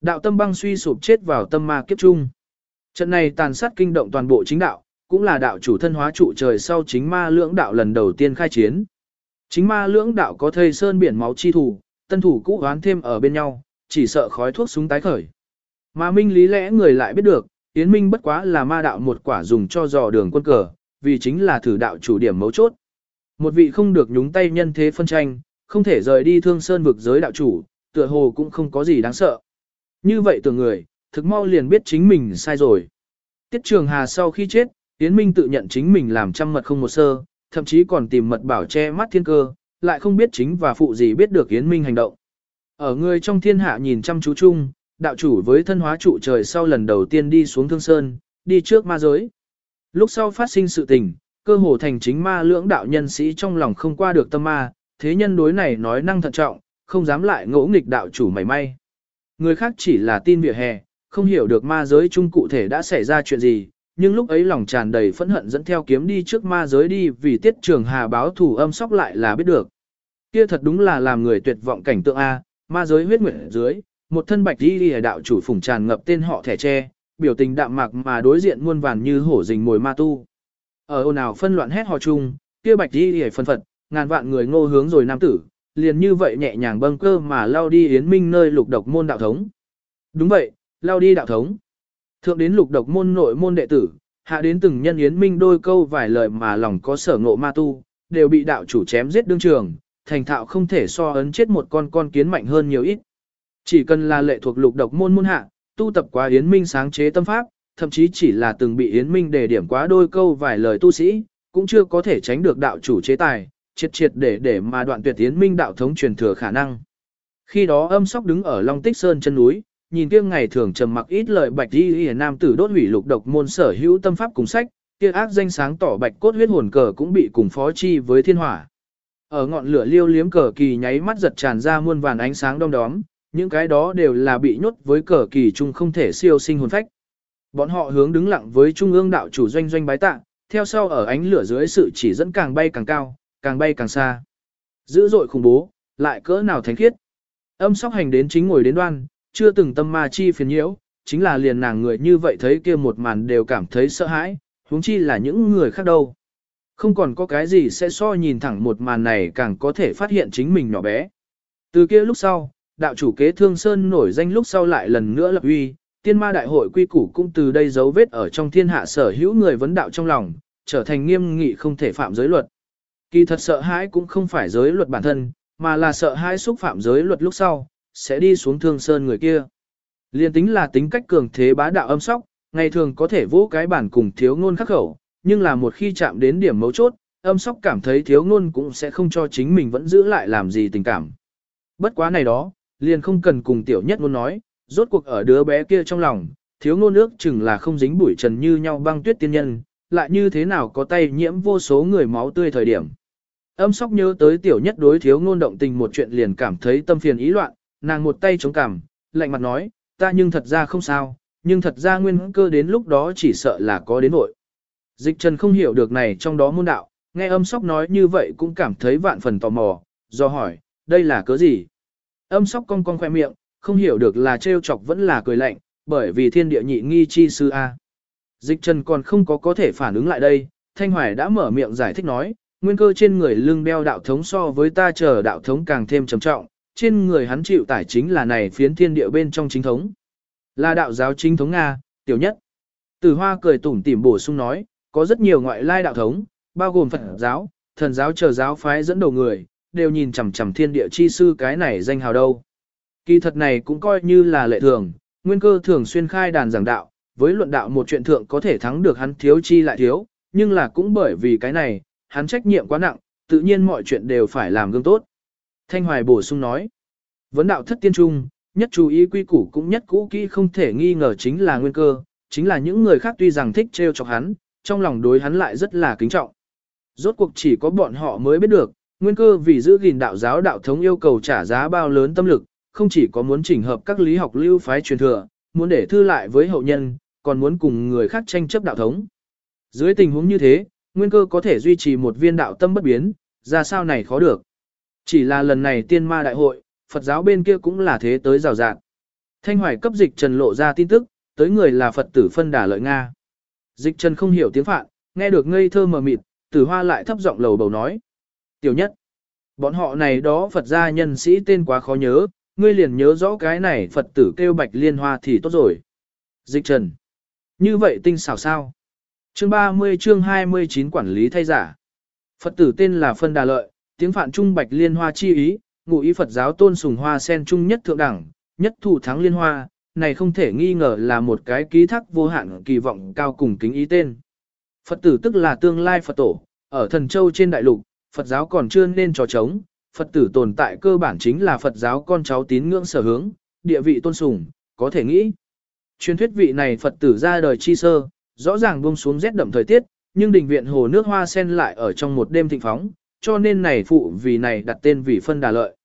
Đạo tâm băng suy sụp chết vào tâm ma kiếp trung. Trận này tàn sát kinh động toàn bộ chính đạo, cũng là đạo chủ thân hóa trụ trời sau chính ma lưỡng đạo lần đầu tiên khai chiến. Chính ma lưỡng đạo có thây sơn biển máu chi thủ, tân thủ cũ hoán thêm ở bên nhau, chỉ sợ khói thuốc súng tái khởi. Mà minh lý lẽ người lại biết được, Yến Minh bất quá là ma đạo một quả dùng cho dò đường quân cờ, vì chính là thử đạo chủ điểm mấu chốt. Một vị không được nhúng tay nhân thế phân tranh, không thể rời đi thương sơn vực giới đạo chủ, tựa hồ cũng không có gì đáng sợ. Như vậy tưởng người, thực mau liền biết chính mình sai rồi. Tiết Trường Hà sau khi chết, Yến Minh tự nhận chính mình làm trăm mật không một sơ, thậm chí còn tìm mật bảo che mắt thiên cơ, lại không biết chính và phụ gì biết được Yến Minh hành động. Ở người trong thiên hạ nhìn chăm chú chung, đạo chủ với thân hóa trụ trời sau lần đầu tiên đi xuống thương sơn, đi trước ma giới. Lúc sau phát sinh sự tình, cơ hồ thành chính ma lưỡng đạo nhân sĩ trong lòng không qua được tâm ma, thế nhân đối này nói năng thận trọng, không dám lại ngỗ nghịch đạo chủ mảy may. Người khác chỉ là tin vỉa hè, không hiểu được ma giới chung cụ thể đã xảy ra chuyện gì, nhưng lúc ấy lòng tràn đầy phẫn hận dẫn theo kiếm đi trước ma giới đi vì tiết trường hà báo thủ âm sóc lại là biết được. Kia thật đúng là làm người tuyệt vọng cảnh tượng A, ma giới huyết nguyện dưới, một thân bạch đi đi đạo chủ phủng tràn ngập tên họ thẻ tre, biểu tình đạm mạc mà đối diện muôn vàn như hổ rình mồi ma tu. Ở ồn ào phân loạn hét hò chung, kia bạch đi đi phân phật, ngàn vạn người ngô hướng rồi nam tử, liền như vậy nhẹ nhàng bâng cơ mà lao đi yến minh nơi lục độc môn đạo thống. Đúng vậy, lao đi đạo thống. Thượng đến lục độc môn nội môn đệ tử, hạ đến từng nhân yến minh đôi câu vài lời mà lòng có sở ngộ ma tu, đều bị đạo chủ chém giết đương trường, thành thạo không thể so ấn chết một con con kiến mạnh hơn nhiều ít. Chỉ cần là lệ thuộc lục độc môn môn hạ, tu tập quá yến minh sáng chế tâm pháp, thậm chí chỉ là từng bị yến minh đề điểm quá đôi câu vài lời tu sĩ, cũng chưa có thể tránh được đạo chủ chế tài, triệt triệt để để mà đoạn tuyệt tiến minh đạo thống truyền thừa khả năng. Khi đó âm sóc đứng ở Long Tích Sơn chân núi, nhìn kia ngày thường trầm mặc ít lời bạch y y nam tử đốt hủy lục độc môn sở hữu tâm pháp cùng sách, kia ác danh sáng tỏ bạch cốt huyết hồn cờ cũng bị cùng phó chi với thiên hỏa. Ở ngọn lửa liêu liếm cờ kỳ nháy mắt giật tràn ra muôn vàn ánh sáng đông đóm, những cái đó đều là bị nhốt với cờ kỳ chung không thể siêu sinh hồn phách. Bọn họ hướng đứng lặng với trung ương đạo chủ doanh doanh bái tạ, theo sau ở ánh lửa dưới sự chỉ dẫn càng bay càng cao, càng bay càng xa. Dữ dội khủng bố, lại cỡ nào thánh khiết. Âm sóc hành đến chính ngồi đến đoan, chưa từng tâm ma chi phiền nhiễu, chính là liền nàng người như vậy thấy kia một màn đều cảm thấy sợ hãi, huống chi là những người khác đâu. Không còn có cái gì sẽ so nhìn thẳng một màn này càng có thể phát hiện chính mình nhỏ bé. Từ kia lúc sau, đạo chủ kế thương sơn nổi danh lúc sau lại lần nữa lập uy, tiên ma đại hội quy củ cũng từ đây dấu vết ở trong thiên hạ sở hữu người vấn đạo trong lòng, trở thành nghiêm nghị không thể phạm giới luật. Kỳ thật sợ hãi cũng không phải giới luật bản thân, mà là sợ hãi xúc phạm giới luật lúc sau, sẽ đi xuống thương sơn người kia. Liên tính là tính cách cường thế bá đạo âm sóc, ngày thường có thể vỗ cái bản cùng thiếu ngôn khắc khẩu, nhưng là một khi chạm đến điểm mấu chốt, âm sóc cảm thấy thiếu ngôn cũng sẽ không cho chính mình vẫn giữ lại làm gì tình cảm. Bất quá này đó, liền không cần cùng tiểu nhất ngôn nói, rốt cuộc ở đứa bé kia trong lòng, thiếu ngôn ước chừng là không dính bụi trần như nhau băng tuyết tiên nhân, lại như thế nào có tay nhiễm vô số người máu tươi thời điểm. Âm sóc nhớ tới tiểu nhất đối thiếu ngôn động tình một chuyện liền cảm thấy tâm phiền ý loạn, nàng một tay chống cằm, lạnh mặt nói, ta nhưng thật ra không sao, nhưng thật ra nguyên cơ đến lúc đó chỉ sợ là có đến nội. Dịch trần không hiểu được này trong đó môn đạo, nghe âm sóc nói như vậy cũng cảm thấy vạn phần tò mò, do hỏi, đây là cớ gì? Âm sóc cong cong khoe miệng, không hiểu được là trêu chọc vẫn là cười lạnh, bởi vì thiên địa nhị nghi chi sư A. Dịch trần còn không có có thể phản ứng lại đây, Thanh Hoài đã mở miệng giải thích nói, nguyên cơ trên người lưng đeo đạo thống so với ta chờ đạo thống càng thêm trầm trọng, trên người hắn chịu tải chính là này phiến thiên địa bên trong chính thống. Là đạo giáo chính thống Nga, tiểu nhất. Tử Hoa cười tủm tỉm bổ sung nói, có rất nhiều ngoại lai đạo thống, bao gồm Phật giáo, thần giáo chờ giáo phái dẫn đầu người, đều nhìn chằm chằm thiên địa chi sư cái này danh hào đâu. Kỳ thật này cũng coi như là lệ thường, nguyên cơ thường xuyên khai đàn giảng đạo, với luận đạo một chuyện thượng có thể thắng được hắn thiếu chi lại thiếu, nhưng là cũng bởi vì cái này, hắn trách nhiệm quá nặng, tự nhiên mọi chuyện đều phải làm gương tốt. Thanh Hoài bổ sung nói, vấn đạo thất tiên trung, nhất chú ý quy củ cũng nhất cũ kỹ không thể nghi ngờ chính là nguyên cơ, chính là những người khác tuy rằng thích trêu chọc hắn, trong lòng đối hắn lại rất là kính trọng. Rốt cuộc chỉ có bọn họ mới biết được, nguyên cơ vì giữ gìn đạo giáo đạo thống yêu cầu trả giá bao lớn tâm lực, không chỉ có muốn chỉnh hợp các lý học lưu phái truyền thừa, muốn để thư lại với hậu nhân, còn muốn cùng người khác tranh chấp đạo thống. Dưới tình huống như thế, nguyên cơ có thể duy trì một viên đạo tâm bất biến, ra sao này khó được. Chỉ là lần này tiên ma đại hội, Phật giáo bên kia cũng là thế tới rào rạng. Thanh Hoài cấp dịch Trần lộ ra tin tức, tới người là Phật tử phân đà lợi Nga. Dịch Trần không hiểu tiếng Phạn, nghe được ngây thơ mờ mịt, tử hoa lại thấp giọng lầu bầu nói. Tiểu nhất, bọn họ này đó Phật gia nhân sĩ tên quá khó nhớ, ngươi liền nhớ rõ cái này Phật tử kêu bạch liên hoa thì tốt rồi. Dịch Trần, như vậy tinh xảo sao? Chương 30 chương 29 quản lý thay giả. Phật tử tên là Phân Đà Lợi, tiếng Phạn Trung Bạch Liên Hoa chi ý, ngụ ý Phật giáo tôn sùng hoa sen trung nhất thượng đẳng, nhất thủ thắng liên hoa, này không thể nghi ngờ là một cái ký thác vô hạn kỳ vọng cao cùng kính ý tên. Phật tử tức là tương lai Phật tổ, ở thần châu trên đại lục, Phật giáo còn chưa nên trò trống, Phật tử tồn tại cơ bản chính là Phật giáo con cháu tín ngưỡng sở hướng, địa vị tôn sùng, có thể nghĩ. Truyền thuyết vị này Phật tử ra đời chi sơ, rõ ràng buông xuống rét đậm thời tiết, nhưng đình viện hồ nước hoa sen lại ở trong một đêm thịnh phóng, cho nên này phụ vì này đặt tên vì phân đà lợi.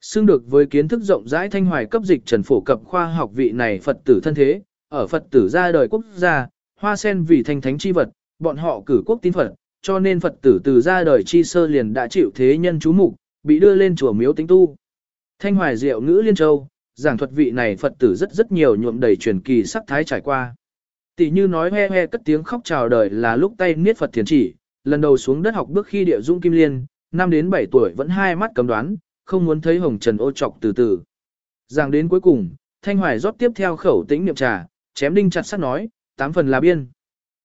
Xưng được với kiến thức rộng rãi thanh hoài cấp dịch trần phổ cập khoa học vị này Phật tử thân thế, ở Phật tử ra đời quốc gia, hoa sen vì thanh thánh chi vật, bọn họ cử quốc tín Phật, cho nên Phật tử từ ra đời chi sơ liền đã chịu thế nhân chú mục, bị đưa lên chùa miếu tính tu. Thanh hoài diệu ngữ liên châu, giảng thuật vị này Phật tử rất rất nhiều nhuộm đầy truyền kỳ sắc thái trải qua. Tỷ như nói he he cất tiếng khóc chào đời là lúc tay niết Phật thiền chỉ, lần đầu xuống đất học bước khi địa dung kim liên, năm đến 7 tuổi vẫn hai mắt cấm đoán, không muốn thấy hồng trần ô trọc từ từ. Giang đến cuối cùng, Thanh Hoài rót tiếp theo khẩu tĩnh niệm trà, chém đinh chặt sắt nói, tám phần là biên.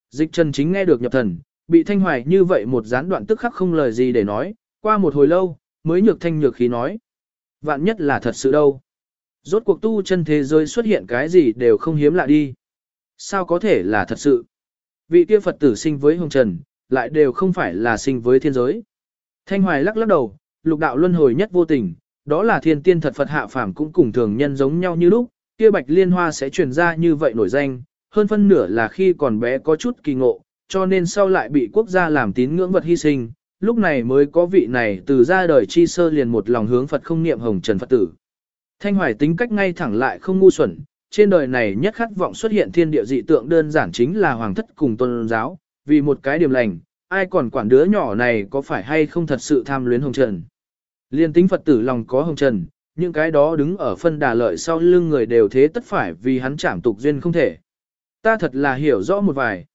Dịch Trần chính nghe được nhập thần, bị Thanh Hoài như vậy một gián đoạn tức khắc không lời gì để nói, qua một hồi lâu, mới nhược thanh nhược khí nói. Vạn nhất là thật sự đâu. Rốt cuộc tu chân thế giới xuất hiện cái gì đều không hiếm lạ đi. Sao có thể là thật sự? Vị kia Phật tử sinh với hồng trần, lại đều không phải là sinh với thiên giới. Thanh Hoài lắc lắc đầu, lục đạo luân hồi nhất vô tình, đó là thiên tiên thật Phật hạ phàm cũng cùng thường nhân giống nhau như lúc, kia bạch liên hoa sẽ truyền ra như vậy nổi danh, hơn phân nửa là khi còn bé có chút kỳ ngộ, cho nên sau lại bị quốc gia làm tín ngưỡng vật hy sinh, lúc này mới có vị này từ ra đời chi sơ liền một lòng hướng Phật không niệm hồng trần Phật tử. Thanh Hoài tính cách ngay thẳng lại không ngu xuẩn, trên đời này nhất khát vọng xuất hiện thiên địa dị tượng đơn giản chính là hoàng thất cùng tôn giáo, vì một cái điểm lành, ai còn quản đứa nhỏ này có phải hay không thật sự tham luyến hồng trần. Liên tính Phật tử lòng có hồng trần, những cái đó đứng ở phân đà lợi sau lưng người đều thế tất phải vì hắn chảm tục duyên không thể. Ta thật là hiểu rõ một vài.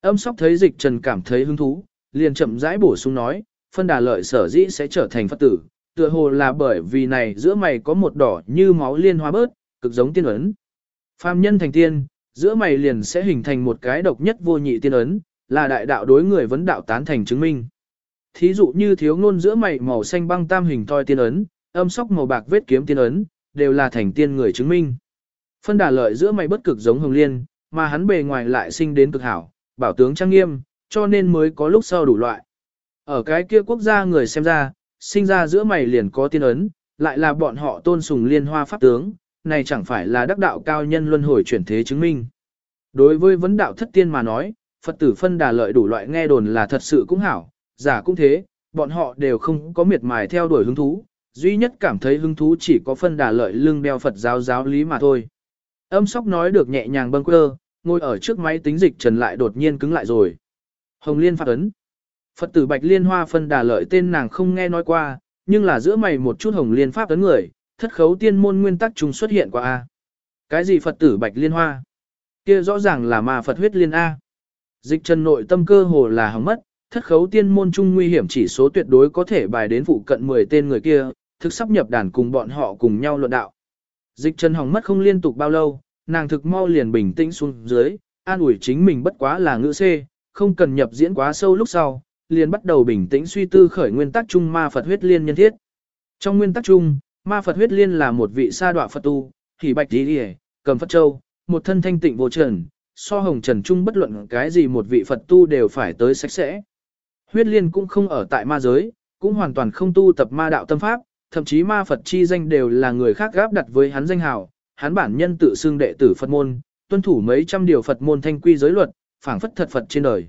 Âm sóc thấy dịch trần cảm thấy hứng thú, liền chậm rãi bổ sung nói, phân đà lợi sở dĩ sẽ trở thành Phật tử, tựa hồ là bởi vì này giữa mày có một đỏ như máu liên hoa bớt, cực giống tiên ấn. Phàm nhân thành tiên, giữa mày liền sẽ hình thành một cái độc nhất vô nhị tiên ấn, là đại đạo đối người vấn đạo tán thành chứng minh. Thí dụ như thiếu ngôn giữa mày màu xanh băng tam hình toi tiên ấn, âm sóc màu bạc vết kiếm tiên ấn, đều là thành tiên người chứng minh. Phân đà lợi giữa mày bất cực giống hồng liên, mà hắn bề ngoài lại sinh đến cực hảo, bảo tướng trang nghiêm, cho nên mới có lúc sau đủ loại. Ở cái kia quốc gia người xem ra, sinh ra giữa mày liền có tiên ấn, lại là bọn họ tôn sùng liên hoa pháp tướng, này chẳng phải là đắc đạo cao nhân luân hồi chuyển thế chứng minh. Đối với vấn đạo thất tiên mà nói, Phật tử phân đà lợi đủ loại nghe đồn là thật sự cũng hảo, giả cũng thế, bọn họ đều không có miệt mài theo đuổi hứng thú, duy nhất cảm thấy hứng thú chỉ có phân đà lợi lưng đeo Phật giáo giáo lý mà thôi. Âm sóc nói được nhẹ nhàng bâng quơ, ngồi ở trước máy tính dịch trần lại đột nhiên cứng lại rồi. Hồng Liên Pháp Ấn Phật tử Bạch Liên Hoa phân đà lợi tên nàng không nghe nói qua, nhưng là giữa mày một chút Hồng Liên Pháp Ấn người, thất khấu tiên môn nguyên tắc chúng xuất hiện qua A. Cái gì Phật tử Bạch Liên Hoa? Kia rõ ràng là ma Phật huyết liên A. Dịch trần nội tâm cơ hồ là hỏng mất, thất khấu tiên môn trung nguy hiểm chỉ số tuyệt đối có thể bài đến phụ cận 10 tên người kia, thực sắp nhập đàn cùng bọn họ cùng nhau luận đạo. Dịch trần hỏng mất không liên tục bao lâu, nàng thực mau liền bình tĩnh xuống dưới, an ủi chính mình bất quá là ngữ C, không cần nhập diễn quá sâu lúc sau, liền bắt đầu bình tĩnh suy tư khởi nguyên tắc trung ma Phật huyết liên nhân thiết. Trong nguyên tắc chung, ma Phật huyết liên là một vị sa đọa Phật tu, thì bạch đi đi cầm Phật Châu, một thân thanh tịnh vô trần, so hồng trần trung bất luận cái gì một vị Phật tu đều phải tới sạch sẽ. Huyết liên cũng không ở tại ma giới, cũng hoàn toàn không tu tập ma đạo tâm pháp, thậm chí ma Phật chi danh đều là người khác gáp đặt với hắn danh hào, hắn bản nhân tự xưng đệ tử Phật môn, tuân thủ mấy trăm điều Phật môn thanh quy giới luật, phảng phất thật Phật trên đời.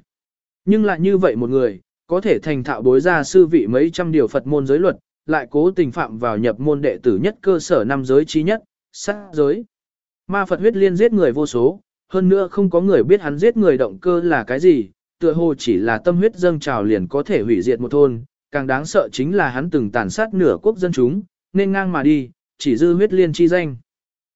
Nhưng lại như vậy một người, có thể thành thạo bối ra sư vị mấy trăm điều Phật môn giới luật, lại cố tình phạm vào nhập môn đệ tử nhất cơ sở năm giới trí nhất, sát giới. Ma Phật huyết liên giết người vô số, hơn nữa không có người biết hắn giết người động cơ là cái gì, tựa hồ chỉ là tâm huyết dâng trào liền có thể hủy diệt một thôn, càng đáng sợ chính là hắn từng tàn sát nửa quốc dân chúng, nên ngang mà đi, chỉ dư huyết liên chi danh.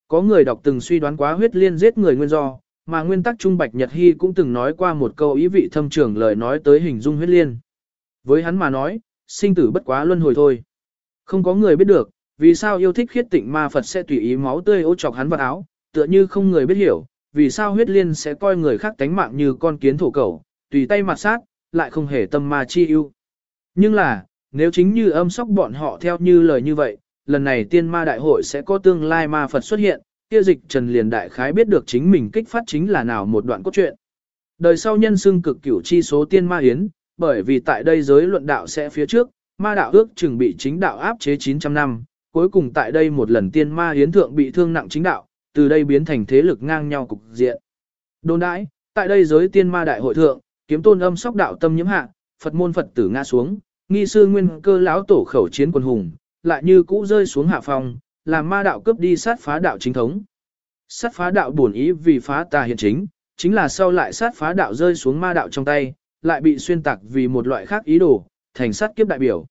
Có người đọc từng suy đoán quá huyết liên giết người nguyên do, mà nguyên tắc Trung Bạch Nhật Hy cũng từng nói qua một câu ý vị thâm trường lời nói tới hình dung huyết liên. Với hắn mà nói, sinh tử bất quá luân hồi thôi. Không có người biết được, vì sao yêu thích khiết tịnh ma Phật sẽ tùy ý máu tươi ô chọc hắn vào áo, tựa như không người biết hiểu, vì sao huyết liên sẽ coi người khác tánh mạng như con kiến thổ cẩu, tùy tay mặt sát, lại không hề tâm ma chi ưu. Nhưng là, nếu chính như âm sóc bọn họ theo như lời như vậy, lần này tiên ma đại hội sẽ có tương lai ma Phật xuất hiện, kia dịch trần liền đại khái biết được chính mình kích phát chính là nào một đoạn cốt truyện. Đời sau nhân xưng cực cửu chi số tiên ma hiến, bởi vì tại đây giới luận đạo sẽ phía trước, ma đạo ước chừng bị chính đạo áp chế 900 năm, cuối cùng tại đây một lần tiên ma hiến thượng bị thương nặng chính đạo, từ đây biến thành thế lực ngang nhau cục diện. Đồn đãi, tại đây giới tiên ma đại hội thượng, kiếm tôn âm sóc đạo tâm nhiễm hạ, Phật môn Phật tử ngã xuống, nghi sư nguyên cơ lão tổ khẩu chiến quân hùng, lại như cũ rơi xuống hạ phòng, làm ma đạo cướp đi sát phá đạo chính thống. Sát phá đạo buồn ý vì phá tà hiện chính, chính là sau lại sát phá đạo rơi xuống ma đạo trong tay, lại bị xuyên tạc vì một loại khác ý đồ, thành sát kiếp đại biểu.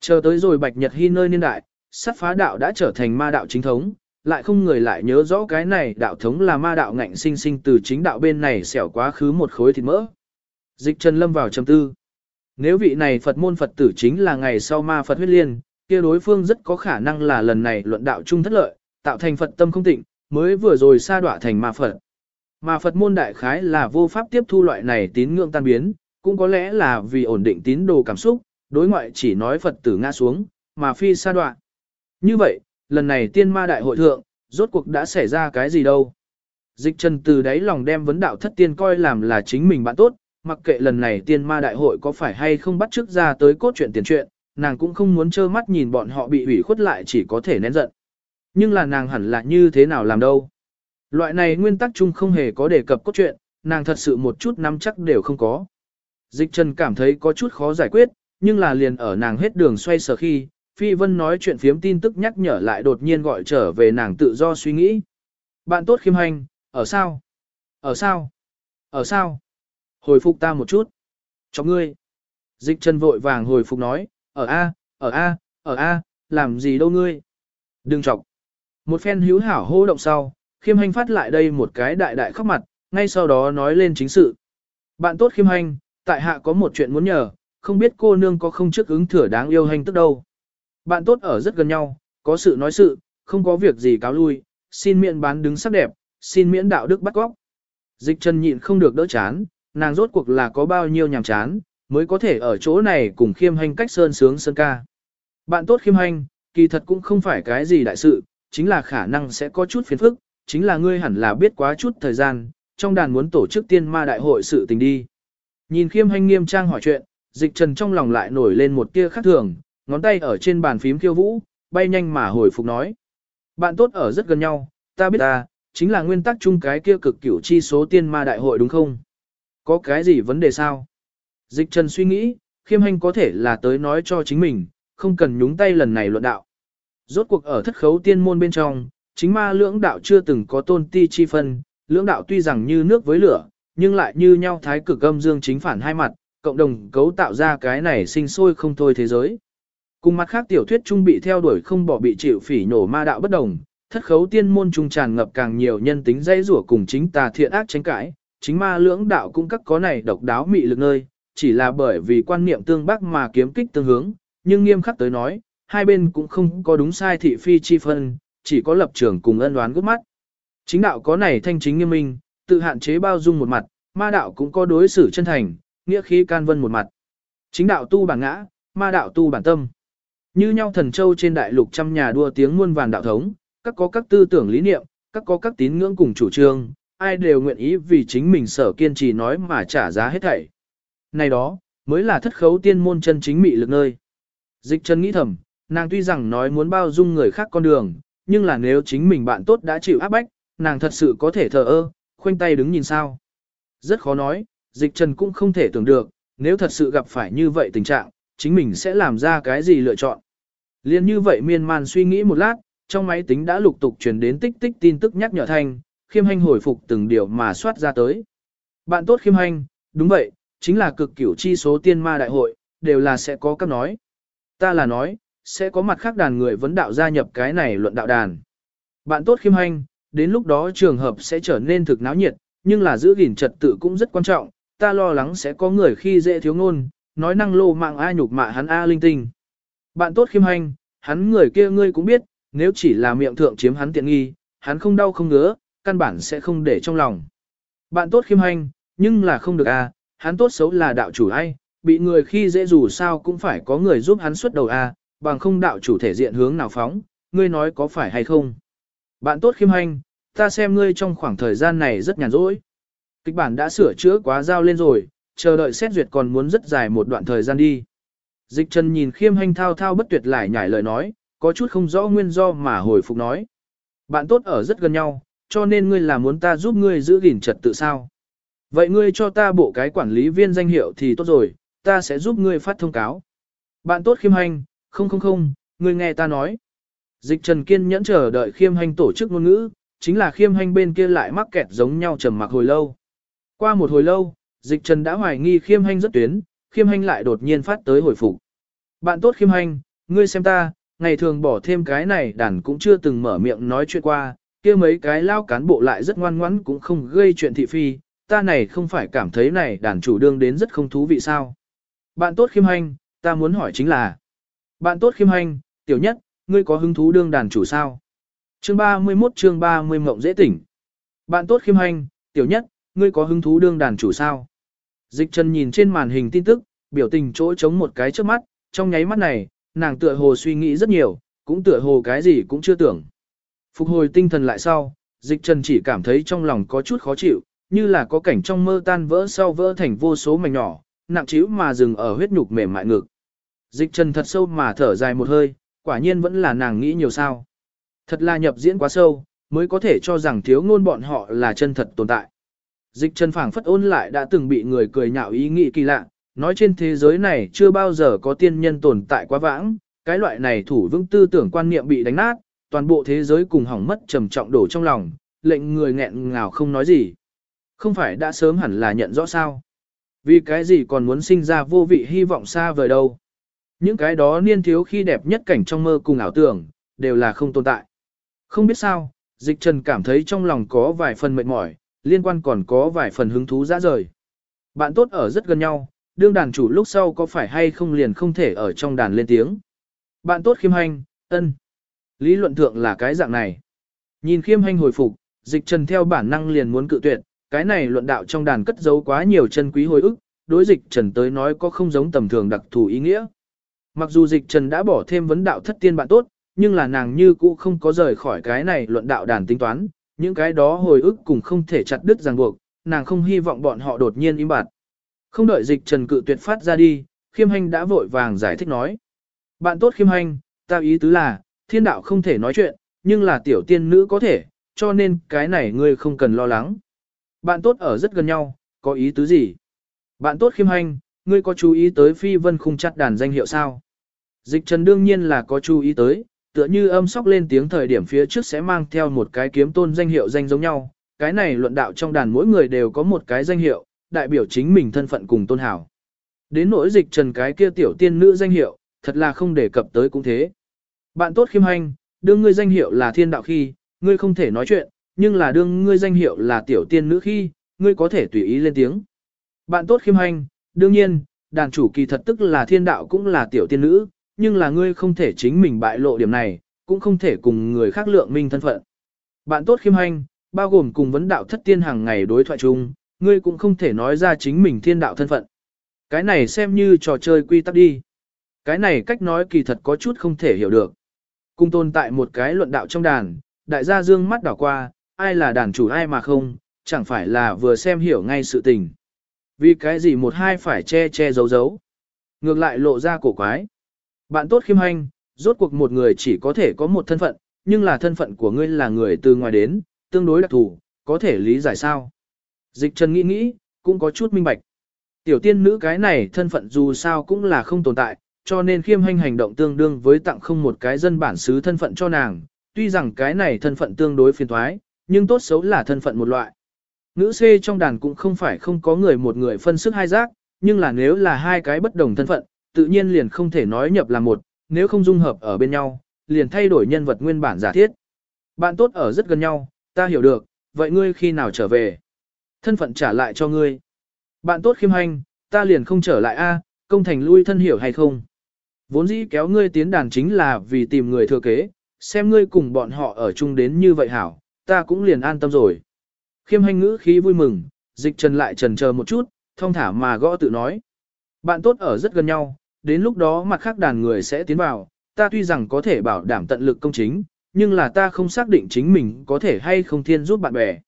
Chờ tới rồi Bạch Nhật Hy nơi niên đại, sát phá đạo đã trở thành ma đạo chính thống, lại không người lại nhớ rõ cái này đạo thống là ma đạo ngạnh sinh sinh từ chính đạo bên này xẻo quá khứ một khối thịt mỡ. Dịch Trần lâm vào trầm tư. Nếu vị này Phật môn Phật tử chính là ngày sau ma Phật huyết liên, kia đối phương rất có khả năng là lần này luận đạo chung thất lợi, tạo thành Phật tâm không tịnh, mới vừa rồi sa đọa thành ma Phật. Mà Phật môn đại khái là vô pháp tiếp thu loại này tín ngưỡng tan biến, cũng có lẽ là vì ổn định tín đồ cảm xúc, đối ngoại chỉ nói Phật tử ngã xuống, mà phi sa đoạn Như vậy, lần này tiên ma đại hội thượng, rốt cuộc đã xảy ra cái gì đâu. Dịch trần từ đáy lòng đem vấn đạo thất tiên coi làm là chính mình bạn tốt, mặc kệ lần này tiên ma đại hội có phải hay không bắt trước ra tới cốt truyện tiền truyện, nàng cũng không muốn trơ mắt nhìn bọn họ bị ủy khuất lại chỉ có thể nén giận. Nhưng là nàng hẳn là như thế nào làm đâu. Loại này nguyên tắc chung không hề có đề cập cốt truyện, nàng thật sự một chút nắm chắc đều không có. Dịch trần cảm thấy có chút khó giải quyết, nhưng là liền ở nàng hết đường xoay sở khi, Phi Vân nói chuyện phiếm tin tức nhắc nhở lại đột nhiên gọi trở về nàng tự do suy nghĩ. Bạn tốt khiêm hành, ở sao? Ở sao? Ở sao? Hồi phục ta một chút. Cho ngươi. Dịch Trần vội vàng hồi phục nói, ở A, ở A, ở A, làm gì đâu ngươi. Đừng chọc. Một phen hữu hảo hô động sau, khiêm hành phát lại đây một cái đại đại khóc mặt, ngay sau đó nói lên chính sự. Bạn tốt khiêm hành, tại hạ có một chuyện muốn nhờ, không biết cô nương có không trước ứng thừa đáng yêu hành tức đâu. Bạn tốt ở rất gần nhau, có sự nói sự, không có việc gì cáo lui, xin miễn bán đứng sắc đẹp, xin miễn đạo đức bắt góc. Dịch chân nhịn không được đỡ chán, nàng rốt cuộc là có bao nhiêu nhàm chán, mới có thể ở chỗ này cùng khiêm hành cách sơn sướng sơn ca. Bạn tốt khiêm hành, kỳ thật cũng không phải cái gì đại sự, chính là khả năng sẽ có chút phiền phức, chính là ngươi hẳn là biết quá chút thời gian, trong đàn muốn tổ chức tiên ma đại hội sự tình đi. Nhìn khiêm hành nghiêm trang hỏi chuyện, dịch trần trong lòng lại nổi lên một tia khác thường, ngón tay ở trên bàn phím khiêu vũ, bay nhanh mà hồi phục nói. Bạn tốt ở rất gần nhau, ta biết ta, chính là nguyên tắc chung cái kia cực cửu chi số tiên ma đại hội đúng không? Có cái gì vấn đề sao? Dịch trần suy nghĩ, khiêm hành có thể là tới nói cho chính mình, không cần nhúng tay lần này luận đạo. Rốt cuộc ở thất khấu tiên môn bên trong, chính ma lưỡng đạo chưa từng có tôn ti chi phân, lưỡng đạo tuy rằng như nước với lửa, nhưng lại như nhau thái cực âm dương chính phản hai mặt, cộng đồng cấu tạo ra cái này sinh sôi không thôi thế giới. Cùng mặt khác tiểu thuyết trung bị theo đuổi không bỏ bị chịu phỉ nổ ma đạo bất đồng, thất khấu tiên môn trung tràn ngập càng nhiều nhân tính dây rủa cùng chính tà thiện ác tranh cãi, chính ma lưỡng đạo cũng các có này độc đáo mị lực nơi, chỉ là bởi vì quan niệm tương bác mà kiếm kích tương hướng, nhưng nghiêm khắc tới nói, hai bên cũng không có đúng sai thị phi chi phân, chỉ có lập trường cùng ân đoán gút mắt. Chính đạo có này thanh chính nghiêm minh, tự hạn chế bao dung một mặt, ma đạo cũng có đối xử chân thành, nghĩa khí can vân một mặt. Chính đạo tu bản ngã, ma đạo tu bản tâm. Như nhau thần châu trên đại lục trăm nhà đua tiếng muôn vàn đạo thống, các có các tư tưởng lý niệm, các có các tín ngưỡng cùng chủ trương, ai đều nguyện ý vì chính mình sở kiên trì nói mà trả giá hết thảy. Này đó, mới là thất khấu tiên môn chân chính mị lực nơi. Dịch chân nghĩ thầm, nàng tuy rằng nói muốn bao dung người khác con đường, nhưng là nếu chính mình bạn tốt đã chịu áp bách, nàng thật sự có thể thờ ơ, khoanh tay đứng nhìn sao. Rất khó nói, dịch trần cũng không thể tưởng được, nếu thật sự gặp phải như vậy tình trạng, chính mình sẽ làm ra cái gì lựa chọn. Liên như vậy miên man suy nghĩ một lát, trong máy tính đã lục tục truyền đến tích tích tin tức nhắc nhở thanh, khiêm hành hồi phục từng điều mà soát ra tới. Bạn tốt khiêm hành, đúng vậy, chính là cực cửu chi số tiên ma đại hội, đều là sẽ có các nói. Ta là nói, sẽ có mặt khác đàn người vấn đạo gia nhập cái này luận đạo đàn. Bạn tốt khiêm hành, đến lúc đó trường hợp sẽ trở nên thực náo nhiệt, nhưng là giữ gìn trật tự cũng rất quan trọng, ta lo lắng sẽ có người khi dễ thiếu ngôn, nói năng lô mạng ai nhục mạ hắn A linh tinh. Bạn tốt khiêm hành, hắn người kia ngươi cũng biết, nếu chỉ là miệng thượng chiếm hắn tiện nghi, hắn không đau không ngứa, căn bản sẽ không để trong lòng. Bạn tốt khiêm hành, nhưng là không được a, hắn tốt xấu là đạo chủ ai, bị người khi dễ dù sao cũng phải có người giúp hắn xuất đầu a, bằng không đạo chủ thể diện hướng nào phóng, ngươi nói có phải hay không. Bạn tốt khiêm hành, ta xem ngươi trong khoảng thời gian này rất nhàn rỗi. Kịch bản đã sửa chữa quá giao lên rồi, chờ đợi xét duyệt còn muốn rất dài một đoạn thời gian đi. Dịch Trần nhìn khiêm hành thao thao bất tuyệt lại nhảy lời nói, có chút không rõ nguyên do mà hồi phục nói. Bạn tốt ở rất gần nhau, cho nên ngươi là muốn ta giúp ngươi giữ gìn trật tự sao. Vậy ngươi cho ta bộ cái quản lý viên danh hiệu thì tốt rồi, ta sẽ giúp ngươi phát thông cáo. Bạn tốt khiêm hành, không không không, ngươi nghe ta nói. Dịch Trần kiên nhẫn chờ đợi khiêm hành tổ chức ngôn ngữ, chính là khiêm hành bên kia lại mắc kẹt giống nhau trầm mặc hồi lâu. Qua một hồi lâu, dịch trần đã hoài nghi khiêm hành rất tuyến, khiêm hành lại đột nhiên phát tới hồi phục. Bạn tốt khiêm hành, ngươi xem ta, ngày thường bỏ thêm cái này đàn cũng chưa từng mở miệng nói chuyện qua, kia mấy cái lao cán bộ lại rất ngoan ngoãn cũng không gây chuyện thị phi, ta này không phải cảm thấy này đàn chủ đương đến rất không thú vị sao. Bạn tốt khiêm hành, ta muốn hỏi chính là, bạn tốt khiêm hành, tiểu nhất, ngươi có hứng thú đương đàn chủ sao? Chương 31 chương 30 mộng dễ tỉnh. Bạn tốt khiêm hành, tiểu nhất, ngươi có hứng thú đương đàn chủ sao? Dịch Trần nhìn trên màn hình tin tức, biểu tình chỗ trống một cái trước mắt, trong nháy mắt này, nàng tựa hồ suy nghĩ rất nhiều, cũng tựa hồ cái gì cũng chưa tưởng. Phục hồi tinh thần lại sau, Dịch Trần chỉ cảm thấy trong lòng có chút khó chịu, như là có cảnh trong mơ tan vỡ sau vỡ thành vô số mảnh nhỏ, nặng trĩu mà dừng ở huyết nhục mềm mại ngực. Dịch Trần thật sâu mà thở dài một hơi, quả nhiên vẫn là nàng nghĩ nhiều sao. Thật là nhập diễn quá sâu, mới có thể cho rằng thiếu ngôn bọn họ là chân thật tồn tại. Dịch Trần phảng phất ôn lại đã từng bị người cười nhạo ý nghĩ kỳ lạ, nói trên thế giới này chưa bao giờ có tiên nhân tồn tại quá vãng, cái loại này thủ vững tư tưởng quan niệm bị đánh nát, toàn bộ thế giới cùng hỏng mất trầm trọng đổ trong lòng, lệnh người nghẹn ngào không nói gì. Không phải đã sớm hẳn là nhận rõ sao. Vì cái gì còn muốn sinh ra vô vị hy vọng xa vời đâu. Những cái đó niên thiếu khi đẹp nhất cảnh trong mơ cùng ảo tưởng, đều là không tồn tại. Không biết sao, dịch trần cảm thấy trong lòng có vài phần mệt mỏi, liên quan còn có vài phần hứng thú ra rời. Bạn tốt ở rất gần nhau, đương đàn chủ lúc sau có phải hay không liền không thể ở trong đàn lên tiếng. Bạn tốt khiêm hành, ân. Lý luận thượng là cái dạng này. Nhìn khiêm hành hồi phục, dịch trần theo bản năng liền muốn cự tuyệt, cái này luận đạo trong đàn cất giấu quá nhiều chân quý hồi ức, đối dịch trần tới nói có không giống tầm thường đặc thù ý nghĩa. Mặc dù dịch trần đã bỏ thêm vấn đạo thất tiên bạn tốt, nhưng là nàng như cũ không có rời khỏi cái này luận đạo đàn tính toán, những cái đó hồi ức cùng không thể chặt đứt ràng buộc, nàng không hy vọng bọn họ đột nhiên im bặt. Không đợi dịch trần cự tuyệt phát ra đi, khiêm hành đã vội vàng giải thích nói. Bạn tốt khiêm hành, ta ý tứ là, thiên đạo không thể nói chuyện, nhưng là tiểu tiên nữ có thể, cho nên cái này ngươi không cần lo lắng. Bạn tốt ở rất gần nhau, có ý tứ gì? Bạn tốt khiêm hành, ngươi có chú ý tới phi vân khung chặt đàn danh hiệu sao? Dịch trần đương nhiên là có chú ý tới, tựa như âm sóc lên tiếng thời điểm phía trước sẽ mang theo một cái kiếm tôn danh hiệu danh giống nhau. Cái này luận đạo trong đàn mỗi người đều có một cái danh hiệu, đại biểu chính mình thân phận cùng tôn hảo. Đến nỗi dịch trần cái kia tiểu tiên nữ danh hiệu, thật là không đề cập tới cũng thế. Bạn tốt khiêm hành, đương ngươi danh hiệu là thiên đạo khi, ngươi không thể nói chuyện, nhưng là đương ngươi danh hiệu là tiểu tiên nữ khi, ngươi có thể tùy ý lên tiếng. Bạn tốt khiêm hành, đương nhiên, đàn chủ kỳ thật tức là thiên đạo cũng là tiểu tiên nữ, nhưng là ngươi không thể chính mình bại lộ điểm này, cũng không thể cùng người khác lượng minh thân phận. Bạn tốt khiêm hành, bao gồm cùng vấn đạo thất tiên hàng ngày đối thoại chung, ngươi cũng không thể nói ra chính mình thiên đạo thân phận. Cái này xem như trò chơi quy tắc đi. Cái này cách nói kỳ thật có chút không thể hiểu được. Cùng tồn tại một cái luận đạo trong đàn, đại gia dương mắt đảo qua, ai là đàn chủ ai mà không, chẳng phải là vừa xem hiểu ngay sự tình. Vì cái gì một hai phải che che giấu giấu. Ngược lại lộ ra cổ quái. Bạn tốt khiêm hành, rốt cuộc một người chỉ có thể có một thân phận, nhưng là thân phận của ngươi là người từ ngoài đến, tương đối đặc thù, có thể lý giải sao. Dịch trần nghĩ nghĩ, cũng có chút minh bạch. Tiểu tiên nữ cái này thân phận dù sao cũng là không tồn tại, cho nên khiêm hành hành động tương đương với tặng không một cái dân bản xứ thân phận cho nàng, tuy rằng cái này thân phận tương đối phiền thoái, nhưng tốt xấu là thân phận một loại. Nữ C trong đàn cũng không phải không có người một người phân sức hai giác, nhưng là nếu là hai cái bất đồng thân phận, tự nhiên liền không thể nói nhập là một, nếu không dung hợp ở bên nhau, liền thay đổi nhân vật nguyên bản giả thiết. Bạn tốt ở rất gần nhau, ta hiểu được, vậy ngươi khi nào trở về? Thân phận trả lại cho ngươi. Bạn tốt khiêm hành, ta liền không trở lại a, công thành lui thân hiểu hay không? Vốn dĩ kéo ngươi tiến đàn chính là vì tìm người thừa kế, xem ngươi cùng bọn họ ở chung đến như vậy hảo, ta cũng liền an tâm rồi. Khiêm hành ngữ khí vui mừng, dịch trần lại trần chờ một chút, thông thả mà gõ tự nói. Bạn tốt ở rất gần nhau, đến lúc đó mặt khác đàn người sẽ tiến vào, ta tuy rằng có thể bảo đảm tận lực công chính, nhưng là ta không xác định chính mình có thể hay không thiên giúp bạn bè.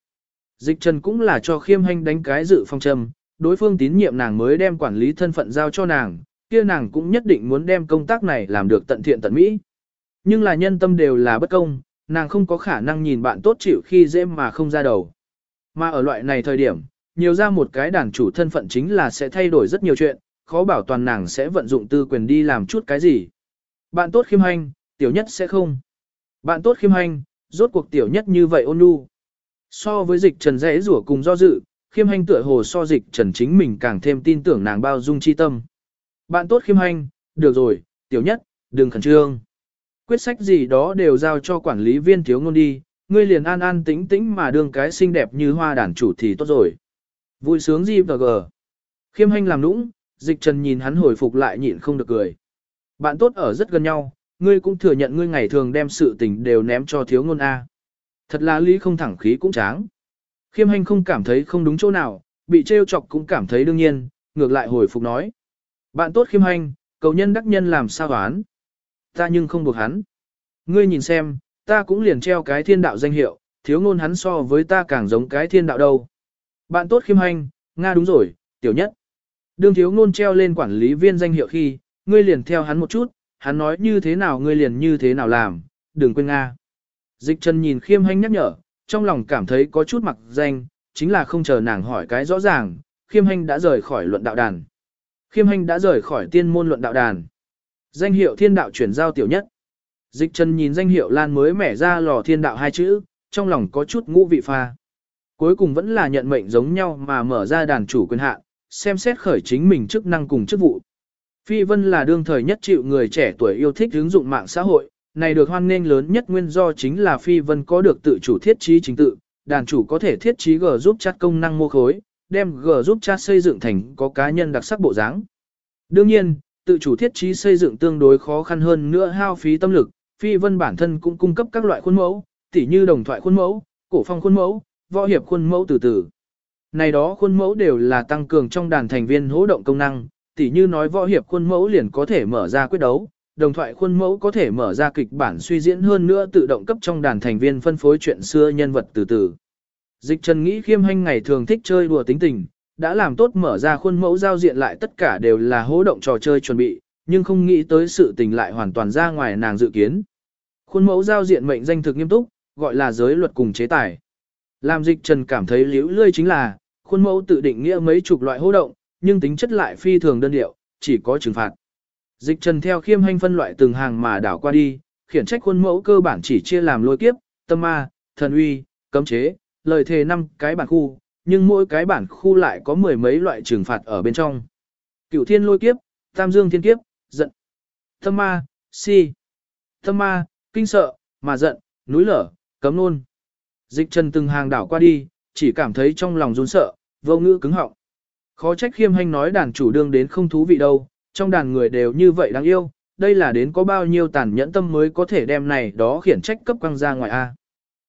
Dịch trần cũng là cho khiêm hành đánh cái dự phong châm, đối phương tín nhiệm nàng mới đem quản lý thân phận giao cho nàng, kia nàng cũng nhất định muốn đem công tác này làm được tận thiện tận mỹ. Nhưng là nhân tâm đều là bất công, nàng không có khả năng nhìn bạn tốt chịu khi dễ mà không ra đầu. Mà ở loại này thời điểm, nhiều ra một cái đàn chủ thân phận chính là sẽ thay đổi rất nhiều chuyện, khó bảo toàn nàng sẽ vận dụng tư quyền đi làm chút cái gì. Bạn tốt khiêm hành, tiểu nhất sẽ không. Bạn tốt khiêm hành, rốt cuộc tiểu nhất như vậy ôn nhu. So với dịch trần rẽ rủa cùng do dự, khiêm hành tựa hồ so dịch trần chính mình càng thêm tin tưởng nàng bao dung chi tâm. Bạn tốt khiêm hành, được rồi, tiểu nhất, đừng khẩn trương. Quyết sách gì đó đều giao cho quản lý viên thiếu ngôn đi, ngươi liền an an tĩnh tĩnh mà đương cái xinh đẹp như hoa đàn chủ thì tốt rồi. Vui sướng gì và gờ. Khiêm hành làm nũng, dịch trần nhìn hắn hồi phục lại nhịn không được cười. Bạn tốt ở rất gần nhau, ngươi cũng thừa nhận ngươi ngày thường đem sự tình đều ném cho thiếu ngôn A. Thật là lý không thẳng khí cũng tráng. Khiêm hành không cảm thấy không đúng chỗ nào, bị trêu chọc cũng cảm thấy đương nhiên, ngược lại hồi phục nói. Bạn tốt khiêm hành, cầu nhân đắc nhân làm sao đoán. Ta nhưng không buộc hắn. Ngươi nhìn xem, ta cũng liền treo cái thiên đạo danh hiệu, thiếu ngôn hắn so với ta càng giống cái thiên đạo đâu. Bạn tốt khiêm hành, Nga đúng rồi, tiểu nhất. Đương thiếu ngôn treo lên quản lý viên danh hiệu khi, ngươi liền theo hắn một chút, hắn nói như thế nào ngươi liền như thế nào làm, đừng quên Nga. Dịch trần nhìn khiêm hanh nhắc nhở, trong lòng cảm thấy có chút mặc danh, chính là không chờ nàng hỏi cái rõ ràng, khiêm hanh đã rời khỏi luận đạo đàn. Khiêm hanh đã rời khỏi tiên môn luận đạo đàn. Danh hiệu thiên đạo chuyển giao tiểu nhất. Dịch trần nhìn danh hiệu lan mới mẻ ra lò thiên đạo hai chữ, trong lòng có chút ngũ vị pha. Cuối cùng vẫn là nhận mệnh giống nhau mà mở ra đàn chủ quyền hạn, xem xét khởi chính mình chức năng cùng chức vụ. Phi Vân là đương thời nhất chịu người trẻ tuổi yêu thích ứng dụng mạng xã hội, này được hoan nghênh lớn nhất nguyên do chính là Phi Vân có được tự chủ thiết trí chính tự, đàn chủ có thể thiết trí G giúp chat công năng mô khối, đem G giúp chat xây dựng thành có cá nhân đặc sắc bộ dáng. Đương nhiên, tự chủ thiết trí xây dựng tương đối khó khăn hơn nữa hao phí tâm lực, Phi Vân bản thân cũng cung cấp các loại khuôn mẫu, tỉ như đồng thoại khuôn mẫu, cổ phong khuôn mẫu, võ hiệp khuôn mẫu từ từ. Này đó khuôn mẫu đều là tăng cường trong đàn thành viên hỗ động công năng, tỉ như nói võ hiệp khuôn mẫu liền có thể mở ra quyết đấu, đồng thoại khuôn mẫu có thể mở ra kịch bản suy diễn hơn nữa tự động cấp trong đàn thành viên phân phối chuyện xưa nhân vật từ từ. Dịch Trần nghĩ khiêm hành ngày thường thích chơi đùa tính tình, đã làm tốt mở ra khuôn mẫu giao diện lại tất cả đều là hỗ động trò chơi chuẩn bị, nhưng không nghĩ tới sự tình lại hoàn toàn ra ngoài nàng dự kiến. Khuôn mẫu giao diện mệnh danh thực nghiêm túc, gọi là giới luật cùng chế tài. Làm dịch trần cảm thấy liễu lươi chính là, khuôn mẫu tự định nghĩa mấy chục loại hô động, nhưng tính chất lại phi thường đơn điệu, chỉ có trừng phạt. Dịch trần theo khiêm hành phân loại từng hàng mà đảo qua đi, khiển trách khuôn mẫu cơ bản chỉ chia làm lôi kiếp, tâm ma, thần uy, cấm chế, lời thề năm cái bản khu, nhưng mỗi cái bản khu lại có mười mấy loại trừng phạt ở bên trong. Cửu thiên lôi kiếp, tam dương thiên kiếp, giận, tâm ma, si, tâm ma, kinh sợ, mà giận, núi lở, cấm nôn. Dịch trần từng hàng đảo qua đi, chỉ cảm thấy trong lòng run sợ, vô ngữ cứng họng. Khó trách khiêm hành nói đàn chủ đương đến không thú vị đâu, trong đàn người đều như vậy đáng yêu, đây là đến có bao nhiêu tàn nhẫn tâm mới có thể đem này đó khiển trách cấp quăng ra ngoài A.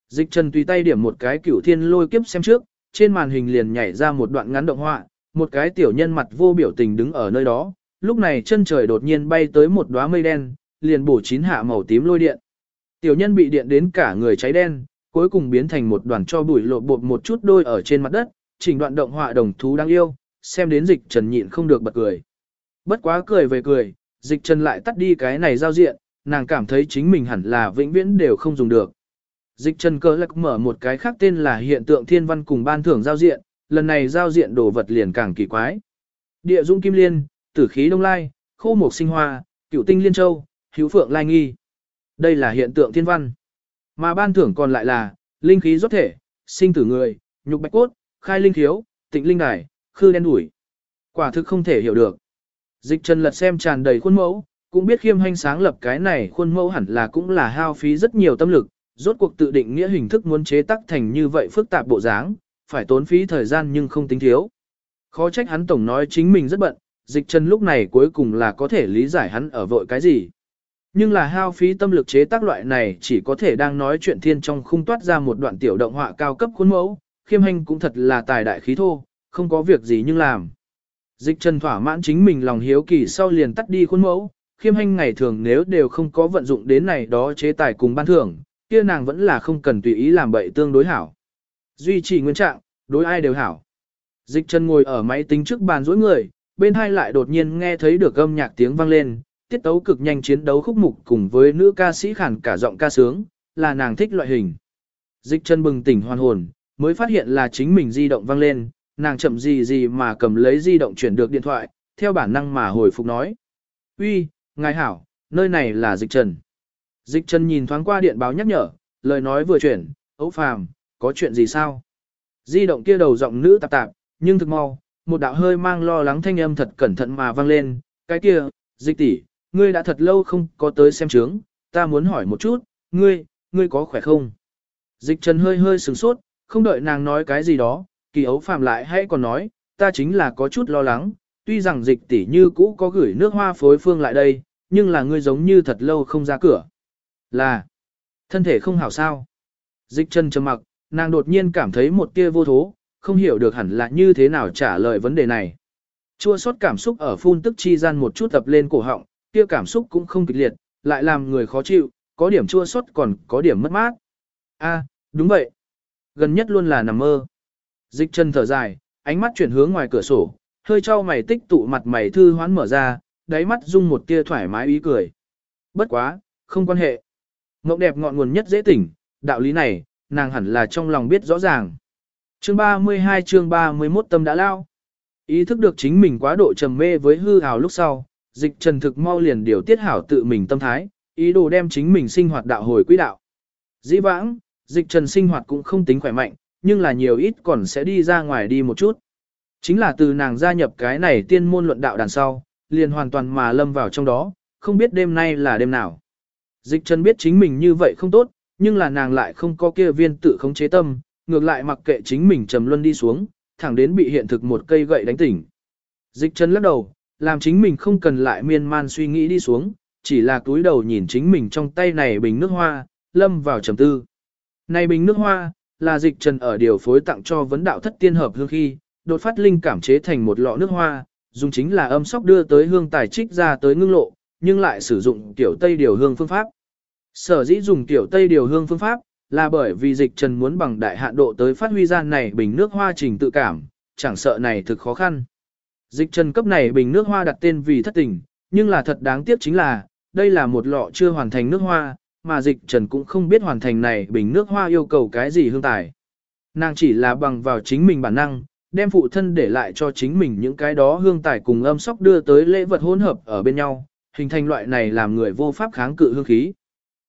Dịch trần tùy tay điểm một cái cửu thiên lôi kiếp xem trước, trên màn hình liền nhảy ra một đoạn ngắn động họa, một cái tiểu nhân mặt vô biểu tình đứng ở nơi đó, lúc này chân trời đột nhiên bay tới một đóa mây đen, liền bổ chín hạ màu tím lôi điện. Tiểu nhân bị điện đến cả người cháy đen, cuối cùng biến thành một đoàn cho bụi lộ bột một chút đôi ở trên mặt đất, chỉnh đoạn động họa đồng thú đáng yêu, xem đến dịch trần nhịn không được bật cười. Bất quá cười về cười, dịch trần lại tắt đi cái này giao diện, nàng cảm thấy chính mình hẳn là vĩnh viễn đều không dùng được. Dịch trần cơ lạc mở một cái khác tên là hiện tượng thiên văn cùng ban thưởng giao diện, lần này giao diện đồ vật liền càng kỳ quái. Địa dung kim liên, tử khí đông lai, khô mộc sinh hoa, cựu tinh liên châu, hữu phượng lai nghi. Đây là hiện tượng thiên văn. Mà ban thưởng còn lại là, linh khí rốt thể, sinh tử người, nhục bạch cốt, khai linh thiếu, tịnh linh đài, khư đen đuổi. Quả thực không thể hiểu được. Dịch trần lật xem tràn đầy khuôn mẫu, cũng biết khiêm hành sáng lập cái này khuôn mẫu hẳn là cũng là hao phí rất nhiều tâm lực, rốt cuộc tự định nghĩa hình thức muốn chế tác thành như vậy phức tạp bộ dáng, phải tốn phí thời gian nhưng không tính thiếu. Khó trách hắn tổng nói chính mình rất bận, dịch chân lúc này cuối cùng là có thể lý giải hắn ở vội cái gì. Nhưng là hao phí tâm lực chế tác loại này chỉ có thể đang nói chuyện thiên trong khung toát ra một đoạn tiểu động họa cao cấp khuôn mẫu, khiêm hành cũng thật là tài đại khí thô, không có việc gì nhưng làm. Dịch trần thỏa mãn chính mình lòng hiếu kỳ sau liền tắt đi khuôn mẫu, khiêm hành ngày thường nếu đều không có vận dụng đến này đó chế tài cùng ban thưởng, kia nàng vẫn là không cần tùy ý làm bậy tương đối hảo. Duy trì nguyên trạng, đối ai đều hảo. Dịch trần ngồi ở máy tính trước bàn dối người, bên hai lại đột nhiên nghe thấy được âm nhạc tiếng vang lên, tiết tấu cực nhanh chiến đấu khúc mục cùng với nữ ca sĩ khản cả giọng ca sướng, là nàng thích loại hình. Dịch chân bừng tỉnh hoàn hồn, mới phát hiện là chính mình di động vang lên, nàng chậm gì gì mà cầm lấy di động chuyển được điện thoại, theo bản năng mà hồi phục nói. uy, ngài hảo, nơi này là dịch trần. Dịch trần nhìn thoáng qua điện báo nhắc nhở, lời nói vừa chuyển, ấu phàm, có chuyện gì sao? Di động kia đầu giọng nữ tạp tạp, nhưng thực mau, một đạo hơi mang lo lắng thanh âm thật cẩn thận mà vang lên, cái kia, dịch tỷ, ngươi đã thật lâu không có tới xem trướng, ta muốn hỏi một chút, ngươi, ngươi có khỏe không? Dịch trần hơi hơi sửng sốt, không đợi nàng nói cái gì đó, kỳ ấu phàm lại hay còn nói, ta chính là có chút lo lắng, tuy rằng dịch tỷ như cũ có gửi nước hoa phối phương lại đây, nhưng là ngươi giống như thật lâu không ra cửa. Là, thân thể không hảo sao. Dịch chân trầm mặc, nàng đột nhiên cảm thấy một tia vô thố, không hiểu được hẳn là như thế nào trả lời vấn đề này. Chua xót cảm xúc ở phun tức chi gian một chút tập lên cổ họng, kia cảm xúc cũng không kịch liệt, lại làm người khó chịu, có điểm chua xót còn có điểm mất mát. A, đúng vậy. Gần nhất luôn là nằm mơ. Dịch chân thở dài, ánh mắt chuyển hướng ngoài cửa sổ, hơi trao mày tích tụ mặt mày thư hoán mở ra, đáy mắt dung một tia thoải mái ý cười. Bất quá, không quan hệ. Ngọc đẹp ngọn nguồn nhất dễ tỉnh, đạo lý này, nàng hẳn là trong lòng biết rõ ràng. Chương 32 chương 31 tâm đã lao. Ý thức được chính mình quá độ trầm mê với hư ảo lúc sau, dịch trần thực mau liền điều tiết hảo tự mình tâm thái, ý đồ đem chính mình sinh hoạt đạo hồi quỹ đạo. Dĩ vãng, dịch trần sinh hoạt cũng không tính khỏe mạnh, nhưng là nhiều ít còn sẽ đi ra ngoài đi một chút. Chính là từ nàng gia nhập cái này tiên môn luận đạo đàn sau, liền hoàn toàn mà lâm vào trong đó, không biết đêm nay là đêm nào. Dịch trần biết chính mình như vậy không tốt, nhưng là nàng lại không có kia viên tự khống chế tâm, ngược lại mặc kệ chính mình trầm luân đi xuống, thẳng đến bị hiện thực một cây gậy đánh tỉnh. Dịch trần lắc đầu, làm chính mình không cần lại miên man suy nghĩ đi xuống, chỉ là túi đầu nhìn chính mình trong tay này bình nước hoa, lâm vào trầm tư. Này bình nước hoa, là dịch trần ở điều phối tặng cho vấn đạo thất tiên hợp hương khi, đột phát linh cảm chế thành một lọ nước hoa, dùng chính là âm sóc đưa tới hương tài trích ra tới ngưng lộ, nhưng lại sử dụng tiểu tây điều hương phương pháp. Sở dĩ dùng tiểu tây điều hương phương pháp, là bởi vì dịch trần muốn bằng đại hạn độ tới phát huy gian này bình nước hoa trình tự cảm, chẳng sợ này thực khó khăn. Dịch trần cấp này bình nước hoa đặt tên vì thất tình, nhưng là thật đáng tiếc chính là, đây là một lọ chưa hoàn thành nước hoa, mà dịch trần cũng không biết hoàn thành này bình nước hoa yêu cầu cái gì hương tài. Nàng chỉ là bằng vào chính mình bản năng, đem phụ thân để lại cho chính mình những cái đó hương tài cùng âm sóc đưa tới lễ vật hỗn hợp ở bên nhau, hình thành loại này làm người vô pháp kháng cự hương khí.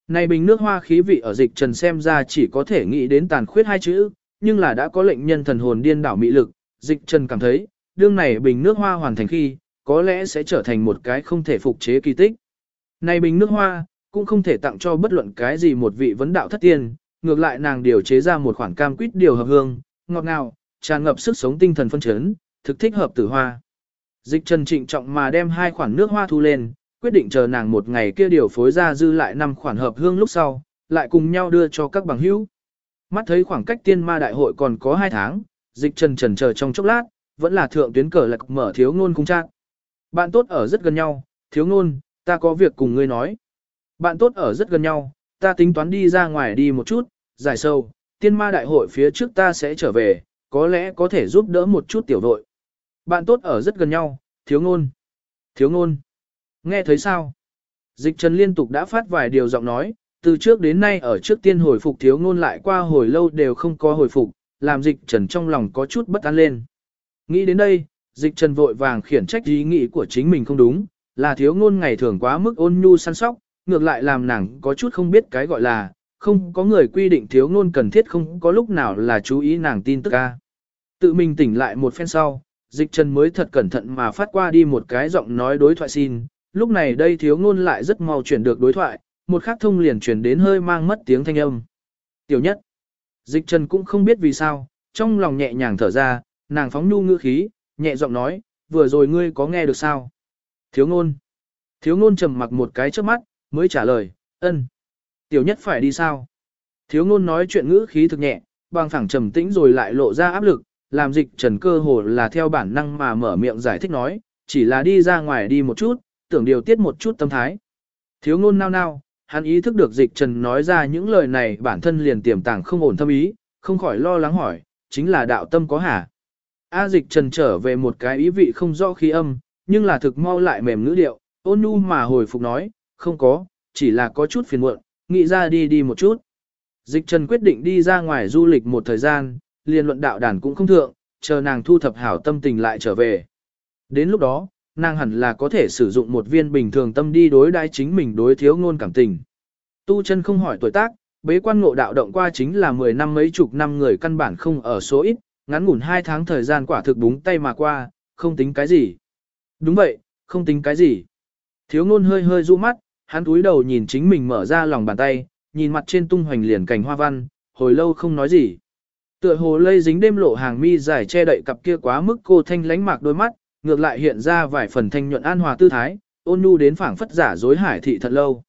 Này bình nước hoa khí vị ở dịch trần xem ra chỉ có thể nghĩ đến tàn khuyết hai chữ, nhưng là đã có lệnh nhân thần hồn điên đảo mị lực, dịch trần cảm thấy, đương này bình nước hoa hoàn thành khi, có lẽ sẽ trở thành một cái không thể phục chế kỳ tích. Này bình nước hoa, cũng không thể tặng cho bất luận cái gì một vị vấn đạo thất tiên, ngược lại nàng điều chế ra một khoản cam quýt điều hợp hương, ngọt ngào, tràn ngập sức sống tinh thần phân chấn, thực thích hợp tử hoa. Dịch trần trịnh trọng mà đem hai khoản nước hoa thu lên, quyết định chờ nàng một ngày kia điều phối ra dư lại năm khoản hợp hương lúc sau, lại cùng nhau đưa cho các bằng hữu. Mắt thấy khoảng cách tiên ma đại hội còn có hai tháng, dịch trần trần chờ trong chốc lát, vẫn là thượng tuyến cờ lạc mở thiếu ngôn cung trạng. Bạn tốt ở rất gần nhau, thiếu ngôn, ta có việc cùng ngươi nói. Bạn tốt ở rất gần nhau, ta tính toán đi ra ngoài đi một chút, giải sâu, tiên ma đại hội phía trước ta sẽ trở về, có lẽ có thể giúp đỡ một chút tiểu đội. Bạn tốt ở rất gần nhau, thiếu ngôn. Thiếu ngôn. Nghe thấy sao? Dịch trần liên tục đã phát vài điều giọng nói, từ trước đến nay ở trước tiên hồi phục thiếu ngôn lại qua hồi lâu đều không có hồi phục, làm dịch trần trong lòng có chút bất an lên. Nghĩ đến đây, dịch trần vội vàng khiển trách ý nghĩ của chính mình không đúng, là thiếu ngôn ngày thường quá mức ôn nhu săn sóc, ngược lại làm nàng có chút không biết cái gọi là, không có người quy định thiếu ngôn cần thiết không có lúc nào là chú ý nàng tin tức ca. Tự mình tỉnh lại một phen sau, dịch trần mới thật cẩn thận mà phát qua đi một cái giọng nói đối thoại xin, lúc này đây thiếu ngôn lại rất mau chuyển được đối thoại, một khắc thông liền chuyển đến hơi mang mất tiếng thanh âm. tiểu nhất. Dịch trần cũng không biết vì sao, trong lòng nhẹ nhàng thở ra, nàng phóng nhu ngữ khí, nhẹ giọng nói, vừa rồi ngươi có nghe được sao? Thiếu ngôn. Thiếu ngôn trầm mặc một cái trước mắt, mới trả lời, ân. Tiểu nhất phải đi sao? Thiếu ngôn nói chuyện ngữ khí thực nhẹ, bằng phẳng trầm tĩnh rồi lại lộ ra áp lực, làm dịch trần cơ hồ là theo bản năng mà mở miệng giải thích nói, chỉ là đi ra ngoài đi một chút, tưởng điều tiết một chút tâm thái. Thiếu ngôn nao nao, hắn ý thức được dịch trần nói ra những lời này bản thân liền tiềm tàng không ổn thâm ý, không khỏi lo lắng hỏi, chính là đạo tâm có hả? A dịch trần trở về một cái ý vị không rõ khí âm, nhưng là thực mau lại mềm ngữ điệu, ôn nhu mà hồi phục nói, không có, chỉ là có chút phiền muộn, nghĩ ra đi đi một chút. Dịch trần quyết định đi ra ngoài du lịch một thời gian, liền luận đạo đàn cũng không thượng, chờ nàng thu thập hảo tâm tình lại trở về. Đến lúc đó, nàng hẳn là có thể sử dụng một viên bình thường tâm đi đối đãi chính mình đối thiếu ngôn cảm tình. Tu chân không hỏi tuổi tác, bế quan ngộ đạo động qua chính là 10 năm mấy chục năm người căn bản không ở số ít, ngắn ngủn 2 tháng thời gian quả thực búng tay mà qua, không tính cái gì. Đúng vậy, không tính cái gì. Thiếu ngôn hơi hơi du mắt, hắn túi đầu nhìn chính mình mở ra lòng bàn tay, nhìn mặt trên tung hoành liền cảnh hoa văn, hồi lâu không nói gì. Tựa hồ lây dính đêm lộ hàng mi dài che đậy cặp kia quá mức cô thanh lánh mạc đôi mắt, ngược lại hiện ra vài phần thanh nhuận an hòa tư thái, ôn nhu đến phảng phất giả dối hải thị thật lâu.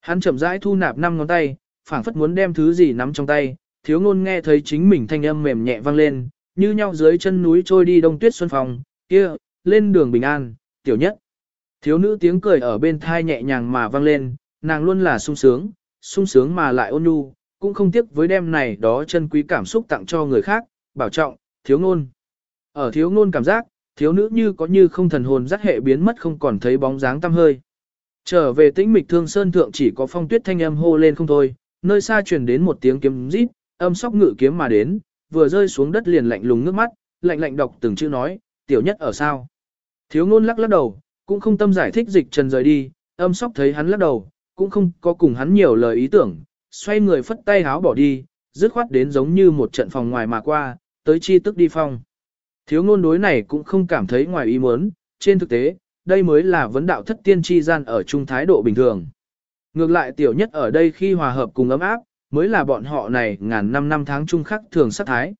Hắn chậm rãi thu nạp năm ngón tay, phảng phất muốn đem thứ gì nắm trong tay, thiếu ngôn nghe thấy chính mình thanh âm mềm nhẹ vang lên, như nhau dưới chân núi trôi đi đông tuyết xuân phòng, kia, lên đường bình an, tiểu nhất. Thiếu nữ tiếng cười ở bên thai nhẹ nhàng mà vang lên, nàng luôn là sung sướng, sung sướng mà lại ôn nhu, cũng không tiếc với đêm này đó chân quý cảm xúc tặng cho người khác, bảo trọng, thiếu ngôn. Ở thiếu ngôn cảm giác, thiếu nữ như có như không thần hồn giác hệ biến mất không còn thấy bóng dáng tăm hơi. Trở về tĩnh mịch thương sơn thượng chỉ có phong tuyết thanh âm hô lên không thôi, nơi xa truyền đến một tiếng kiếm rít, âm sóc ngự kiếm mà đến, vừa rơi xuống đất liền lạnh lùng nước mắt, lạnh lạnh đọc từng chữ nói, tiểu nhất ở sao. Thiếu ngôn lắc lắc đầu, cũng không tâm giải thích dịch trần rời đi, âm sóc thấy hắn lắc đầu, cũng không có cùng hắn nhiều lời ý tưởng, xoay người phất tay háo bỏ đi, dứt khoát đến giống như một trận phòng ngoài mà qua, tới chi tức đi phong. Thiếu ngôn đối này cũng không cảm thấy ngoài ý muốn, trên thực tế, đây mới là vấn đạo thất tiên chi gian ở chung thái độ bình thường. Ngược lại tiểu nhất ở đây khi hòa hợp cùng ấm áp, mới là bọn họ này ngàn năm năm tháng chung khắc thường sát thái.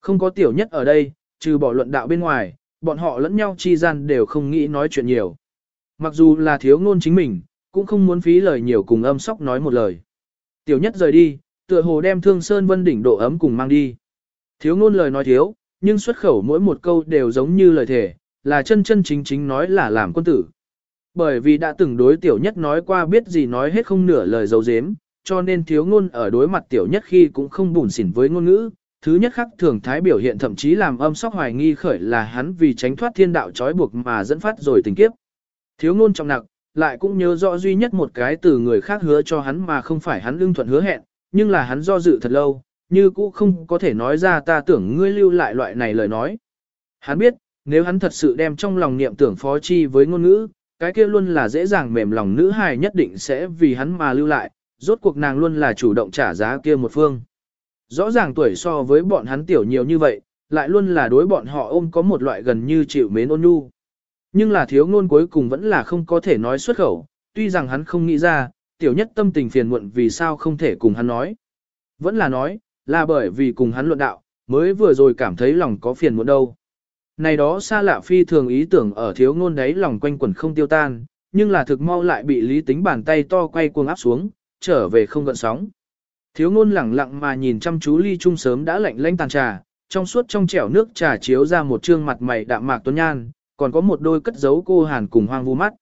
Không có tiểu nhất ở đây, trừ bỏ luận đạo bên ngoài, bọn họ lẫn nhau chi gian đều không nghĩ nói chuyện nhiều. Mặc dù là thiếu ngôn chính mình, cũng không muốn phí lời nhiều cùng âm sóc nói một lời. Tiểu nhất rời đi, tựa hồ đem thương sơn vân đỉnh độ ấm cùng mang đi. Thiếu ngôn lời nói thiếu, nhưng xuất khẩu mỗi một câu đều giống như lời thể, là chân chân chính chính nói là làm quân tử. Bởi vì đã từng đối tiểu nhất nói qua biết gì nói hết không nửa lời dấu dếm, cho nên thiếu ngôn ở đối mặt tiểu nhất khi cũng không bùn xỉn với ngôn ngữ. Thứ nhất khắc thường thái biểu hiện thậm chí làm âm sóc hoài nghi khởi là hắn vì tránh thoát thiên đạo trói buộc mà dẫn phát rồi tình kiếp. Thiếu ngôn trọng nặng, lại cũng nhớ rõ duy nhất một cái từ người khác hứa cho hắn mà không phải hắn lương thuận hứa hẹn, nhưng là hắn do dự thật lâu, như cũ không có thể nói ra ta tưởng ngươi lưu lại loại này lời nói. Hắn biết, nếu hắn thật sự đem trong lòng niệm tưởng phó chi với ngôn ngữ, cái kia luôn là dễ dàng mềm lòng nữ hài nhất định sẽ vì hắn mà lưu lại, rốt cuộc nàng luôn là chủ động trả giá kia một phương. Rõ ràng tuổi so với bọn hắn tiểu nhiều như vậy, lại luôn là đối bọn họ ôm có một loại gần như chịu mến ôn nhu. Nhưng là thiếu ngôn cuối cùng vẫn là không có thể nói xuất khẩu, tuy rằng hắn không nghĩ ra, tiểu nhất tâm tình phiền muộn vì sao không thể cùng hắn nói. Vẫn là nói, là bởi vì cùng hắn luận đạo, mới vừa rồi cảm thấy lòng có phiền muộn đâu. Này đó xa lạ phi thường ý tưởng ở thiếu ngôn đấy lòng quanh quẩn không tiêu tan, nhưng là thực mau lại bị lý tính bàn tay to quay cuồng áp xuống, trở về không gợn sóng. Thiếu ngôn lẳng lặng mà nhìn chăm chú ly trung sớm đã lạnh lanh tàn trà, trong suốt trong chẻo nước trà chiếu ra một trương mặt mày đạm mạc tuấn nhan, còn có một đôi cất giấu cô hàn cùng hoang vu mắt.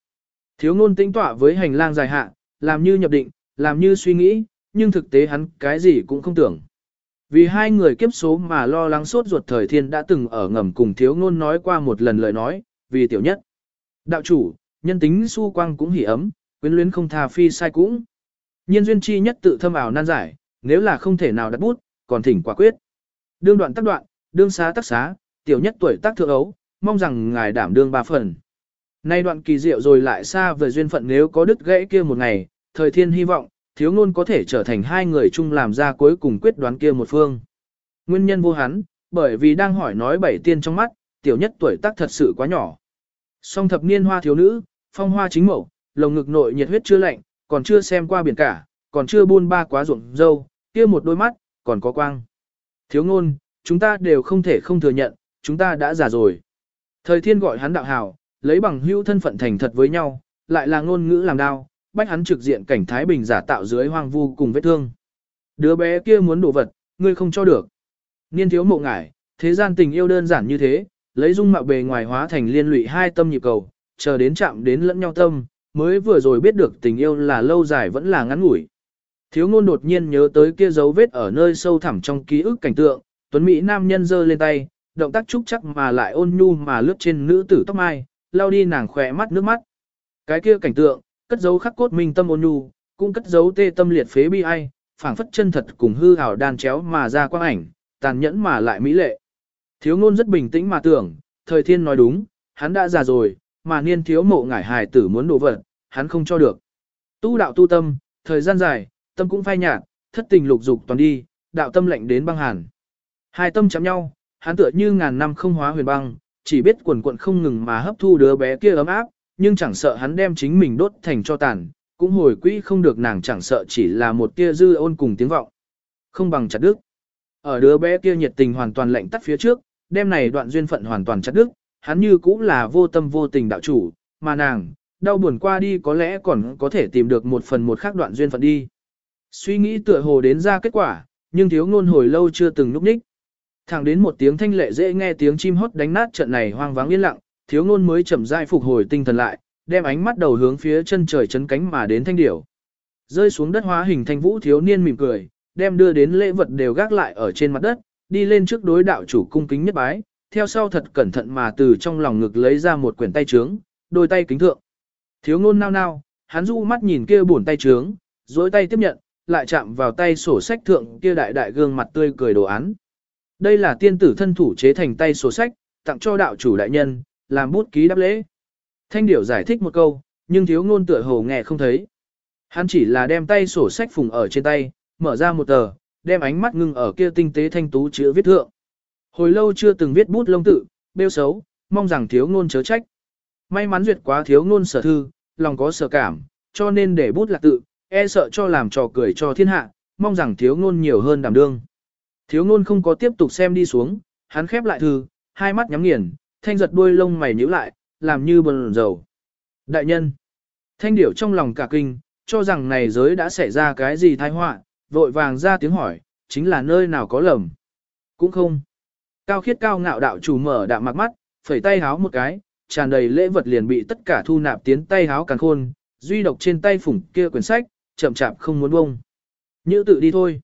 Thiếu ngôn tinh tọa với hành lang dài hạ, làm như nhập định, làm như suy nghĩ, nhưng thực tế hắn cái gì cũng không tưởng. Vì hai người kiếp số mà lo lắng suốt ruột thời thiên đã từng ở ngầm cùng thiếu ngôn nói qua một lần lời nói, vì tiểu nhất. Đạo chủ, nhân tính su quang cũng hỉ ấm, quyến luyến không tha phi sai cũng. Nhiên duyên chi nhất tự thâm ảo nan giải, nếu là không thể nào đặt bút, còn thỉnh quả quyết. Đương đoạn tác đoạn, đương xá tác xá, tiểu nhất tuổi tác thượng ấu, mong rằng ngài đảm đương ba phần. Nay đoạn kỳ diệu rồi lại xa về duyên phận nếu có đứt gãy kia một ngày, thời thiên hy vọng, thiếu ngôn có thể trở thành hai người chung làm ra cuối cùng quyết đoán kia một phương. Nguyên nhân vô hắn, bởi vì đang hỏi nói bảy tiên trong mắt, tiểu nhất tuổi tác thật sự quá nhỏ. Song thập niên hoa thiếu nữ, phong hoa chính mẫu, lồng ngực nội nhiệt huyết chưa lạnh, còn chưa xem qua biển cả, còn chưa buôn ba quá ruộng dâu, kia một đôi mắt, còn có quang. Thiếu ngôn, chúng ta đều không thể không thừa nhận, chúng ta đã già rồi. Thời thiên gọi hắn đạo hào, lấy bằng hữu thân phận thành thật với nhau, lại là ngôn ngữ làm đao, bách hắn trực diện cảnh Thái Bình giả tạo dưới hoang vu cùng vết thương. Đứa bé kia muốn đổ vật, ngươi không cho được. Niên thiếu mộ ngải, thế gian tình yêu đơn giản như thế, lấy dung mạo bề ngoài hóa thành liên lụy hai tâm nhịp cầu, chờ đến chạm đến lẫn nhau tâm, mới vừa rồi biết được tình yêu là lâu dài vẫn là ngắn ngủi. Thiếu ngôn đột nhiên nhớ tới kia dấu vết ở nơi sâu thẳm trong ký ức cảnh tượng, tuấn Mỹ nam nhân giơ lên tay, động tác trúc chắc mà lại ôn nhu mà lướt trên nữ tử tóc mai, lau đi nàng khỏe mắt nước mắt. Cái kia cảnh tượng, cất dấu khắc cốt minh tâm ôn nhu, cũng cất dấu tê tâm liệt phế bi ai, phảng phất chân thật cùng hư ảo đan chéo mà ra quang ảnh, tàn nhẫn mà lại mỹ lệ. Thiếu ngôn rất bình tĩnh mà tưởng, thời thiên nói đúng, hắn đã già rồi, mà niên thiếu mộ ngải hài tử muốn đổ vật, hắn không cho được. Tu đạo tu tâm, thời gian dài, tâm cũng phai nhạt, thất tình lục dục toàn đi, đạo tâm lạnh đến băng hàn. Hai tâm chạm nhau, hắn tựa như ngàn năm không hóa huyền băng, chỉ biết quần quận không ngừng mà hấp thu đứa bé kia ấm áp, nhưng chẳng sợ hắn đem chính mình đốt thành cho tàn, cũng hồi quỹ không được nàng chẳng sợ chỉ là một tia dư ôn cùng tiếng vọng. Không bằng chặt đứt. Ở đứa bé kia nhiệt tình hoàn toàn lạnh tắt phía trước, đêm này đoạn duyên phận hoàn toàn chặt đứt, hắn như cũng là vô tâm vô tình đạo chủ, mà nàng, đau buồn qua đi có lẽ còn có thể tìm được một phần một khác đoạn duyên phận đi. Suy nghĩ tựa hồ đến ra kết quả, nhưng thiếu ngôn hồi lâu chưa từng núp ních. Thẳng đến một tiếng thanh lệ dễ nghe tiếng chim hót đánh nát trận này hoang vắng yên lặng, thiếu ngôn mới chậm rãi phục hồi tinh thần lại, đem ánh mắt đầu hướng phía chân trời chấn cánh mà đến thanh điểu. Rơi xuống đất hóa hình thanh vũ thiếu niên mỉm cười, đem đưa đến lễ vật đều gác lại ở trên mặt đất, đi lên trước đối đạo chủ cung kính nhất bái, theo sau thật cẩn thận mà từ trong lòng ngực lấy ra một quyển tay trướng, đôi tay kính thượng. Thiếu ngôn nao nao, hắn du mắt nhìn kia buồn tay trướng, dối tay tiếp nhận, lại chạm vào tay sổ sách thượng kia đại đại gương mặt tươi cười đồ án. Đây là tiên tử thân thủ chế thành tay sổ sách, tặng cho đạo chủ đại nhân, làm bút ký đáp lễ. Thanh điểu giải thích một câu, nhưng thiếu ngôn tựa hồ nghe không thấy. Hắn chỉ là đem tay sổ sách phùng ở trên tay, mở ra một tờ, đem ánh mắt ngưng ở kia tinh tế thanh tú chữ viết thượng. Hồi lâu chưa từng viết bút lông tự, bêu xấu, mong rằng thiếu ngôn chớ trách. May mắn duyệt quá thiếu ngôn sở thư, lòng có sở cảm, cho nên để bút lạc tự, e sợ cho làm trò cười cho thiên hạ, mong rằng thiếu ngôn nhiều hơn đảm đương. Thiếu ngôn không có tiếp tục xem đi xuống, hắn khép lại thư, hai mắt nhắm nghiền, thanh giật đuôi lông mày nhíu lại, làm như bần dầu. Đại nhân, thanh điểu trong lòng cả kinh, cho rằng này giới đã xảy ra cái gì tai họa, vội vàng ra tiếng hỏi, chính là nơi nào có lầm. Cũng không. Cao khiết cao ngạo đạo chủ mở đạm mặc mắt, phẩy tay háo một cái, tràn đầy lễ vật liền bị tất cả thu nạp tiến tay háo càng khôn, duy độc trên tay phủng kia quyển sách, chậm chạp không muốn bông. nhữ tự đi thôi.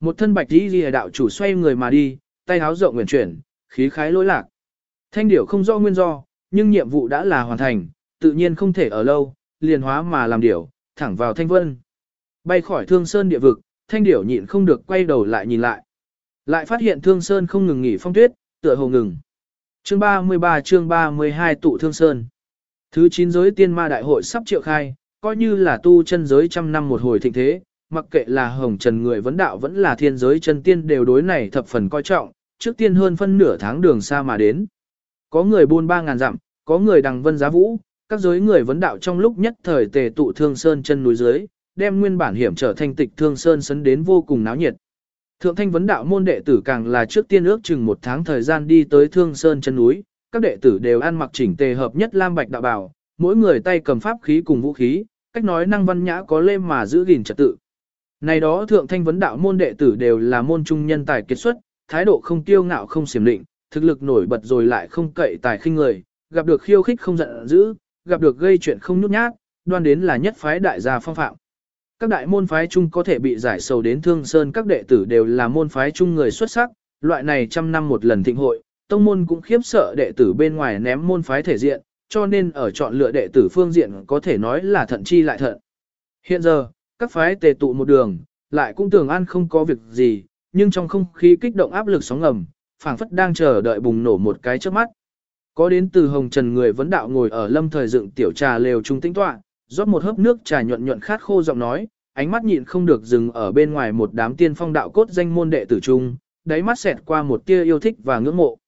Một thân bạch đi ghi đạo chủ xoay người mà đi, tay háo rộng nguyện chuyển, khí khái lỗi lạc. Thanh điểu không do nguyên do, nhưng nhiệm vụ đã là hoàn thành, tự nhiên không thể ở lâu, liền hóa mà làm điểu, thẳng vào thanh vân. Bay khỏi thương sơn địa vực, thanh điểu nhịn không được quay đầu lại nhìn lại. Lại phát hiện thương sơn không ngừng nghỉ phong tuyết, tựa hồ ngừng. Chương 33 chương 32 tụ thương sơn. Thứ 9 giới tiên ma đại hội sắp triệu khai, coi như là tu chân giới trăm năm một hồi thịnh thế, mặc kệ là hồng trần người vấn đạo vẫn là thiên giới chân tiên đều đối này thập phần coi trọng, trước tiên hơn phân nửa tháng đường xa mà đến. Có người buôn ba ngàn dặm, có người đằng vân giá vũ, các giới người vấn đạo trong lúc nhất thời tề tụ thương sơn chân núi dưới, đem nguyên bản hiểm trở thành tịch thương sơn sấn đến vô cùng náo nhiệt. Thượng thanh vấn đạo môn đệ tử càng là trước tiên ước chừng một tháng thời gian đi tới thương sơn chân núi, các đệ tử đều ăn mặc chỉnh tề hợp nhất lam bạch đạo bảo, mỗi người tay cầm pháp khí cùng vũ khí, cách nói năng văn nhã có lêm mà giữ gìn trật tự. Này đó thượng thanh vấn đạo môn đệ tử đều là môn trung nhân tài kết xuất, thái độ không tiêu ngạo không xiểm định, thực lực nổi bật rồi lại không cậy tài khinh người, gặp được khiêu khích không giận dữ, gặp được gây chuyện không nhút nhát, đoan đến là nhất phái đại gia phong phạm. Các đại môn phái chung có thể bị giải sầu đến thương sơn các đệ tử đều là môn phái chung người xuất sắc, loại này trăm năm một lần thịnh hội, tông môn cũng khiếp sợ đệ tử bên ngoài ném môn phái thể diện, cho nên ở chọn lựa đệ tử phương diện có thể nói là thận chi lại thận. Hiện giờ, các phái tề tụ một đường, lại cũng tưởng an không có việc gì, nhưng trong không khí kích động áp lực sóng ngầm, phảng phất đang chờ đợi bùng nổ một cái trước mắt. Có đến từ hồng trần người vấn đạo ngồi ở lâm thời dựng tiểu trà lều trung tĩnh tọa, rót một hớp nước trà nhuận nhuận khát khô giọng nói, ánh mắt nhịn không được dừng ở bên ngoài một đám tiên phong đạo cốt danh môn đệ tử trung, đáy mắt xẹt qua một tia yêu thích và ngưỡng mộ.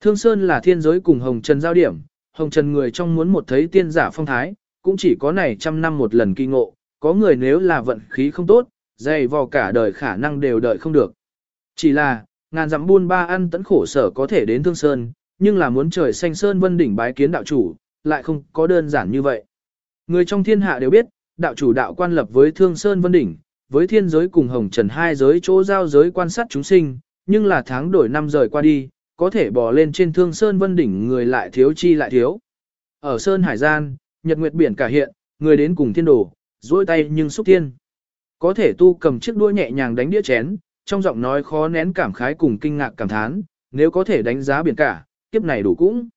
Thương Sơn là thiên giới cùng hồng trần giao điểm, hồng trần người trong muốn một thấy tiên giả phong thái, cũng chỉ có này trăm năm một lần kỳ ngộ, có người nếu là vận khí không tốt, dày vò cả đời khả năng đều đợi không được. Chỉ là, ngàn dặm buôn ba ăn tẫn khổ sở có thể đến Thương Sơn, nhưng là muốn trời xanh sơn vân đỉnh bái kiến đạo chủ, lại không có đơn giản như vậy. Người trong thiên hạ đều biết, đạo chủ đạo quan lập với Thương Sơn Vân Đỉnh, với thiên giới cùng hồng trần hai giới chỗ giao giới quan sát chúng sinh, nhưng là tháng đổi năm rời qua đi, có thể bò lên trên Thương Sơn Vân Đỉnh người lại thiếu chi lại thiếu. Ở Sơn Hải Gian, Nhật Nguyệt Biển cả hiện, người đến cùng thiên đồ, duỗi tay nhưng xúc thiên. Có thể tu cầm chiếc đuôi nhẹ nhàng đánh đĩa chén, trong giọng nói khó nén cảm khái cùng kinh ngạc cảm thán, nếu có thể đánh giá biển cả, kiếp này đủ cũng.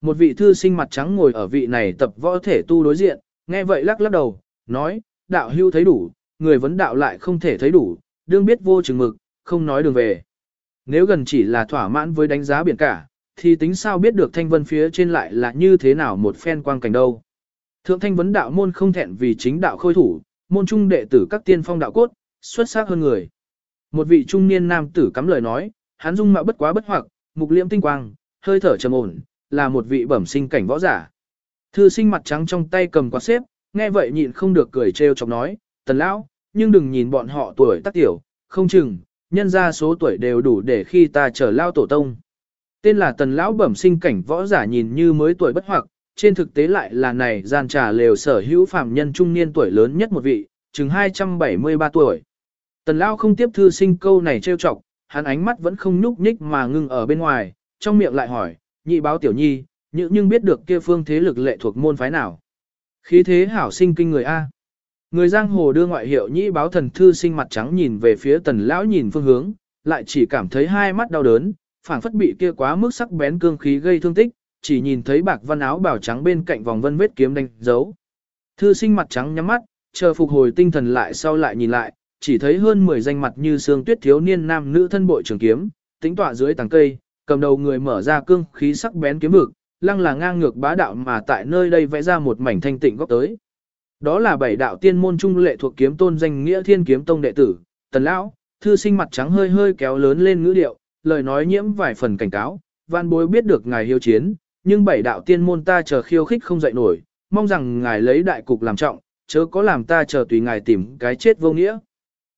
Một vị thư sinh mặt trắng ngồi ở vị này tập võ thể tu đối diện, nghe vậy lắc lắc đầu, nói, đạo hưu thấy đủ, người vấn đạo lại không thể thấy đủ, đương biết vô chừng mực, không nói đường về. Nếu gần chỉ là thỏa mãn với đánh giá biển cả, thì tính sao biết được thanh vân phía trên lại là như thế nào một phen quang cảnh đâu. Thượng thanh vấn đạo môn không thẹn vì chính đạo khôi thủ, môn trung đệ tử các tiên phong đạo cốt, xuất sắc hơn người. Một vị trung niên nam tử cắm lời nói, hắn dung mạo bất quá bất hoặc, mục liễm tinh quang, hơi thở trầm ổn, là một vị bẩm sinh cảnh võ giả. Thư sinh mặt trắng trong tay cầm quạt xếp, nghe vậy nhịn không được cười trêu chọc nói, tần lão, nhưng đừng nhìn bọn họ tuổi tác tiểu, không chừng, nhân ra số tuổi đều đủ để khi ta trở lao tổ tông. Tên là tần lão bẩm sinh cảnh võ giả nhìn như mới tuổi bất hoặc, trên thực tế lại là này gian trà lều sở hữu phạm nhân trung niên tuổi lớn nhất một vị, chừng 273 tuổi. Tần lão không tiếp thư sinh câu này trêu chọc, hắn ánh mắt vẫn không nhúc nhích mà ngưng ở bên ngoài, trong miệng lại hỏi, nhị báo tiểu nhi, nhưng biết được kia phương thế lực lệ thuộc môn phái nào. Khí thế hảo sinh kinh người A. Người giang hồ đưa ngoại hiệu nhĩ báo thần thư sinh mặt trắng nhìn về phía tần lão nhìn phương hướng, lại chỉ cảm thấy hai mắt đau đớn, phảng phất bị kia quá mức sắc bén cương khí gây thương tích, chỉ nhìn thấy bạc văn áo bảo trắng bên cạnh vòng vân vết kiếm đánh dấu. Thư sinh mặt trắng nhắm mắt, chờ phục hồi tinh thần lại sau lại nhìn lại, chỉ thấy hơn 10 danh mặt như xương tuyết thiếu niên nam nữ thân bội trường kiếm, tính tọa dưới tàng cây, cầm đầu người mở ra cương khí sắc bén kiếm vực, lăng là ngang ngược bá đạo mà tại nơi đây vẽ ra một mảnh thanh tịnh góc tới. Đó là bảy đạo tiên môn trung lệ thuộc kiếm tôn danh nghĩa thiên kiếm tông đệ tử, tần lão, thư sinh mặt trắng hơi hơi kéo lớn lên ngữ điệu, lời nói nhiễm vài phần cảnh cáo, văn bối biết được ngài hiếu chiến, nhưng bảy đạo tiên môn ta chờ khiêu khích không dậy nổi, mong rằng ngài lấy đại cục làm trọng, chớ có làm ta chờ tùy ngài tìm cái chết vô nghĩa.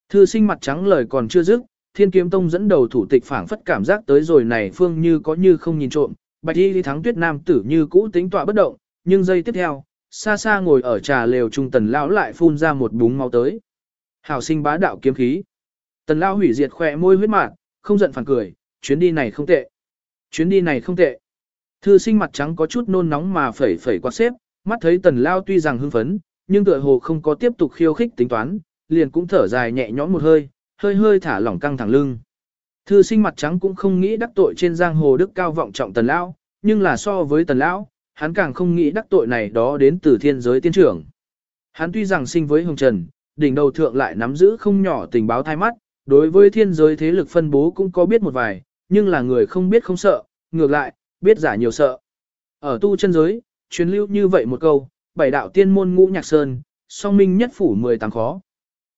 Thư sinh mặt trắng lời còn chưa dứt, thiên kiếm tông dẫn đầu thủ tịch phảng phất cảm giác tới rồi này phương như có như không nhìn trộm, bạch y thắng tuyết nam tử như cũ tính tọa bất động, nhưng giây tiếp theo, xa xa ngồi ở trà lều trung tần lão lại phun ra một búng máu tới. Hảo sinh bá đạo kiếm khí. Tần lão hủy diệt khỏe môi huyết mạt, không giận phản cười, chuyến đi này không tệ. Chuyến đi này không tệ. Thư sinh mặt trắng có chút nôn nóng mà phẩy phẩy quạt xếp, mắt thấy tần lao tuy rằng hưng phấn, nhưng tựa hồ không có tiếp tục khiêu khích tính toán, liền cũng thở dài nhẹ nhõm một hơi, hơi hơi thả lỏng căng thẳng lưng. Thư sinh mặt trắng cũng không nghĩ đắc tội trên giang hồ đức cao vọng trọng tần lão, nhưng là so với tần lão, hắn càng không nghĩ đắc tội này đó đến từ thiên giới tiên trưởng. Hắn tuy rằng sinh với hồng trần, đỉnh đầu thượng lại nắm giữ không nhỏ tình báo thai mắt, đối với thiên giới thế lực phân bố cũng có biết một vài, nhưng là người không biết không sợ, ngược lại, biết giả nhiều sợ. Ở tu chân giới, truyền lưu như vậy một câu, bảy đạo tiên môn ngũ nhạc sơn, song minh nhất phủ mười tám khó.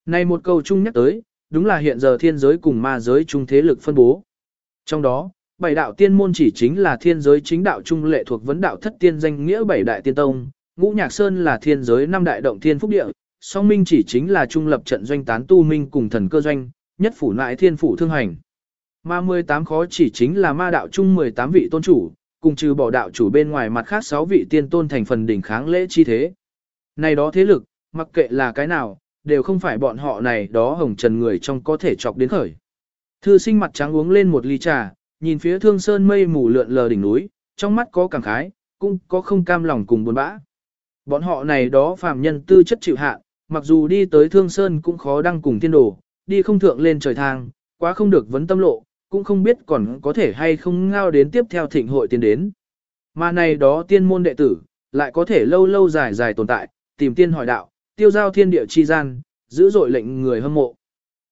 Này một câu chung nhắc tới, đúng là hiện giờ thiên giới cùng ma giới chung thế lực phân bố. Trong đó, bảy đạo tiên môn chỉ chính là thiên giới chính đạo trung lệ thuộc vấn đạo thất tiên danh nghĩa bảy đại tiên tông, ngũ nhạc sơn là thiên giới năm đại động thiên phúc địa, song minh chỉ chính là trung lập trận doanh tán tu minh cùng thần cơ doanh, nhất phủ nại thiên phủ thương hành. Ma 18 khó chỉ chính là ma đạo trung 18 vị tôn chủ, cùng trừ bỏ đạo chủ bên ngoài mặt khác 6 vị tiên tôn thành phần đỉnh kháng lễ chi thế. Này đó thế lực, mặc kệ là cái nào, đều không phải bọn họ này đó hồng trần người trong có thể chọc đến khởi. Thư sinh mặt trắng uống lên một ly trà, nhìn phía thương sơn mây mù lượn lờ đỉnh núi, trong mắt có cảm khái, cũng có không cam lòng cùng buồn bã. Bọn họ này đó phàm nhân tư chất chịu hạ, mặc dù đi tới thương sơn cũng khó đăng cùng thiên đồ, đi không thượng lên trời thang, quá không được vấn tâm lộ, cũng không biết còn có thể hay không ngao đến tiếp theo thịnh hội tiến đến. Mà này đó tiên môn đệ tử, lại có thể lâu lâu dài dài tồn tại, tìm tiên hỏi đạo, tiêu giao thiên địa chi gian, giữ dội lệnh người hâm mộ.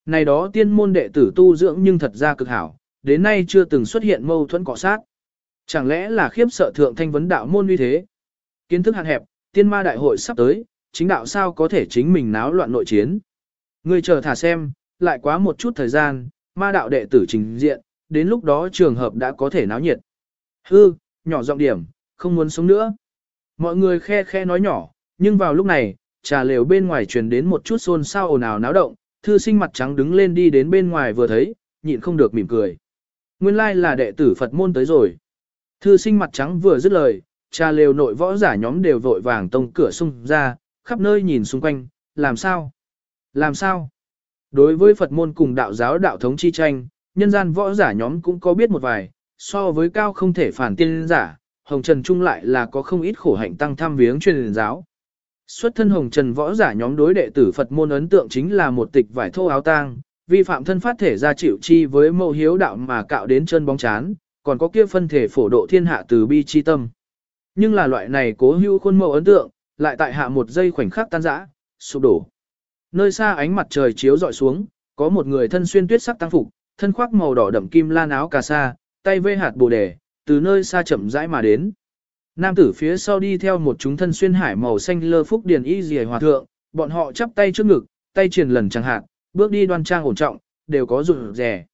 Này đó tiên môn đệ tử tu dưỡng nhưng thật ra cực hảo, đến nay chưa từng xuất hiện mâu thuẫn cọ sát. Chẳng lẽ là khiếp sợ thượng thanh vấn đạo môn uy thế? Kiến thức hạn hẹp, tiên ma đại hội sắp tới, chính đạo sao có thể chính mình náo loạn nội chiến? Người chờ thả xem, lại quá một chút thời gian, ma đạo đệ tử trình diện, đến lúc đó trường hợp đã có thể náo nhiệt. Hư, nhỏ giọng điểm, không muốn sống nữa. Mọi người khe khe nói nhỏ, nhưng vào lúc này, trà lều bên ngoài truyền đến một chút xôn xao ồn ào náo động, thư sinh mặt trắng đứng lên đi đến bên ngoài vừa thấy, nhịn không được mỉm cười. Nguyên lai là đệ tử Phật môn tới rồi. Thư sinh mặt trắng vừa dứt lời, cha lều nội võ giả nhóm đều vội vàng tông cửa xung ra, khắp nơi nhìn xung quanh, làm sao? Làm sao? Đối với Phật môn cùng đạo giáo đạo thống chi tranh, nhân gian võ giả nhóm cũng có biết một vài, so với cao không thể phản tiên giả, Hồng Trần Trung lại là có không ít khổ hạnh tăng tham viếng truyền giáo. Xuất thân Hồng Trần võ giả nhóm đối đệ tử Phật môn ấn tượng chính là một tịch vải thô áo tang, vi phạm thân phát thể ra chịu chi với mâu hiếu đạo mà cạo đến chân bóng chán, còn có kia phân thể phổ độ thiên hạ từ bi chi tâm. Nhưng là loại này cố hữu khuôn mẫu ấn tượng, lại tại hạ một giây khoảnh khắc tan rã, sụp đổ. Nơi xa ánh mặt trời chiếu dọi xuống, có một người thân xuyên tuyết sắc tăng phục, thân khoác màu đỏ đậm kim lan áo cà sa, tay vê hạt bồ đề, từ nơi xa chậm rãi mà đến. Nam tử phía sau đi theo một chúng thân xuyên hải màu xanh lơ phúc điền y dì hòa thượng, bọn họ chắp tay trước ngực, tay truyền lần chẳng hạn, bước đi đoan trang ổn trọng, đều có rụt rè.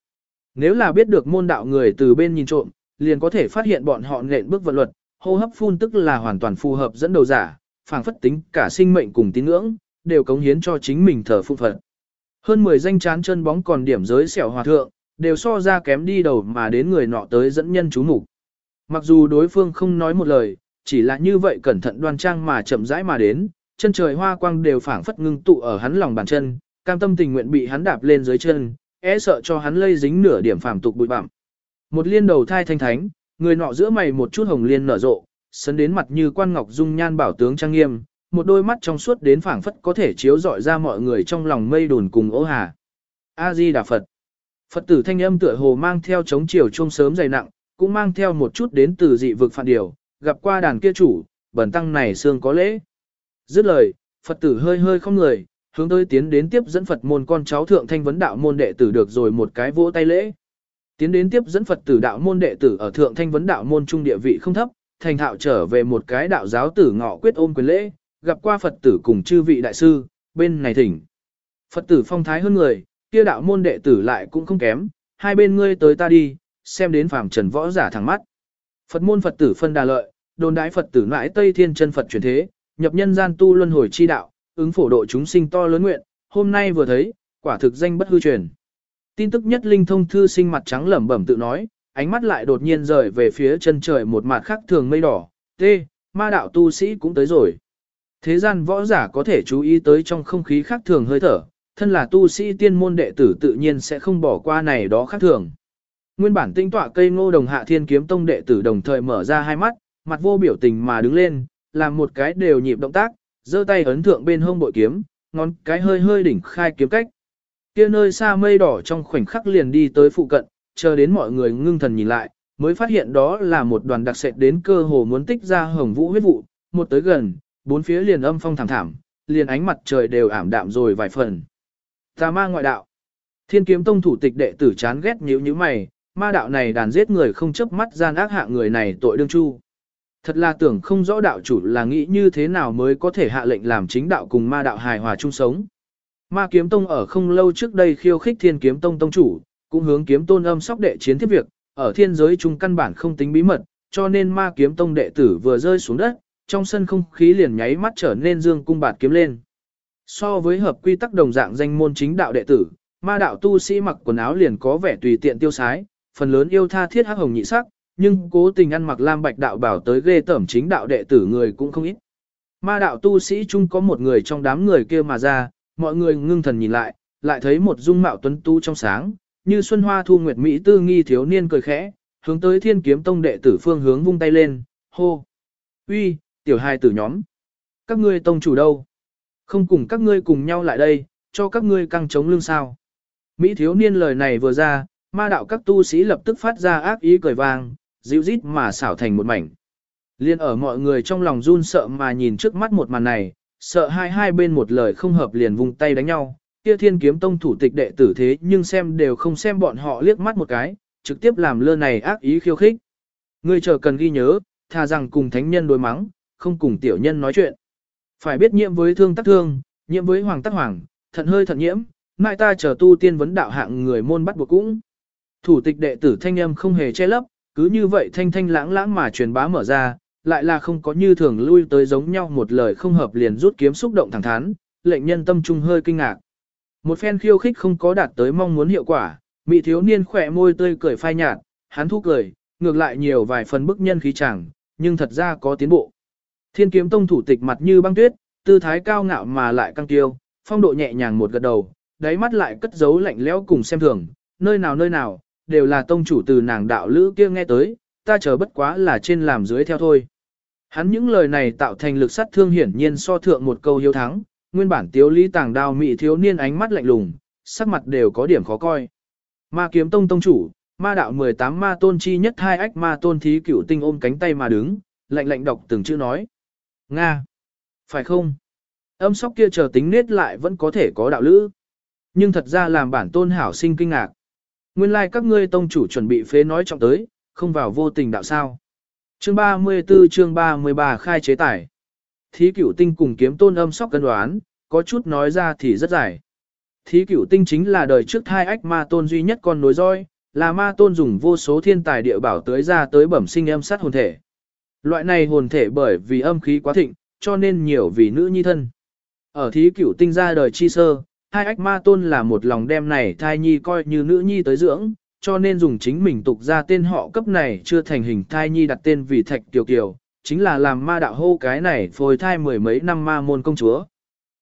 Nếu là biết được môn đạo người từ bên nhìn trộm, liền có thể phát hiện bọn họ nện bước vận luật, hô hấp phun tức là hoàn toàn phù hợp dẫn đầu giả, phảng phất tính cả sinh mệnh cùng tín ngưỡng, đều cống hiến cho chính mình thờ phụng Phật. Hơn 10 danh chán chân bóng còn điểm giới xẻo hòa thượng, đều so ra kém đi đầu mà đến người nọ tới dẫn nhân chú mục. Mặc dù đối phương không nói một lời, chỉ là như vậy cẩn thận đoan trang mà chậm rãi mà đến, chân trời hoa quang đều phảng phất ngưng tụ ở hắn lòng bàn chân, cam tâm tình nguyện bị hắn đạp lên dưới chân, e sợ cho hắn lây dính nửa điểm phàm tục bụi bặm. Một liên đầu thai thanh thánh, người nọ giữa mày một chút hồng liên nở rộ, sấn đến mặt như quan ngọc dung nhan bảo tướng trang nghiêm, một đôi mắt trong suốt đến phảng phất có thể chiếu rọi ra mọi người trong lòng mây đồn cùng ố hà. A Di Đà Phật. Phật tử thanh âm tựa hồ mang theo chống chiều chuông sớm dày nặng, cũng mang theo một chút đến từ dị vực phản điều, gặp qua đàn kia chủ, bẩn tăng này xương có lễ. Dứt lời, Phật tử hơi hơi không người, hướng tới tiến đến tiếp dẫn Phật môn con cháu thượng thanh vấn đạo môn đệ tử được rồi một cái vỗ tay lễ. Tiến đến tiếp dẫn Phật tử đạo môn đệ tử ở thượng thanh vấn đạo môn trung địa vị không thấp, thành thạo trở về một cái đạo giáo tử ngọ quyết ôm quyền lễ, gặp qua Phật tử cùng chư vị đại sư, bên này thỉnh. Phật tử phong thái hơn người, kia đạo môn đệ tử lại cũng không kém, hai bên ngươi tới ta đi, xem đến phàm trần võ giả thẳng mắt. Phật môn Phật tử phân đà lợi, đồn đái Phật tử mãi Tây Thiên chân Phật chuyển thế, nhập nhân gian tu luân hồi chi đạo, ứng phổ độ chúng sinh to lớn nguyện, hôm nay vừa thấy, quả thực danh bất hư truyền. Tin tức nhất linh thông thư sinh mặt trắng lẩm bẩm tự nói, ánh mắt lại đột nhiên rời về phía chân trời một mặt khác thường mây đỏ, tê, ma đạo tu sĩ cũng tới rồi. Thế gian võ giả có thể chú ý tới trong không khí khác thường hơi thở, thân là tu sĩ tiên môn đệ tử tự nhiên sẽ không bỏ qua này đó khác thường. Nguyên bản tinh tọa cây ngô đồng hạ thiên kiếm tông đệ tử đồng thời mở ra hai mắt, mặt vô biểu tình mà đứng lên, làm một cái đều nhịp động tác, giơ tay ấn thượng bên hông bội kiếm, ngón cái hơi hơi đỉnh khai kiếm cách. Kia nơi xa mây đỏ trong khoảnh khắc liền đi tới phụ cận, chờ đến mọi người ngưng thần nhìn lại, mới phát hiện đó là một đoàn đặc sệt đến cơ hồ muốn tích ra hồng vũ huyết vụ, một tới gần, bốn phía liền âm phong thảm thảm, liền ánh mặt trời đều ảm đạm rồi vài phần. Tà ma ngoại đạo. Thiên kiếm tông thủ tịch đệ tử chán ghét nhíu nhíu mày, ma đạo này đàn giết người không chớp mắt gian ác hạ người này tội đương chu. Thật là tưởng không rõ đạo chủ là nghĩ như thế nào mới có thể hạ lệnh làm chính đạo cùng ma đạo hài hòa chung sống. Ma kiếm tông ở không lâu trước đây khiêu khích thiên kiếm tông tông chủ, cũng hướng kiếm tôn âm sóc đệ chiến tiếp việc, ở thiên giới chung căn bản không tính bí mật, cho nên ma kiếm tông đệ tử vừa rơi xuống đất, trong sân không khí liền nháy mắt trở nên dương cung bạt kiếm lên. So với hợp quy tắc đồng dạng danh môn chính đạo đệ tử, ma đạo tu sĩ mặc quần áo liền có vẻ tùy tiện tiêu sái, phần lớn yêu tha thiết hắc hồng nhị sắc, nhưng cố tình ăn mặc lam bạch đạo bảo tới ghê tẩm chính đạo đệ tử người cũng không ít. Ma đạo tu sĩ chung có một người trong đám người kia mà ra, mọi người ngưng thần nhìn lại, lại thấy một dung mạo tuấn tu trong sáng, như xuân hoa thu nguyệt mỹ tư nghi thiếu niên cười khẽ, hướng tới thiên kiếm tông đệ tử phương hướng vung tay lên, hô. uy, tiểu hai tử nhóm. Các ngươi tông chủ đâu? Không cùng các ngươi cùng nhau lại đây, cho các ngươi căng chống lưng sao. Mỹ thiếu niên lời này vừa ra, ma đạo các tu sĩ lập tức phát ra ác ý cười vàng dịu rít mà xảo thành một mảnh. Liên ở mọi người trong lòng run sợ mà nhìn trước mắt một màn này, sợ hai hai bên một lời không hợp liền vung tay đánh nhau, kia thiên kiếm tông thủ tịch đệ tử thế nhưng xem đều không xem bọn họ liếc mắt một cái, trực tiếp làm lơ này ác ý khiêu khích. Người chờ cần ghi nhớ, thà rằng cùng thánh nhân đối mắng, không cùng tiểu nhân nói chuyện. Phải biết nhiễm với thương tắc thương, nhiễm với hoàng tắc hoàng, thận hơi thận nhiễm, mai ta chờ tu tiên vấn đạo hạng người môn bắt buộc cũng. Thủ tịch đệ tử thanh âm không hề che lấp, cứ như vậy thanh thanh lãng lãng mà truyền bá mở ra, lại là không có như thường lui tới giống nhau một lời không hợp liền rút kiếm xúc động thẳng thắn, lệnh nhân tâm trung hơi kinh ngạc. Một phen khiêu khích không có đạt tới mong muốn hiệu quả, Mị thiếu niên khỏe môi tươi cười phai nhạt, hắn thu cười, ngược lại nhiều vài phần bức nhân khí chẳng, nhưng thật ra có tiến bộ. Thiên kiếm tông thủ tịch mặt như băng tuyết, tư thái cao ngạo mà lại căng tiêu, phong độ nhẹ nhàng một gật đầu, đáy mắt lại cất giấu lạnh lẽo cùng xem thường, nơi nào nơi nào, đều là tông chủ từ nàng đạo lữ kia nghe tới, ta chờ bất quá là trên làm dưới theo thôi. Hắn những lời này tạo thành lực sát thương hiển nhiên so thượng một câu hiếu thắng, nguyên bản tiếu lý tàng đao mị thiếu niên ánh mắt lạnh lùng, sắc mặt đều có điểm khó coi. Ma kiếm tông tông chủ, ma đạo 18 ma tôn chi nhất hai ách ma tôn thí cửu tinh ôm cánh tay mà đứng, lạnh lạnh đọc từng chữ nói. Nga! Phải không? Âm sóc kia chờ tính nết lại vẫn có thể có đạo lữ. Nhưng thật ra làm bản tôn hảo sinh kinh ngạc. Nguyên lai like các ngươi tông chủ chuẩn bị phế nói trọng tới, không vào vô tình đạo sao. Chương 34 chương 33 khai chế tải. Thí cửu tinh cùng kiếm tôn âm sóc cân đoán, có chút nói ra thì rất dài. Thí cửu tinh chính là đời trước hai ách ma tôn duy nhất con nối roi, là ma tôn dùng vô số thiên tài địa bảo tới ra tới bẩm sinh âm sát hồn thể. Loại này hồn thể bởi vì âm khí quá thịnh, cho nên nhiều vì nữ nhi thân. Ở thí cửu tinh ra đời chi sơ, hai ách ma tôn là một lòng đem này thai nhi coi như nữ nhi tới dưỡng, cho nên dùng chính mình tục ra tên họ cấp này chưa thành hình thai nhi đặt tên vì thạch kiều kiều, chính là làm ma đạo hô cái này phôi thai mười mấy năm ma môn công chúa.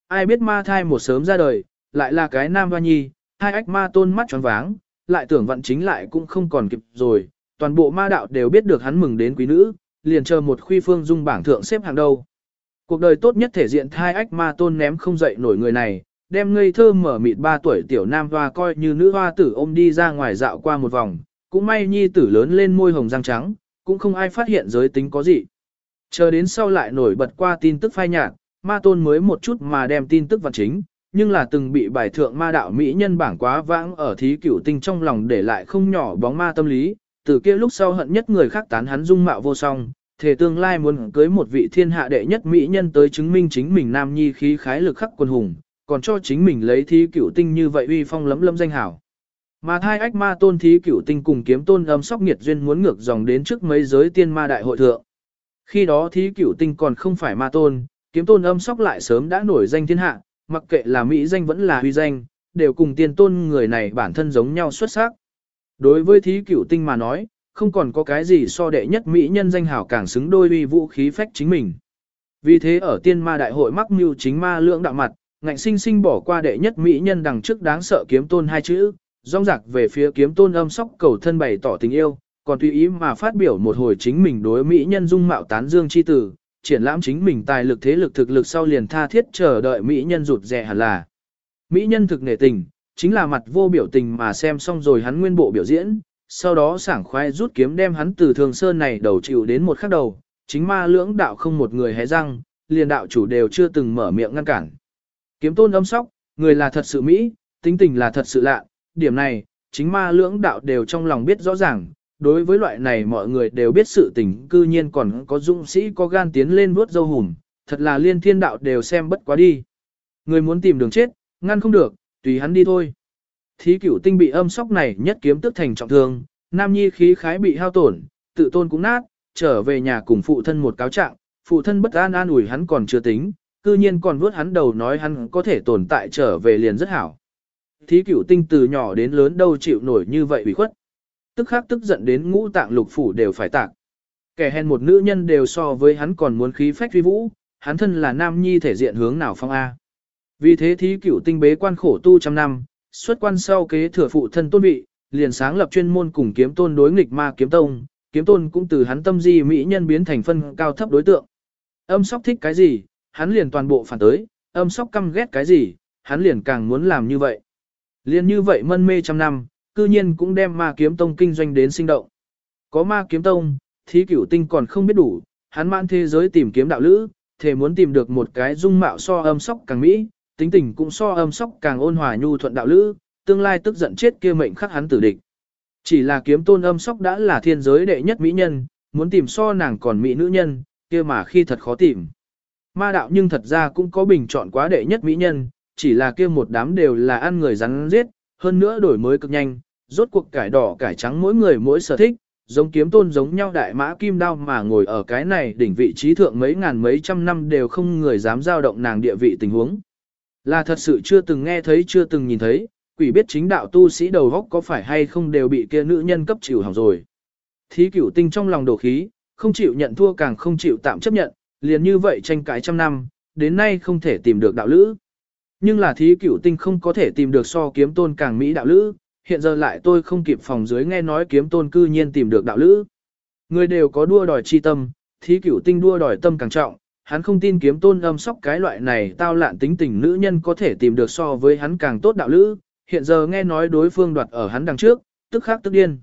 Ai biết ma thai một sớm ra đời, lại là cái nam hoa nhi, hai ách ma tôn mắt tròn váng, lại tưởng vận chính lại cũng không còn kịp rồi, toàn bộ ma đạo đều biết được hắn mừng đến quý nữ, liền chờ một khuy phương dung bảng thượng xếp hàng đầu. Cuộc đời tốt nhất thể diện thai ách ma tôn ném không dậy nổi người này, đem ngây thơ mở mịt ba tuổi tiểu nam hoa coi như nữ hoa tử ôm đi ra ngoài dạo qua một vòng, cũng may nhi tử lớn lên môi hồng răng trắng, cũng không ai phát hiện giới tính có gì. Chờ đến sau lại nổi bật qua tin tức phai nhạt, ma tôn mới một chút mà đem tin tức vào chính, nhưng là từng bị bài thượng ma đạo mỹ nhân bảng quá vãng ở thí cửu tinh trong lòng để lại không nhỏ bóng ma tâm lý, từ kia lúc sau hận nhất người khác tán hắn dung mạo vô song, thể tương lai muốn cưới một vị thiên hạ đệ nhất mỹ nhân tới chứng minh chính mình nam nhi khí khái lực khắc quân hùng, còn cho chính mình lấy thí cửu tinh như vậy uy phong lấm lấm danh hảo. Mà thai ách ma tôn thí cửu tinh cùng kiếm tôn âm sóc nghiệt duyên muốn ngược dòng đến trước mấy giới tiên ma đại hội thượng. Khi đó thí cửu tinh còn không phải ma tôn, kiếm tôn âm sóc lại sớm đã nổi danh thiên hạ, mặc kệ là mỹ danh vẫn là huy danh, đều cùng tiên tôn người này bản thân giống nhau xuất sắc. Đối với thí cửu tinh mà nói, không còn có cái gì so đệ nhất mỹ nhân danh hảo càng xứng đôi uy vũ khí phách chính mình. Vì thế ở tiên ma đại hội mắc mưu chính ma lượng đạo mặt, ngạnh sinh sinh bỏ qua đệ nhất mỹ nhân đằng trước đáng sợ kiếm tôn hai chữ, rong rạc về phía kiếm tôn âm sóc cầu thân bày tỏ tình yêu, còn tùy ý mà phát biểu một hồi chính mình đối mỹ nhân dung mạo tán dương chi tử, triển lãm chính mình tài lực thế lực thực lực sau liền tha thiết chờ đợi mỹ nhân rụt rẻ hẳn là. Mỹ nhân thực nể tình, chính là mặt vô biểu tình mà xem xong rồi hắn nguyên bộ biểu diễn, sau đó sảng khoái rút kiếm đem hắn từ thường sơn này đầu chịu đến một khắc đầu, chính ma lưỡng đạo không một người hé răng, liền đạo chủ đều chưa từng mở miệng ngăn cản. Kiếm tôn âm sóc, người là thật sự Mỹ, tính tình là thật sự lạ, điểm này, chính ma lưỡng đạo đều trong lòng biết rõ ràng, đối với loại này mọi người đều biết sự tình cư nhiên còn có dũng sĩ có gan tiến lên vuốt dâu hùm, thật là liên thiên đạo đều xem bất quá đi. Người muốn tìm đường chết, ngăn không được, tùy hắn đi thôi. Thí cửu tinh bị âm sóc này nhất kiếm tức thành trọng thương, nam nhi khí khái bị hao tổn, tự tôn cũng nát, trở về nhà cùng phụ thân một cáo trạng, phụ thân bất an an ủi hắn còn chưa tính, cư nhiên còn vuốt hắn đầu nói hắn có thể tồn tại trở về liền rất hảo. Thí cửu tinh từ nhỏ đến lớn đâu chịu nổi như vậy ủy khuất. Tức khắc tức giận đến ngũ tạng lục phủ đều phải tạc. Kẻ hèn một nữ nhân đều so với hắn còn muốn khí phách phi vũ, hắn thân là nam nhi thể diện hướng nào phong A. Vì thế thí cửu tinh bế quan khổ tu trăm năm, xuất quan sau kế thừa phụ thân tôn vị, liền sáng lập chuyên môn cùng kiếm tôn đối nghịch ma kiếm tông, kiếm tôn cũng từ hắn tâm di mỹ nhân biến thành phân cao thấp đối tượng. Âm sóc thích cái gì, hắn liền toàn bộ phản tới, âm sóc căm ghét cái gì, hắn liền càng muốn làm như vậy. Liền như vậy mân mê trăm năm, cư nhiên cũng đem ma kiếm tông kinh doanh đến sinh động. Có ma kiếm tông, thí cửu tinh còn không biết đủ, hắn mãn thế giới tìm kiếm đạo lữ, thề muốn tìm được một cái dung mạo so âm sóc càng mỹ, tính tình cũng so âm sóc càng ôn hòa nhu thuận đạo lữ, tương lai tức giận chết kia mệnh khắc hắn tử địch. Chỉ là kiếm tôn âm sóc đã là thiên giới đệ nhất mỹ nhân, muốn tìm so nàng còn mỹ nữ nhân, kia mà khi thật khó tìm. Ma đạo nhưng thật ra cũng có bình chọn quá đệ nhất mỹ nhân, chỉ là kia một đám đều là ăn người rắn giết, hơn nữa đổi mới cực nhanh, rốt cuộc cải đỏ cải trắng mỗi người mỗi sở thích, giống kiếm tôn giống nhau đại mã kim đao mà ngồi ở cái này đỉnh vị trí thượng mấy ngàn mấy trăm năm đều không người dám giao động nàng địa vị tình huống. Là thật sự chưa từng nghe thấy chưa từng nhìn thấy, quỷ biết chính đạo tu sĩ đầu góc có phải hay không đều bị kia nữ nhân cấp chịu hỏng rồi. Thí cửu tinh trong lòng đổ khí, không chịu nhận thua càng không chịu tạm chấp nhận, liền như vậy tranh cãi trăm năm, đến nay không thể tìm được đạo lữ. Nhưng là thí cửu tinh không có thể tìm được so kiếm tôn càng mỹ đạo lữ, hiện giờ lại tôi không kịp phòng dưới nghe nói kiếm tôn cư nhiên tìm được đạo lữ. Người đều có đua đòi chi tâm, thí cửu tinh đua đòi tâm càng trọng, hắn không tin kiếm tôn âm sóc cái loại này tao lạn tính tình nữ nhân có thể tìm được so với hắn càng tốt đạo lữ, hiện giờ nghe nói đối phương đoạt ở hắn đằng trước, tức khắc tức điên.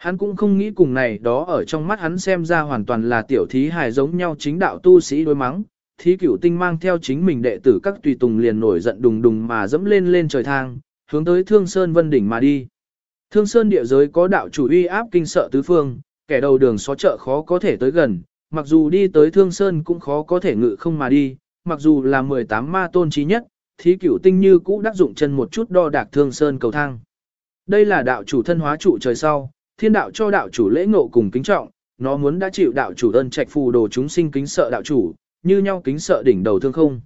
Hắn cũng không nghĩ cùng này đó ở trong mắt hắn xem ra hoàn toàn là tiểu thí hài giống nhau chính đạo tu sĩ đối mắng, thí cửu tinh mang theo chính mình đệ tử các tùy tùng liền nổi giận đùng đùng mà dẫm lên lên trời thang, hướng tới Thương Sơn Vân Đỉnh mà đi. Thương Sơn địa giới có đạo chủ uy áp kinh sợ tứ phương, kẻ đầu đường xó chợ khó có thể tới gần, mặc dù đi tới Thương Sơn cũng khó có thể ngự không mà đi, mặc dù là 18 ma tôn trí nhất, thí cửu tinh như cũ đắc dụng chân một chút đo đạc Thương Sơn cầu thang. Đây là đạo chủ thân hóa trụ trời sau, thiên đạo cho đạo chủ lễ ngộ cùng kính trọng, nó muốn đã chịu đạo chủ ân trạch phù đồ chúng sinh kính sợ đạo chủ, như nhau kính sợ đỉnh đầu thương không.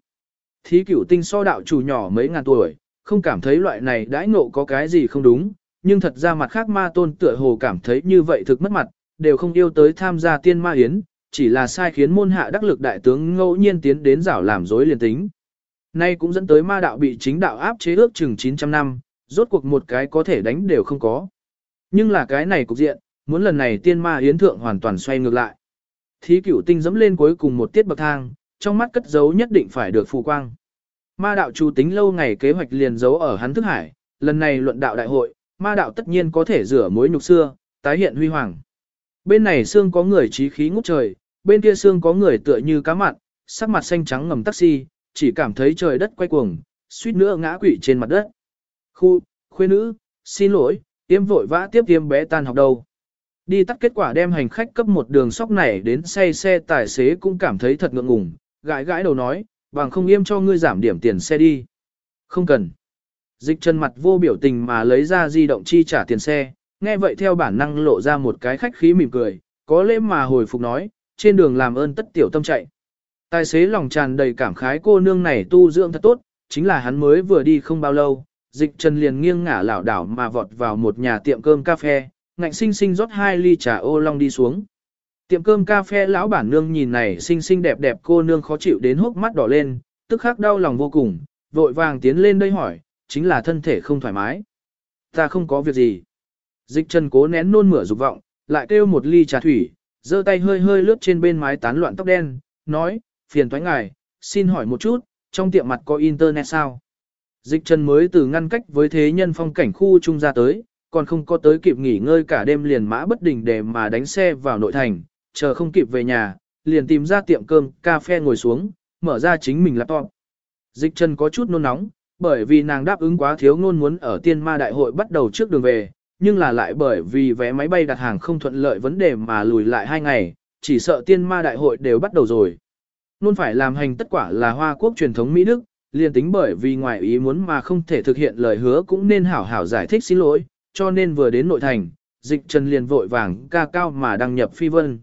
Thí cửu tinh so đạo chủ nhỏ mấy ngàn tuổi, không cảm thấy loại này đãi ngộ có cái gì không đúng, nhưng thật ra mặt khác ma tôn tựa hồ cảm thấy như vậy thực mất mặt, đều không yêu tới tham gia tiên ma yến, chỉ là sai khiến môn hạ đắc lực đại tướng ngẫu nhiên tiến đến rảo làm dối liền tính. Nay cũng dẫn tới ma đạo bị chính đạo áp chế ước chừng 900 năm, rốt cuộc một cái có thể đánh đều không có. Nhưng là cái này cục diện, muốn lần này tiên ma yến thượng hoàn toàn xoay ngược lại. Thí cửu tinh dẫm lên cuối cùng một tiết bậc thang, trong mắt cất giấu nhất định phải được phù quang. Ma đạo chủ tính lâu ngày kế hoạch liền giấu ở hắn thức hải, lần này luận đạo đại hội, ma đạo tất nhiên có thể rửa mối nhục xưa, tái hiện huy hoàng. Bên này xương có người trí khí ngút trời, bên kia xương có người tựa như cá mặn, sắc mặt xanh trắng ngầm taxi, chỉ cảm thấy trời đất quay cuồng, suýt nữa ngã quỵ trên mặt đất. Khu, khuê nữ, xin lỗi, tiêm vội vã tiếp tiêm bé tan học đâu. Đi tắt kết quả đem hành khách cấp một đường sóc này đến say xe tài xế cũng cảm thấy thật ngượng ngùng, gãi gãi đầu nói, bằng không yêm cho ngươi giảm điểm tiền xe đi. Không cần. Dịch chân mặt vô biểu tình mà lấy ra di động chi trả tiền xe, nghe vậy theo bản năng lộ ra một cái khách khí mỉm cười, có lễ mà hồi phục nói, trên đường làm ơn tất tiểu tâm chạy. Tài xế lòng tràn đầy cảm khái cô nương này tu dưỡng thật tốt, chính là hắn mới vừa đi không bao lâu, dịch Trần liền nghiêng ngả lảo đảo mà vọt vào một nhà tiệm cơm cà phê, ngạnh sinh sinh rót hai ly trà ô long đi xuống. Tiệm cơm cà phê lão bản nương nhìn này xinh xinh đẹp đẹp cô nương khó chịu đến hốc mắt đỏ lên, tức khắc đau lòng vô cùng, vội vàng tiến lên đây hỏi, chính là thân thể không thoải mái. Ta không có việc gì. Dịch Trần cố nén nôn mửa dục vọng, lại kêu một ly trà thủy, giơ tay hơi hơi lướt trên bên mái tán loạn tóc đen, nói, phiền thoái ngài, xin hỏi một chút, trong tiệm mặt có internet sao? Dịch chân mới từ ngăn cách với thế nhân phong cảnh khu trung ra tới, còn không có tới kịp nghỉ ngơi cả đêm liền mã bất đình để mà đánh xe vào nội thành, chờ không kịp về nhà, liền tìm ra tiệm cơm, cà phê ngồi xuống, mở ra chính mình laptop. Dịch chân có chút nôn nóng, bởi vì nàng đáp ứng quá thiếu ngôn muốn ở tiên ma đại hội bắt đầu trước đường về, nhưng là lại bởi vì vé máy bay đặt hàng không thuận lợi vấn đề mà lùi lại hai ngày, chỉ sợ tiên ma đại hội đều bắt đầu rồi. Luôn phải làm hành tất quả là Hoa Quốc truyền thống Mỹ Đức, liền tính bởi vì ngoài ý muốn mà không thể thực hiện lời hứa cũng nên hảo hảo giải thích xin lỗi, cho nên vừa đến nội thành, dịch trần liền vội vàng ca cao mà đăng nhập phi vân.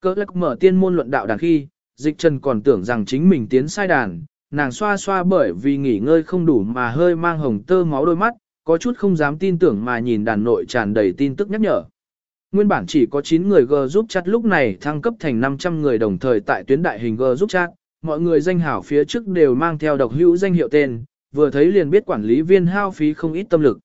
Cơ lắc mở tiên môn luận đạo đàn khi, dịch trần còn tưởng rằng chính mình tiến sai đàn, nàng xoa xoa bởi vì nghỉ ngơi không đủ mà hơi mang hồng tơ máu đôi mắt, có chút không dám tin tưởng mà nhìn đàn nội tràn đầy tin tức nhắc nhở. Nguyên bản chỉ có 9 người G giúp chat lúc này thăng cấp thành 500 người đồng thời tại tuyến đại hình G giúp chat, mọi người danh hảo phía trước đều mang theo độc hữu danh hiệu tên, vừa thấy liền biết quản lý viên hao phí không ít tâm lực.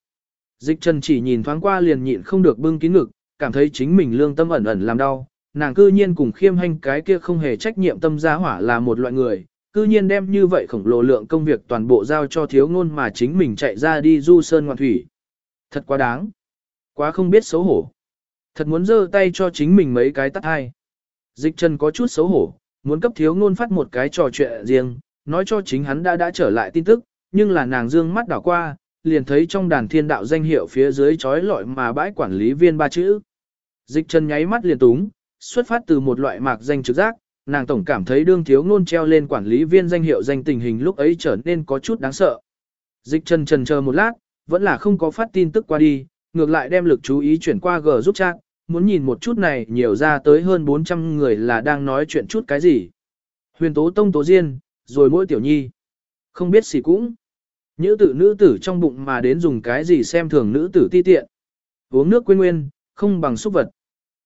Dịch Trần chỉ nhìn thoáng qua liền nhịn không được bưng kín ngực, cảm thấy chính mình lương tâm ẩn ẩn làm đau, nàng cư nhiên cùng khiêm hành cái kia không hề trách nhiệm tâm gia hỏa là một loại người, cư nhiên đem như vậy khổng lồ lượng công việc toàn bộ giao cho thiếu ngôn mà chính mình chạy ra đi du sơn ngoạn thủy. Thật quá đáng. Quá không biết xấu hổ. Thật muốn giơ tay cho chính mình mấy cái tắt hai. Dịch Trần có chút xấu hổ, muốn cấp thiếu ngôn phát một cái trò chuyện riêng, nói cho chính hắn đã đã trở lại tin tức, nhưng là nàng dương mắt đảo qua, liền thấy trong đàn thiên đạo danh hiệu phía dưới trói lọi mà bãi quản lý viên ba chữ. Dịch Trần nháy mắt liền túng, xuất phát từ một loại mạc danh trực giác, nàng tổng cảm thấy đương thiếu ngôn treo lên quản lý viên danh hiệu danh tình hình lúc ấy trở nên có chút đáng sợ. Dịch Trần trần chờ một lát, vẫn là không có phát tin tức qua đi, ngược lại đem lực chú ý chuyển qua G giúp chat, muốn nhìn một chút này nhiều ra tới hơn 400 người là đang nói chuyện chút cái gì. Huyền tố tông tố diên, rồi mỗi tiểu nhi. Không biết gì cũng. Nhữ tử nữ tử trong bụng mà đến dùng cái gì xem thường nữ tử ti tiện. Uống nước quên nguyên, không bằng xúc vật.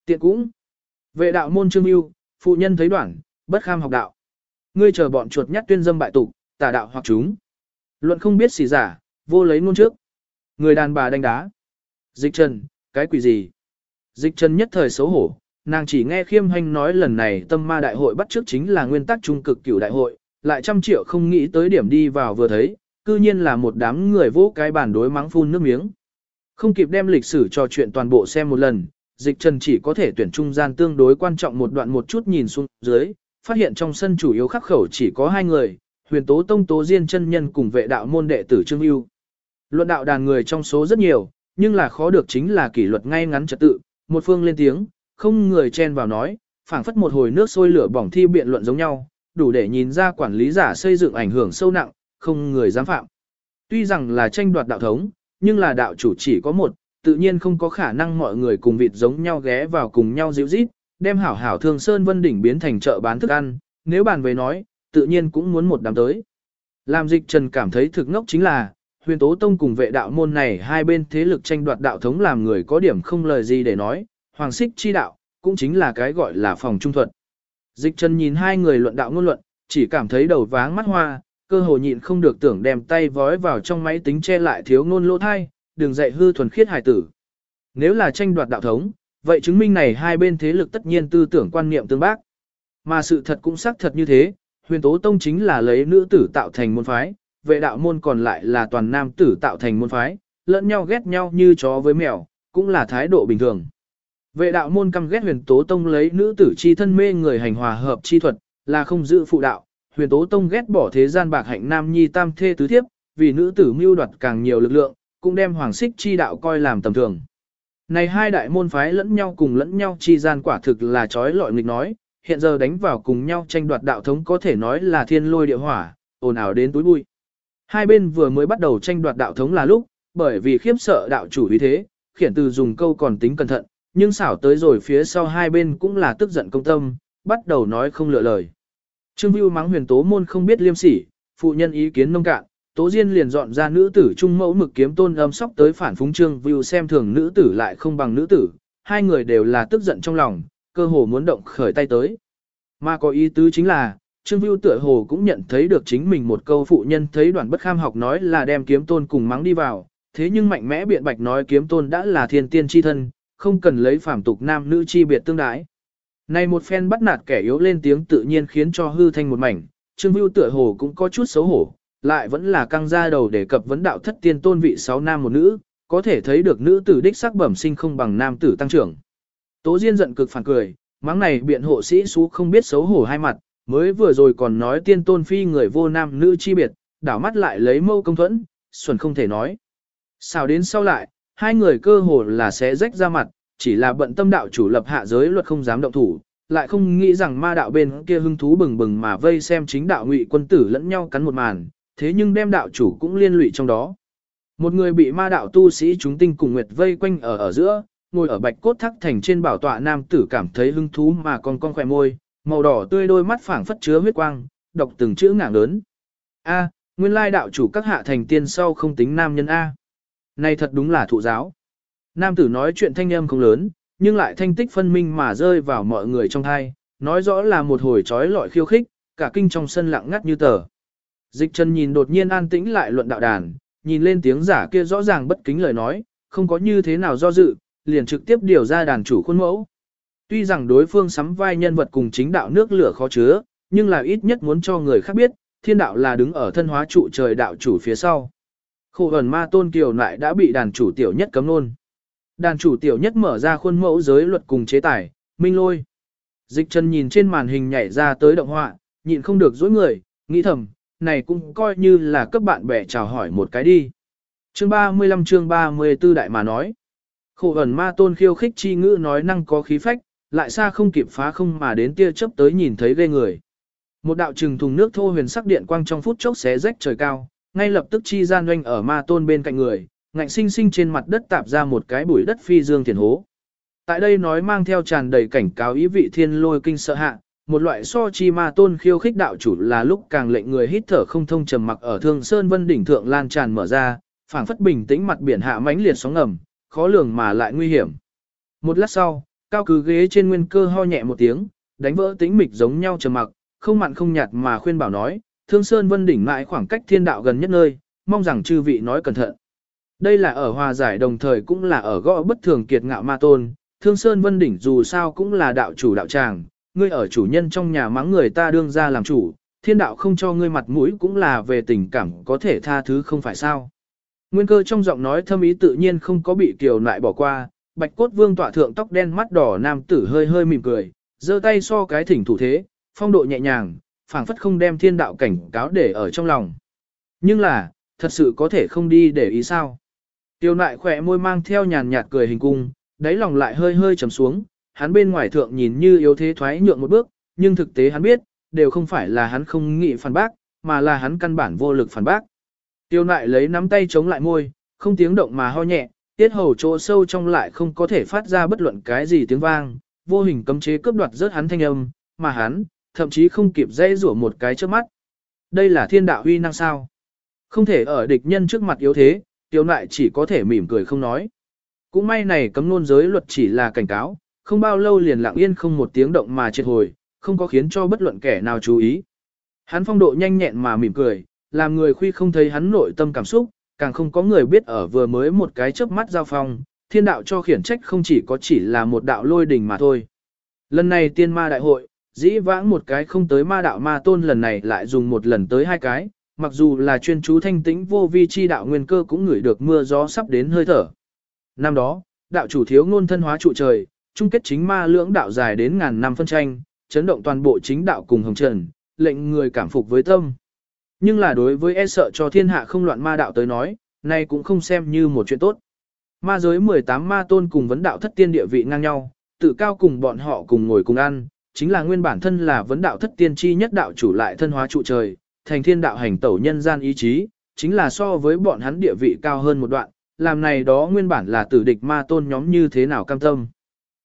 Tiện cũng. Vệ đạo môn trương yêu, phụ nhân thấy đoạn, bất kham học đạo. Ngươi chờ bọn chuột nhắt tuyên dâm bại tục, tà đạo hoặc chúng. Luận không biết xì giả, vô lấy ngôn trước. Người đàn bà đánh đá. Dịch trần, cái quỷ gì? Dịch trần nhất thời xấu hổ, nàng chỉ nghe khiêm hành nói lần này tâm ma đại hội bắt trước chính là nguyên tắc trung cực cửu đại hội, lại trăm triệu không nghĩ tới điểm đi vào vừa thấy, cư nhiên là một đám người vỗ cái bản đối mắng phun nước miếng. Không kịp đem lịch sử trò chuyện toàn bộ xem một lần, dịch trần chỉ có thể tuyển trung gian tương đối quan trọng một đoạn một chút nhìn xuống dưới, phát hiện trong sân chủ yếu khắc khẩu chỉ có hai người, huyền tố tông tố diên chân nhân cùng vệ đạo môn đệ tử Trương Yêu. Luận đạo đàn người trong số rất nhiều, nhưng là khó được chính là kỷ luật ngay ngắn trật tự, một phương lên tiếng, không người chen vào nói, phảng phất một hồi nước sôi lửa bỏng thi biện luận giống nhau, đủ để nhìn ra quản lý giả xây dựng ảnh hưởng sâu nặng, không người dám phạm. Tuy rằng là tranh đoạt đạo thống, nhưng là đạo chủ chỉ có một, tự nhiên không có khả năng mọi người cùng vịt giống nhau ghé vào cùng nhau dịu rít, đem hảo hảo thương sơn vân đỉnh biến thành chợ bán thức ăn, nếu bàn về nói, tự nhiên cũng muốn một đám tới. Làm dịch trần cảm thấy thực ngốc chính là, huyền tố tông cùng vệ đạo môn này hai bên thế lực tranh đoạt đạo thống làm người có điểm không lời gì để nói, hoàng xích chi đạo, cũng chính là cái gọi là phòng trung thuật. Dịch trần nhìn hai người luận đạo ngôn luận, chỉ cảm thấy đầu váng mắt hoa, cơ hồ nhịn không được tưởng đem tay vói vào trong máy tính che lại thiếu ngôn lỗ thai, đừng dạy hư thuần khiết hải tử. Nếu là tranh đoạt đạo thống, vậy chứng minh này hai bên thế lực tất nhiên tư tưởng quan niệm tương bác. Mà sự thật cũng xác thật như thế, huyền tố tông chính là lấy nữ tử tạo thành môn phái, vệ đạo môn còn lại là toàn nam tử tạo thành môn phái, lẫn nhau ghét nhau như chó với mèo, cũng là thái độ bình thường. Vệ đạo môn căm ghét huyền tố tông lấy nữ tử chi thân mê người hành hòa hợp chi thuật, là không giữ phụ đạo, huyền tố tông ghét bỏ thế gian bạc hạnh nam nhi tam thê tứ thiếp, vì nữ tử mưu đoạt càng nhiều lực lượng, cũng đem hoàng xích chi đạo coi làm tầm thường. Này hai đại môn phái lẫn nhau cùng lẫn nhau chi gian quả thực là trói lọi nghịch nói, hiện giờ đánh vào cùng nhau tranh đoạt đạo thống có thể nói là thiên lôi địa hỏa, ồn ào đến túi bụi. Hai bên vừa mới bắt đầu tranh đoạt đạo thống là lúc, bởi vì khiếp sợ đạo chủ vì thế, khiển từ dùng câu còn tính cẩn thận, nhưng xảo tới rồi phía sau hai bên cũng là tức giận công tâm, bắt đầu nói không lựa lời. Trương Vưu mắng huyền tố môn không biết liêm sỉ, phụ nhân ý kiến nông cạn, tố diên liền dọn ra nữ tử trung mẫu mực kiếm tôn âm sóc tới phản phúng Trương Vưu xem thường nữ tử lại không bằng nữ tử, hai người đều là tức giận trong lòng, cơ hồ muốn động khởi tay tới. Mà có ý tứ chính là, Trương Vưu tựa hồ cũng nhận thấy được chính mình một câu phụ nhân thấy đoàn bất kham học nói là đem kiếm tôn cùng mắng đi vào, thế nhưng mạnh mẽ biện bạch nói kiếm tôn đã là thiên tiên chi thân, không cần lấy phàm tục nam nữ chi biệt tương đái. Này một phen bắt nạt kẻ yếu lên tiếng tự nhiên khiến cho hư thanh một mảnh, Trương Vưu tựa hồ cũng có chút xấu hổ, lại vẫn là căng ra đầu để cập vấn đạo thất tiên tôn vị sáu nam một nữ, có thể thấy được nữ tử đích sắc bẩm sinh không bằng nam tử tăng trưởng. Tố Diên giận cực phản cười, mắng này biện hộ sĩ xú không biết xấu hổ hai mặt, mới vừa rồi còn nói tiên tôn phi người vô nam nữ chi biệt, đảo mắt lại lấy mâu công thuẫn, xuẩn không thể nói. Sao đến sau lại, hai người cơ hồ là sẽ rách ra mặt, chỉ là bận tâm đạo chủ lập hạ giới luật không dám động thủ, lại không nghĩ rằng ma đạo bên kia hưng thú bừng bừng mà vây xem chính đạo ngụy quân tử lẫn nhau cắn một màn, thế nhưng đem đạo chủ cũng liên lụy trong đó. Một người bị ma đạo tu sĩ chúng tinh cùng nguyệt vây quanh ở ở giữa, ngồi ở bạch cốt thắc thành trên bảo tọa nam tử cảm thấy hứng thú mà còn con khỏe môi, màu đỏ tươi đôi mắt phảng phất chứa huyết quang, đọc từng chữ ngảng lớn. A, nguyên lai đạo chủ các hạ thành tiên sau không tính nam nhân A. Này thật đúng là thụ giáo. Nam tử nói chuyện thanh âm không lớn, nhưng lại thanh tích phân minh mà rơi vào mọi người trong thai, nói rõ là một hồi trói lọi khiêu khích, cả kinh trong sân lặng ngắt như tờ. Dịch chân nhìn đột nhiên an tĩnh lại luận đạo đàn, nhìn lên tiếng giả kia rõ ràng bất kính lời nói, không có như thế nào do dự, liền trực tiếp điều ra đàn chủ khuôn mẫu. Tuy rằng đối phương sắm vai nhân vật cùng chính đạo nước lửa khó chứa, nhưng là ít nhất muốn cho người khác biết, thiên đạo là đứng ở thân hóa trụ trời đạo chủ phía sau. Khổ ẩn ma tôn kiều lại đã bị đàn chủ tiểu nhất cấm nôn. Đàn chủ tiểu nhất mở ra khuôn mẫu giới luật cùng chế tài, minh lôi. Dịch chân nhìn trên màn hình nhảy ra tới động họa, nhịn không được dối người, nghĩ thầm, này cũng coi như là cấp bạn bè chào hỏi một cái đi. Chương 35 chương 34 đại mà nói. Khổ ẩn ma tôn khiêu khích chi ngữ nói năng có khí phách, lại xa không kịp phá không mà đến tia chớp tới nhìn thấy ghê người. Một đạo trừng thùng nước thô huyền sắc điện quang trong phút chốc xé rách trời cao, ngay lập tức chi gian doanh ở ma tôn bên cạnh người, ngạnh sinh sinh trên mặt đất tạp ra một cái bụi đất phi dương thiền hố. Tại đây nói mang theo tràn đầy cảnh cáo ý vị thiên lôi kinh sợ hạ, một loại so chi ma tôn khiêu khích đạo chủ là lúc càng lệnh người hít thở không thông trầm mặc ở thương sơn vân đỉnh thượng lan tràn mở ra, phảng phất bình tĩnh mặt biển hạ mãnh liệt sóng ngầm, khó lường mà lại nguy hiểm. Một lát sau, cao cứ ghế trên nguyên cơ ho nhẹ một tiếng, đánh vỡ tĩnh mịch giống nhau trầm mặc, không mặn không nhạt mà khuyên bảo nói, Thương Sơn Vân đỉnh mãi khoảng cách thiên đạo gần nhất nơi, mong rằng chư vị nói cẩn thận. Đây là ở hòa giải đồng thời cũng là ở gõ bất thường kiệt ngạo ma tôn, Thương Sơn Vân đỉnh dù sao cũng là đạo chủ đạo tràng, ngươi ở chủ nhân trong nhà mắng người ta đương ra làm chủ, thiên đạo không cho ngươi mặt mũi cũng là về tình cảm có thể tha thứ không phải sao. Nguyên cơ trong giọng nói thâm ý tự nhiên không có bị kiều lại bỏ qua, bạch cốt vương tỏa thượng tóc đen mắt đỏ nam tử hơi hơi mỉm cười, giơ tay so cái thỉnh thủ thế, phong độ nhẹ nhàng, phảng phất không đem thiên đạo cảnh cáo để ở trong lòng. Nhưng là, thật sự có thể không đi để ý sao. Tiêu nại khỏe môi mang theo nhàn nhạt cười hình cung, đáy lòng lại hơi hơi trầm xuống, hắn bên ngoài thượng nhìn như yếu thế thoái nhượng một bước, nhưng thực tế hắn biết, đều không phải là hắn không nghĩ phản bác, mà là hắn căn bản vô lực phản bác. Tiêu nại lấy nắm tay chống lại môi, không tiếng động mà ho nhẹ, tiết hầu chỗ sâu trong lại không có thể phát ra bất luận cái gì tiếng vang, vô hình cấm chế cướp đoạt rớt hắn thanh âm, mà hắn, thậm chí không kịp dây rủa một cái trước mắt. Đây là thiên đạo huy năng sao. Không thể ở địch nhân trước mặt yếu thế, tiêu nại chỉ có thể mỉm cười không nói. Cũng may này cấm nôn giới luật chỉ là cảnh cáo, không bao lâu liền lặng yên không một tiếng động mà triệt hồi, không có khiến cho bất luận kẻ nào chú ý. Hắn phong độ nhanh nhẹn mà mỉm cười, làm người khuy không thấy hắn nội tâm cảm xúc, càng không có người biết ở vừa mới một cái chớp mắt giao phong, thiên đạo cho khiển trách không chỉ có chỉ là một đạo lôi đình mà thôi. Lần này tiên ma đại hội, dĩ vãng một cái không tới ma đạo ma tôn lần này lại dùng một lần tới hai cái, mặc dù là chuyên chú thanh tĩnh vô vi chi đạo nguyên cơ cũng ngửi được mưa gió sắp đến hơi thở. Năm đó, đạo chủ thiếu ngôn thân hóa trụ trời, chung kết chính ma lưỡng đạo dài đến ngàn năm phân tranh, chấn động toàn bộ chính đạo cùng hồng trần, lệnh người cảm phục với tâm. Nhưng là đối với e sợ cho thiên hạ không loạn ma đạo tới nói, nay cũng không xem như một chuyện tốt. Ma giới 18 ma tôn cùng vấn đạo thất tiên địa vị ngang nhau, tự cao cùng bọn họ cùng ngồi cùng ăn, chính là nguyên bản thân là vấn đạo thất tiên chi nhất đạo chủ lại thân hóa trụ trời, thành thiên đạo hành tẩu nhân gian ý chí, chính là so với bọn hắn địa vị cao hơn một đoạn, làm này đó nguyên bản là tử địch ma tôn nhóm như thế nào cam tâm.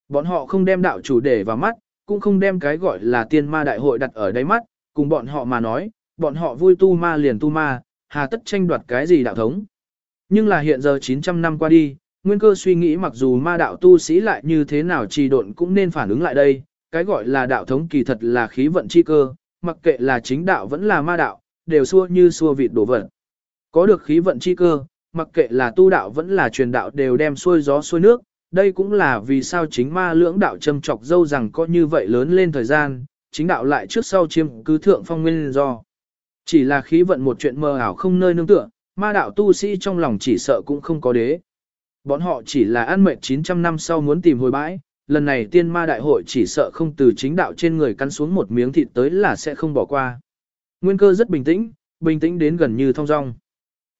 Bọn họ không đem đạo chủ để vào mắt, cũng không đem cái gọi là tiên ma đại hội đặt ở đáy mắt, cùng bọn họ mà nói, bọn họ vui tu ma liền tu ma, hà tất tranh đoạt cái gì đạo thống. Nhưng là hiện giờ 900 năm qua đi, nguyên cơ suy nghĩ mặc dù ma đạo tu sĩ lại như thế nào trì độn cũng nên phản ứng lại đây, cái gọi là đạo thống kỳ thật là khí vận chi cơ, mặc kệ là chính đạo vẫn là ma đạo, đều xua như xua vịt đổ vận. Có được khí vận chi cơ, mặc kệ là tu đạo vẫn là truyền đạo đều đem xuôi gió xuôi nước, đây cũng là vì sao chính ma lưỡng đạo châm chọc dâu rằng có như vậy lớn lên thời gian, chính đạo lại trước sau chiêm cứ thượng phong nguyên do. Chỉ là khí vận một chuyện mơ ảo không nơi nương tựa, ma đạo tu sĩ trong lòng chỉ sợ cũng không có đế. Bọn họ chỉ là ăn mệt 900 năm sau muốn tìm hồi bãi, lần này tiên ma đại hội chỉ sợ không từ chính đạo trên người cắn xuống một miếng thịt tới là sẽ không bỏ qua. Nguyên cơ rất bình tĩnh, bình tĩnh đến gần như thong dong.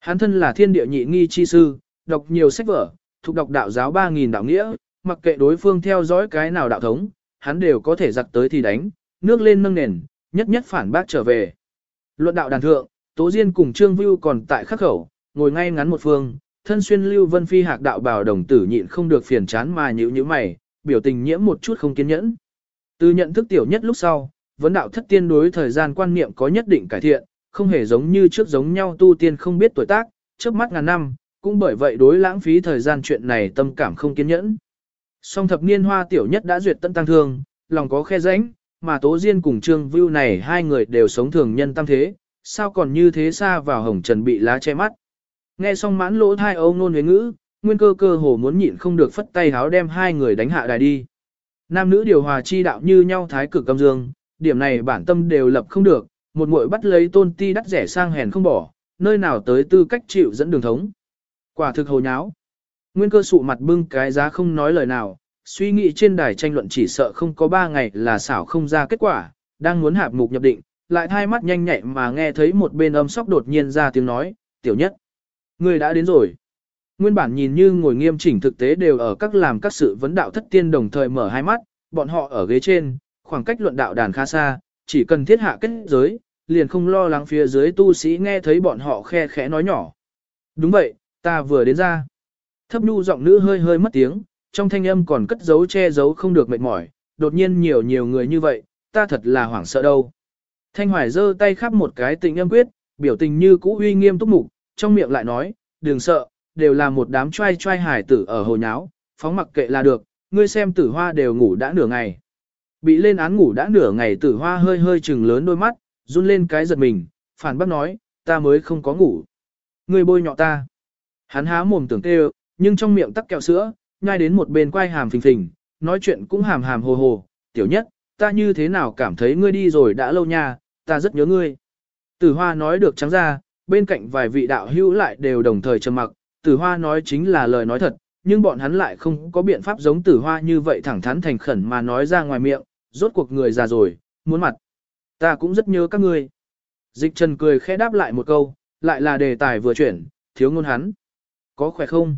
Hắn thân là thiên địa nhị nghi chi sư, đọc nhiều sách vở, thuộc đọc đạo giáo 3.000 đạo nghĩa, mặc kệ đối phương theo dõi cái nào đạo thống, hắn đều có thể giặc tới thì đánh, nước lên nâng nền, nhất nhất phản bác trở về. Luận đạo đàn thượng, Tố Diên cùng Trương Vưu còn tại khắc khẩu, ngồi ngay ngắn một phương, thân xuyên lưu vân phi hạc đạo bảo đồng tử nhịn không được phiền chán mà nhíu nhíu mày, biểu tình nhiễm một chút không kiên nhẫn. Từ nhận thức tiểu nhất lúc sau, vấn đạo thất tiên đối thời gian quan niệm có nhất định cải thiện, không hề giống như trước giống nhau tu tiên không biết tuổi tác, trước mắt ngàn năm, cũng bởi vậy đối lãng phí thời gian chuyện này tâm cảm không kiên nhẫn. Song thập niên hoa tiểu nhất đã duyệt tân tăng thương, lòng có khe rãnh, mà Tố Diên cùng Trương Vưu này hai người đều sống thường nhân tam thế, sao còn như thế xa vào hồng trần bị lá che mắt. Nghe xong mãn lỗ thai ông nôn huế ngữ, nguyên cơ cơ hồ muốn nhịn không được phất tay háo đem hai người đánh hạ đài đi. Nam nữ điều hòa chi đạo như nhau thái cực cầm dương, điểm này bản tâm đều lập không được, một muội bắt lấy tôn ti đắt rẻ sang hèn không bỏ, nơi nào tới tư cách chịu dẫn đường thống. Quả thực hồ nháo. Nguyên cơ sụ mặt bưng cái giá không nói lời nào, suy nghĩ trên đài tranh luận chỉ sợ không có ba ngày là xảo không ra kết quả, đang muốn hạp mục nhập định, lại hai mắt nhanh nhạy mà nghe thấy một bên âm sóc đột nhiên ra tiếng nói, tiểu nhất. Người đã đến rồi. Nguyên bản nhìn như ngồi nghiêm chỉnh thực tế đều ở các làm các sự vấn đạo thất tiên đồng thời mở hai mắt, bọn họ ở ghế trên, khoảng cách luận đạo đàn khá xa, chỉ cần thiết hạ kết giới, liền không lo lắng phía dưới tu sĩ nghe thấy bọn họ khe khẽ nói nhỏ. Đúng vậy, ta vừa đến ra. Thấp nhu giọng nữ hơi hơi mất tiếng, trong thanh âm còn cất giấu che giấu không được mệt mỏi, đột nhiên nhiều nhiều người như vậy, ta thật là hoảng sợ đâu. Thanh Hoài giơ tay khắp một cái tình âm quyết, biểu tình như cũ uy nghiêm túc mục, trong miệng lại nói, đừng sợ, đều là một đám trai trai hải tử ở hồ nháo, phóng mặc kệ là được, ngươi xem tử hoa đều ngủ đã nửa ngày. Bị lên án ngủ đã nửa ngày tử hoa hơi hơi chừng lớn đôi mắt, run lên cái giật mình, phản bác nói, ta mới không có ngủ. Ngươi bôi nhọ ta. Hắn há mồm tưởng kêu, nhưng trong miệng tắc kẹo sữa, nhai đến một bên quay hàm phình phình, nói chuyện cũng hàm hàm hồ hồ, tiểu nhất, ta như thế nào cảm thấy ngươi đi rồi đã lâu nha, ta rất nhớ ngươi. Tử hoa nói được trắng ra, bên cạnh vài vị đạo hữu lại đều đồng thời trầm mặc, tử hoa nói chính là lời nói thật, nhưng bọn hắn lại không có biện pháp giống tử hoa như vậy thẳng thắn thành khẩn mà nói ra ngoài miệng, rốt cuộc người già rồi, muốn mặt. Ta cũng rất nhớ các ngươi. Dịch trần cười khẽ đáp lại một câu, lại là đề tài vừa chuyển, thiếu ngôn hắn. Có khỏe không?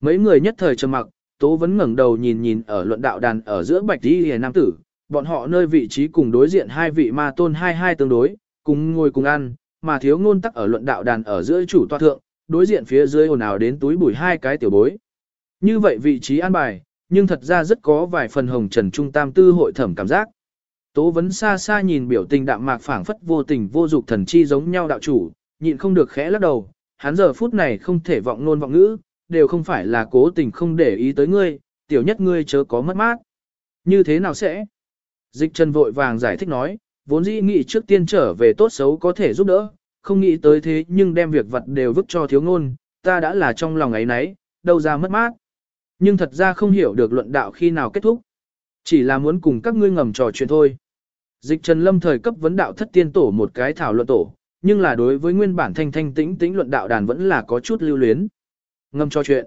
Mấy người nhất thời trầm mặc, Tố vẫn ngẩng đầu nhìn nhìn ở luận đạo đàn ở giữa bạch đi Liễu nam tử, bọn họ nơi vị trí cùng đối diện hai vị ma tôn hai hai tương đối, cùng ngồi cùng ăn, mà thiếu ngôn tắc ở luận đạo đàn ở giữa chủ toa thượng, đối diện phía dưới ồn ào đến túi bụi hai cái tiểu bối. Như vậy vị trí an bài, nhưng thật ra rất có vài phần hồng trần trung tam tư hội thẩm cảm giác. Tố vấn xa xa nhìn biểu tình đạm mạc phảng phất vô tình vô dục thần chi giống nhau đạo chủ, nhịn không được khẽ lắc đầu, hắn giờ phút này không thể vọng ngôn vọng ngữ, đều không phải là cố tình không để ý tới ngươi, tiểu nhất ngươi chớ có mất mát. Như thế nào sẽ? Dịch trần vội vàng giải thích nói, vốn dĩ nghĩ trước tiên trở về tốt xấu có thể giúp đỡ, không nghĩ tới thế nhưng đem việc vật đều vứt cho thiếu ngôn, ta đã là trong lòng ấy nấy, đâu ra mất mát. Nhưng thật ra không hiểu được luận đạo khi nào kết thúc. Chỉ là muốn cùng các ngươi ngầm trò chuyện thôi. Dịch Trần Lâm thời cấp vấn đạo thất tiên tổ một cái thảo luận tổ, nhưng là đối với nguyên bản thanh thanh tĩnh tĩnh luận đạo đàn vẫn là có chút lưu luyến. Ngâm cho chuyện.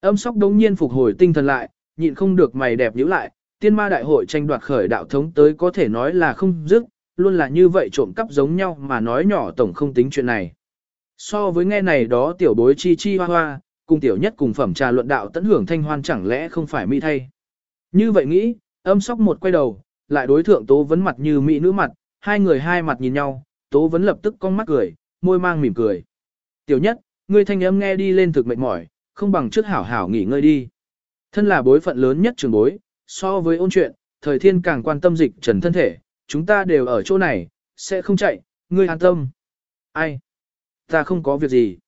Âm sóc đống nhiên phục hồi tinh thần lại, nhịn không được mày đẹp nhíu lại, tiên ma đại hội tranh đoạt khởi đạo thống tới có thể nói là không dứt, luôn là như vậy trộm cắp giống nhau mà nói nhỏ tổng không tính chuyện này. So với nghe này đó tiểu bối chi chi hoa hoa, cùng tiểu nhất cùng phẩm trà luận đạo tận hưởng thanh hoan chẳng lẽ không phải mỹ thay. Như vậy nghĩ, âm sóc một quay đầu, lại đối thượng tố vấn mặt như mỹ nữ mặt, hai người hai mặt nhìn nhau, tố vấn lập tức con mắt cười, môi mang mỉm cười. Tiểu nhất, ngươi thanh âm nghe đi lên thực mệt mỏi, không bằng trước hảo hảo nghỉ ngơi đi. Thân là bối phận lớn nhất trường bối, so với ôn chuyện, thời thiên càng quan tâm dịch trần thân thể, chúng ta đều ở chỗ này, sẽ không chạy, ngươi an tâm. Ai? Ta không có việc gì.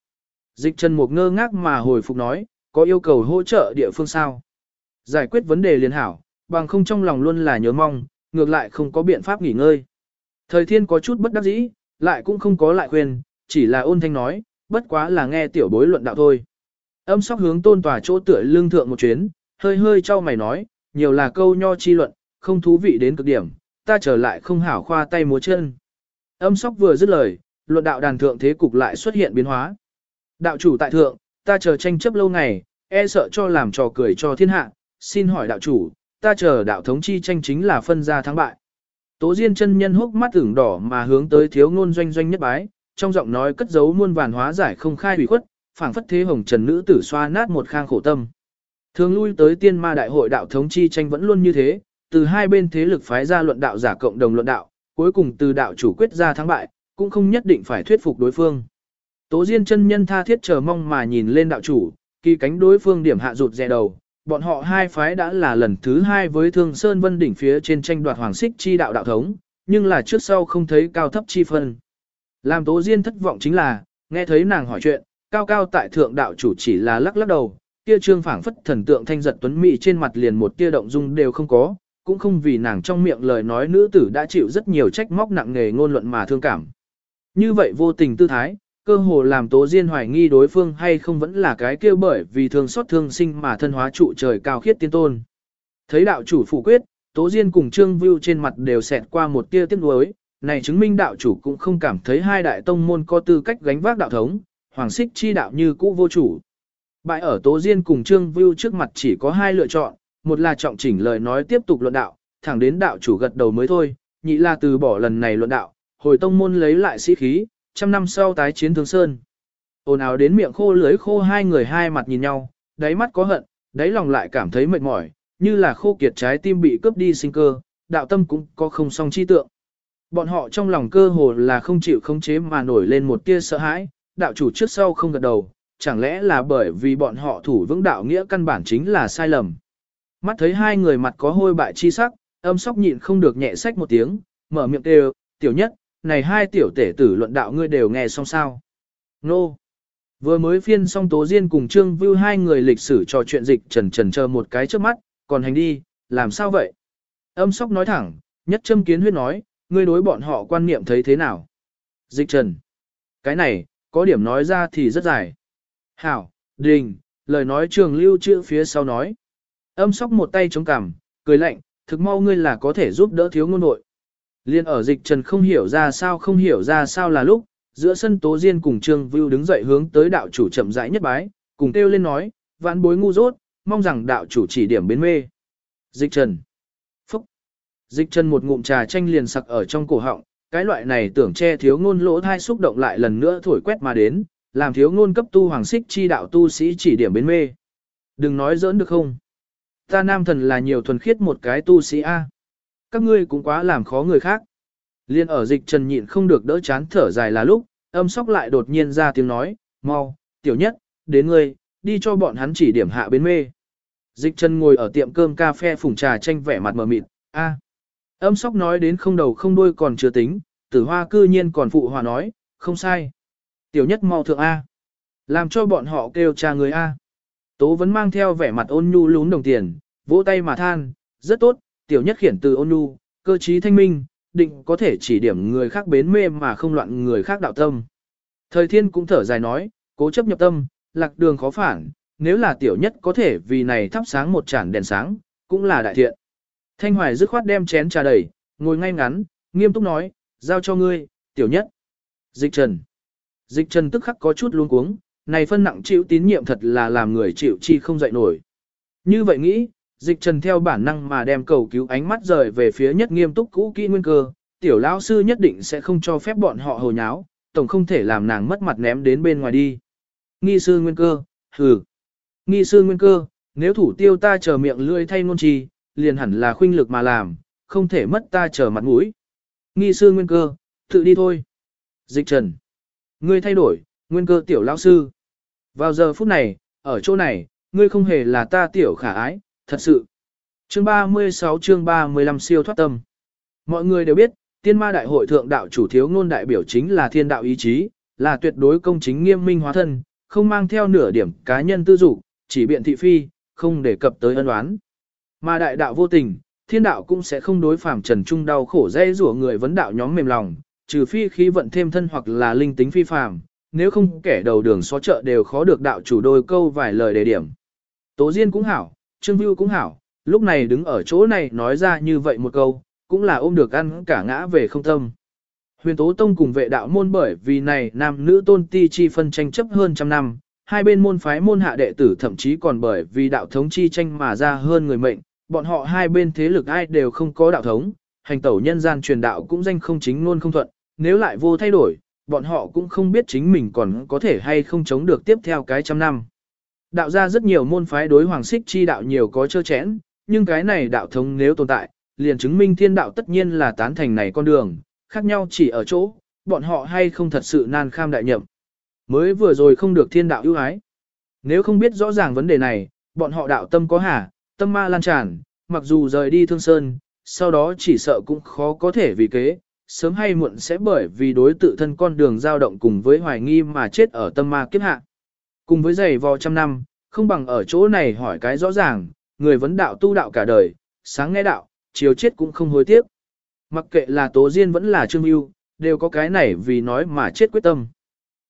Dịch trần một ngơ ngác mà hồi phục nói, có yêu cầu hỗ trợ địa phương sao? Giải quyết vấn đề liền hảo, bằng không trong lòng luôn là nhớ mong, ngược lại không có biện pháp nghỉ ngơi. Thời thiên có chút bất đắc dĩ, lại cũng không có lại khuyên, chỉ là ôn thanh nói, bất quá là nghe tiểu bối luận đạo thôi. Âm sóc hướng tôn tòa chỗ tựa lương thượng một chuyến, hơi hơi cho mày nói, nhiều là câu nho chi luận, không thú vị đến cực điểm, ta trở lại không hảo khoa tay múa chân. Âm sóc vừa dứt lời, luận đạo đàn thượng thế cục lại xuất hiện biến hóa. Đạo chủ tại thượng, ta chờ tranh chấp lâu ngày, e sợ cho làm trò cười cho thiên hạ, xin hỏi đạo chủ, ta chờ đạo thống chi tranh chính là phân ra thắng bại. Tố Diên chân nhân hốc mắt ửng đỏ mà hướng tới thiếu ngôn doanh doanh nhất bái, trong giọng nói cất giấu muôn vàn hóa giải không khai ủy khuất, phảng phất thế hồng trần nữ tử xoa nát một khang khổ tâm. Thường lui tới tiên ma đại hội đạo thống chi tranh vẫn luôn như thế, từ hai bên thế lực phái ra luận đạo giả cộng đồng luận đạo, cuối cùng từ đạo chủ quyết ra thắng bại, cũng không nhất định phải thuyết phục đối phương. Tố Diên chân nhân tha thiết chờ mong mà nhìn lên đạo chủ, kỳ cánh đối phương điểm hạ rụt rè đầu, bọn họ hai phái đã là lần thứ hai với Thương Sơn Vân đỉnh phía trên tranh đoạt hoàng xích chi đạo đạo thống, nhưng là trước sau không thấy cao thấp chi phân. Làm Tố Diên thất vọng chính là, nghe thấy nàng hỏi chuyện, cao cao tại thượng đạo chủ chỉ là lắc lắc đầu, kia trương phảng phất thần tượng thanh giật tuấn mỹ trên mặt liền một tia động dung đều không có, cũng không vì nàng trong miệng lời nói nữ tử đã chịu rất nhiều trách móc nặng nề ngôn luận mà thương cảm. Như vậy vô tình tư thái, cơ hồ làm Tố Diên hoài nghi đối phương hay không vẫn là cái kia bởi vì thương xót thương sinh mà thân hóa trụ trời cao khiết tiên tôn. Thấy đạo chủ phủ quyết, Tố Diên cùng Trương Vưu trên mặt đều xẹt qua một tia tiếc nuối, này chứng minh đạo chủ cũng không cảm thấy hai đại tông môn có tư cách gánh vác đạo thống, hoàng xích chi đạo như cũ vô chủ. Bại ở Tố Diên cùng Trương Vưu trước mặt chỉ có hai lựa chọn, một là trọng chỉnh lời nói tiếp tục luận đạo, thẳng đến đạo chủ gật đầu mới thôi, nhị là từ bỏ lần này luận đạo, hồi tông môn lấy lại sĩ khí, trăm năm sau tái chiến Thương Sơn. Ồn ào đến miệng khô lưới khô hai người hai mặt nhìn nhau, đáy mắt có hận, đáy lòng lại cảm thấy mệt mỏi, như là khô kiệt trái tim bị cướp đi sinh cơ, đạo tâm cũng có không song chi tượng. Bọn họ trong lòng cơ hồ là không chịu khống chế mà nổi lên một tia sợ hãi, đạo chủ trước sau không gật đầu, chẳng lẽ là bởi vì bọn họ thủ vững đạo nghĩa căn bản chính là sai lầm. Mắt thấy hai người mặt có hôi bại chi sắc, Âm sóc nhịn không được nhẹ sách một tiếng, mở miệng kêu, tiểu nhất, này hai tiểu tể tử luận đạo ngươi đều nghe xong sao. Nô! Vừa mới phiên xong Tố Diên cùng Trương Vưu hai người lịch sử trò chuyện dịch trần trần chờ một cái trước mắt, còn hành đi, làm sao vậy? Âm sóc nói thẳng, nhất châm kiến huyết nói, ngươi đối bọn họ quan niệm thấy thế nào? Dịch trần. Cái này, có điểm nói ra thì rất dài. Hảo, đình, lời nói trường lưu chữ phía sau nói. Âm sóc một tay chống cằm, cười lạnh, thực mau ngươi là có thể giúp đỡ thiếu ngôn nội. Liên ở dịch trần không hiểu ra sao không hiểu ra sao là lúc, giữa sân tố diên cùng trương vưu đứng dậy hướng tới đạo chủ chậm rãi nhất bái, cùng kêu lên nói, vãn bối ngu dốt, mong rằng đạo chủ chỉ điểm bến mê. Dịch trần. Dịch chân một ngụm trà chanh liền sặc ở trong cổ họng, cái loại này tưởng che thiếu ngôn lỗ thai xúc động lại lần nữa thổi quét mà đến, làm thiếu ngôn cấp tu hoàng xích chi đạo tu sĩ chỉ điểm bến mê. Đừng nói giỡn được không? Ta nam thần là nhiều thuần khiết một cái tu sĩ A. Các ngươi cũng quá làm khó người khác. Liên ở dịch trần nhịn không được đỡ chán thở dài là lúc, âm sóc lại đột nhiên ra tiếng nói, mau, tiểu nhất, đến ngươi, đi cho bọn hắn chỉ điểm hạ bến mê. Dịch trần ngồi ở tiệm cơm cà phê phùng trà tranh vẻ mặt mờ mịt, a. Âm sóc nói đến không đầu không đuôi còn chưa tính, tử hoa cư nhiên còn phụ hòa nói, không sai. Tiểu nhất mau thượng A. Làm cho bọn họ kêu cha người A. Tố vẫn mang theo vẻ mặt ôn nhu lún đồng tiền, vỗ tay mà than, rất tốt, tiểu nhất khiển từ ôn nhu, cơ trí thanh minh, định có thể chỉ điểm người khác bến mê mà không loạn người khác đạo tâm. Thời thiên cũng thở dài nói, cố chấp nhập tâm, lạc đường khó phản, nếu là tiểu nhất có thể vì này thắp sáng một chản đèn sáng, cũng là đại thiện. Thanh Hoài dứt khoát đem chén trà đầy, ngồi ngay ngắn, nghiêm túc nói, giao cho ngươi, tiểu nhất. Dịch trần. Dịch trần tức khắc có chút luống cuống, này phân nặng chịu tín nhiệm thật là làm người chịu chi không dậy nổi. Như vậy nghĩ, dịch trần theo bản năng mà đem cầu cứu ánh mắt rời về phía nhất nghiêm túc cũ kỹ nguyên cơ, tiểu lão sư nhất định sẽ không cho phép bọn họ hồ nháo, tổng không thể làm nàng mất mặt ném đến bên ngoài đi. Nghi sư nguyên cơ, hừ. Nghi sư nguyên cơ, nếu thủ tiêu ta chờ miệng lưỡi thay ngôn trì, liền hẳn là khuynh lực mà làm, không thể mất ta chờ mặt mũi. Nghi sư nguyên cơ, tự đi thôi. Dịch trần. Ngươi thay đổi, nguyên cơ tiểu lão sư. Vào giờ phút này, ở chỗ này, ngươi không hề là ta tiểu khả ái, thật sự. Chương 36 chương 35 siêu thoát tâm. Mọi người đều biết, tiên ma đại hội thượng đạo chủ thiếu ngôn đại biểu chính là thiên đạo ý chí, là tuyệt đối công chính nghiêm minh hóa thân, không mang theo nửa điểm cá nhân tư dục, chỉ biện thị phi, không đề cập tới ân oán. Mà đại đạo vô tình, thiên đạo cũng sẽ không đối phàm trần trung đau khổ dây rủa người vấn đạo nhóm mềm lòng, trừ phi khí vận thêm thân hoặc là linh tính phi phàm, nếu không kẻ đầu đường xó chợ đều khó được đạo chủ đôi câu vài lời đề điểm. Tố Diên cũng hảo, Trương Vưu cũng hảo, lúc này đứng ở chỗ này nói ra như vậy một câu, cũng là ôm được ăn cả ngã về không tâm. Huyền Tố Tông cùng vệ đạo môn bởi vì này nam nữ tôn ti chi phân tranh chấp hơn trăm năm, hai bên môn phái môn hạ đệ tử thậm chí còn bởi vì đạo thống chi tranh mà ra hơn người mệnh, bọn họ hai bên thế lực ai đều không có đạo thống, hành tẩu nhân gian truyền đạo cũng danh không chính luôn không thuận, nếu lại vô thay đổi, bọn họ cũng không biết chính mình còn có thể hay không chống được tiếp theo cái trăm năm. Đạo ra rất nhiều môn phái đối hoàng xích chi đạo nhiều có chơ chẽn, nhưng cái này đạo thống nếu tồn tại, liền chứng minh thiên đạo tất nhiên là tán thành này con đường, khác nhau chỉ ở chỗ, bọn họ hay không thật sự nan kham đại nhậm. Mới vừa rồi không được thiên đạo ưu ái. Nếu không biết rõ ràng vấn đề này, bọn họ đạo tâm có hả, tâm ma lan tràn, mặc dù rời đi thương sơn, sau đó chỉ sợ cũng khó có thể vì kế, sớm hay muộn sẽ bởi vì đối tự thân con đường dao động cùng với hoài nghi mà chết ở tâm ma kiếp hạ. Cùng với giày vò trăm năm, không bằng ở chỗ này hỏi cái rõ ràng, người vấn đạo tu đạo cả đời, sáng nghe đạo, chiều chết cũng không hối tiếc. Mặc kệ là Tố Diên vẫn là Trương yêu, đều có cái này vì nói mà chết quyết tâm.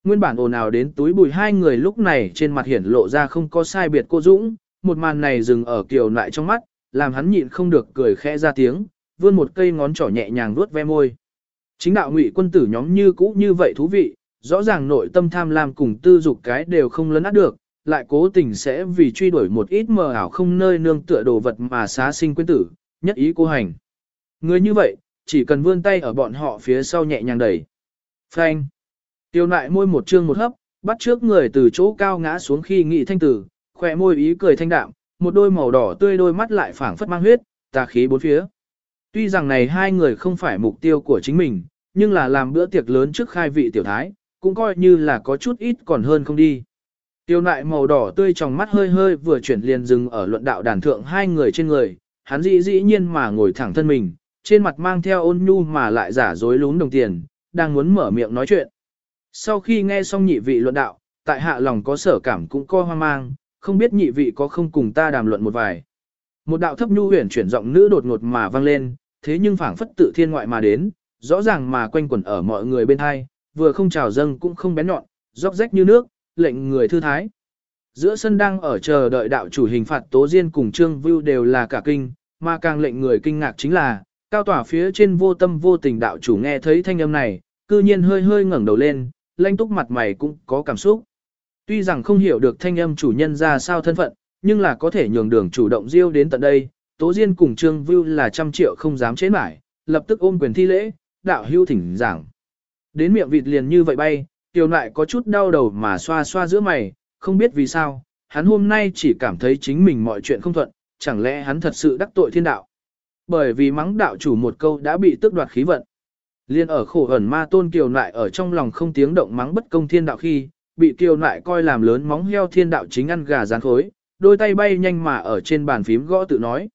Nguyên bản ồn ào đến túi bùi hai người lúc này trên mặt hiển lộ ra không có sai biệt cô Dũng, một màn này dừng ở kiều lại trong mắt, làm hắn nhịn không được cười khẽ ra tiếng, vươn một cây ngón trỏ nhẹ nhàng vuốt ve môi. Chính đạo ngụy quân tử nhóm như cũ như vậy thú vị, rõ ràng nội tâm tham lam cùng tư dục cái đều không lấn át được, lại cố tình sẽ vì truy đuổi một ít mờ ảo không nơi nương tựa đồ vật mà xá sinh quyến tử, nhất ý cô hành. Người như vậy, chỉ cần vươn tay ở bọn họ phía sau nhẹ nhàng đẩy. Phanh. Tiêu nại môi một chương một hấp, bắt trước người từ chỗ cao ngã xuống khi nghị thanh tử, khỏe môi ý cười thanh đạm, một đôi màu đỏ tươi đôi mắt lại phảng phất mang huyết, tà khí bốn phía. Tuy rằng này hai người không phải mục tiêu của chính mình, nhưng là làm bữa tiệc lớn trước khai vị tiểu thái, cũng coi như là có chút ít còn hơn không đi. Tiêu nại màu đỏ tươi trong mắt hơi hơi vừa chuyển liền dừng ở luận đạo đàn thượng hai người trên người, hắn dĩ dĩ nhiên mà ngồi thẳng thân mình, trên mặt mang theo ôn nhu mà lại giả dối lún đồng tiền, đang muốn mở miệng nói chuyện. Sau khi nghe xong nhị vị luận đạo, tại hạ lòng có sở cảm cũng co hoang mang, không biết nhị vị có không cùng ta đàm luận một vài. Một đạo thấp nhu huyền chuyển giọng nữ đột ngột mà vang lên, thế nhưng phảng phất tự thiên ngoại mà đến, rõ ràng mà quanh quẩn ở mọi người bên hai, vừa không trào dâng cũng không bén nhọn, róc rách như nước, lệnh người thư thái. Giữa sân đang ở chờ đợi đạo chủ hình phạt Tố Diên cùng Trương Vưu đều là cả kinh, mà càng lệnh người kinh ngạc chính là, cao tỏa phía trên vô tâm vô tình đạo chủ nghe thấy thanh âm này, cư nhiên hơi hơi ngẩng đầu lên, lanh túc mặt mày cũng có cảm xúc. Tuy rằng không hiểu được thanh âm chủ nhân ra sao thân phận, nhưng là có thể nhường đường chủ động diêu đến tận đây, Tố Diên cùng Trương Vưu là trăm triệu không dám chế mãi, lập tức ôm quyền thi lễ, đạo hưu thỉnh giảng. Đến miệng vịt liền như vậy bay, tiểu lại có chút đau đầu mà xoa xoa giữa mày, không biết vì sao, hắn hôm nay chỉ cảm thấy chính mình mọi chuyện không thuận, chẳng lẽ hắn thật sự đắc tội thiên đạo. Bởi vì mắng đạo chủ một câu đã bị tước đoạt khí vận. Liên ở khổ ẩn ma tôn kiều nại ở trong lòng không tiếng động mắng bất công thiên đạo khi, bị kiều nại coi làm lớn móng heo thiên đạo chính ăn gà rán khối, đôi tay bay nhanh mà ở trên bàn phím gõ tự nói.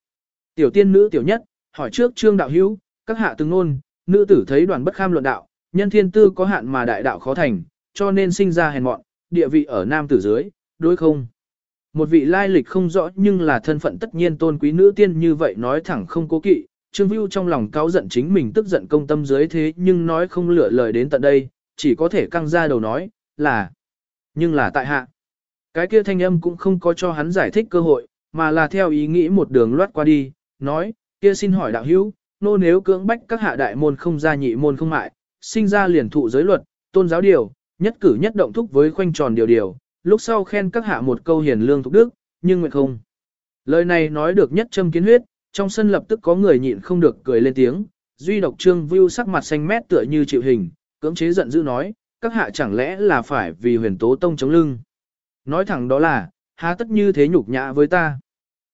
Tiểu tiên nữ tiểu nhất, hỏi trước trương đạo hữu, các hạ từng nôn, nữ tử thấy đoàn bất kham luận đạo, nhân thiên tư có hạn mà đại đạo khó thành, cho nên sinh ra hèn mọn, địa vị ở nam tử dưới, đối không? Một vị lai lịch không rõ nhưng là thân phận tất nhiên tôn quý nữ tiên như vậy nói thẳng không cố kỵ, Trương Vưu trong lòng cáo giận chính mình tức giận công tâm dưới thế nhưng nói không lựa lời đến tận đây, chỉ có thể căng ra đầu nói, là, nhưng là tại hạ. Cái kia thanh âm cũng không có cho hắn giải thích cơ hội, mà là theo ý nghĩ một đường loát qua đi, nói, kia xin hỏi đạo hữu, nô nếu cưỡng bách các hạ đại môn không ra nhị môn không mại, sinh ra liền thụ giới luật, tôn giáo điều, nhất cử nhất động thúc với khoanh tròn điều điều, lúc sau khen các hạ một câu hiền lương thục đức, nhưng nguyện không. Lời này nói được nhất châm kiến huyết, trong sân lập tức có người nhịn không được cười lên tiếng, duy độc trương view sắc mặt xanh mét tựa như chịu hình, cưỡng chế giận dữ nói, các hạ chẳng lẽ là phải vì huyền tố tông chống lưng. Nói thẳng đó là, há tất như thế nhục nhã với ta.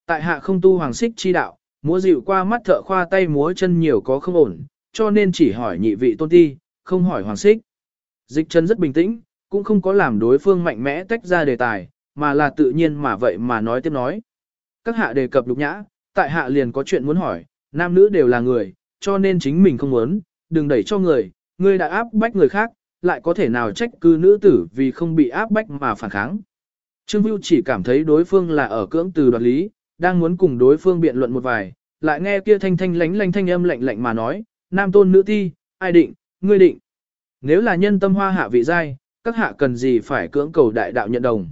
Tại hạ không tu hoàng xích chi đạo, múa dịu qua mắt thợ khoa tay múa chân nhiều có không ổn, cho nên chỉ hỏi nhị vị tôn ti, không hỏi hoàng xích. Dịch chân rất bình tĩnh, cũng không có làm đối phương mạnh mẽ tách ra đề tài, mà là tự nhiên mà vậy mà nói tiếp nói. Các hạ đề cập nhục nhã, tại hạ liền có chuyện muốn hỏi, nam nữ đều là người, cho nên chính mình không muốn, đừng đẩy cho người, người đã áp bách người khác, lại có thể nào trách cư nữ tử vì không bị áp bách mà phản kháng. Trương Vưu chỉ cảm thấy đối phương là ở cưỡng từ đoạt lý, đang muốn cùng đối phương biện luận một vài, lại nghe kia thanh thanh lánh lánh thanh âm lạnh lạnh mà nói, nam tôn nữ thi, ai định, ngươi định. Nếu là nhân tâm hoa hạ vị giai, các hạ cần gì phải cưỡng cầu đại đạo nhận đồng.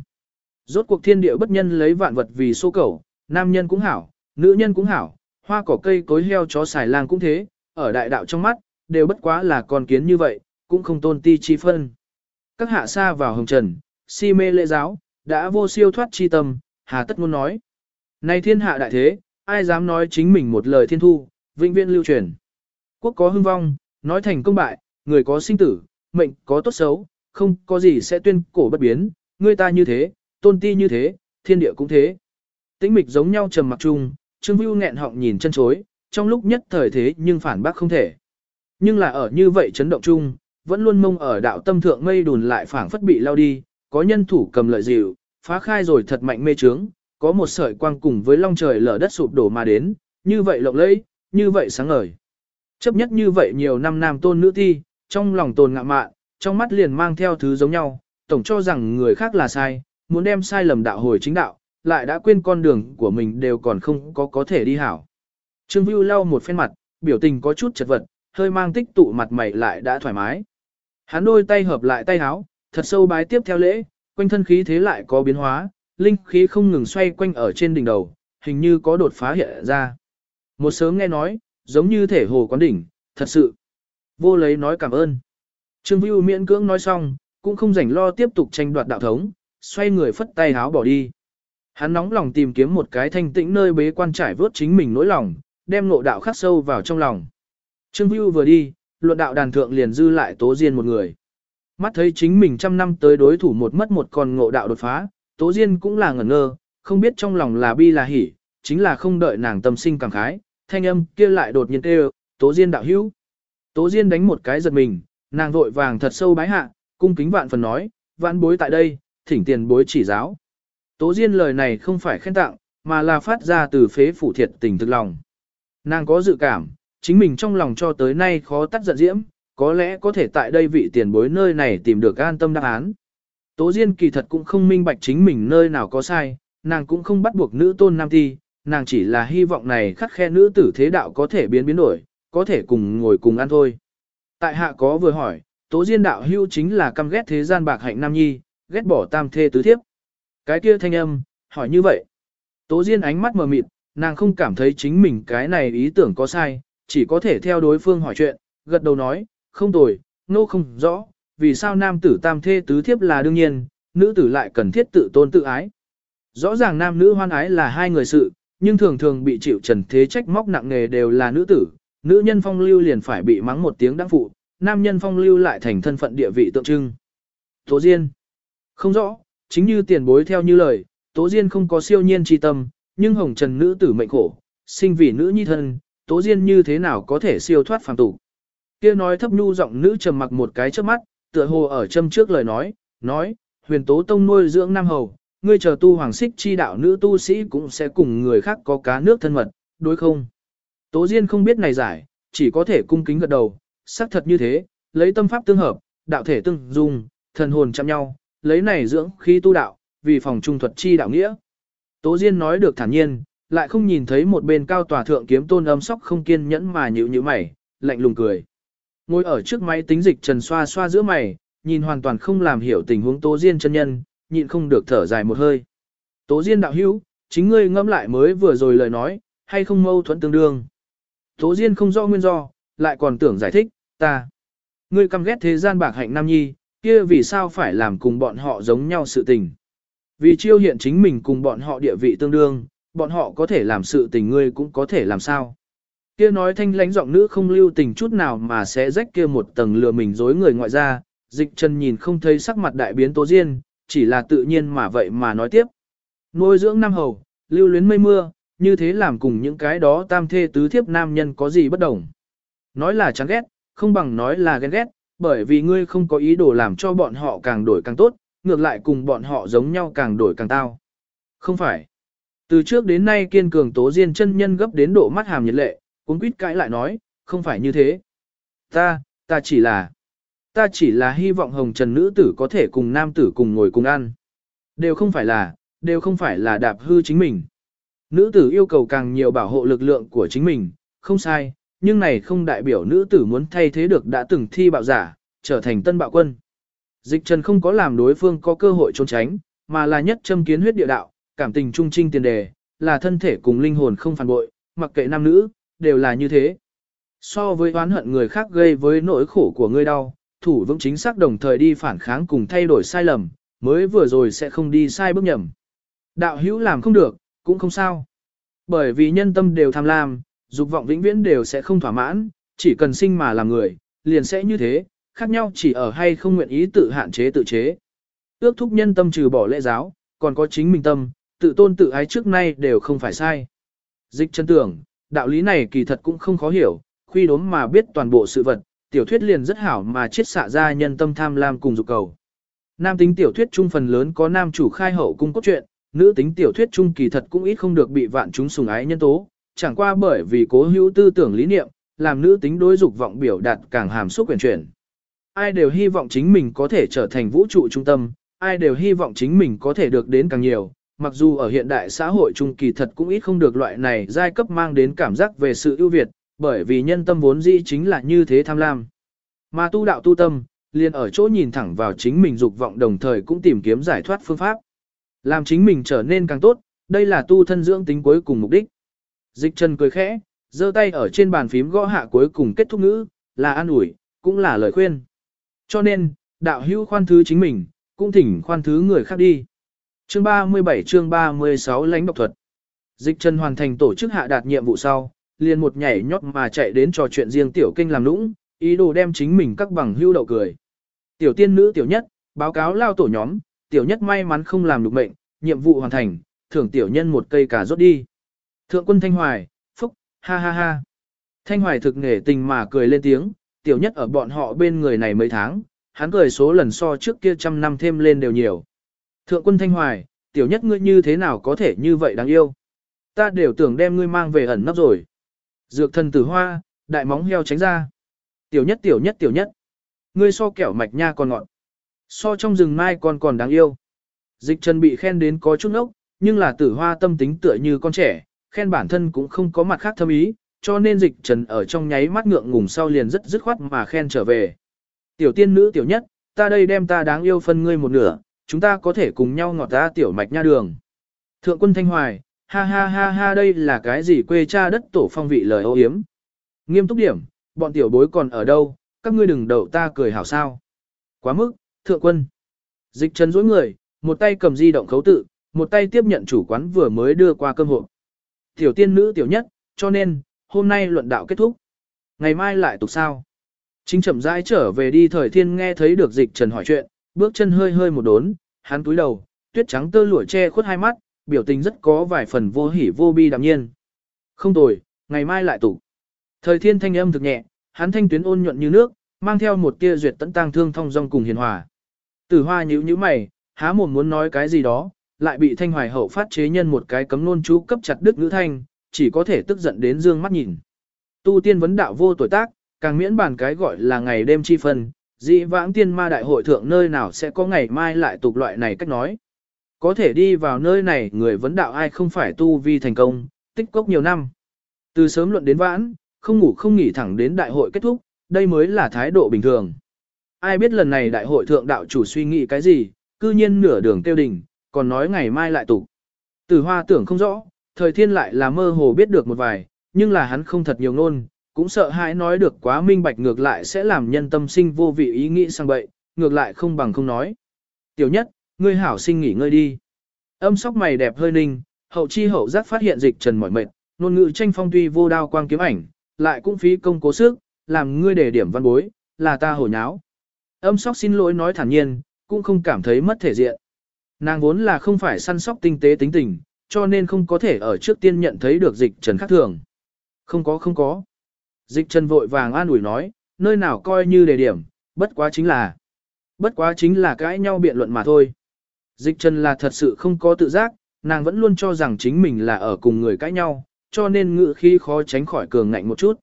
Rốt cuộc thiên địa bất nhân lấy vạn vật vì số cầu, nam nhân cũng hảo, nữ nhân cũng hảo, hoa cỏ cây cối heo chó xài lang cũng thế, ở đại đạo trong mắt, đều bất quá là con kiến như vậy, cũng không tôn ti chi phân. Các hạ xa vào hồng trần, si mê lễ giáo, đã vô siêu thoát chi tâm, hà tất muốn nói. Này thiên hạ đại thế, ai dám nói chính mình một lời thiên thu, vĩnh viễn lưu truyền. Quốc có hưng vong, nói thành công bại, người có sinh tử, mệnh có tốt xấu, không có gì sẽ tuyên cổ bất biến, người ta như thế, tôn ti như thế, thiên địa cũng thế. Tĩnh mịch giống nhau trầm mặc chung, Trương Vưu nghẹn họng nhìn chân chối, trong lúc nhất thời thế nhưng phản bác không thể. Nhưng là ở như vậy chấn động chung, vẫn luôn mông ở đạo tâm thượng mây đùn lại phảng phất bị lao đi, có nhân thủ cầm lợi dịu, phá khai rồi thật mạnh mê trướng, có một sợi quang cùng với long trời lở đất sụp đổ mà đến, như vậy lộng lẫy, như vậy sáng ngời. Chấp nhất như vậy nhiều năm nam tôn nữ thi, trong lòng tồn ngạ mạn, trong mắt liền mang theo thứ giống nhau, tổng cho rằng người khác là sai, muốn đem sai lầm đạo hồi chính đạo, lại đã quên con đường của mình đều còn không có có thể đi hảo. Trương Vưu lau một phen mặt, biểu tình có chút chật vật, hơi mang tích tụ mặt mày lại đã thoải mái. Hắn đôi tay hợp lại tay áo, thật sâu bái tiếp theo lễ, quanh thân khí thế lại có biến hóa, linh khí không ngừng xoay quanh ở trên đỉnh đầu, hình như có đột phá hiện ra. Một sớm nghe nói, giống như thể hồ quán đỉnh, thật sự. Vô lấy nói cảm ơn. Trương Vưu miễn cưỡng nói xong, cũng không rảnh lo tiếp tục tranh đoạt đạo thống, xoay người phất tay háo bỏ đi. Hắn nóng lòng tìm kiếm một cái thanh tĩnh nơi bế quan trải vớt chính mình nỗi lòng, đem ngộ đạo khắc sâu vào trong lòng. Trương Vưu vừa đi, luận đạo đàn thượng liền dư lại tố diên một người. Mắt thấy chính mình trăm năm tới đối thủ một mất một còn ngộ đạo đột phá, tố diên cũng là ngẩn ngơ, không biết trong lòng là bi là hỉ, chính là không đợi nàng tâm sinh cảm khái, thanh âm kia lại đột nhiên kêu, tố diên đạo hữu. Tố diên đánh một cái giật mình, nàng vội vàng thật sâu bái hạ, cung kính vạn phần nói, vạn bối tại đây, thỉnh tiền bối chỉ giáo. Tố diên lời này không phải khen tặng, mà là phát ra từ phế phủ thiệt tình thực lòng. Nàng có dự cảm, chính mình trong lòng cho tới nay khó tắt giận diễm, có lẽ có thể tại đây vị tiền bối nơi này tìm được an tâm đáp án. Tố Diên kỳ thật cũng không minh bạch chính mình nơi nào có sai, nàng cũng không bắt buộc nữ tôn nam thi, nàng chỉ là hy vọng này khắc khe nữ tử thế đạo có thể biến biến đổi, có thể cùng ngồi cùng ăn thôi. Tại hạ có vừa hỏi, Tố Diên đạo hưu chính là căm ghét thế gian bạc hạnh nam nhi, ghét bỏ tam thê tứ thiếp. Cái kia thanh âm, hỏi như vậy. Tố Diên ánh mắt mờ mịt, nàng không cảm thấy chính mình cái này ý tưởng có sai, chỉ có thể theo đối phương hỏi chuyện, gật đầu nói, không tồi, nô không rõ, vì sao nam tử tam thê tứ thiếp là đương nhiên, nữ tử lại cần thiết tự tôn tự ái. Rõ ràng nam nữ hoan ái là hai người sự, nhưng thường thường bị chịu trần thế trách móc nặng nề đều là nữ tử, nữ nhân phong lưu liền phải bị mắng một tiếng đáng phụ, nam nhân phong lưu lại thành thân phận địa vị tượng trưng. Tố Diên Không rõ, chính như tiền bối theo như lời, Tố Diên không có siêu nhiên chi tâm, nhưng hồng trần nữ tử mệnh khổ, sinh vì nữ nhi thân, Tố Diên như thế nào có thể siêu thoát phàm tục. Kia nói thấp nhu giọng nữ trầm mặc một cái trước mắt, tựa hồ ở châm trước lời nói, nói, huyền tố tông nuôi dưỡng nam hầu, ngươi chờ tu hoàng xích chi đạo nữ tu sĩ cũng sẽ cùng người khác có cá nước thân mật, đối không? Tố Diên không biết này giải, chỉ có thể cung kính gật đầu, xác thật như thế, lấy tâm pháp tương hợp, đạo thể tương dung, thần hồn chạm nhau, lấy này dưỡng khí tu đạo, vì phòng trung thuật chi đạo nghĩa. Tố Diên nói được thản nhiên, lại không nhìn thấy một bên cao tòa thượng kiếm tôn âm sóc không kiên nhẫn mà nhíu nhíu mày, lạnh lùng cười. Ngồi ở trước máy tính dịch trần xoa xoa giữa mày, nhìn hoàn toàn không làm hiểu tình huống Tố Diên chân nhân, nhịn không được thở dài một hơi. Tố Diên đạo hữu, chính ngươi ngẫm lại mới vừa rồi lời nói, hay không mâu thuẫn tương đương. Tố Diên không rõ nguyên do, lại còn tưởng giải thích, ta. Ngươi căm ghét thế gian bạc hạnh nam nhi, kia vì sao phải làm cùng bọn họ giống nhau sự tình. Vì chiêu hiện chính mình cùng bọn họ địa vị tương đương, bọn họ có thể làm sự tình ngươi cũng có thể làm sao. Kia nói thanh lãnh giọng nữ không lưu tình chút nào mà sẽ rách kia một tầng lừa mình dối người ngoại ra, dịch chân nhìn không thấy sắc mặt đại biến tố diên, chỉ là tự nhiên mà vậy mà nói tiếp. Nuôi dưỡng nam hầu, lưu luyến mây mưa, như thế làm cùng những cái đó tam thê tứ thiếp nam nhân có gì bất đồng. Nói là chán ghét, không bằng nói là ghen ghét, bởi vì ngươi không có ý đồ làm cho bọn họ càng đổi càng tốt, ngược lại cùng bọn họ giống nhau càng đổi càng tao. Không phải. Từ trước đến nay kiên cường tố diên chân nhân gấp đến độ mắt hàm nhiệt lệ, cuốn quýt cãi lại nói, không phải như thế. Ta, ta chỉ là, ta chỉ là hy vọng hồng trần nữ tử có thể cùng nam tử cùng ngồi cùng ăn. Đều không phải là, đều không phải là đạp hư chính mình. Nữ tử yêu cầu càng nhiều bảo hộ lực lượng của chính mình, không sai, nhưng này không đại biểu nữ tử muốn thay thế được đã từng thi bạo giả, trở thành tân bạo quân. Dịch trần không có làm đối phương có cơ hội trốn tránh, mà là nhất châm kiến huyết địa đạo, cảm tình trung trinh tiền đề, là thân thể cùng linh hồn không phản bội, mặc kệ nam nữ, đều là như thế. So với oán hận người khác gây với nỗi khổ của ngươi đau, thủ vững chính xác đồng thời đi phản kháng cùng thay đổi sai lầm, mới vừa rồi sẽ không đi sai bước nhầm. Đạo hữu làm không được, cũng không sao. Bởi vì nhân tâm đều tham lam, dục vọng vĩnh viễn đều sẽ không thỏa mãn, chỉ cần sinh mà làm người, liền sẽ như thế, khác nhau chỉ ở hay không nguyện ý tự hạn chế tự chế. Ước thúc nhân tâm trừ bỏ lễ giáo, còn có chính mình tâm, tự tôn tự ái trước nay đều không phải sai. Dịch chân tưởng, đạo lý này kỳ thật cũng không khó hiểu, khuy đốm mà biết toàn bộ sự vật, tiểu thuyết liền rất hảo mà chiết xạ ra nhân tâm tham lam cùng dục cầu. Nam tính tiểu thuyết trung phần lớn có nam chủ khai hậu cung cốt truyện, nữ tính tiểu thuyết trung kỳ thật cũng ít không được bị vạn chúng sùng ái nhân tố, chẳng qua bởi vì cố hữu tư tưởng lý niệm, làm nữ tính đối dục vọng biểu đạt càng hàm xúc quyền chuyển. Ai đều hy vọng chính mình có thể trở thành vũ trụ trung tâm, ai đều hy vọng chính mình có thể được đến càng nhiều, mặc dù ở hiện đại xã hội trung kỳ thật cũng ít không được loại này giai cấp mang đến cảm giác về sự ưu việt, bởi vì nhân tâm vốn dĩ chính là như thế tham lam. Mà tu đạo tu tâm, liền ở chỗ nhìn thẳng vào chính mình dục vọng đồng thời cũng tìm kiếm giải thoát phương pháp. Làm chính mình trở nên càng tốt, đây là tu thân dưỡng tính cuối cùng mục đích. Dịch chân cười khẽ, giơ tay ở trên bàn phím gõ hạ cuối cùng kết thúc ngữ, là an ủi, cũng là lời khuyên. Cho nên, đạo hữu khoan thứ chính mình, cũng thỉnh khoan thứ người khác đi. Chương 37 chương 36 lãnh độc thuật. Dịch chân hoàn thành tổ chức hạ đạt nhiệm vụ sau, liền một nhảy nhót mà chạy đến trò chuyện riêng tiểu kinh làm nũng, ý đồ đem chính mình các bằng hưu đậu cười. Tiểu tiên nữ tiểu nhất, báo cáo lao tổ nhóm, tiểu nhất may mắn không làm được mệnh, nhiệm vụ hoàn thành, thưởng tiểu nhân một cây cà rốt đi. Thượng quân Thanh Hoài, phúc, ha ha ha. Thanh Hoài thực nghề tình mà cười lên tiếng, tiểu nhất ở bọn họ bên người này mấy tháng, hắn cười số lần so trước kia trăm năm thêm lên đều nhiều. Thượng quân Thanh Hoài, tiểu nhất ngươi như thế nào có thể như vậy đáng yêu. Ta đều tưởng đem ngươi mang về ẩn nấp rồi. Dược thần tử hoa, đại móng heo tránh ra. Tiểu nhất tiểu nhất tiểu nhất. Ngươi so kẹo mạch nha còn ngọn. So trong rừng mai còn còn đáng yêu. Dịch trần bị khen đến có chút nốc, nhưng là tử hoa tâm tính tựa như con trẻ, khen bản thân cũng không có mặt khác thâm ý, cho nên dịch trần ở trong nháy mắt ngượng ngùng sau liền rất dứt khoát mà khen trở về. Tiểu tiên nữ tiểu nhất, ta đây đem ta đáng yêu phân ngươi một nửa, chúng ta có thể cùng nhau ngọt ta tiểu mạch nha đường. Thượng quân Thanh Hoài, ha ha ha ha đây là cái gì quê cha đất tổ phong vị lời ô hiếm. Nghiêm túc điểm, bọn tiểu bối còn ở đâu, các ngươi đừng đậu ta cười hảo sao. Quá mức, thượng quân. Dịch trần dối người, một tay cầm di động khấu tự, một tay tiếp nhận chủ quán vừa mới đưa qua cơm hộp. Tiểu tiên nữ tiểu nhất, cho nên, hôm nay luận đạo kết thúc. Ngày mai lại tục sao. Chính chậm rãi trở về đi thời thiên nghe thấy được dịch trần hỏi chuyện, bước chân hơi hơi một đốn, hắn túi đầu, tuyết trắng tơ lụa che khuất hai mắt, biểu tình rất có vài phần vô hỉ vô bi đạm nhiên. Không tồi, ngày mai lại tục. Thời thiên thanh âm thực nhẹ, hắn thanh tuyến ôn nhuận như nước, mang theo một tia duyệt tận tang thương thông dong cùng hiền hòa. Tử hoa nhíu nhíu mày, há mồm muốn nói cái gì đó, lại bị thanh hoài hậu phát chế nhân một cái cấm nôn chú cấp chặt đức ngữ thanh, chỉ có thể tức giận đến dương mắt nhìn. Tu tiên vấn đạo vô tuổi tác, càng miễn bàn cái gọi là ngày đêm chi phân, dị vãng tiên ma đại hội thượng nơi nào sẽ có ngày mai lại tục loại này cách nói. Có thể đi vào nơi này người vấn đạo ai không phải tu vi thành công, tích cốc nhiều năm. Từ sớm luận đến vãn, không ngủ không nghỉ thẳng đến đại hội kết thúc, đây mới là thái độ bình thường. Ai biết lần này đại hội thượng đạo chủ suy nghĩ cái gì, cư nhiên nửa đường tiêu đình, còn nói ngày mai lại tụ. Tử hoa tưởng không rõ, thời thiên lại là mơ hồ biết được một vài, nhưng là hắn không thật nhiều ngôn, cũng sợ hãi nói được quá minh bạch ngược lại sẽ làm nhân tâm sinh vô vị ý nghĩ sang bậy, ngược lại không bằng không nói. Tiểu nhất, ngươi hảo sinh nghỉ ngơi đi. Âm sóc mày đẹp hơi ninh, hậu chi hậu giác phát hiện dịch trần mỏi mệt, ngôn ngữ tranh phong tuy vô đao quang kiếm ảnh, lại cũng phí công cố sức, làm ngươi để điểm văn bối, là ta hổ nháo. Âm sóc xin lỗi nói thản nhiên, cũng không cảm thấy mất thể diện. Nàng vốn là không phải săn sóc tinh tế tính tình, cho nên không có thể ở trước tiên nhận thấy được dịch trần khác thường. Không có không có. Dịch trần vội vàng an ủi nói, nơi nào coi như đề điểm, bất quá chính là. Bất quá chính là cãi nhau biện luận mà thôi. Dịch trần là thật sự không có tự giác, nàng vẫn luôn cho rằng chính mình là ở cùng người cãi nhau, cho nên ngự khi khó tránh khỏi cường ngạnh một chút.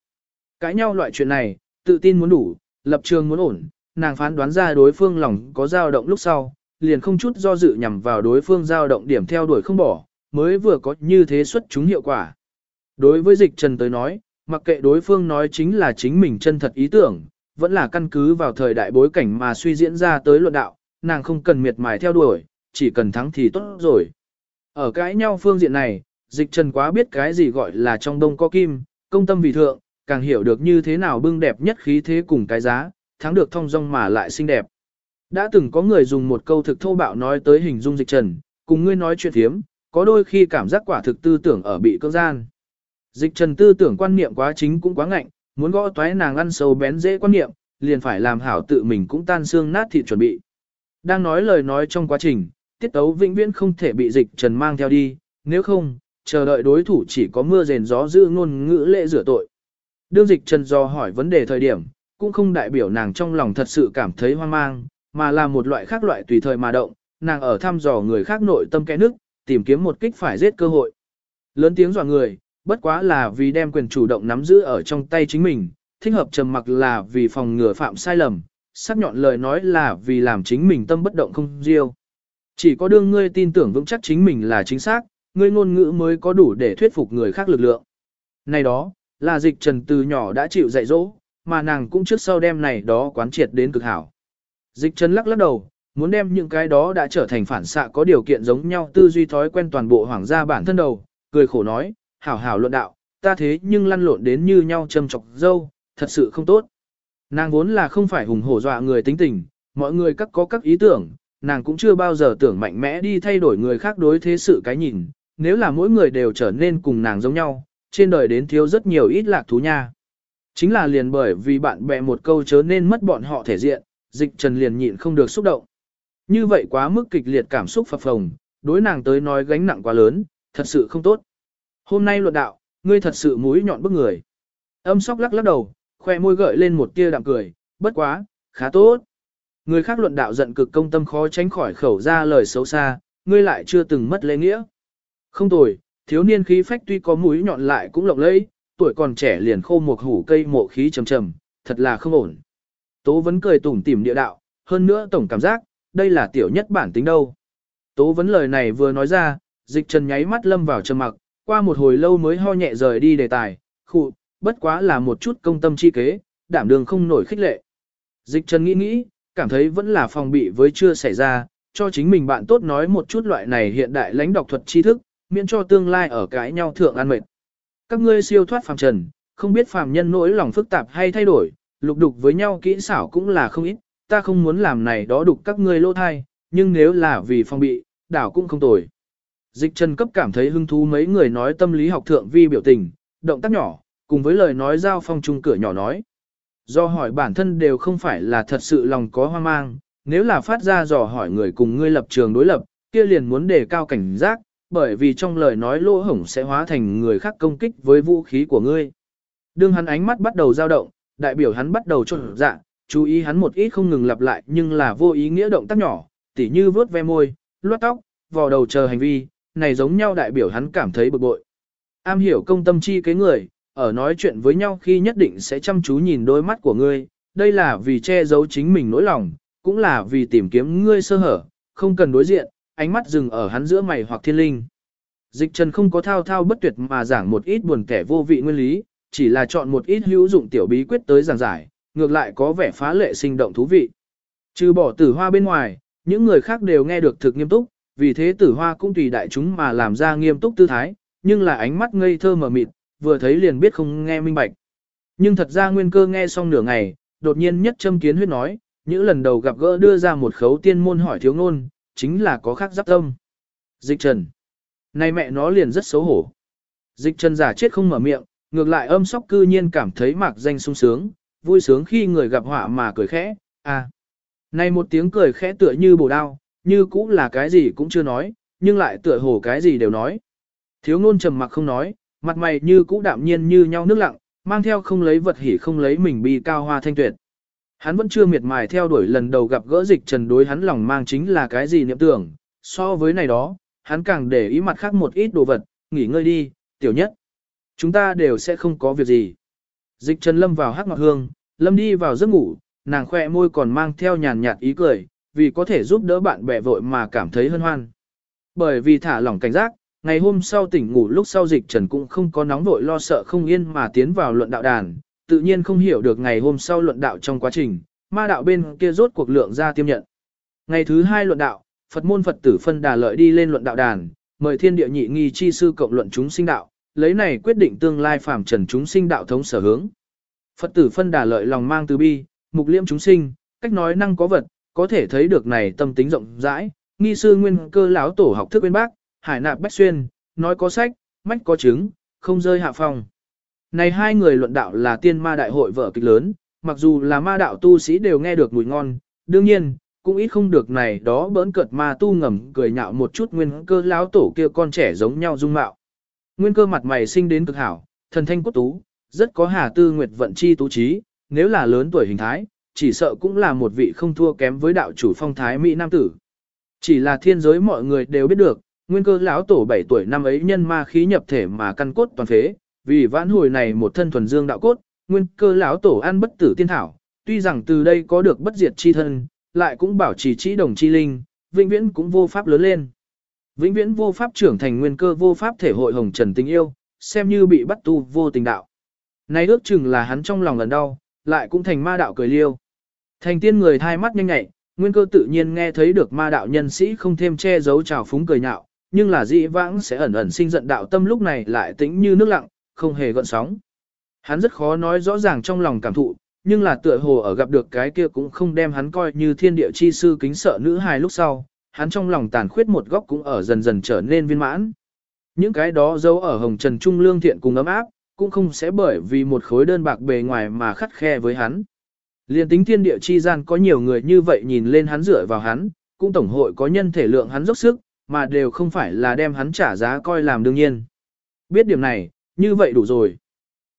Cãi nhau loại chuyện này, tự tin muốn đủ, lập trường muốn ổn, nàng phán đoán ra đối phương lòng có dao động lúc sau, liền không chút do dự nhằm vào đối phương dao động điểm theo đuổi không bỏ, mới vừa có như thế xuất chúng hiệu quả. Đối với dịch trần tới nói, mặc kệ đối phương nói chính là chính mình chân thật ý tưởng, vẫn là căn cứ vào thời đại bối cảnh mà suy diễn ra tới luận đạo, nàng không cần miệt mài theo đuổi, chỉ cần thắng thì tốt rồi. Ở cãi nhau phương diện này, dịch trần quá biết cái gì gọi là trong đông có kim, công tâm vì thượng, càng hiểu được như thế nào bưng đẹp nhất khí thế cùng cái giá, thắng được thông dong mà lại xinh đẹp. Đã từng có người dùng một câu thực thô bạo nói tới hình dung dịch trần, cùng ngươi nói chuyện thiếm, có đôi khi cảm giác quả thực tư tưởng ở bị cưỡng gian. Dịch trần tư tưởng quan niệm quá chính cũng quá ngạnh, muốn gõ toái nàng ăn sâu bén dễ quan niệm, liền phải làm hảo tự mình cũng tan xương nát thịt chuẩn bị. Đang nói lời nói trong quá trình, tiết tấu vĩnh viễn không thể bị dịch trần mang theo đi, nếu không, chờ đợi đối thủ chỉ có mưa rền gió dữ ngôn ngữ lệ rửa tội. Đương dịch trần do hỏi vấn đề thời điểm, cũng không đại biểu nàng trong lòng thật sự cảm thấy hoang mang, mà là một loại khác loại tùy thời mà động, nàng ở thăm dò người khác nội tâm kẽ nước, tìm kiếm một kích phải giết cơ hội. Lớn tiếng dọa người, bất quá là vì đem quyền chủ động nắm giữ ở trong tay chính mình, thích hợp trầm mặc là vì phòng ngừa phạm sai lầm, sắc nhọn lời nói là vì làm chính mình tâm bất động không diêu. Chỉ có đương ngươi tin tưởng vững chắc chính mình là chính xác, ngươi ngôn ngữ mới có đủ để thuyết phục người khác lực lượng. Này đó, là dịch trần từ nhỏ đã chịu dạy dỗ, mà nàng cũng trước sau đem này đó quán triệt đến cực hảo. Dịch trần lắc lắc đầu, muốn đem những cái đó đã trở thành phản xạ có điều kiện giống nhau tư duy thói quen toàn bộ hoàng gia bản thân đầu, cười khổ nói, hảo hảo luận đạo, ta thế nhưng lăn lộn đến như nhau châm chọc dâu, thật sự không tốt. Nàng vốn là không phải hùng hổ dọa người tính tình, mọi người các có các ý tưởng, nàng cũng chưa bao giờ tưởng mạnh mẽ đi thay đổi người khác đối thế sự cái nhìn, nếu là mỗi người đều trở nên cùng nàng giống nhau, trên đời đến thiếu rất nhiều ít lạc thú nha. Chính là liền bởi vì bạn bè một câu chớ nên mất bọn họ thể diện, dịch trần liền nhịn không được xúc động. Như vậy quá mức kịch liệt cảm xúc phập phồng, đối nàng tới nói gánh nặng quá lớn, thật sự không tốt. Hôm nay luận đạo, ngươi thật sự mũi nhọn bức người. Âm sóc lắc lắc đầu, khoe môi gợi lên một tia đạm cười, bất quá, khá tốt. Người khác luận đạo giận cực công tâm khó tránh khỏi khẩu ra lời xấu xa, ngươi lại chưa từng mất lễ nghĩa. Không tồi, Thiếu niên khí phách tuy có mũi nhọn lại cũng lộng lẫy, tuổi còn trẻ liền khô một hủ cây mộ khí trầm trầm, thật là không ổn. Tố vấn cười tủm tỉm địa đạo, hơn nữa tổng cảm giác, đây là tiểu nhất bản tính đâu. Tố vấn lời này vừa nói ra, dịch trần nháy mắt lâm vào trầm mặc, qua một hồi lâu mới ho nhẹ rời đi đề tài, khụ, bất quá là một chút công tâm chi kế, đảm đường không nổi khích lệ. Dịch trần nghĩ nghĩ, cảm thấy vẫn là phòng bị với chưa xảy ra, cho chính mình bạn tốt nói một chút loại này hiện đại lãnh đọc thuật tri thức, miễn cho tương lai ở cái nhau thượng an mệt. Các ngươi siêu thoát phàm trần, không biết phàm nhân nỗi lòng phức tạp hay thay đổi, lục đục với nhau kỹ xảo cũng là không ít, ta không muốn làm này đó đục các ngươi lỗ thai, nhưng nếu là vì phong bị, đảo cũng không tồi. Dịch trần cấp cảm thấy hứng thú mấy người nói tâm lý học thượng vi biểu tình, động tác nhỏ, cùng với lời nói giao phong trung cửa nhỏ nói. Do hỏi bản thân đều không phải là thật sự lòng có hoang mang, nếu là phát ra dò hỏi người cùng ngươi lập trường đối lập, kia liền muốn đề cao cảnh giác, bởi vì trong lời nói lỗ hổng sẽ hóa thành người khác công kích với vũ khí của ngươi. Đương hắn ánh mắt bắt đầu dao động, đại biểu hắn bắt đầu trộn dạ, chú ý hắn một ít không ngừng lặp lại nhưng là vô ý nghĩa động tác nhỏ, tỉ như vớt ve môi, luốt tóc, vò đầu chờ hành vi, này giống nhau đại biểu hắn cảm thấy bực bội. Am hiểu công tâm chi cái người, ở nói chuyện với nhau khi nhất định sẽ chăm chú nhìn đôi mắt của ngươi, đây là vì che giấu chính mình nỗi lòng, cũng là vì tìm kiếm ngươi sơ hở, không cần đối diện, ánh mắt dừng ở hắn giữa mày hoặc thiên linh. Dịch trần không có thao thao bất tuyệt mà giảng một ít buồn kẻ vô vị nguyên lý, chỉ là chọn một ít hữu dụng tiểu bí quyết tới giảng giải, ngược lại có vẻ phá lệ sinh động thú vị. Trừ bỏ tử hoa bên ngoài, những người khác đều nghe được thực nghiêm túc, vì thế tử hoa cũng tùy đại chúng mà làm ra nghiêm túc tư thái, nhưng là ánh mắt ngây thơ mờ mịt, vừa thấy liền biết không nghe minh bạch. Nhưng thật ra nguyên cơ nghe xong nửa ngày, đột nhiên nhất châm kiến huyết nói, những lần đầu gặp gỡ đưa ra một khấu tiên môn hỏi thiếu ngôn, chính là có khác giáp tâm. Dịch trần. Này mẹ nó liền rất xấu hổ. Dịch trần giả chết không mở miệng, ngược lại âm sóc cư nhiên cảm thấy mạc danh sung sướng, vui sướng khi người gặp họa mà cười khẽ, à. Này một tiếng cười khẽ tựa như bổ đao, như cũng là cái gì cũng chưa nói, nhưng lại tựa hồ cái gì đều nói. Thiếu ngôn trầm mặc không nói, mặt mày như cũ đạm nhiên như nhau nước lặng, mang theo không lấy vật hỉ không lấy mình bi cao hoa thanh tuyệt. Hắn vẫn chưa miệt mài theo đuổi lần đầu gặp gỡ dịch trần đối hắn lòng mang chính là cái gì niệm tưởng, so với này đó, hắn càng để ý mặt khác một ít đồ vật, nghỉ ngơi đi, tiểu nhất. Chúng ta đều sẽ không có việc gì. Dịch trần lâm vào hắc ngọc hương, lâm đi vào giấc ngủ, nàng khoe môi còn mang theo nhàn nhạt ý cười, vì có thể giúp đỡ bạn bè vội mà cảm thấy hân hoan. Bởi vì thả lỏng cảnh giác, ngày hôm sau tỉnh ngủ lúc sau dịch trần cũng không có nóng vội lo sợ không yên mà tiến vào luận đạo đàn, tự nhiên không hiểu được ngày hôm sau luận đạo trong quá trình, ma đạo bên kia rốt cuộc lượng ra tiêm nhận. Ngày thứ hai luận đạo, Phật môn Phật tử phân đà lợi đi lên luận đạo đàn, mời thiên địa nhị nghi chi sư cộng luận chúng sinh đạo, lấy này quyết định tương lai phàm trần chúng sinh đạo thống sở hướng. Phật tử phân đà lợi lòng mang từ bi, mục liễm chúng sinh, cách nói năng có vật, có thể thấy được này tâm tính rộng rãi, nghi sư nguyên cơ lão tổ học thức bên bác, hải nạp bách xuyên, nói có sách, mách có chứng, không rơi hạ phong. Này hai người luận đạo là tiên ma đại hội vở kịch lớn, mặc dù là ma đạo tu sĩ đều nghe được mùi ngon, đương nhiên, cũng ít không được này đó bỡn cợt ma tu ngầm cười nhạo một chút nguyên cơ lão tổ kia con trẻ giống nhau dung mạo. Nguyên cơ mặt mày sinh đến cực hảo, thần thanh cốt tú, rất có hà tư nguyệt vận chi tú trí, nếu là lớn tuổi hình thái, chỉ sợ cũng là một vị không thua kém với đạo chủ phong thái Mỹ Nam Tử. Chỉ là thiên giới mọi người đều biết được, nguyên cơ lão tổ 7 tuổi năm ấy nhân ma khí nhập thể mà căn cốt toàn phế, vì vãn hồi này một thân thuần dương đạo cốt, nguyên cơ lão tổ ăn bất tử tiên thảo, tuy rằng từ đây có được bất diệt chi thân, lại cũng bảo trì trí đồng chi linh, vĩnh viễn cũng vô pháp lớn lên. Vĩnh viễn vô pháp trưởng thành nguyên cơ vô pháp thể hội hồng trần tình yêu, xem như bị bắt tu vô tình đạo. nay ước chừng là hắn trong lòng lần đau, lại cũng thành ma đạo cười liêu. Thành tiên người thai mắt nhanh nhạy, nguyên cơ tự nhiên nghe thấy được ma đạo nhân sĩ không thêm che giấu trào phúng cười nhạo, nhưng là dị vãng sẽ ẩn ẩn sinh giận đạo tâm lúc này lại tĩnh như nước lặng, không hề gợn sóng. Hắn rất khó nói rõ ràng trong lòng cảm thụ, nhưng là tựa hồ ở gặp được cái kia cũng không đem hắn coi như thiên địa chi sư kính sợ nữ hài lúc sau, hắn trong lòng tàn khuyết một góc cũng ở dần dần trở nên viên mãn. Những cái đó dấu ở hồng trần trung lương thiện cùng ấm áp, cũng không sẽ bởi vì một khối đơn bạc bề ngoài mà khắt khe với hắn. Liên tính thiên địa chi gian có nhiều người như vậy nhìn lên hắn dựa vào hắn, cũng tổng hội có nhân thể lượng hắn dốc sức, mà đều không phải là đem hắn trả giá coi làm đương nhiên. Biết điểm này, như vậy đủ rồi.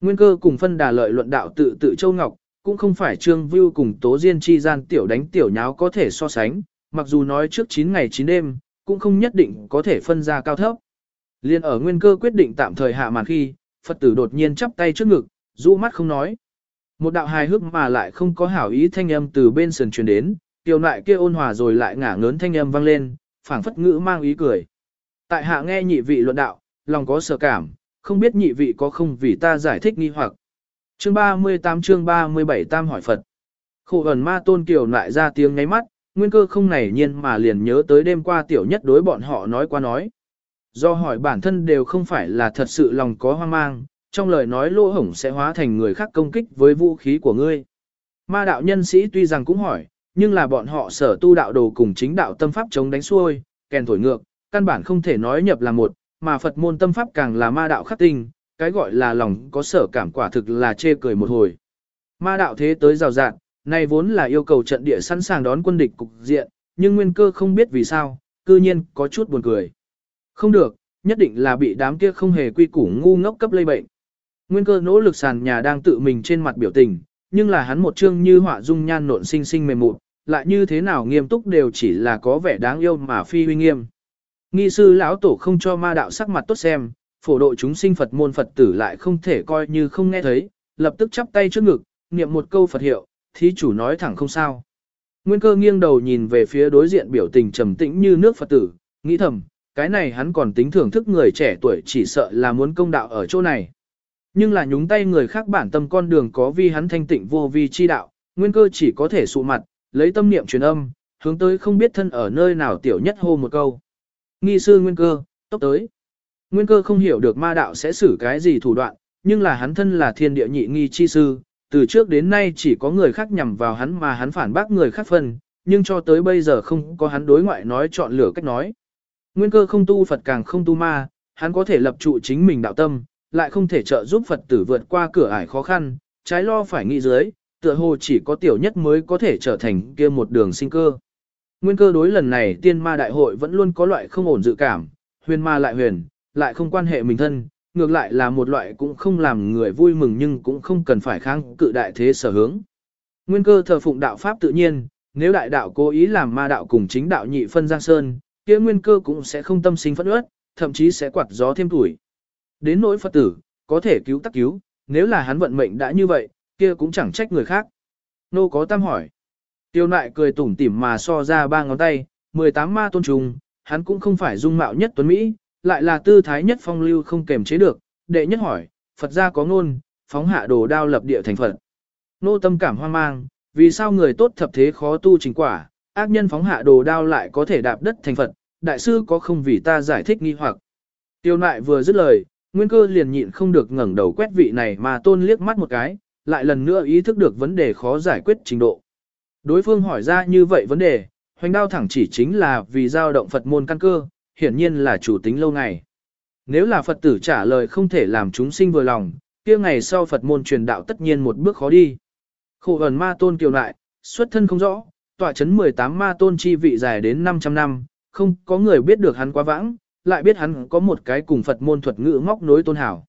Nguyên cơ cùng phân đà lợi luận đạo tự tự Châu Ngọc, cũng không phải Trương Vưu cùng Tố Diên chi gian tiểu đánh tiểu nháo có thể so sánh, mặc dù nói trước 9 ngày 9 đêm, cũng không nhất định có thể phân ra cao thấp. Liên ở nguyên cơ quyết định tạm thời hạ màn khi, Phật tử đột nhiên chắp tay trước ngực, rũ mắt không nói. Một đạo hài hước mà lại không có hảo ý thanh âm từ bên sườn truyền đến, tiểu lại kia ôn hòa rồi lại ngả ngớn thanh âm vang lên, phảng phất ngữ mang ý cười. Tại hạ nghe nhị vị luận đạo, lòng có sợ cảm, không biết nhị vị có không vì ta giải thích nghi hoặc. Chương 38 chương 37 Tam hỏi Phật. Khổ ẩn ma tôn kiều lại ra tiếng ngáy mắt, nguyên cơ không nảy nhiên mà liền nhớ tới đêm qua tiểu nhất đối bọn họ nói qua nói. Do hỏi bản thân đều không phải là thật sự lòng có hoang mang, trong lời nói lỗ hổng sẽ hóa thành người khác công kích với vũ khí của ngươi. Ma đạo nhân sĩ tuy rằng cũng hỏi, nhưng là bọn họ sở tu đạo đồ cùng chính đạo tâm pháp chống đánh xuôi, kèn thổi ngược, căn bản không thể nói nhập là một, mà Phật môn tâm pháp càng là ma đạo khắc tinh, cái gọi là lòng có sở cảm quả thực là chê cười một hồi. Ma đạo thế tới rào rạng, này vốn là yêu cầu trận địa sẵn sàng đón quân địch cục diện, nhưng nguyên cơ không biết vì sao, cư nhiên có chút buồn cười. Không được, nhất định là bị đám kia không hề quy củ ngu ngốc cấp lây bệnh. Nguyên cơ nỗ lực sàn nhà đang tự mình trên mặt biểu tình, nhưng là hắn một trương như họa dung nhan nộn sinh sinh mềm mụn, lại như thế nào nghiêm túc đều chỉ là có vẻ đáng yêu mà phi huy nghiêm. Nghi sư lão tổ không cho ma đạo sắc mặt tốt xem, phổ độ chúng sinh Phật môn Phật tử lại không thể coi như không nghe thấy, lập tức chắp tay trước ngực, niệm một câu Phật hiệu, thí chủ nói thẳng không sao. Nguyên cơ nghiêng đầu nhìn về phía đối diện biểu tình trầm tĩnh như nước Phật tử, nghĩ thầm, cái này hắn còn tính thưởng thức người trẻ tuổi chỉ sợ là muốn công đạo ở chỗ này. Nhưng là nhúng tay người khác bản tâm con đường có vi hắn thanh tịnh vô vi chi đạo, nguyên cơ chỉ có thể sụ mặt, lấy tâm niệm truyền âm, hướng tới không biết thân ở nơi nào tiểu nhất hô một câu. Nghi sư nguyên cơ, tốc tới. Nguyên cơ không hiểu được ma đạo sẽ xử cái gì thủ đoạn, nhưng là hắn thân là thiên địa nhị nghi chi sư, từ trước đến nay chỉ có người khác nhằm vào hắn mà hắn phản bác người khác phân, nhưng cho tới bây giờ không có hắn đối ngoại nói chọn lựa cách nói. Nguyên cơ không tu Phật càng không tu ma, hắn có thể lập trụ chính mình đạo tâm, lại không thể trợ giúp Phật tử vượt qua cửa ải khó khăn, trái lo phải nghĩ dưới, tựa hồ chỉ có tiểu nhất mới có thể trở thành kia một đường sinh cơ. Nguyên cơ đối lần này tiên ma đại hội vẫn luôn có loại không ổn dự cảm, huyền ma lại huyền, lại không quan hệ mình thân, ngược lại là một loại cũng không làm người vui mừng nhưng cũng không cần phải kháng cự đại thế sở hướng. Nguyên cơ thờ phụng đạo pháp tự nhiên, nếu đại đạo cố ý làm ma đạo cùng chính đạo nhị phân giang sơn, kia nguyên cơ cũng sẽ không tâm sinh phẫn uất, thậm chí sẽ quạt gió thêm tuổi. Đến nỗi Phật tử, có thể cứu tắc cứu, nếu là hắn vận mệnh đã như vậy, kia cũng chẳng trách người khác. Nô có tam hỏi. Tiêu nại cười tủm tỉm mà so ra ba ngón tay, 18 ma tôn trùng, hắn cũng không phải dung mạo nhất tuấn Mỹ, lại là tư thái nhất phong lưu không kềm chế được. Đệ nhất hỏi, Phật gia có ngôn, phóng hạ đồ đao lập địa thành Phật. Nô tâm cảm hoang mang, vì sao người tốt thập thế khó tu trình quả, ác nhân phóng hạ đồ đao lại có thể đạp đất thành Phật, đại sư có không vì ta giải thích nghi hoặc. Tiêu nại vừa dứt lời, nguyên cơ liền nhịn không được ngẩng đầu quét vị này mà tôn liếc mắt một cái, lại lần nữa ý thức được vấn đề khó giải quyết trình độ. Đối phương hỏi ra như vậy vấn đề, hoành đao thẳng chỉ chính là vì giao động Phật môn căn cơ, hiển nhiên là chủ tính lâu ngày. Nếu là Phật tử trả lời không thể làm chúng sinh vừa lòng, kia ngày sau Phật môn truyền đạo tất nhiên một bước khó đi. Khổ ẩn ma tôn kiều lại, xuất thân không rõ, tọa chấn 18 ma tôn chi vị dài đến 500 năm, không có người biết được hắn quá vãng, lại biết hắn có một cái cùng Phật môn thuật ngữ móc nối tôn hảo.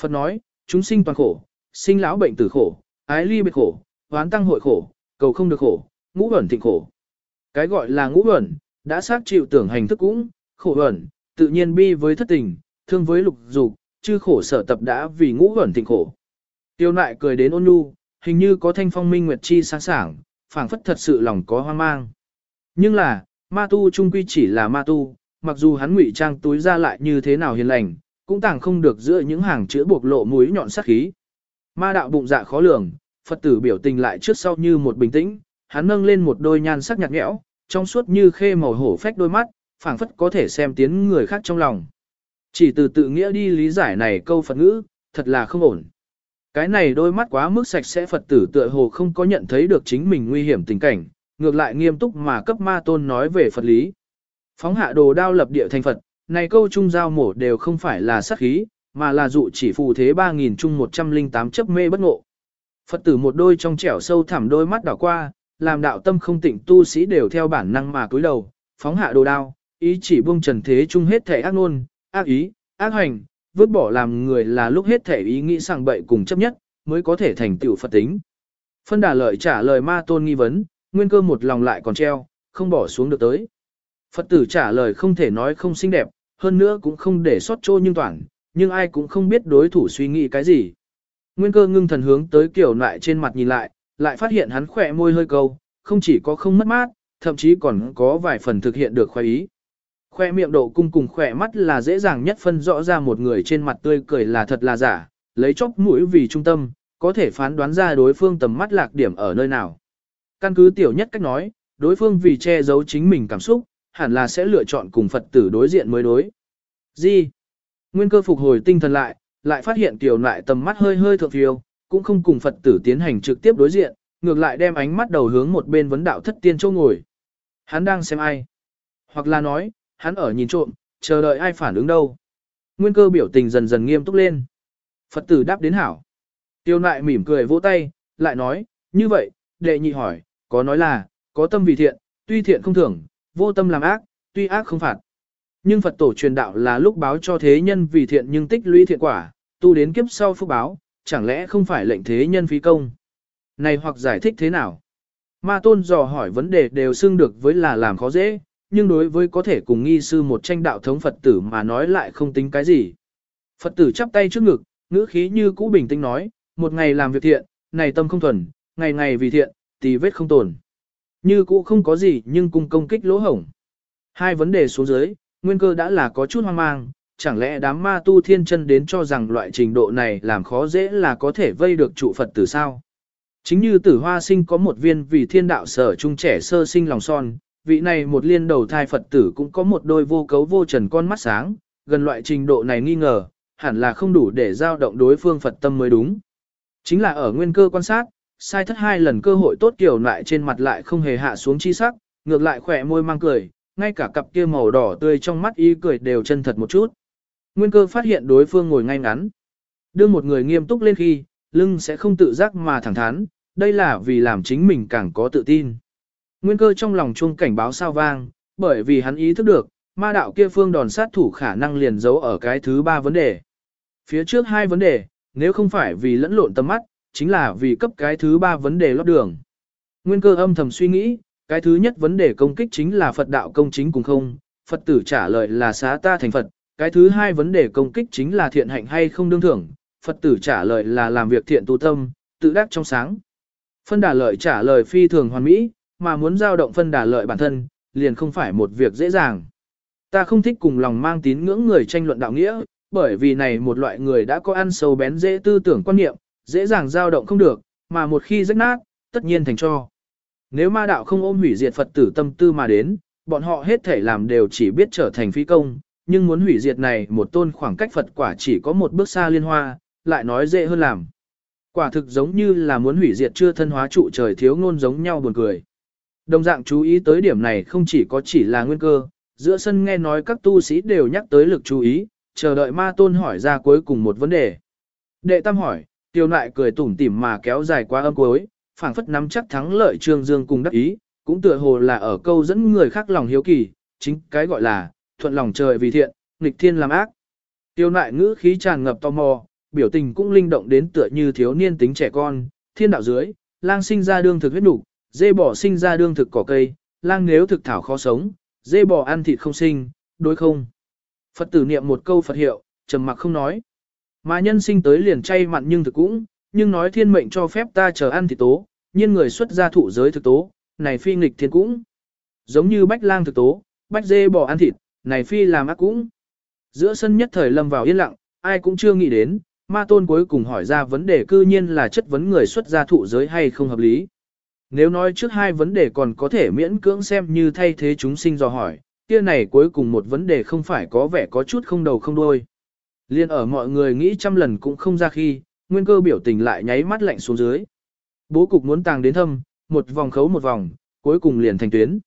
Phật nói, chúng sinh toàn khổ, sinh lão bệnh tử khổ, ái ly biệt khổ, hoán tăng hội khổ, cầu không được khổ, ngũ ẩn thịnh khổ. Cái gọi là ngũ ẩn, đã xác chịu tưởng hành thức cũng, khổ ẩn, tự nhiên bi với thất tình, thương với lục dục, chư khổ sở tập đã vì ngũ ẩn thịnh khổ. Tiêu nại cười đến ôn nhu, hình như có thanh phong minh nguyệt chi sáng sảng, phảng phất thật sự lòng có hoang mang. Nhưng là, ma tu trung quy chỉ là ma tu, mặc dù hắn ngụy trang túi ra lại như thế nào hiền lành, cũng tàng không được giữa những hàng chữa buộc lộ mũi nhọn sát khí. Ma đạo bụng dạ khó lường, Phật tử biểu tình lại trước sau như một bình tĩnh, hắn nâng lên một đôi nhan sắc nhạt nhẽo, trong suốt như khê màu hổ phách đôi mắt, phảng phất có thể xem tiến người khác trong lòng. Chỉ từ tự nghĩa đi lý giải này câu Phật ngữ, thật là không ổn. Cái này đôi mắt quá mức sạch sẽ Phật tử tựa hồ không có nhận thấy được chính mình nguy hiểm tình cảnh, ngược lại nghiêm túc mà cấp ma tôn nói về Phật lý. Phóng hạ đồ đao lập địa thành Phật, này câu trung giao mổ đều không phải là sát khí, mà là dụ chỉ phù thế 3.000 chung 108 chấp mê bất ngộ. Phật tử một đôi trong trẻo sâu thẳm đôi mắt đảo qua, làm đạo tâm không tịnh tu sĩ đều theo bản năng mà cúi đầu, phóng hạ đồ đao, ý chỉ buông trần thế chung hết thể ác nôn, ác ý, ác hành, vứt bỏ làm người là lúc hết thể ý nghĩ sang bậy cùng chấp nhất, mới có thể thành tựu Phật tính. Phân đà lợi trả lời ma tôn nghi vấn, nguyên cơ một lòng lại còn treo, không bỏ xuống được tới. Phật tử trả lời không thể nói không xinh đẹp, hơn nữa cũng không để sót trô nhưng toàn, nhưng ai cũng không biết đối thủ suy nghĩ cái gì. Nguyên cơ ngưng thần hướng tới kiểu lại trên mặt nhìn lại, lại phát hiện hắn khỏe môi hơi câu, không chỉ có không mất mát, thậm chí còn có vài phần thực hiện được khoái ý. Khoe miệng độ cung cùng khỏe mắt là dễ dàng nhất phân rõ ra một người trên mặt tươi cười là thật là giả, lấy chóc mũi vì trung tâm, có thể phán đoán ra đối phương tầm mắt lạc điểm ở nơi nào. Căn cứ tiểu nhất cách nói, đối phương vì che giấu chính mình cảm xúc, hẳn là sẽ lựa chọn cùng Phật tử đối diện mới đối. Gì? Nguyên cơ phục hồi tinh thần lại, lại phát hiện tiểu lại tầm mắt hơi hơi thượng phiêu, cũng không cùng Phật tử tiến hành trực tiếp đối diện, ngược lại đem ánh mắt đầu hướng một bên vấn đạo thất tiên châu ngồi. Hắn đang xem ai? Hoặc là nói, hắn ở nhìn trộm, chờ đợi ai phản ứng đâu. Nguyên cơ biểu tình dần dần nghiêm túc lên. Phật tử đáp đến hảo. Tiêu nại mỉm cười vỗ tay, lại nói, như vậy, đệ nhị hỏi, có nói là, có tâm vì thiện, tuy thiện không thưởng, vô tâm làm ác, tuy ác không phạt. Nhưng Phật tổ truyền đạo là lúc báo cho thế nhân vì thiện nhưng tích lũy thiện quả, tu đến kiếp sau phúc báo, chẳng lẽ không phải lệnh thế nhân phí công? Này hoặc giải thích thế nào? Ma tôn dò hỏi vấn đề đều xưng được với là làm khó dễ, nhưng đối với có thể cùng nghi sư một tranh đạo thống Phật tử mà nói lại không tính cái gì. Phật tử chắp tay trước ngực, ngữ khí như cũ bình tĩnh nói, một ngày làm việc thiện, này tâm không thuần, ngày ngày vì thiện, tì vết không tồn. Như cũ không có gì nhưng cùng công kích lỗ hổng. Hai vấn đề xuống dưới, nguyên cơ đã là có chút hoang mang, chẳng lẽ đám ma tu thiên chân đến cho rằng loại trình độ này làm khó dễ là có thể vây được trụ Phật tử sao? Chính như tử hoa sinh có một viên vì thiên đạo sở trung trẻ sơ sinh lòng son, vị này một liên đầu thai Phật tử cũng có một đôi vô cấu vô trần con mắt sáng, gần loại trình độ này nghi ngờ, hẳn là không đủ để giao động đối phương Phật tâm mới đúng. Chính là ở nguyên cơ quan sát, sai thất hai lần cơ hội tốt kiểu lại trên mặt lại không hề hạ xuống chi sắc, ngược lại khỏe môi mang cười, ngay cả cặp kia màu đỏ tươi trong mắt y cười đều chân thật một chút. Nguyên cơ phát hiện đối phương ngồi ngay ngắn. Đưa một người nghiêm túc lên khi, lưng sẽ không tự giác mà thẳng thắn, đây là vì làm chính mình càng có tự tin. Nguyên cơ trong lòng chuông cảnh báo sao vang, bởi vì hắn ý thức được, ma đạo kia phương đòn sát thủ khả năng liền giấu ở cái thứ ba vấn đề. Phía trước hai vấn đề, nếu không phải vì lẫn lộn tầm mắt, chính là vì cấp cái thứ ba vấn đề lót đường. Nguyên cơ âm thầm suy nghĩ, cái thứ nhất vấn đề công kích chính là Phật đạo công chính cùng không, Phật tử trả lời là xá ta thành Phật, cái thứ hai vấn đề công kích chính là thiện hạnh hay không đương thưởng, Phật tử trả lời là làm việc thiện tu tâm, tự đắc trong sáng. Phân đà lợi trả lời phi thường hoàn mỹ, mà muốn giao động phân đà lợi bản thân, liền không phải một việc dễ dàng. Ta không thích cùng lòng mang tín ngưỡng người tranh luận đạo nghĩa, bởi vì này một loại người đã có ăn sâu bén dễ tư tưởng quan niệm, dễ dàng giao động không được, mà một khi rách nát, tất nhiên thành cho. Nếu ma đạo không ôm hủy diệt Phật tử tâm tư mà đến, bọn họ hết thể làm đều chỉ biết trở thành phi công, nhưng muốn hủy diệt này một tôn khoảng cách Phật quả chỉ có một bước xa liên hoa, lại nói dễ hơn làm. Quả thực giống như là muốn hủy diệt chưa thân hóa trụ trời thiếu ngôn giống nhau buồn cười. Đồng dạng chú ý tới điểm này không chỉ có chỉ là nguyên cơ, giữa sân nghe nói các tu sĩ đều nhắc tới lực chú ý, chờ đợi ma tôn hỏi ra cuối cùng một vấn đề. Đệ tam hỏi, tiêu nại cười tủm tỉm mà kéo dài qua âm cuối, phảng phất nắm chắc thắng lợi trương dương cùng đắc ý, cũng tựa hồ là ở câu dẫn người khác lòng hiếu kỳ, chính cái gọi là, thuận lòng trời vì thiện, nghịch thiên làm ác. Tiêu nại ngữ khí tràn ngập tò mò, biểu tình cũng linh động đến tựa như thiếu niên tính trẻ con, thiên đạo dưới, lang sinh ra đương thực huyết đủ dê bò sinh ra đương thực cỏ cây, lang nếu thực thảo khó sống, dê bò ăn thịt không sinh, đối không. Phật tử niệm một câu Phật hiệu, trầm mặc không nói. Mà nhân sinh tới liền chay mặn nhưng thực cũng, nhưng nói thiên mệnh cho phép ta chờ ăn thịt tố, nhiên người xuất gia thụ giới thực tố, này phi nghịch thiên cũng. Giống như bách lang thực tố, bách dê bò ăn thịt, này phi làm ác cũng. Giữa sân nhất thời lâm vào yên lặng, ai cũng chưa nghĩ đến, ma tôn cuối cùng hỏi ra vấn đề cư nhiên là chất vấn người xuất gia thụ giới hay không hợp lý. Nếu nói trước hai vấn đề còn có thể miễn cưỡng xem như thay thế chúng sinh dò hỏi, kia này cuối cùng một vấn đề không phải có vẻ có chút không đầu không đuôi. Liên ở mọi người nghĩ trăm lần cũng không ra khi, nguyên cơ biểu tình lại nháy mắt lạnh xuống dưới. Bố cục muốn tàng đến thâm, một vòng khấu một vòng, cuối cùng liền thành tuyến.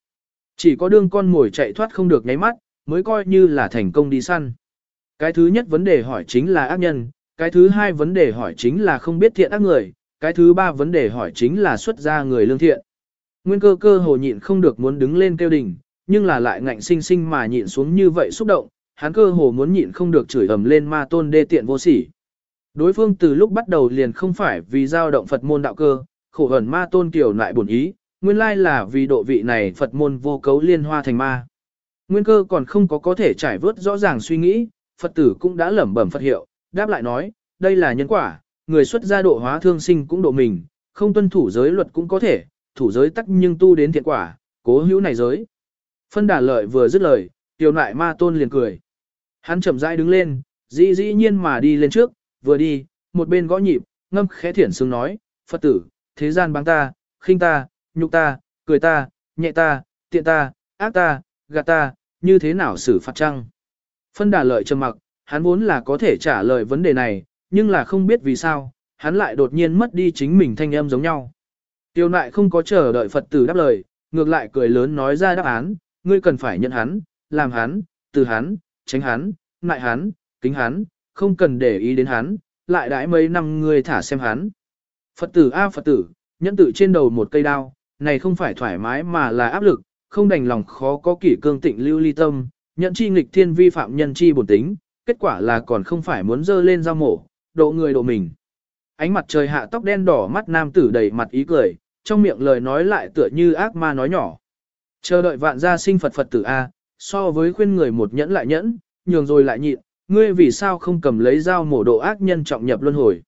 Chỉ có đương con ngồi chạy thoát không được nháy mắt, mới coi như là thành công đi săn. Cái thứ nhất vấn đề hỏi chính là ác nhân, cái thứ hai vấn đề hỏi chính là không biết thiện ác người, cái thứ ba vấn đề hỏi chính là xuất ra người lương thiện. Nguyên cơ cơ hồ nhịn không được muốn đứng lên kêu đỉnh, nhưng là lại ngạnh sinh sinh mà nhịn xuống như vậy xúc động, hắn cơ hồ muốn nhịn không được chửi ầm lên ma tôn đê tiện vô sỉ. Đối phương từ lúc bắt đầu liền không phải vì giao động Phật môn đạo cơ, khổ hẩn ma tôn kiểu lại bổn ý, nguyên lai là vì độ vị này Phật môn vô cấu liên hoa thành ma. Nguyên cơ còn không có có thể trải vớt rõ ràng suy nghĩ, Phật tử cũng đã lẩm bẩm Phật hiệu, đáp lại nói, đây là nhân quả, người xuất gia độ hóa thương sinh cũng độ mình, không tuân thủ giới luật cũng có thể, thủ giới tắc nhưng tu đến thiện quả, cố hữu này giới. Phân đà lợi vừa dứt lời, tiểu nại ma tôn liền cười. Hắn chậm rãi đứng lên, dĩ dĩ nhiên mà đi lên trước, vừa đi, một bên gõ nhịp, ngâm khẽ thiển xương nói, Phật tử, thế gian báng ta, khinh ta, nhục ta, cười ta, nhẹ ta, tiện ta, ác ta, gạt ta, như thế nào xử phạt chăng? Phân đà lợi trầm mặc, hắn vốn là có thể trả lời vấn đề này, nhưng là không biết vì sao, hắn lại đột nhiên mất đi chính mình thanh âm giống nhau. Tiêu nại không có chờ đợi Phật tử đáp lời, ngược lại cười lớn nói ra đáp án, ngươi cần phải nhận hắn, làm hắn, từ hắn, tránh hắn, nại hắn, kính hắn, không cần để ý đến hắn, lại đãi mấy năm ngươi thả xem hắn. Phật tử a Phật tử, nhẫn tự trên đầu một cây đao, này không phải thoải mái mà là áp lực, không đành lòng khó có kỷ cương tịnh lưu ly tâm, nhận chi nghịch thiên vi phạm nhân chi bổn tính, kết quả là còn không phải muốn dơ lên dao mổ, độ người độ mình. Ánh mặt trời hạ tóc đen đỏ mắt nam tử đầy mặt ý cười, trong miệng lời nói lại tựa như ác ma nói nhỏ. Chờ đợi vạn gia sinh Phật Phật tử A, so với khuyên người một nhẫn lại nhẫn, nhường rồi lại nhịn, ngươi vì sao không cầm lấy dao mổ độ ác nhân trọng nhập luân hồi.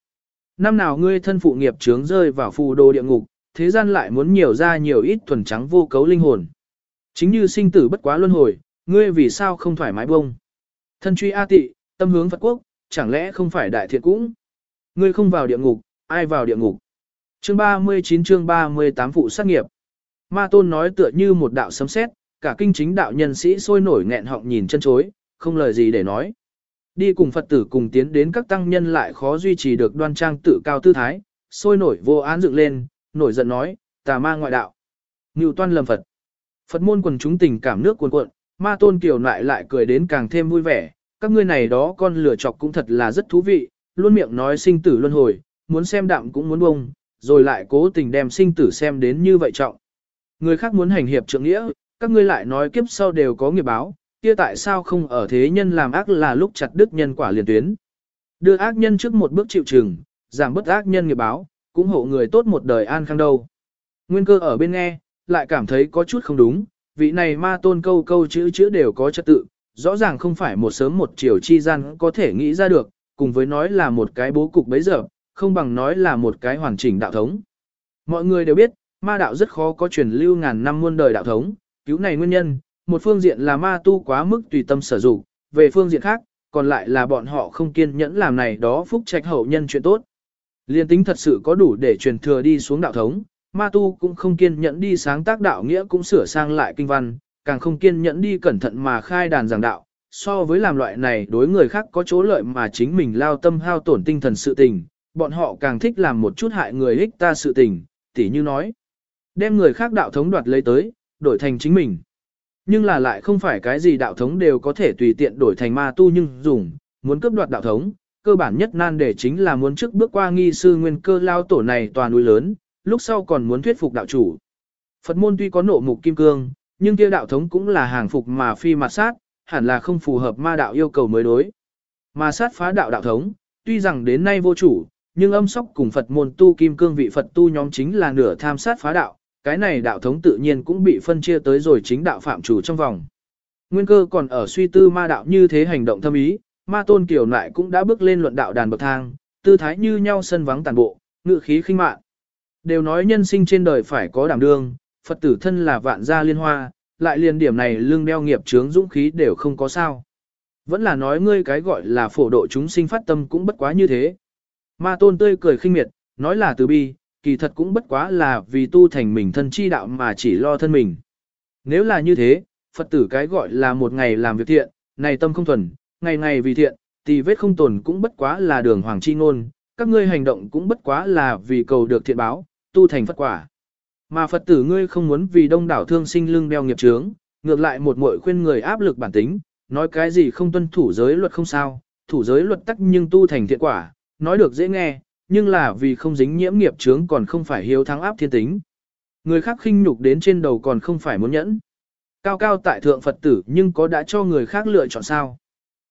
Năm nào ngươi thân phụ nghiệp chướng rơi vào phù đồ địa ngục, thế gian lại muốn nhiều ra nhiều ít thuần trắng vô cấu linh hồn. Chính như sinh tử bất quá luân hồi, ngươi vì sao không thoải mái bông. Thân truy A tị, tâm hướng Phật quốc, chẳng lẽ không phải đại thiện cũng? Ngươi không vào địa ngục, ai vào địa ngục? Chương 39 chương 38 phụ sát nghiệp. Ma tôn nói tựa như một đạo sấm sét, cả kinh chính đạo nhân sĩ sôi nổi nghẹn họng nhìn chân chối, không lời gì để nói. Đi cùng Phật tử cùng tiến đến các tăng nhân lại khó duy trì được đoan trang tự cao tư thái, sôi nổi vô án dựng lên, nổi giận nói, tà ma ngoại đạo. Ngưu toan lầm Phật. Phật môn quần chúng tình cảm nước cuồn cuộn, ma tôn kiều lại lại cười đến càng thêm vui vẻ, các ngươi này đó con lửa chọc cũng thật là rất thú vị, luôn miệng nói sinh tử luân hồi, muốn xem đạm cũng muốn bông, rồi lại cố tình đem sinh tử xem đến như vậy trọng. Người khác muốn hành hiệp trượng nghĩa, các ngươi lại nói kiếp sau đều có nghiệp báo, kia tại sao không ở thế nhân làm ác là lúc chặt đứt nhân quả liền tuyến. Đưa ác nhân trước một bước chịu trừng, giảm bớt ác nhân nghiệp báo, cũng hộ người tốt một đời an khang đâu. Nguyên cơ ở bên nghe, lại cảm thấy có chút không đúng, vị này ma tôn câu câu chữ chữ đều có trật tự, rõ ràng không phải một sớm một chiều chi gian có thể nghĩ ra được, cùng với nói là một cái bố cục bấy giờ, không bằng nói là một cái hoàn chỉnh đạo thống. Mọi người đều biết, ma đạo rất khó có truyền lưu ngàn năm muôn đời đạo thống, cứu này nguyên nhân, một phương diện là ma tu quá mức tùy tâm sở dụng, về phương diện khác, còn lại là bọn họ không kiên nhẫn làm này đó phúc trạch hậu nhân chuyện tốt. Liên tính thật sự có đủ để truyền thừa đi xuống đạo thống, ma tu cũng không kiên nhẫn đi sáng tác đạo nghĩa cũng sửa sang lại kinh văn, càng không kiên nhẫn đi cẩn thận mà khai đàn giảng đạo, so với làm loại này đối người khác có chỗ lợi mà chính mình lao tâm hao tổn tinh thần sự tình, bọn họ càng thích làm một chút hại người ích ta sự tình, tỉ như nói, đem người khác đạo thống đoạt lấy tới, đổi thành chính mình. Nhưng là lại không phải cái gì đạo thống đều có thể tùy tiện đổi thành ma tu nhưng dùng, muốn cướp đoạt đạo thống, cơ bản nhất nan để chính là muốn trước bước qua nghi sư nguyên cơ lao tổ này toàn núi lớn, lúc sau còn muốn thuyết phục đạo chủ. Phật môn tuy có nộ mục kim cương, nhưng kia đạo thống cũng là hàng phục mà phi mặt sát, hẳn là không phù hợp ma đạo yêu cầu mới đối. Mà sát phá đạo đạo thống, tuy rằng đến nay vô chủ, nhưng âm sóc cùng Phật môn tu kim cương vị Phật tu nhóm chính là nửa tham sát phá đạo, cái này đạo thống tự nhiên cũng bị phân chia tới rồi chính đạo phạm chủ trong vòng. Nguyên cơ còn ở suy tư ma đạo như thế hành động thâm ý, ma tôn kiểu lại cũng đã bước lên luận đạo đàn bậc thang, tư thái như nhau sân vắng tàn bộ, ngự khí khinh mạn. Đều nói nhân sinh trên đời phải có đảm đương, Phật tử thân là vạn gia liên hoa, lại liền điểm này lương đeo nghiệp chướng dũng khí đều không có sao. Vẫn là nói ngươi cái gọi là phổ độ chúng sinh phát tâm cũng bất quá như thế. Ma tôn tươi cười khinh miệt, nói là từ bi, kỳ thật cũng bất quá là vì tu thành mình thân chi đạo mà chỉ lo thân mình. Nếu là như thế, Phật tử cái gọi là một ngày làm việc thiện, này tâm không thuần, ngày ngày vì thiện, thì vết không tồn cũng bất quá là đường hoàng chi ngôn, các ngươi hành động cũng bất quá là vì cầu được thiện báo, tu thành Phật quả. Mà Phật tử ngươi không muốn vì đông đảo thương sinh lưng đeo nghiệp chướng, ngược lại một muội khuyên người áp lực bản tính, nói cái gì không tuân thủ giới luật không sao, thủ giới luật tắc nhưng tu thành thiện quả, nói được dễ nghe, nhưng là vì không dính nhiễm nghiệp chướng còn không phải hiếu thắng áp thiên tính. Người khác khinh nhục đến trên đầu còn không phải muốn nhẫn. Cao cao tại thượng Phật tử nhưng có đã cho người khác lựa chọn sao.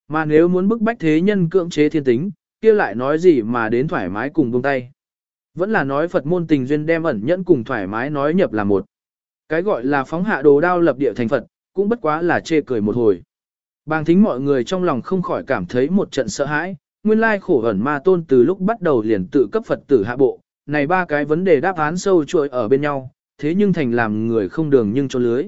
Mà nếu muốn bức bách thế nhân cưỡng chế thiên tính, kia lại nói gì mà đến thoải mái cùng buông tay. Vẫn là nói Phật môn tình duyên đem ẩn nhẫn cùng thoải mái nói nhập là một. Cái gọi là phóng hạ đồ đao lập địa thành Phật, cũng bất quá là chê cười một hồi. Bàng thính mọi người trong lòng không khỏi cảm thấy một trận sợ hãi, nguyên lai khổ ẩn ma tôn từ lúc bắt đầu liền tự cấp Phật tử hạ bộ, này ba cái vấn đề đáp án sâu chuỗi ở bên nhau, thế nhưng thành làm người không đường nhưng cho lưới.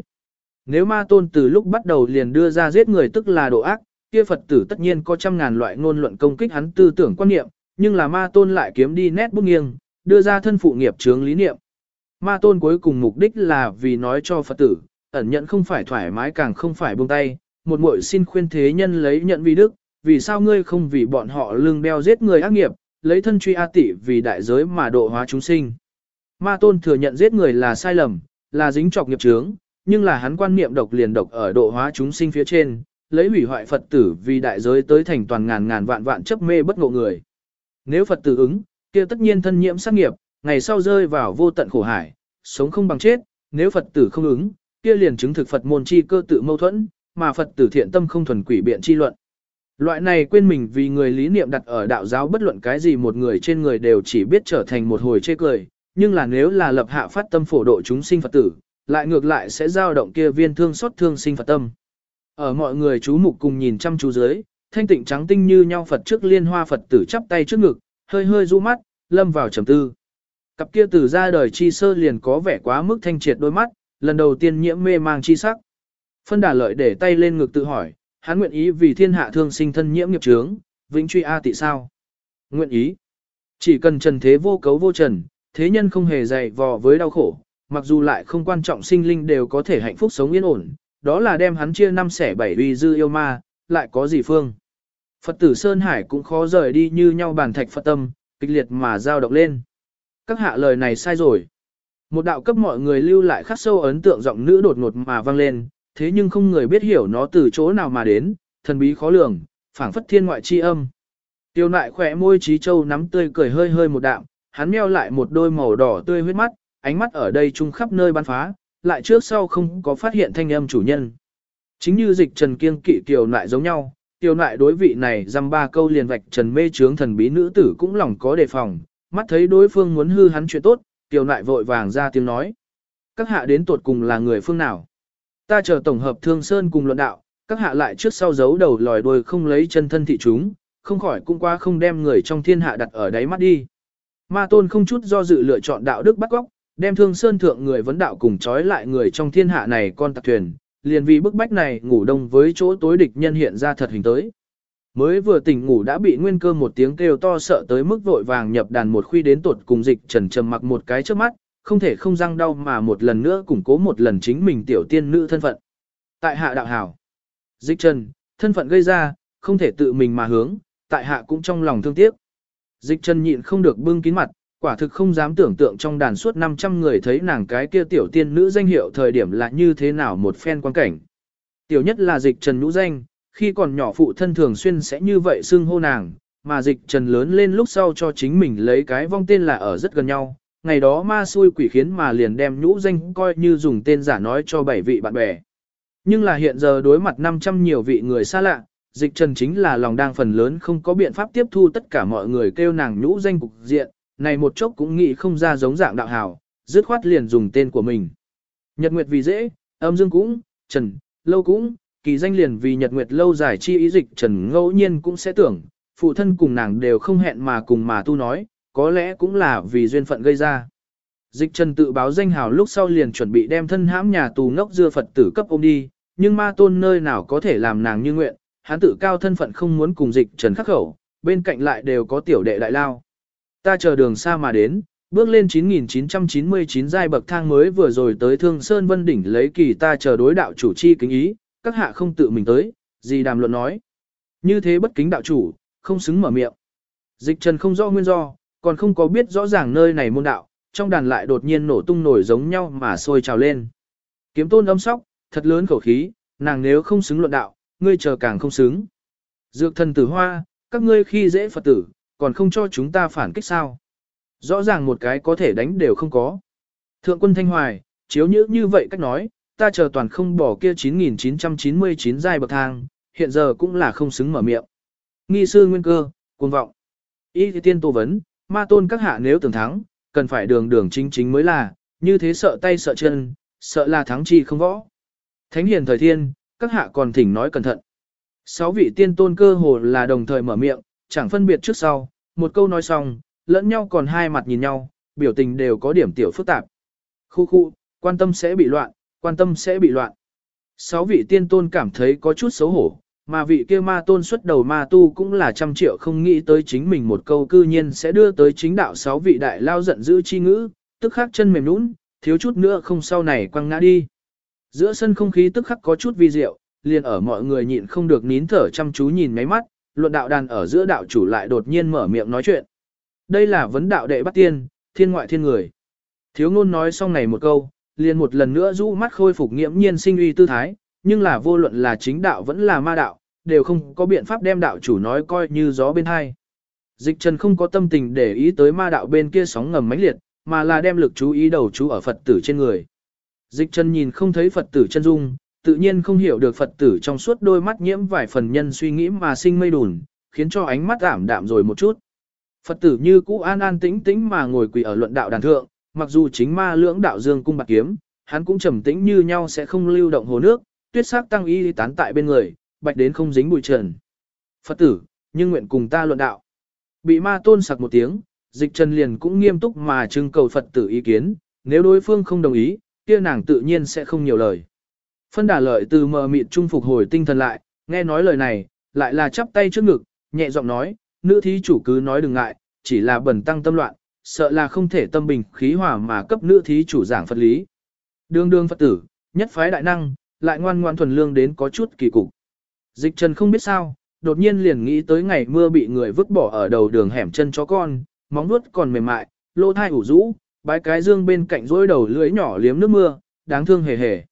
Nếu ma tôn từ lúc bắt đầu liền đưa ra giết người tức là độ ác, kia Phật tử tất nhiên có trăm ngàn loại ngôn luận công kích hắn tư tưởng quan niệm, nhưng là ma tôn lại kiếm đi nét bút nghiêng, đưa ra thân phụ nghiệp chướng lý niệm. Ma tôn cuối cùng mục đích là vì nói cho Phật tử, ẩn nhận không phải thoải mái càng không phải buông tay, một muội xin khuyên thế nhân lấy nhận vì đức, vì sao ngươi không vì bọn họ lưng đeo giết người ác nghiệp, lấy thân truy a tỷ vì đại giới mà độ hóa chúng sinh. Ma tôn thừa nhận giết người là sai lầm, là dính trọc nghiệp chướng, nhưng là hắn quan niệm độc liền độc ở độ hóa chúng sinh phía trên, lấy hủy hoại Phật tử vì đại giới tới thành toàn ngàn ngàn vạn vạn chấp mê bất ngộ người. Nếu Phật tử ứng, kia tất nhiên thân nhiễm sát nghiệp, ngày sau rơi vào vô tận khổ hải, sống không bằng chết, nếu Phật tử không ứng, kia liền chứng thực Phật môn chi cơ tự mâu thuẫn, mà Phật tử thiện tâm không thuần quỷ biện chi luận. Loại này quên mình vì người lý niệm đặt ở đạo giáo bất luận cái gì một người trên người đều chỉ biết trở thành một hồi chê cười, nhưng là nếu là lập hạ phát tâm phổ độ chúng sinh Phật tử, lại ngược lại sẽ giao động kia viên thương xót thương sinh Phật tâm. Ở mọi người chú mục cùng nhìn chăm chú dưới, thanh tịnh trắng tinh như nhau Phật trước liên hoa Phật tử chắp tay trước ngực, hơi hơi du mắt, lâm vào trầm tư. Cặp kia từ ra đời chi sơ liền có vẻ quá mức thanh triệt đôi mắt, lần đầu tiên nhiễm mê mang chi sắc. Phân đà lợi để tay lên ngực tự hỏi, hắn nguyện ý vì thiên hạ thương sinh thân nhiễm nghiệp chướng, vĩnh truy A tị sao? Nguyện ý. Chỉ cần trần thế vô cấu vô trần, thế nhân không hề dày vò với đau khổ, mặc dù lại không quan trọng sinh linh đều có thể hạnh phúc sống yên ổn, đó là đem hắn chia năm xẻ bảy uy dư yêu ma, lại có gì phương. Phật tử Sơn Hải cũng khó rời đi như nhau bàn thạch Phật tâm, kịch liệt mà giao động lên. Các hạ lời này sai rồi. Một đạo cấp mọi người lưu lại khắc sâu ấn tượng giọng nữ đột ngột mà vang lên, thế nhưng không người biết hiểu nó từ chỗ nào mà đến, thần bí khó lường, phảng phất thiên ngoại chi âm. Tiêu nại khỏe môi trí châu nắm tươi cười hơi hơi một đạm, hắn meo lại một đôi màu đỏ tươi huyết mắt, ánh mắt ở đây chung khắp nơi bắn phá, lại trước sau không có phát hiện thanh âm chủ nhân. Chính như dịch trần kiêng kỵ kiều nại giống nhau, Tiêu nại đối vị này dăm ba câu liền vạch trần mê trướng thần bí nữ tử cũng lòng có đề phòng, mắt thấy đối phương muốn hư hắn chuyện tốt, Tiêu nại vội vàng ra tiếng nói. Các hạ đến tuột cùng là người phương nào? Ta chờ tổng hợp thương sơn cùng luận đạo, các hạ lại trước sau giấu đầu lòi đuôi không lấy chân thân thị chúng, không khỏi cũng qua không đem người trong thiên hạ đặt ở đáy mắt đi. Ma tôn không chút do dự lựa chọn đạo đức bắt góc, đem thương sơn thượng người vấn đạo cùng trói lại người trong thiên hạ này con tặc thuyền, liền vì bức bách này ngủ đông với chỗ tối địch nhân hiện ra thật hình tới. Mới vừa tỉnh ngủ đã bị nguyên cơ một tiếng kêu to sợ tới mức vội vàng nhập đàn một khuy đến tuột cùng dịch trần trầm mặc một cái trước mắt, không thể không răng đau mà một lần nữa củng cố một lần chính mình tiểu tiên nữ thân phận. Tại hạ đạo hảo. Dịch trần, thân phận gây ra, không thể tự mình mà hướng, tại hạ cũng trong lòng thương tiếc. Dịch trần nhịn không được bưng kín mặt, quả thực không dám tưởng tượng trong đàn suốt 500 người thấy nàng cái kia tiểu tiên nữ danh hiệu thời điểm là như thế nào một phen quan cảnh. Tiểu nhất là dịch trần nhũ danh, khi còn nhỏ phụ thân thường xuyên sẽ như vậy xưng hô nàng, mà dịch trần lớn lên lúc sau cho chính mình lấy cái vong tên là ở rất gần nhau. Ngày đó ma xui quỷ khiến mà liền đem nhũ danh coi như dùng tên giả nói cho bảy vị bạn bè. Nhưng là hiện giờ đối mặt 500 nhiều vị người xa lạ, dịch trần chính là lòng đang phần lớn không có biện pháp tiếp thu tất cả mọi người kêu nàng nhũ danh cục diện, này một chốc cũng nghĩ không ra giống dạng đạo hào, dứt khoát liền dùng tên của mình. Nhật Nguyệt vì dễ, âm dương cũng, Trần, lâu cũng, kỳ danh liền vì Nhật Nguyệt lâu dài chi ý dịch Trần ngẫu nhiên cũng sẽ tưởng, phụ thân cùng nàng đều không hẹn mà cùng mà tu nói, có lẽ cũng là vì duyên phận gây ra. Dịch Trần tự báo danh hào lúc sau liền chuẩn bị đem thân hãm nhà tù ngốc dưa Phật tử cấp ôm đi, nhưng ma tôn nơi nào có thể làm nàng như nguyện, hắn tự cao thân phận không muốn cùng dịch Trần khắc khẩu, bên cạnh lại đều có tiểu đệ đại lao. Ta chờ đường xa mà đến, bước lên 9999 giai bậc thang mới vừa rồi tới Thương Sơn Vân Đỉnh lấy kỳ ta chờ đối đạo chủ chi kính ý, các hạ không tự mình tới, gì đàm luận nói. Như thế bất kính đạo chủ, không xứng mở miệng. Dịch trần không rõ nguyên do, còn không có biết rõ ràng nơi này môn đạo, trong đàn lại đột nhiên nổ tung nổi giống nhau mà sôi trào lên. Kiếm tôn âm sóc, thật lớn khẩu khí, nàng nếu không xứng luận đạo, ngươi chờ càng không xứng. Dược thần tử hoa, các ngươi khi dễ Phật tử, còn không cho chúng ta phản kích sao. Rõ ràng một cái có thể đánh đều không có. Thượng quân Thanh Hoài, chiếu như như vậy cách nói, ta chờ toàn không bỏ kia 9999 giai bậc thang, hiện giờ cũng là không xứng mở miệng. Nghi sư nguyên cơ, cuồng vọng. Y thì tiên tô vấn, ma tôn các hạ nếu tưởng thắng, cần phải đường đường chính chính mới là, như thế sợ tay sợ chân, sợ là thắng chi không võ. Thánh hiền thời thiên, các hạ còn thỉnh nói cẩn thận. Sáu vị tiên tôn cơ hồ là đồng thời mở miệng, chẳng phân biệt trước sau, một câu nói xong, lẫn nhau còn hai mặt nhìn nhau, biểu tình đều có điểm tiểu phức tạp. Khu khu, quan tâm sẽ bị loạn, quan tâm sẽ bị loạn. Sáu vị tiên tôn cảm thấy có chút xấu hổ, mà vị kia ma tôn xuất đầu ma tu cũng là trăm triệu không nghĩ tới chính mình một câu cư nhiên sẽ đưa tới chính đạo sáu vị đại lao giận dữ chi ngữ, tức khắc chân mềm nũng, thiếu chút nữa không sau này quăng ngã đi. Giữa sân không khí tức khắc có chút vi diệu, liền ở mọi người nhịn không được nín thở chăm chú nhìn máy mắt, luận đạo đàn ở giữa đạo chủ lại đột nhiên mở miệng nói chuyện. Đây là vấn đạo đệ bắt tiên, thiên ngoại thiên người. Thiếu ngôn nói xong này một câu, liền một lần nữa rũ mắt khôi phục nghiễm nhiên sinh uy tư thái, nhưng là vô luận là chính đạo vẫn là ma đạo, đều không có biện pháp đem đạo chủ nói coi như gió bên hai. Dịch trần không có tâm tình để ý tới ma đạo bên kia sóng ngầm mãnh liệt, mà là đem lực chú ý đầu chú ở Phật tử trên người. Dịch trần nhìn không thấy Phật tử chân dung, tự nhiên không hiểu được Phật tử trong suốt đôi mắt nhiễm vài phần nhân suy nghĩ mà sinh mây đùn, khiến cho ánh mắt ảm đạm rồi một chút. Phật tử như cũ an an tĩnh tĩnh mà ngồi quỳ ở luận đạo đàn thượng, mặc dù chính ma lưỡng đạo dương cung bạc kiếm, hắn cũng trầm tĩnh như nhau sẽ không lưu động hồ nước, tuyết sắc tăng y tán tại bên người, bạch đến không dính bụi trần. Phật tử, nhưng nguyện cùng ta luận đạo. Bị ma tôn sặc một tiếng, dịch trần liền cũng nghiêm túc mà trưng cầu Phật tử ý kiến, nếu đối phương không đồng ý, kia nàng tự nhiên sẽ không nhiều lời. Phân đà lợi từ mờ mịt trung phục hồi tinh thần lại, nghe nói lời này, lại là chắp tay trước ngực, nhẹ giọng nói, nữ thí chủ cứ nói đừng ngại, chỉ là bẩn tăng tâm loạn, sợ là không thể tâm bình khí hòa mà cấp nữ thí chủ giảng Phật lý. Đương đương Phật tử, nhất phái đại năng, lại ngoan ngoan thuần lương đến có chút kỳ cục. Dịch trần không biết sao, đột nhiên liền nghĩ tới ngày mưa bị người vứt bỏ ở đầu đường hẻm chân chó con, móng vuốt còn mềm mại, lô thai ủ rũ, bái cái dương bên cạnh rối đầu lưỡi nhỏ liếm nước mưa, đáng thương hề hề.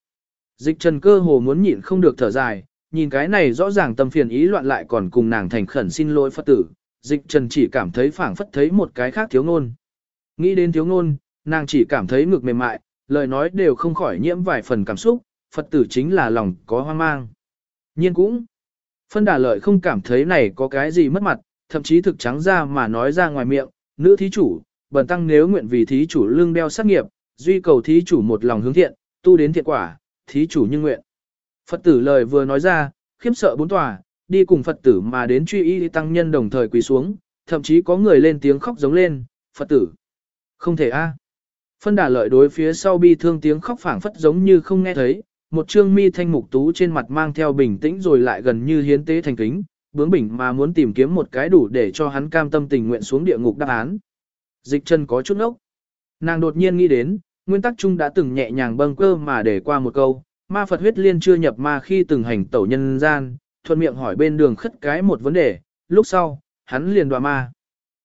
Dịch trần cơ hồ muốn nhịn không được thở dài, nhìn cái này rõ ràng tâm phiền ý loạn lại còn cùng nàng thành khẩn xin lỗi Phật tử, dịch trần chỉ cảm thấy phảng phất thấy một cái khác thiếu ngôn. Nghĩ đến thiếu ngôn, nàng chỉ cảm thấy ngực mềm mại, lời nói đều không khỏi nhiễm vài phần cảm xúc, Phật tử chính là lòng có hoang mang. Nhiên cũng, phân đà lợi không cảm thấy này có cái gì mất mặt, thậm chí thực trắng ra mà nói ra ngoài miệng, nữ thí chủ, bần tăng nếu nguyện vì thí chủ lương đeo sát nghiệp, duy cầu thí chủ một lòng hướng thiện, tu đến thiện quả, thí chủ như nguyện. Phật tử lời vừa nói ra, khiếp sợ bốn tòa, đi cùng Phật tử mà đến truy y tăng nhân đồng thời quỳ xuống, thậm chí có người lên tiếng khóc giống lên, Phật tử. Không thể a. Phân đà lợi đối phía sau bi thương tiếng khóc phảng phất giống như không nghe thấy, một trương mi thanh mục tú trên mặt mang theo bình tĩnh rồi lại gần như hiến tế thành kính, bướng bỉnh mà muốn tìm kiếm một cái đủ để cho hắn cam tâm tình nguyện xuống địa ngục đáp án. Dịch chân có chút ốc. Nàng đột nhiên nghĩ đến, nguyên tắc chung đã từng nhẹ nhàng bâng cơ mà để qua một câu, ma Phật huyết liên chưa nhập ma khi từng hành tẩu nhân gian, thuận miệng hỏi bên đường khất cái một vấn đề, lúc sau, hắn liền đoạ ma.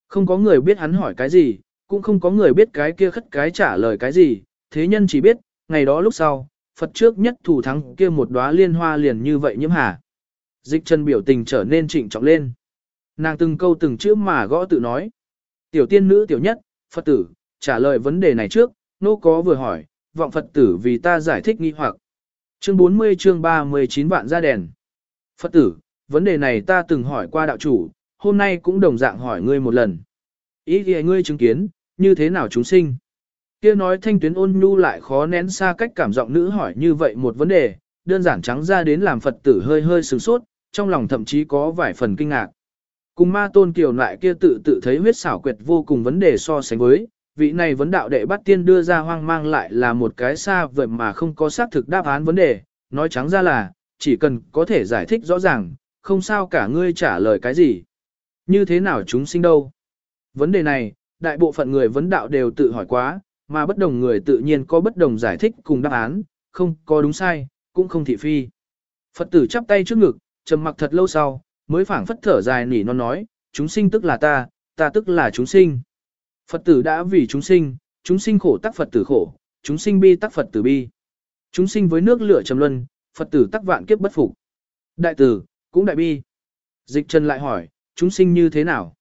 Không có người biết hắn hỏi cái gì, cũng không có người biết cái kia khất cái trả lời cái gì, thế nhân chỉ biết, ngày đó lúc sau, Phật trước nhất thủ thắng kia một đóa liên hoa liền như vậy nhiễm hà. Dịch chân biểu tình trở nên trịnh trọng lên. Nàng từng câu từng chữ mà gõ tự nói. Tiểu tiên nữ tiểu nhất, Phật tử, trả lời vấn đề này trước, nô có vừa hỏi, vọng Phật tử vì ta giải thích nghi hoặc. Chương 40 chương 39 vạn ra đèn. Phật tử, vấn đề này ta từng hỏi qua đạo chủ, hôm nay cũng đồng dạng hỏi ngươi một lần. Ý thì ngươi chứng kiến, như thế nào chúng sinh? Kia nói thanh tuyến ôn nhu lại khó nén xa cách cảm giọng nữ hỏi như vậy một vấn đề, đơn giản trắng ra đến làm Phật tử hơi hơi sửng sốt, trong lòng thậm chí có vài phần kinh ngạc. Cùng ma tôn kiều lại kia tự tự thấy huyết xảo quyệt vô cùng vấn đề so sánh với, vị này vấn đạo đệ bắt tiên đưa ra hoang mang lại là một cái xa vời mà không có xác thực đáp án vấn đề, nói trắng ra là, chỉ cần có thể giải thích rõ ràng, không sao cả ngươi trả lời cái gì. Như thế nào chúng sinh đâu? Vấn đề này, đại bộ phận người vấn đạo đều tự hỏi quá, mà bất đồng người tự nhiên có bất đồng giải thích cùng đáp án, không có đúng sai, cũng không thị phi. Phật tử chắp tay trước ngực, trầm mặc thật lâu sau, mới phảng phất thở dài nỉ non nói, chúng sinh tức là ta, ta tức là chúng sinh. Phật tử đã vì chúng sinh, chúng sinh khổ tắc Phật tử khổ, chúng sinh bi tắc Phật tử bi. Chúng sinh với nước lửa trầm luân, Phật tử tắc vạn kiếp bất phục. Đại tử, cũng đại bi. Dịch Trần lại hỏi, chúng sinh như thế nào?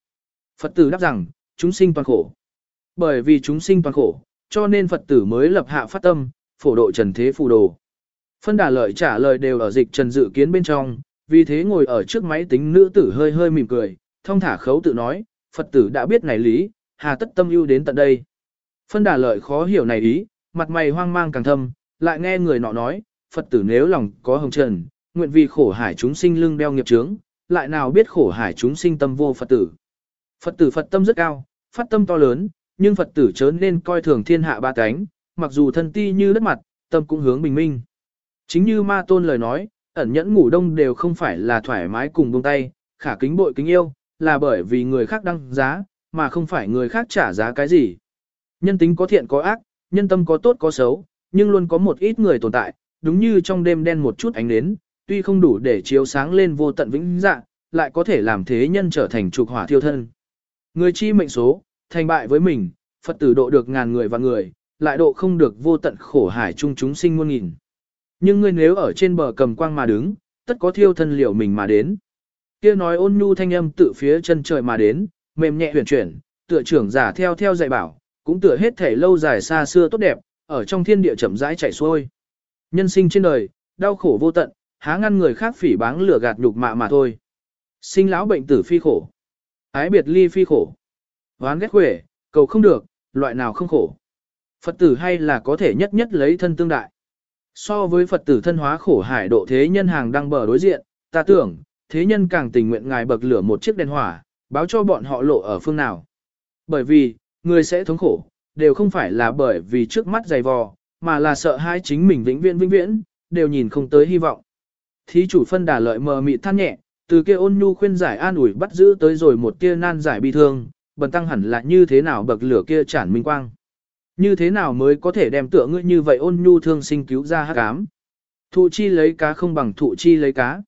Phật tử đáp rằng, chúng sinh toàn khổ. Bởi vì chúng sinh toàn khổ, cho nên Phật tử mới lập hạ phát tâm, phổ độ trần thế phù đồ. Phân đà lợi trả lời đều ở dịch trần dự kiến bên trong, vì thế ngồi ở trước máy tính nữ tử hơi hơi mỉm cười, thông thả khấu tự nói, Phật tử đã biết này lý, hà tất tâm ưu đến tận đây. Phân đà lợi khó hiểu này ý, mặt mày hoang mang càng thâm, lại nghe người nọ nói, Phật tử nếu lòng có hồng trần, nguyện vì khổ hải chúng sinh lưng đeo nghiệp chướng, lại nào biết khổ hải chúng sinh tâm vô Phật tử. Phật tử Phật tâm rất cao, phát tâm to lớn, nhưng Phật tử chớ nên coi thường thiên hạ ba cánh, mặc dù thân ti như đất mặt, tâm cũng hướng bình minh. Chính như ma tôn lời nói, ẩn nhẫn ngủ đông đều không phải là thoải mái cùng buông tay, khả kính bội kính yêu, là bởi vì người khác đăng giá, mà không phải người khác trả giá cái gì. Nhân tính có thiện có ác, nhân tâm có tốt có xấu, nhưng luôn có một ít người tồn tại, đúng như trong đêm đen một chút ánh nến, tuy không đủ để chiếu sáng lên vô tận vĩnh dạ, lại có thể làm thế nhân trở thành trục hỏa thiêu thân. Người chi mệnh số, thành bại với mình, Phật tử độ được ngàn người và người, lại độ không được vô tận khổ hải chung chúng sinh muôn nghìn. Nhưng ngươi nếu ở trên bờ cầm quang mà đứng, tất có thiêu thân liệu mình mà đến. Kia nói ôn nhu thanh âm tự phía chân trời mà đến, mềm nhẹ huyền chuyển, tựa trưởng giả theo theo dạy bảo, cũng tựa hết thể lâu dài xa xưa tốt đẹp, ở trong thiên địa chậm rãi chảy xuôi. Nhân sinh trên đời, đau khổ vô tận, há ngăn người khác phỉ báng lửa gạt nhục mạ mà thôi. Sinh lão bệnh tử phi khổ. Ái biệt ly phi khổ. oán ghét quể, cầu không được, loại nào không khổ. Phật tử hay là có thể nhất nhất lấy thân tương đại. So với Phật tử thân hóa khổ hải độ thế nhân hàng đang bờ đối diện, ta tưởng, thế nhân càng tình nguyện ngài bậc lửa một chiếc đèn hỏa, báo cho bọn họ lộ ở phương nào. Bởi vì, người sẽ thống khổ, đều không phải là bởi vì trước mắt dày vò, mà là sợ hai chính mình vĩnh viễn vĩnh viễn, đều nhìn không tới hy vọng. Thí chủ phân đà lợi mờ mị than nhẹ, từ kia ôn nhu khuyên giải an ủi bắt giữ tới rồi một tia nan giải bi thương, bần tăng hẳn là như thế nào bậc lửa kia chản minh quang. Như thế nào mới có thể đem tựa ngươi như vậy ôn nhu thương sinh cứu ra hắc ám. Thụ chi lấy cá không bằng thụ chi lấy cá.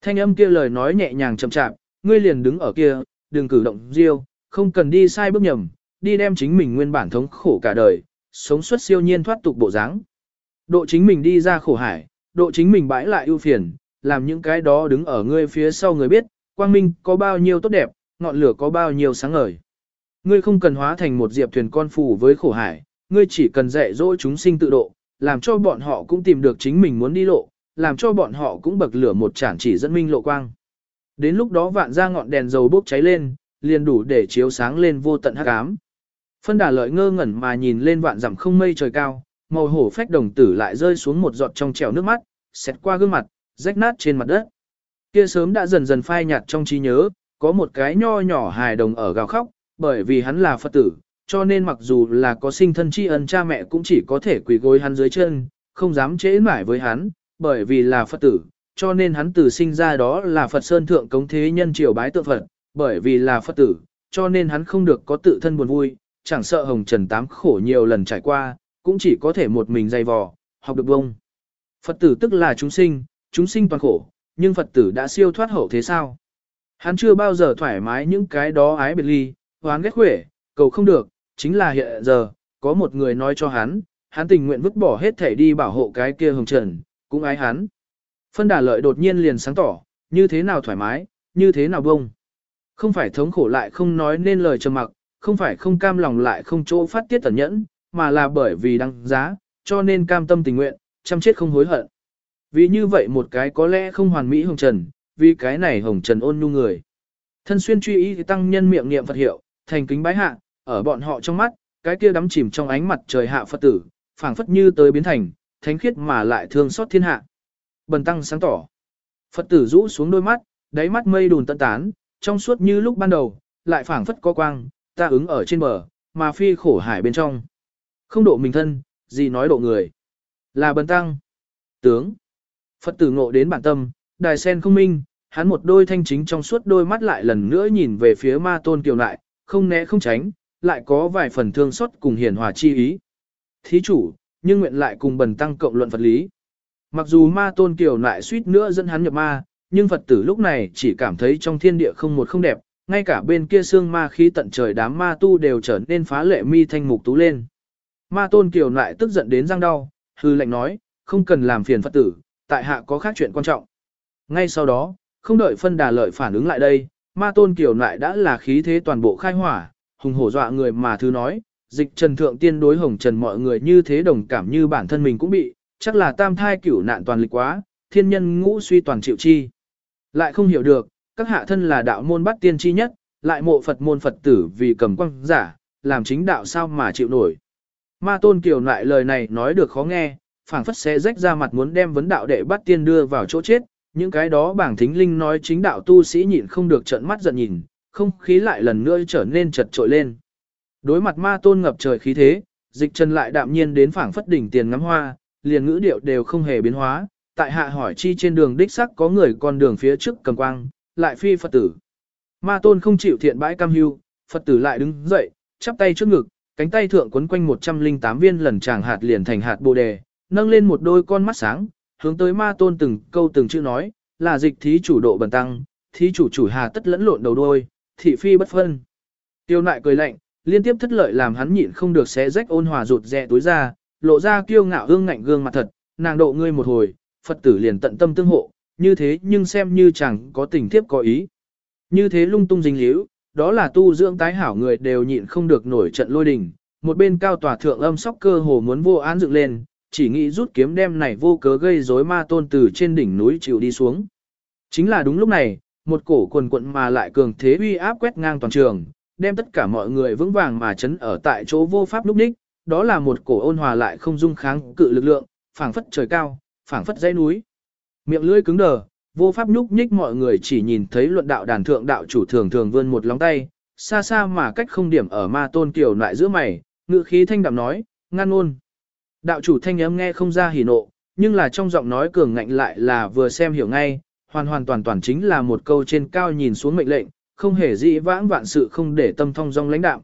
Thanh âm kia lời nói nhẹ nhàng chậm chạp, ngươi liền đứng ở kia, đừng cử động riêu, không cần đi sai bước nhầm, đi đem chính mình nguyên bản thống khổ cả đời, sống xuất siêu nhiên thoát tục bộ dáng. Độ chính mình đi ra khổ hải, độ chính mình bãi lại ưu phiền, làm những cái đó đứng ở ngươi phía sau người biết, quang minh có bao nhiêu tốt đẹp, ngọn lửa có bao nhiêu sáng ngời. Ngươi không cần hóa thành một diệp thuyền con phù với khổ hải, ngươi chỉ cần dạy dỗ chúng sinh tự độ, làm cho bọn họ cũng tìm được chính mình muốn đi lộ, làm cho bọn họ cũng bậc lửa một chản chỉ dẫn minh lộ quang. Đến lúc đó vạn ra ngọn đèn dầu bốc cháy lên, liền đủ để chiếu sáng lên vô tận hắc ám. Phân đà lợi ngơ ngẩn mà nhìn lên vạn dặm không mây trời cao, màu hổ phách đồng tử lại rơi xuống một giọt trong trèo nước mắt, xẹt qua gương mặt, rách nát trên mặt đất. Kia sớm đã dần dần phai nhạt trong trí nhớ, có một cái nho nhỏ hài đồng ở gào khóc, bởi vì hắn là Phật tử, cho nên mặc dù là có sinh thân tri ân cha mẹ cũng chỉ có thể quỳ gối hắn dưới chân, không dám chế mải với hắn, bởi vì là Phật tử, cho nên hắn từ sinh ra đó là Phật Sơn Thượng Cống Thế Nhân triều bái tượng Phật, bởi vì là Phật tử, cho nên hắn không được có tự thân buồn vui, chẳng sợ hồng trần tám khổ nhiều lần trải qua, cũng chỉ có thể một mình dày vò, học được bông. Phật tử tức là chúng sinh, chúng sinh toàn khổ, nhưng Phật tử đã siêu thoát hậu thế sao? Hắn chưa bao giờ thoải mái những cái đó ái biệt ly, hoán ghét khỏe, cầu không được, chính là hiện giờ, có một người nói cho hắn, hắn tình nguyện vứt bỏ hết thể đi bảo hộ cái kia hồng trần, cũng ái hắn. Phân đà lợi đột nhiên liền sáng tỏ, như thế nào thoải mái, như thế nào bông. Không phải thống khổ lại không nói nên lời trầm mặc, không phải không cam lòng lại không chỗ phát tiết tẩn nhẫn, mà là bởi vì đăng giá, cho nên cam tâm tình nguyện, chăm chết không hối hận. Vì như vậy một cái có lẽ không hoàn mỹ hồng trần, vì cái này hồng trần ôn nhu người. Thân xuyên truy ý tăng nhân miệng niệm Phật hiệu, thành kính bái hạ, ở bọn họ trong mắt, cái kia đắm chìm trong ánh mặt trời hạ Phật tử, phảng phất như tới biến thành, thánh khiết mà lại thương xót thiên hạ. Bần tăng sáng tỏ. Phật tử rũ xuống đôi mắt, đáy mắt mây đùn tận tán, trong suốt như lúc ban đầu, lại phảng phất có quang, ta ứng ở trên bờ, mà phi khổ hải bên trong. Không độ mình thân, gì nói độ người. Là bần tăng. Tướng. Phật tử ngộ đến bản tâm, đài sen không minh, hắn một đôi thanh chính trong suốt đôi mắt lại lần nữa nhìn về phía ma tôn kiều lại, không né không tránh, lại có vài phần thương xót cùng hiền hòa chi ý. Thí chủ, nhưng nguyện lại cùng bần tăng cộng luận vật lý. Mặc dù ma tôn kiều lại suýt nữa dẫn hắn nhập ma, nhưng Phật tử lúc này chỉ cảm thấy trong thiên địa không một không đẹp, ngay cả bên kia xương ma khí tận trời đám ma tu đều trở nên phá lệ mi thanh mục tú lên. Ma tôn kiều lại tức giận đến răng đau, hư lệnh nói, không cần làm phiền Phật tử, tại hạ có khác chuyện quan trọng. Ngay sau đó, không đợi phân đà lợi phản ứng lại đây, ma tôn kiều lại đã là khí thế toàn bộ khai hỏa, hùng hổ dọa người mà thứ nói, dịch trần thượng tiên đối hồng trần mọi người như thế đồng cảm như bản thân mình cũng bị, chắc là tam thai cửu nạn toàn lịch quá, thiên nhân ngũ suy toàn chịu chi. Lại không hiểu được, các hạ thân là đạo môn bắt tiên chi nhất, lại mộ Phật môn Phật tử vì cầm quăng giả, làm chính đạo sao mà chịu nổi. Ma tôn kiều lại lời này nói được khó nghe, phảng phất sẽ rách ra mặt muốn đem vấn đạo đệ bắt tiên đưa vào chỗ chết, những cái đó bảng thính linh nói chính đạo tu sĩ nhịn không được trợn mắt giận nhìn, không khí lại lần nữa trở nên chật trội lên. Đối mặt ma tôn ngập trời khí thế, dịch trần lại đạm nhiên đến phảng phất đỉnh tiền ngắm hoa, liền ngữ điệu đều không hề biến hóa, tại hạ hỏi chi trên đường đích sắc có người con đường phía trước cầm quang, lại phi Phật tử. Ma tôn không chịu thiện bãi cam hưu, Phật tử lại đứng dậy, chắp tay trước ngực, cánh tay thượng quấn quanh 108 viên lần tràng hạt liền thành hạt bồ đề, nâng lên một đôi con mắt sáng, hướng tới ma tôn từng câu từng chữ nói, là dịch thí chủ độ bần tăng, thí chủ chủ hà tất lẫn lộn đầu đôi, thị phi bất phân. Tiêu nại cười lạnh, liên tiếp thất lợi làm hắn nhịn không được xé rách ôn hòa rụt rè túi ra, lộ ra kiêu ngạo hương ngạnh gương mặt thật, nàng độ ngươi một hồi, Phật tử liền tận tâm tương hộ, như thế nhưng xem như chẳng có tình thiếp có ý. Như thế lung tung dính líu, đó là tu dưỡng tái hảo người đều nhịn không được nổi trận lôi đình, một bên cao tòa thượng âm sóc cơ hồ muốn vô án dựng lên, chỉ nghĩ rút kiếm đem này vô cớ gây rối ma tôn từ trên đỉnh núi chịu đi xuống. Chính là đúng lúc này, một cổ quần quận mà lại cường thế uy áp quét ngang toàn trường, đem tất cả mọi người vững vàng mà chấn ở tại chỗ vô pháp lúc đích, đó là một cổ ôn hòa lại không dung kháng cự lực lượng, phảng phất trời cao, phảng phất dãy núi. Miệng lưỡi cứng đờ, vô pháp nhúc nhích mọi người chỉ nhìn thấy luận đạo đàn thượng đạo chủ thường thường vươn một lóng tay, xa xa mà cách không điểm ở ma tôn kiểu lại giữa mày, ngự khí thanh đạm nói, ngăn ôn. Đạo chủ thanh âm nghe không ra hỉ nộ, nhưng là trong giọng nói cường ngạnh lại là vừa xem hiểu ngay, hoàn hoàn toàn toàn chính là một câu trên cao nhìn xuống mệnh lệnh, không hề dĩ vãng vạn sự không để tâm thông dong lãnh đạo.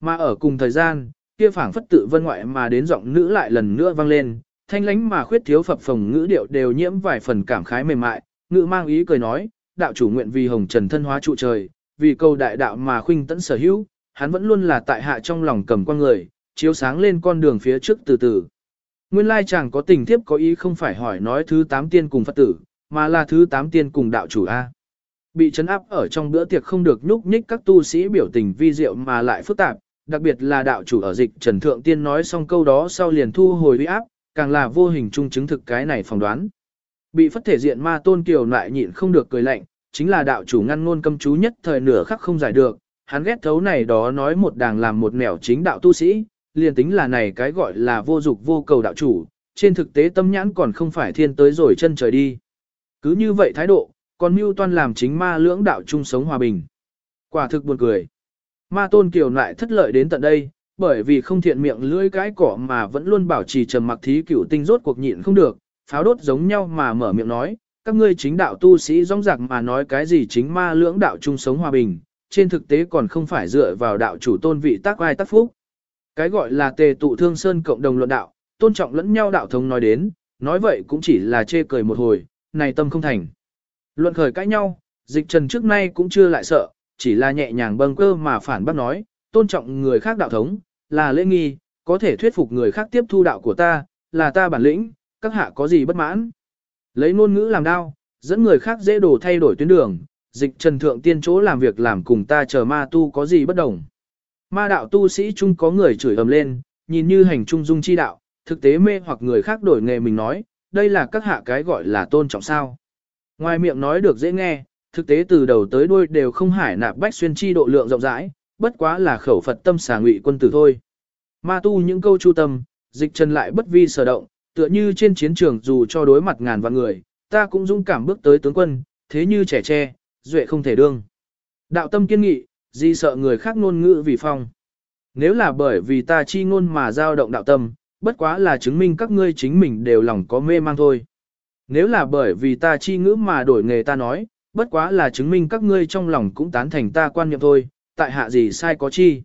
Mà ở cùng thời gian, kia phảng phất tự vân ngoại mà đến giọng nữ lại lần nữa vang lên, thanh lãnh mà khuyết thiếu phập phồng ngữ điệu đều nhiễm vài phần cảm khái mềm mại, ngữ mang ý cười nói, đạo chủ nguyện vì hồng trần thân hóa trụ trời, vì câu đại đạo mà khuynh tẫn sở hữu, hắn vẫn luôn là tại hạ trong lòng cầm quan người, chiếu sáng lên con đường phía trước từ từ. Nguyên lai chàng có tình thiếp có ý không phải hỏi nói thứ tám tiên cùng Phật tử, mà là thứ tám tiên cùng đạo chủ A. Bị chấn áp ở trong bữa tiệc không được nhúc nhích các tu sĩ biểu tình vi diệu mà lại phức tạp, đặc biệt là đạo chủ ở dịch Trần Thượng Tiên nói xong câu đó sau liền thu hồi uy áp, càng là vô hình trung chứng thực cái này phỏng đoán. Bị phất thể diện ma tôn kiều lại nhịn không được cười lạnh, chính là đạo chủ ngăn ngôn cấm chú nhất thời nửa khắc không giải được, hắn ghét thấu này đó nói một đàng làm một mẻo chính đạo tu sĩ, liền tính là này cái gọi là vô dục vô cầu đạo chủ, trên thực tế tâm nhãn còn không phải thiên tới rồi chân trời đi. Cứ như vậy thái độ, còn mưu toan làm chính ma lưỡng đạo chung sống hòa bình. Quả thực buồn cười. Ma tôn kiều lại thất lợi đến tận đây, bởi vì không thiện miệng lưỡi cái cỏ mà vẫn luôn bảo trì trầm mặc thí cửu tinh rốt cuộc nhịn không được, pháo đốt giống nhau mà mở miệng nói, các ngươi chính đạo tu sĩ rong rạc mà nói cái gì chính ma lưỡng đạo chung sống hòa bình, trên thực tế còn không phải dựa vào đạo chủ tôn vị tác ai tác phúc. Cái gọi là tề tụ thương sơn cộng đồng luận đạo, tôn trọng lẫn nhau đạo thống nói đến, nói vậy cũng chỉ là chê cười một hồi, này tâm không thành. Luận khởi cãi nhau, dịch trần trước nay cũng chưa lại sợ, chỉ là nhẹ nhàng bâng cơ mà phản bác nói, tôn trọng người khác đạo thống, là lễ nghi, có thể thuyết phục người khác tiếp thu đạo của ta, là ta bản lĩnh, các hạ có gì bất mãn. Lấy ngôn ngữ làm đao, dẫn người khác dễ đổ thay đổi tuyến đường, dịch trần thượng tiên chỗ làm việc làm cùng ta chờ ma tu có gì bất đồng. Ma đạo tu sĩ chung có người chửi ầm lên, nhìn như hành trung dung chi đạo, thực tế mê hoặc người khác đổi nghề mình nói, đây là các hạ cái gọi là tôn trọng sao. Ngoài miệng nói được dễ nghe, thực tế từ đầu tới đuôi đều không hải nạp bách xuyên chi độ lượng rộng rãi, bất quá là khẩu Phật tâm xà ngụy quân tử thôi. Ma tu những câu chu tâm, dịch trần lại bất vi sở động, tựa như trên chiến trường dù cho đối mặt ngàn vạn người, ta cũng dũng cảm bước tới tướng quân, thế như trẻ tre, duệ không thể đương. Đạo tâm kiên nghị, di sợ người khác ngôn ngữ vì phong. Nếu là bởi vì ta chi ngôn mà giao động đạo tâm, bất quá là chứng minh các ngươi chính mình đều lòng có mê mang thôi. Nếu là bởi vì ta chi ngữ mà đổi nghề ta nói, bất quá là chứng minh các ngươi trong lòng cũng tán thành ta quan niệm thôi, tại hạ gì sai có chi.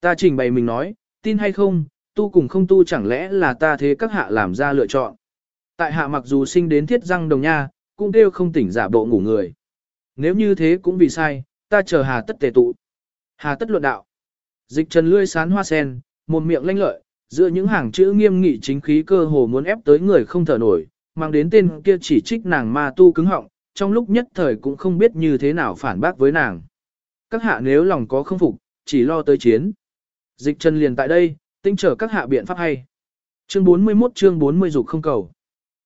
Ta trình bày mình nói, tin hay không, tu cùng không tu chẳng lẽ là ta thế các hạ làm ra lựa chọn. Tại hạ mặc dù sinh đến thiết răng đồng nha, cũng đều không tỉnh giả bộ ngủ người. Nếu như thế cũng vì sai, ta chờ hà tất tề tụ. Hà tất luận đạo. Dịch trần lươi sán hoa sen, một miệng lanh lợi, giữa những hàng chữ nghiêm nghị chính khí cơ hồ muốn ép tới người không thở nổi, mang đến tên kia chỉ trích nàng ma tu cứng họng, trong lúc nhất thời cũng không biết như thế nào phản bác với nàng. Các hạ nếu lòng có không phục, chỉ lo tới chiến. Dịch trần liền tại đây, tinh trở các hạ biện pháp hay. Chương 41 chương 40 dục không cầu.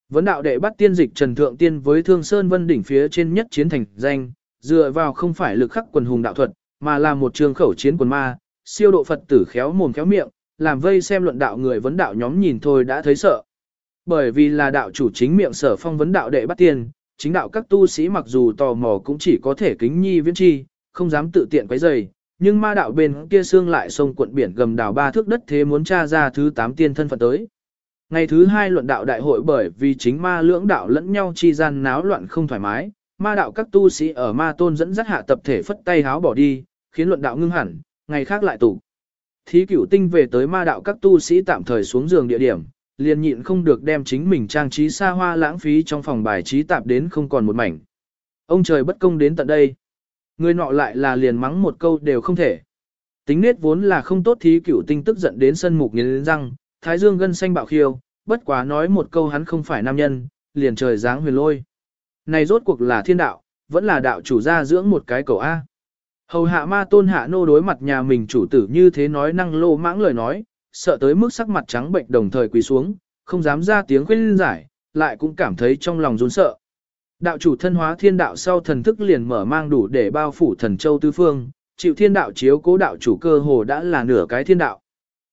Vấn đạo đệ bắt tiên dịch Trần Thượng Tiên với Thương Sơn Vân đỉnh phía trên nhất chiến thành danh, dựa vào không phải lực khắc quần hùng đạo thuật, mà là một trường khẩu chiến quần ma, siêu độ Phật tử khéo mồm khéo miệng, làm vây xem luận đạo người vấn đạo nhóm nhìn thôi đã thấy sợ. Bởi vì là đạo chủ chính miệng sở phong vấn đạo đệ bắt tiền, chính đạo các tu sĩ mặc dù tò mò cũng chỉ có thể kính nhi viễn chi, không dám tự tiện quấy rầy, nhưng ma đạo bên kia xương lại sông cuộn biển gầm đào ba thước đất thế muốn tra ra thứ tám tiên thân phận tới. Ngày thứ hai luận đạo đại hội bởi vì chính ma lưỡng đạo lẫn nhau chi gian náo loạn không thoải mái, ma đạo các tu sĩ ở ma tôn dẫn dắt hạ tập thể phất tay háo bỏ đi, khiến luận đạo ngưng hẳn, ngày khác lại tụ. Thí cửu tinh về tới ma đạo các tu sĩ tạm thời xuống giường địa điểm, liền nhịn không được đem chính mình trang trí xa hoa lãng phí trong phòng bài trí tạp đến không còn một mảnh. Ông trời bất công đến tận đây. Người nọ lại là liền mắng một câu đều không thể. Tính nết vốn là không tốt thí cửu tinh tức giận đến sân mục nghiến răng, thái dương gân xanh bạo khiêu, bất quá nói một câu hắn không phải nam nhân, liền trời dáng huyền lôi. Này rốt cuộc là thiên đạo, vẫn là đạo chủ gia dưỡng một cái cầu A. Hầu hạ ma tôn hạ nô đối mặt nhà mình chủ tử như thế nói năng lô mãng lời nói, sợ tới mức sắc mặt trắng bệnh đồng thời quỳ xuống, không dám ra tiếng khuyên giải, lại cũng cảm thấy trong lòng run sợ. Đạo chủ thân hóa thiên đạo sau thần thức liền mở mang đủ để bao phủ thần châu tứ phương, chịu thiên đạo chiếu cố đạo chủ cơ hồ đã là nửa cái thiên đạo.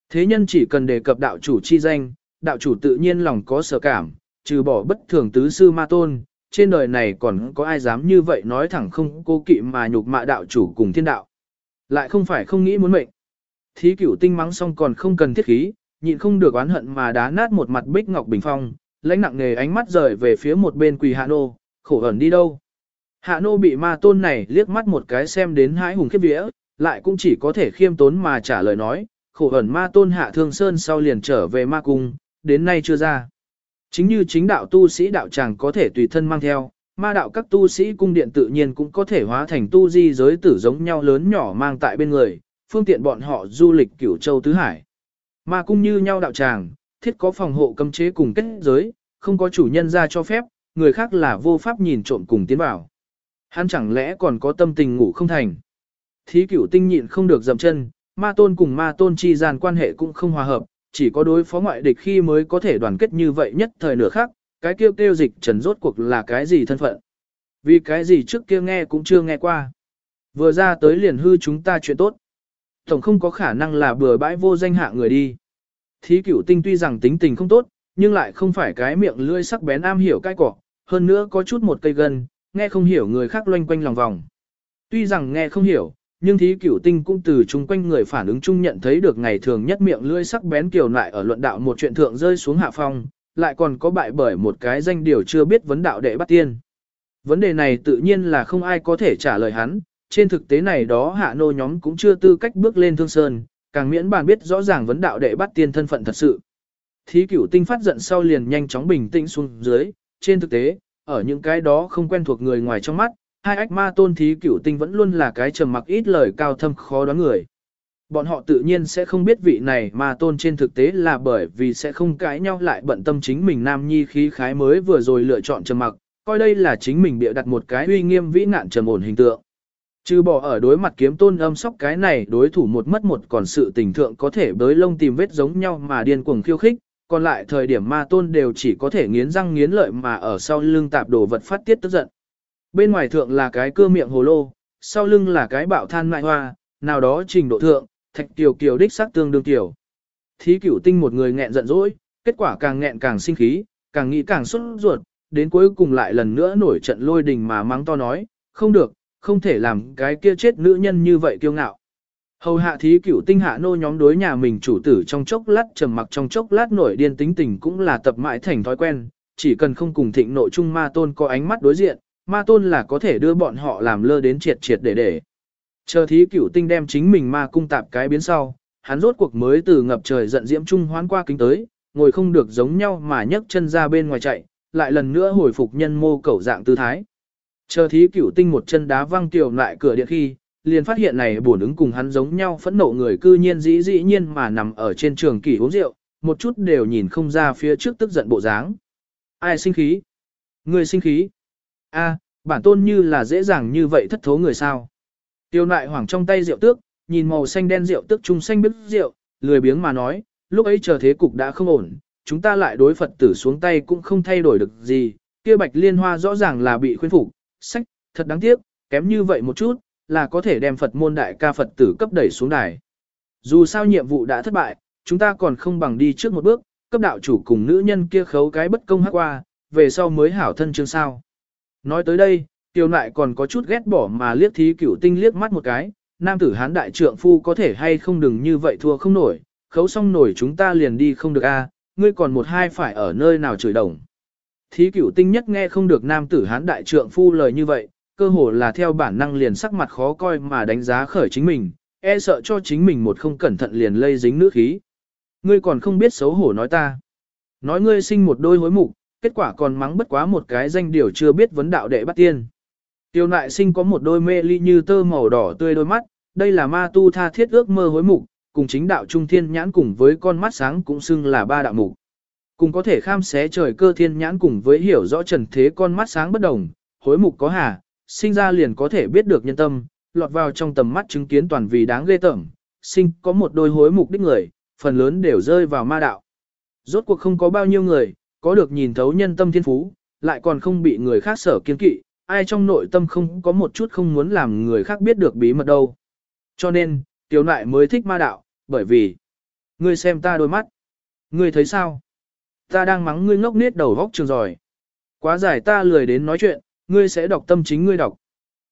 Thế nhân chỉ cần đề cập đạo chủ chi danh, đạo chủ tự nhiên lòng có sở cảm, trừ bỏ bất thường tứ sư ma tôn, trên đời này còn có ai dám như vậy nói thẳng không cô kỵ mà nhục mạ đạo chủ cùng thiên đạo. Lại không phải không nghĩ muốn mệnh. Thí cửu tinh mắng xong còn không cần thiết khí, nhịn không được oán hận mà đá nát một mặt bích ngọc bình phong, lãnh nặng nghề ánh mắt rời về phía một bên quỳ hạ nô, khổ ẩn đi đâu. Hạ nô bị ma tôn này liếc mắt một cái xem đến hãi hùng khiếp vía, lại cũng chỉ có thể khiêm tốn mà trả lời nói, khổ ẩn ma tôn hạ thương sơn sau liền trở về ma cung, đến nay chưa ra. Chính như chính đạo tu sĩ đạo tràng có thể tùy thân mang theo, ma đạo các tu sĩ cung điện tự nhiên cũng có thể hóa thành tu di giới tử giống nhau lớn nhỏ mang tại bên người, phương tiện bọn họ du lịch cửu châu tứ hải. mà cũng như nhau đạo tràng, thiết có phòng hộ cấm chế cùng kết giới, không có chủ nhân ra cho phép, người khác là vô pháp nhìn trộm cùng tiến vào. Hắn chẳng lẽ còn có tâm tình ngủ không thành. Thí cửu tinh nhịn không được dậm chân, ma tôn cùng ma tôn chi gian quan hệ cũng không hòa hợp, chỉ có đối phó ngoại địch khi mới có thể đoàn kết như vậy nhất thời nửa khác, cái kêu kêu dịch trần rốt cuộc là cái gì thân phận. Vì cái gì trước kia nghe cũng chưa nghe qua. Vừa ra tới liền hư chúng ta chuyện tốt. Tổng không có khả năng là bừa bãi vô danh hạ người đi. Thí cửu tinh tuy rằng tính tình không tốt, nhưng lại không phải cái miệng lưỡi sắc bén am hiểu cái cỏ, hơn nữa có chút một cây gân, nghe không hiểu người khác loanh quanh lòng vòng. Tuy rằng nghe không hiểu, nhưng thí cửu tinh cũng từ chung quanh người phản ứng chung nhận thấy được ngày thường nhất miệng lưỡi sắc bén kiều lại ở luận đạo một chuyện thượng rơi xuống hạ phong, lại còn có bại bởi một cái danh điều chưa biết vấn đạo đệ bắt tiên. Vấn đề này tự nhiên là không ai có thể trả lời hắn, trên thực tế này đó hạ nô nhóm cũng chưa tư cách bước lên thương sơn, càng miễn bàn biết rõ ràng vấn đạo đệ bắt tiên thân phận thật sự. Thí cửu tinh phát giận sau liền nhanh chóng bình tĩnh xuống dưới, trên thực tế, ở những cái đó không quen thuộc người ngoài trong mắt, hai ách ma tôn thí cửu tinh vẫn luôn là cái trầm mặc ít lời cao thâm khó đoán người. Bọn họ tự nhiên sẽ không biết vị này ma tôn trên thực tế là bởi vì sẽ không cãi nhau lại bận tâm chính mình nam nhi khí khái mới vừa rồi lựa chọn trầm mặc, coi đây là chính mình bịa đặt một cái uy nghiêm vĩ nạn trầm ổn hình tượng. Chứ bỏ ở đối mặt kiếm tôn âm sóc cái này đối thủ một mất một còn sự tình thượng có thể bới lông tìm vết giống nhau mà điên cuồng khiêu khích, còn lại thời điểm ma tôn đều chỉ có thể nghiến răng nghiến lợi mà ở sau lưng tạp đồ vật phát tiết tức giận. Bên ngoài thượng là cái cưa miệng hồ lô, sau lưng là cái bạo than mại hoa, nào đó trình độ thượng, thạch tiểu kiều đích sắc tương đương tiểu. Thí cửu tinh một người nghẹn giận dỗi, kết quả càng nghẹn càng sinh khí, càng nghĩ càng xuất ruột, đến cuối cùng lại lần nữa nổi trận lôi đình mà mắng to nói, không được, không thể làm cái kia chết nữ nhân như vậy kiêu ngạo. Hầu hạ thí cửu tinh hạ nô nhóm đối nhà mình chủ tử trong chốc lát trầm mặc trong chốc lát nổi điên tính tình cũng là tập mãi thành thói quen, chỉ cần không cùng thịnh nội trung ma tôn có ánh mắt đối diện, ma tôn là có thể đưa bọn họ làm lơ đến triệt triệt để để. Chờ thí cửu tinh đem chính mình ma cung tạp cái biến sau, hắn rốt cuộc mới từ ngập trời giận diễm trung hoán qua kính tới, ngồi không được giống nhau mà nhấc chân ra bên ngoài chạy, lại lần nữa hồi phục nhân mô cẩu dạng tư thái. Chờ thí cửu tinh một chân đá văng tiểu lại cửa điện khi, liền phát hiện này bổn ứng cùng hắn giống nhau phẫn nộ người cư nhiên dĩ dĩ nhiên mà nằm ở trên trường kỷ uống rượu, một chút đều nhìn không ra phía trước tức giận bộ dáng. Ai sinh khí? Người sinh khí? A, bản tôn như là dễ dàng như vậy thất thố người sao. Tiêu nại hoảng trong tay rượu tước, nhìn màu xanh đen rượu tước trung xanh biết rượu, lười biếng mà nói, lúc ấy chờ thế cục đã không ổn, chúng ta lại đối Phật tử xuống tay cũng không thay đổi được gì, kia bạch liên hoa rõ ràng là bị khuyên phục, sách, thật đáng tiếc, kém như vậy một chút, là có thể đem Phật môn đại ca Phật tử cấp đẩy xuống đài. Dù sao nhiệm vụ đã thất bại, chúng ta còn không bằng đi trước một bước, cấp đạo chủ cùng nữ nhân kia khấu cái bất công hát qua, về sau mới hảo thân chương sao. Nói tới đây, tiêu nại còn có chút ghét bỏ mà liếc thí cửu tinh liếc mắt một cái, nam tử hán đại trượng phu có thể hay không đừng như vậy thua không nổi, khấu xong nổi chúng ta liền đi không được a, ngươi còn một hai phải ở nơi nào chửi đồng. Thí cửu tinh nhất nghe không được nam tử hán đại trượng phu lời như vậy, cơ hồ là theo bản năng liền sắc mặt khó coi mà đánh giá khởi chính mình, e sợ cho chính mình một không cẩn thận liền lây dính nước khí. Ngươi còn không biết xấu hổ nói ta. Nói ngươi sinh một đôi hối mục, kết quả còn mắng bất quá một cái danh điều chưa biết vấn đạo đệ bắt tiên. Tiêu nại sinh có một đôi mê ly như tơ màu đỏ tươi đôi mắt, đây là ma tu tha thiết ước mơ hối mục, cùng chính đạo trung thiên nhãn cùng với con mắt sáng cũng xưng là ba đạo mục. Cùng có thể kham xé trời cơ thiên nhãn cùng với hiểu rõ trần thế con mắt sáng bất đồng, hối mục có hà, sinh ra liền có thể biết được nhân tâm, lọt vào trong tầm mắt chứng kiến toàn vì đáng ghê tởm, sinh có một đôi hối mục đích người, phần lớn đều rơi vào ma đạo. Rốt cuộc không có bao nhiêu người, có được nhìn thấu nhân tâm thiên phú, lại còn không bị người khác sở kiên kỵ, ai trong nội tâm không có một chút không muốn làm người khác biết được bí mật đâu. Cho nên, tiểu nại mới thích ma đạo, bởi vì, ngươi xem ta đôi mắt, ngươi thấy sao? Ta đang mắng ngươi ngốc nết đầu góc trường giỏi. Quá giải ta lười đến nói chuyện, ngươi sẽ đọc tâm chính ngươi đọc.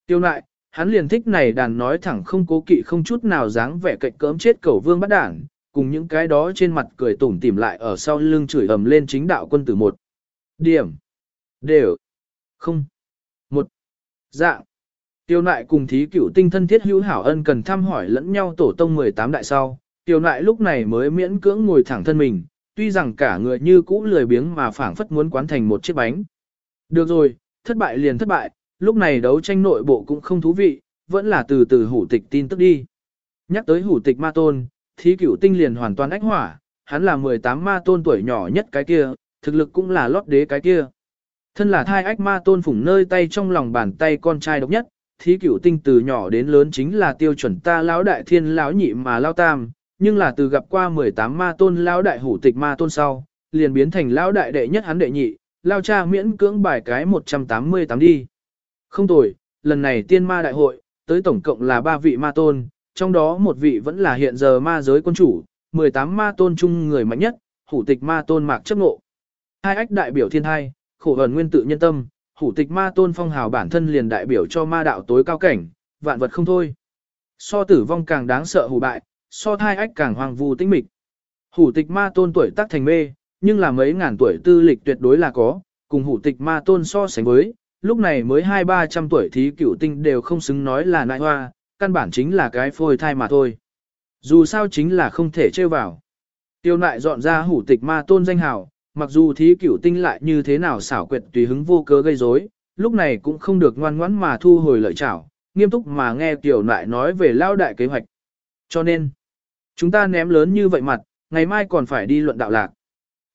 Tiêu nại, hắn liền thích này đàn nói thẳng không cố kỵ không chút nào dáng vẻ cạnh cớm chết cẩu vương bắt đảng, cùng những cái đó trên mặt cười tủm tỉm lại ở sau lưng chửi ầm lên chính đạo quân tử một. Điểm. Đều. Không. Một. Dạng. Tiêu nại cùng thí cửu tinh thân thiết hữu hảo ân cần thăm hỏi lẫn nhau tổ tông 18 đại sau. Tiêu nại lúc này mới miễn cưỡng ngồi thẳng thân mình, tuy rằng cả người như cũ lười biếng mà phảng phất muốn quán thành một chiếc bánh. Được rồi, thất bại liền thất bại, lúc này đấu tranh nội bộ cũng không thú vị, vẫn là từ từ hủ tịch tin tức đi. Nhắc tới hủ tịch ma tôn, thí cửu tinh liền hoàn toàn ách hỏa, hắn là 18 ma tôn tuổi nhỏ nhất cái kia, thực lực cũng là lót đế cái kia. Thân là thai ách ma tôn phủng nơi tay trong lòng bàn tay con trai độc nhất, thí cửu tinh từ nhỏ đến lớn chính là tiêu chuẩn ta lão đại thiên lão nhị mà lao tam, nhưng là từ gặp qua 18 ma tôn lão đại hủ tịch ma tôn sau, liền biến thành lão đại đệ nhất hắn đệ nhị, lao cha miễn cưỡng bài cái 188 đi. Không tồi, lần này tiên ma đại hội, tới tổng cộng là ba vị ma tôn, trong đó một vị vẫn là hiện giờ ma giới quân chủ, 18 ma tôn chung người mạnh nhất, hủ tịch ma tôn mạc chấp ngộ. Hai ách đại biểu thiên hai, khổ ẩn nguyên tự nhân tâm, hủ tịch ma tôn phong hào bản thân liền đại biểu cho ma đạo tối cao cảnh, vạn vật không thôi. So tử vong càng đáng sợ hủ bại, so thai ách càng hoang vu tĩnh mịch. Hủ tịch ma tôn tuổi tác thành mê, nhưng là mấy ngàn tuổi tư lịch tuyệt đối là có, cùng hủ tịch ma tôn so sánh với, lúc này mới hai ba trăm tuổi thí cửu tinh đều không xứng nói là nại hoa, căn bản chính là cái phôi thai mà thôi. Dù sao chính là không thể trêu vào. Tiêu nại dọn ra hủ tịch ma tôn danh hào, mặc dù thí cửu tinh lại như thế nào xảo quyệt tùy hứng vô cớ gây rối, lúc này cũng không được ngoan ngoãn mà thu hồi lợi chảo, nghiêm túc mà nghe tiểu nại nói về lao đại kế hoạch. Cho nên, chúng ta ném lớn như vậy mặt, ngày mai còn phải đi luận đạo lạc.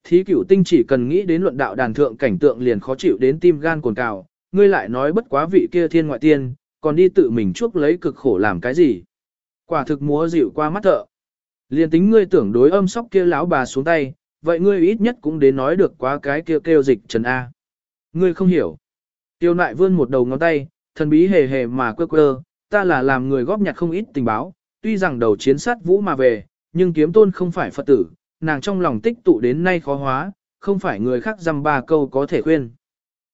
Thí cửu tinh chỉ cần nghĩ đến luận đạo đàn thượng cảnh tượng liền khó chịu đến tim gan cồn cào, ngươi lại nói bất quá vị kia thiên ngoại tiên, còn đi tự mình chuốc lấy cực khổ làm cái gì. Quả thực múa dịu qua mắt thợ. Liền tính ngươi tưởng đối âm sóc kia lão bà xuống tay, vậy ngươi ít nhất cũng đến nói được quá cái kia kêu dịch trần A. Ngươi không hiểu. Tiêu nại vươn một đầu ngón tay, thần bí hề hề mà quơ quơ, ta là làm người góp nhặt không ít tình báo, tuy rằng đầu chiến sát vũ mà về, nhưng kiếm tôn không phải Phật tử, nàng trong lòng tích tụ đến nay khó hóa, không phải người khác dăm ba câu có thể khuyên.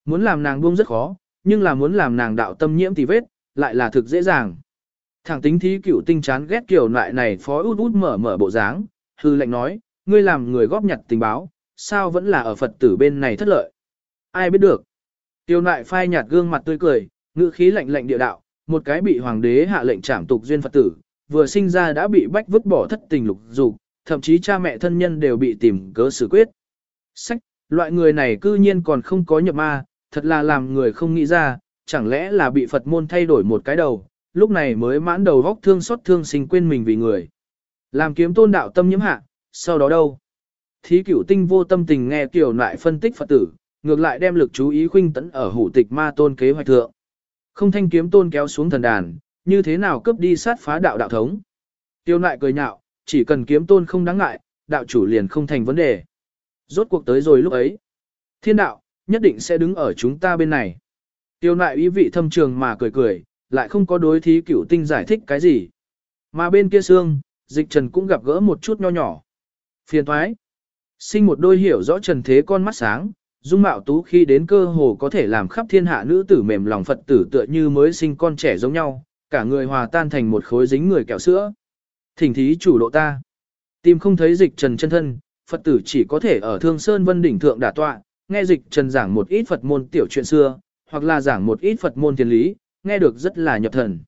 Muốn làm nàng buông rất khó, nhưng là muốn làm nàng đạo tâm nhiễm thì vết, lại là thực dễ dàng. Thẳng tính thí cửu tinh chán ghét kiểu loại này phó út út mở mở bộ dáng, hư lệnh nói, ngươi làm người góp nhặt tình báo, sao vẫn là ở Phật tử bên này thất lợi. Ai biết được. Tiêu nại phai nhạt gương mặt tươi cười, ngữ khí lạnh lạnh địa đạo, một cái bị hoàng đế hạ lệnh trảm tục duyên Phật tử, vừa sinh ra đã bị bách vứt bỏ thất tình lục dục, thậm chí cha mẹ thân nhân đều bị tìm cớ xử quyết. Sách, loại người này cư nhiên còn không có nhập ma, thật là làm người không nghĩ ra, chẳng lẽ là bị Phật môn thay đổi một cái đầu, lúc này mới mãn đầu góc thương xót thương sinh quên mình vì người. Làm kiếm tôn đạo tâm nhiễm hạ, sau đó đâu? Thí cửu tinh vô tâm tình nghe kiểu lại phân tích Phật tử, ngược lại đem lực chú ý khuynh tấn ở hủ tịch ma tôn kế hoạch thượng. Không thanh kiếm tôn kéo xuống thần đàn, như thế nào cướp đi sát phá đạo đạo thống. Tiêu lại cười nhạo, chỉ cần kiếm tôn không đáng ngại, đạo chủ liền không thành vấn đề. Rốt cuộc tới rồi lúc ấy. Thiên đạo, nhất định sẽ đứng ở chúng ta bên này. Tiêu lại ý vị thâm trường mà cười cười, lại không có đối thí cửu tinh giải thích cái gì. Mà bên kia xương, dịch trần cũng gặp gỡ một chút nho nhỏ. Phiền thoái. Sinh một đôi hiểu rõ trần thế con mắt sáng, dung mạo tú khi đến cơ hồ có thể làm khắp thiên hạ nữ tử mềm lòng Phật tử tựa như mới sinh con trẻ giống nhau, cả người hòa tan thành một khối dính người kẹo sữa. Thỉnh thí chủ độ ta. Tìm không thấy dịch trần chân thân, Phật tử chỉ có thể ở Thương Sơn Vân Đỉnh Thượng đả tọa, nghe dịch trần giảng một ít Phật môn tiểu chuyện xưa, hoặc là giảng một ít Phật môn thiên lý, nghe được rất là nhập thần.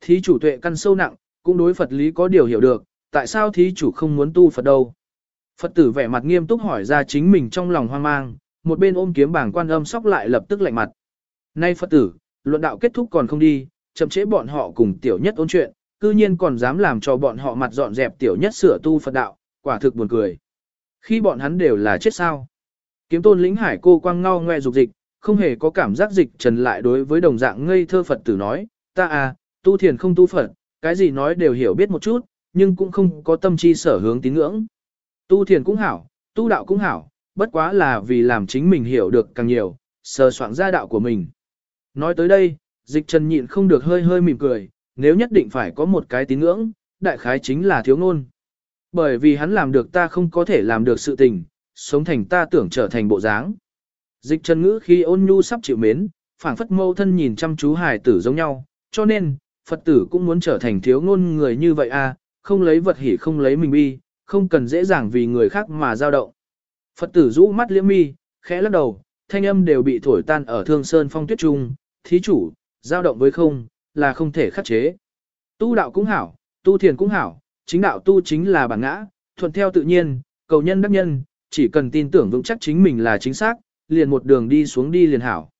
Thí chủ tuệ căn sâu nặng, cũng đối Phật lý có điều hiểu được, tại sao thí chủ không muốn tu Phật đâu? Phật tử vẻ mặt nghiêm túc hỏi ra chính mình trong lòng hoang mang, một bên ôm kiếm bảng quan âm sóc lại lập tức lạnh mặt. Nay Phật tử, luận đạo kết thúc còn không đi, chậm chế bọn họ cùng tiểu nhất ôn chuyện, cư nhiên còn dám làm cho bọn họ mặt dọn dẹp tiểu nhất sửa tu Phật đạo, quả thực buồn cười. Khi bọn hắn đều là chết sao? Kiếm tôn lĩnh hải cô quang ngao ngoe dục dịch, không hề có cảm giác dịch trần lại đối với đồng dạng ngây thơ Phật tử nói, ta à, tu thiền không tu Phật, cái gì nói đều hiểu biết một chút, nhưng cũng không có tâm chi sở hướng tín ngưỡng. Tu thiền cũng hảo, tu đạo cũng hảo, bất quá là vì làm chính mình hiểu được càng nhiều, sờ soạn ra đạo của mình. Nói tới đây, dịch trần nhịn không được hơi hơi mỉm cười, nếu nhất định phải có một cái tín ngưỡng, đại khái chính là thiếu ngôn. Bởi vì hắn làm được ta không có thể làm được sự tình, sống thành ta tưởng trở thành bộ dáng. Dịch trần ngữ khi ôn nhu sắp chịu mến, phảng phất mâu thân nhìn chăm chú hài tử giống nhau, cho nên, Phật tử cũng muốn trở thành thiếu ngôn người như vậy à, không lấy vật hỉ không lấy mình bi, không cần dễ dàng vì người khác mà giao động. Phật tử rũ mắt liễm mi, khẽ lắc đầu, thanh âm đều bị thổi tan ở thương sơn phong tuyết trung, thí chủ, giao động với không, là không thể khắc chế. Tu đạo cũng hảo, tu thiền cũng hảo, chính đạo tu chính là bản ngã, thuận theo tự nhiên, cầu nhân đắc nhân, chỉ cần tin tưởng vững chắc chính mình là chính xác, liền một đường đi xuống đi liền hảo.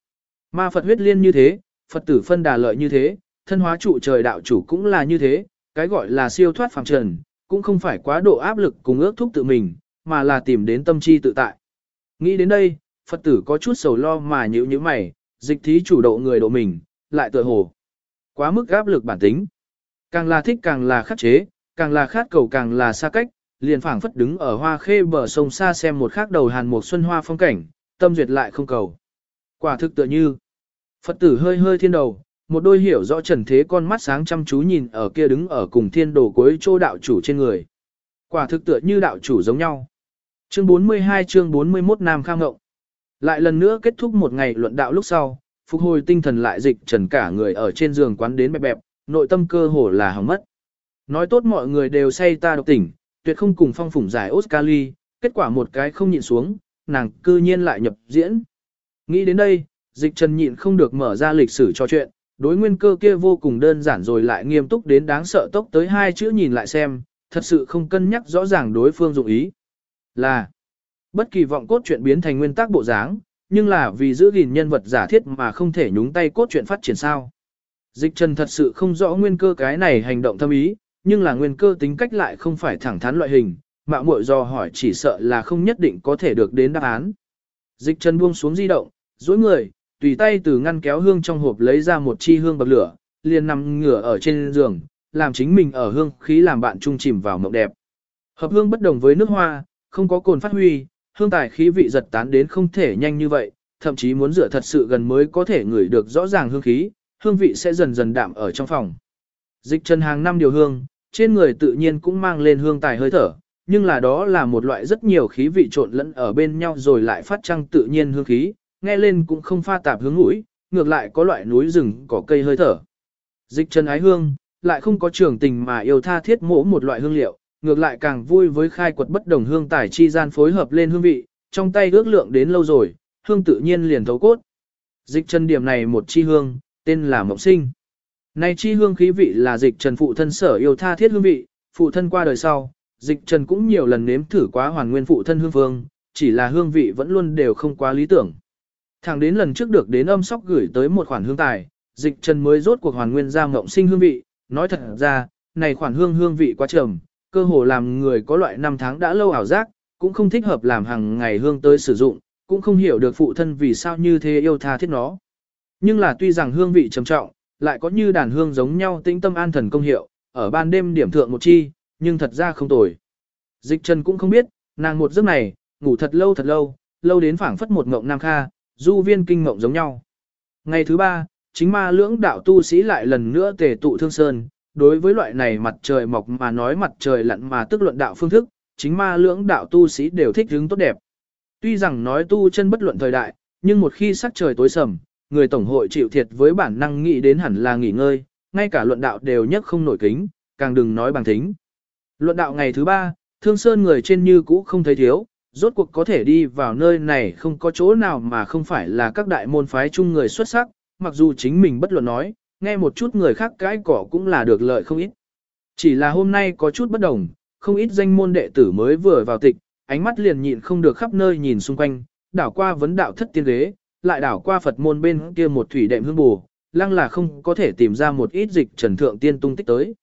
Ma Phật huyết liên như thế, Phật tử phân đà lợi như thế, thân hóa trụ trời đạo chủ cũng là như thế, cái gọi là siêu thoát phàm trần, cũng không phải quá độ áp lực cùng ước thúc tự mình, mà là tìm đến tâm chi tự tại. Nghĩ đến đây, Phật tử có chút sầu lo mà nhíu như mày, dịch thí chủ độ người độ mình, lại tựa hồ. Quá mức gáp lực bản tính. Càng là thích càng là khắc chế, càng là khát cầu càng là xa cách, liền phảng phất đứng ở hoa khê bờ sông xa xem một khắc đầu hàn một xuân hoa phong cảnh, tâm duyệt lại không cầu. Quả thực tựa như, Phật tử hơi hơi thiên đầu, một đôi hiểu rõ trần thế con mắt sáng chăm chú nhìn ở kia đứng ở cùng thiên đồ cuối chỗ đạo chủ trên người. Quả thực tựa như đạo chủ giống nhau. Chương 42 chương 41 Nam Khang Ngộng. Lại lần nữa kết thúc một ngày luận đạo lúc sau, phục hồi tinh thần lại dịch trần cả người ở trên giường quán đến bẹp bẹp, nội tâm cơ hồ là hỏng mất. Nói tốt mọi người đều say ta độc tỉnh, tuyệt không cùng phong phủng giải Oscar Lee, kết quả một cái không nhịn xuống, nàng cư nhiên lại nhập diễn. Nghĩ đến đây, dịch trần nhịn không được mở ra lịch sử cho chuyện, đối nguyên cơ kia vô cùng đơn giản rồi lại nghiêm túc đến đáng sợ tốc tới hai chữ nhìn lại xem, thật sự không cân nhắc rõ ràng đối phương dụng ý. Là, bất kỳ vọng cốt chuyện biến thành nguyên tắc bộ dáng, nhưng là vì giữ gìn nhân vật giả thiết mà không thể nhúng tay cốt truyện phát triển sao. Dịch trần thật sự không rõ nguyên cơ cái này hành động thâm ý, nhưng là nguyên cơ tính cách lại không phải thẳng thắn loại hình, mạo muội do hỏi chỉ sợ là không nhất định có thể được đến đáp án. Dịch trần buông xuống di động, duỗi người, tùy tay từ ngăn kéo hương trong hộp lấy ra một chi hương bập lửa, liền nằm ngửa ở trên giường, làm chính mình ở hương khí làm bạn trung chìm vào mộng đẹp. Hợp hương bất đồng với nước hoa, không có cồn phát huy, hương tài khí vị giật tán đến không thể nhanh như vậy, thậm chí muốn rửa thật sự gần mới có thể ngửi được rõ ràng hương khí, hương vị sẽ dần dần đạm ở trong phòng. Dịch chân hàng năm điều hương, trên người tự nhiên cũng mang lên hương tài hơi thở, nhưng là đó là một loại rất nhiều khí vị trộn lẫn ở bên nhau rồi lại phát trăng tự nhiên hương khí, nghe lên cũng không pha tạp hướng mũi, ngược lại có loại núi rừng có cây hơi thở. Dịch chân ái hương, lại không có trường tình mà yêu tha thiết mỗ một loại hương liệu, ngược lại càng vui với khai quật bất đồng hương tài chi gian phối hợp lên hương vị, trong tay ước lượng đến lâu rồi, hương tự nhiên liền thấu cốt. Dịch chân điểm này một chi hương, tên là Mộng Sinh. Này chi hương khí vị là dịch trần phụ thân sở yêu tha thiết hương vị, phụ thân qua đời sau, dịch trần cũng nhiều lần nếm thử quá hoàn nguyên phụ thân hương phương, chỉ là hương vị vẫn luôn đều không quá lý tưởng. Thẳng đến lần trước được đến âm sóc gửi tới một khoản hương tài, dịch trần mới rốt cuộc hoàn nguyên ra mộng sinh hương vị, nói thật ra, này khoản hương hương vị quá trầm, cơ hồ làm người có loại năm tháng đã lâu ảo giác, cũng không thích hợp làm hàng ngày hương tới sử dụng, cũng không hiểu được phụ thân vì sao như thế yêu tha thiết nó. Nhưng là tuy rằng hương vị trầm trọng, lại có như đàn hương giống nhau tĩnh tâm an thần công hiệu, ở ban đêm điểm thượng một chi, nhưng thật ra không tồi. Dịch Trần cũng không biết, nàng một giấc này, ngủ thật lâu thật lâu, lâu đến phảng phất một ngộng nam kha, du viên kinh ngộng giống nhau. Ngày thứ ba, chính ma lưỡng đạo tu sĩ lại lần nữa tề tụ thương sơn, đối với loại này mặt trời mọc mà nói mặt trời lặn mà tức luận đạo phương thức, chính ma lưỡng đạo tu sĩ đều thích hướng tốt đẹp. Tuy rằng nói tu chân bất luận thời đại, nhưng một khi sắc trời tối sầm, người tổng hội chịu thiệt với bản năng nghĩ đến hẳn là nghỉ ngơi, ngay cả luận đạo đều nhất không nổi kính, càng đừng nói bằng thính. Luận đạo ngày thứ ba, thương sơn người trên như cũ không thấy thiếu, rốt cuộc có thể đi vào nơi này không có chỗ nào mà không phải là các đại môn phái chung người xuất sắc, mặc dù chính mình bất luận nói, nghe một chút người khác cãi cỏ cũng là được lợi không ít. Chỉ là hôm nay có chút bất đồng, không ít danh môn đệ tử mới vừa vào tịch, ánh mắt liền nhịn không được khắp nơi nhìn xung quanh, đảo qua vấn đạo thất tiên ghế, lại đảo qua Phật môn bên kia một thủy đệm hương bù, lăng là không có thể tìm ra một ít dịch trần thượng tiên tung tích tới.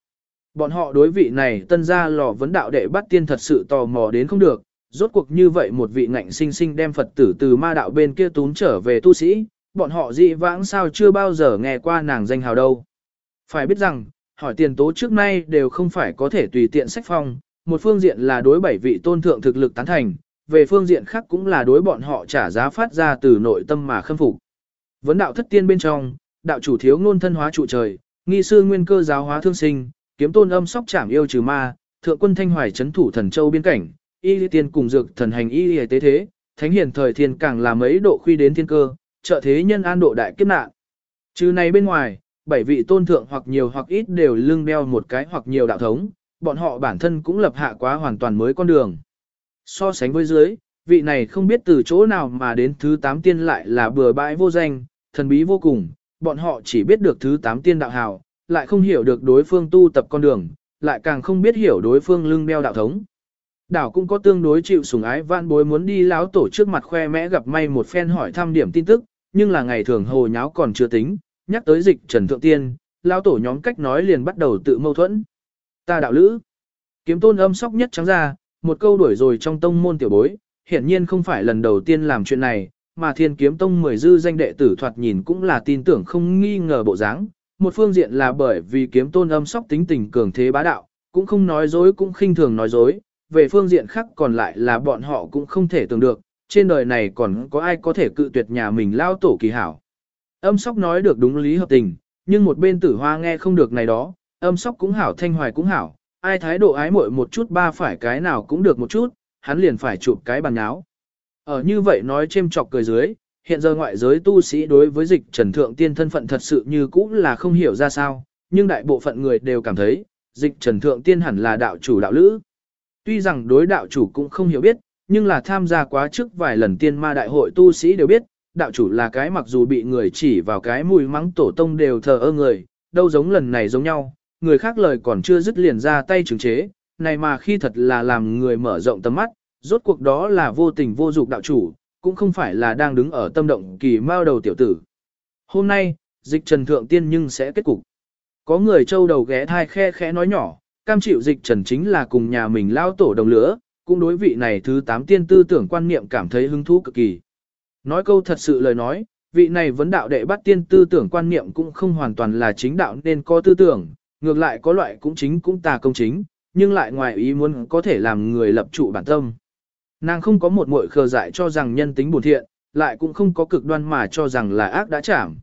Bọn họ đối vị này tân gia lò vấn đạo đệ bắt tiên thật sự tò mò đến không được, rốt cuộc như vậy một vị ngạnh sinh sinh đem Phật tử từ ma đạo bên kia tún trở về tu sĩ, bọn họ dị vãng sao chưa bao giờ nghe qua nàng danh hào đâu. Phải biết rằng, hỏi tiền tố trước nay đều không phải có thể tùy tiện sách phong, một phương diện là đối bảy vị tôn thượng thực lực tán thành, về phương diện khác cũng là đối bọn họ trả giá phát ra từ nội tâm mà khâm phục. Vấn đạo thất tiên bên trong, đạo chủ thiếu ngôn thân hóa trụ trời, nghi sư nguyên cơ giáo hóa thương sinh, kiếm tôn âm sóc chảm yêu trừ ma, thượng quân thanh hoài chấn thủ thần châu biên cảnh, y lý tiên cùng dược thần hành y lý tế thế, thánh hiền thời thiên càng là mấy độ khuy đến thiên cơ, trợ thế nhân an độ đại kiếp nạn. chứ này bên ngoài, bảy vị tôn thượng hoặc nhiều hoặc ít đều lưng đeo một cái hoặc nhiều đạo thống, bọn họ bản thân cũng lập hạ quá hoàn toàn mới con đường. So sánh với dưới, vị này không biết từ chỗ nào mà đến thứ tám tiên lại là bừa bãi vô danh, thần bí vô cùng, bọn họ chỉ biết được thứ tám tiên đạo hào, lại không hiểu được đối phương tu tập con đường, lại càng không biết hiểu đối phương lưng đeo đạo thống. Đảo cũng có tương đối chịu sủng ái vạn bối muốn đi láo tổ trước mặt khoe mẽ gặp may một phen hỏi thăm điểm tin tức, nhưng là ngày thường hồ nháo còn chưa tính, nhắc tới dịch Trần Thượng Tiên, lao tổ nhóm cách nói liền bắt đầu tự mâu thuẫn. Ta đạo lữ, kiếm tôn âm sóc nhất trắng ra, một câu đuổi rồi trong tông môn tiểu bối, hiển nhiên không phải lần đầu tiên làm chuyện này, mà thiên kiếm tông mười dư danh đệ tử thoạt nhìn cũng là tin tưởng không nghi ngờ bộ dáng. Một phương diện là bởi vì kiếm tôn âm sóc tính tình cường thế bá đạo, cũng không nói dối cũng khinh thường nói dối, về phương diện khác còn lại là bọn họ cũng không thể tưởng được, trên đời này còn có ai có thể cự tuyệt nhà mình lao tổ kỳ hảo. Âm sóc nói được đúng lý hợp tình, nhưng một bên tử hoa nghe không được này đó, âm sóc cũng hảo thanh hoài cũng hảo, ai thái độ ái muội một chút ba phải cái nào cũng được một chút, hắn liền phải chụp cái bàn nháo. Ở như vậy nói chêm chọc cười dưới, hiện giờ ngoại giới tu sĩ đối với dịch trần thượng tiên thân phận thật sự như cũ là không hiểu ra sao, nhưng đại bộ phận người đều cảm thấy, dịch trần thượng tiên hẳn là đạo chủ đạo lữ. Tuy rằng đối đạo chủ cũng không hiểu biết, nhưng là tham gia quá trước vài lần tiên ma đại hội tu sĩ đều biết, đạo chủ là cái mặc dù bị người chỉ vào cái mùi mắng tổ tông đều thờ ơ người, đâu giống lần này giống nhau, người khác lời còn chưa dứt liền ra tay trừng chế, này mà khi thật là làm người mở rộng tầm mắt, rốt cuộc đó là vô tình vô dục đạo chủ, cũng không phải là đang đứng ở tâm động kỳ mao đầu tiểu tử. Hôm nay, dịch trần thượng tiên nhưng sẽ kết cục. Có người châu đầu ghé thai khe khẽ nói nhỏ, cam chịu dịch trần chính là cùng nhà mình lao tổ đồng lửa, cũng đối vị này thứ tám tiên tư tưởng quan niệm cảm thấy hứng thú cực kỳ. Nói câu thật sự lời nói, vị này vấn đạo đệ bắt tiên tư tưởng quan niệm cũng không hoàn toàn là chính đạo nên có tư tưởng, ngược lại có loại cũng chính cũng tà công chính, nhưng lại ngoài ý muốn có thể làm người lập trụ bản tâm. Nàng không có một muội khờ dại cho rằng nhân tính bổn thiện, lại cũng không có cực đoan mà cho rằng là ác đã chảm.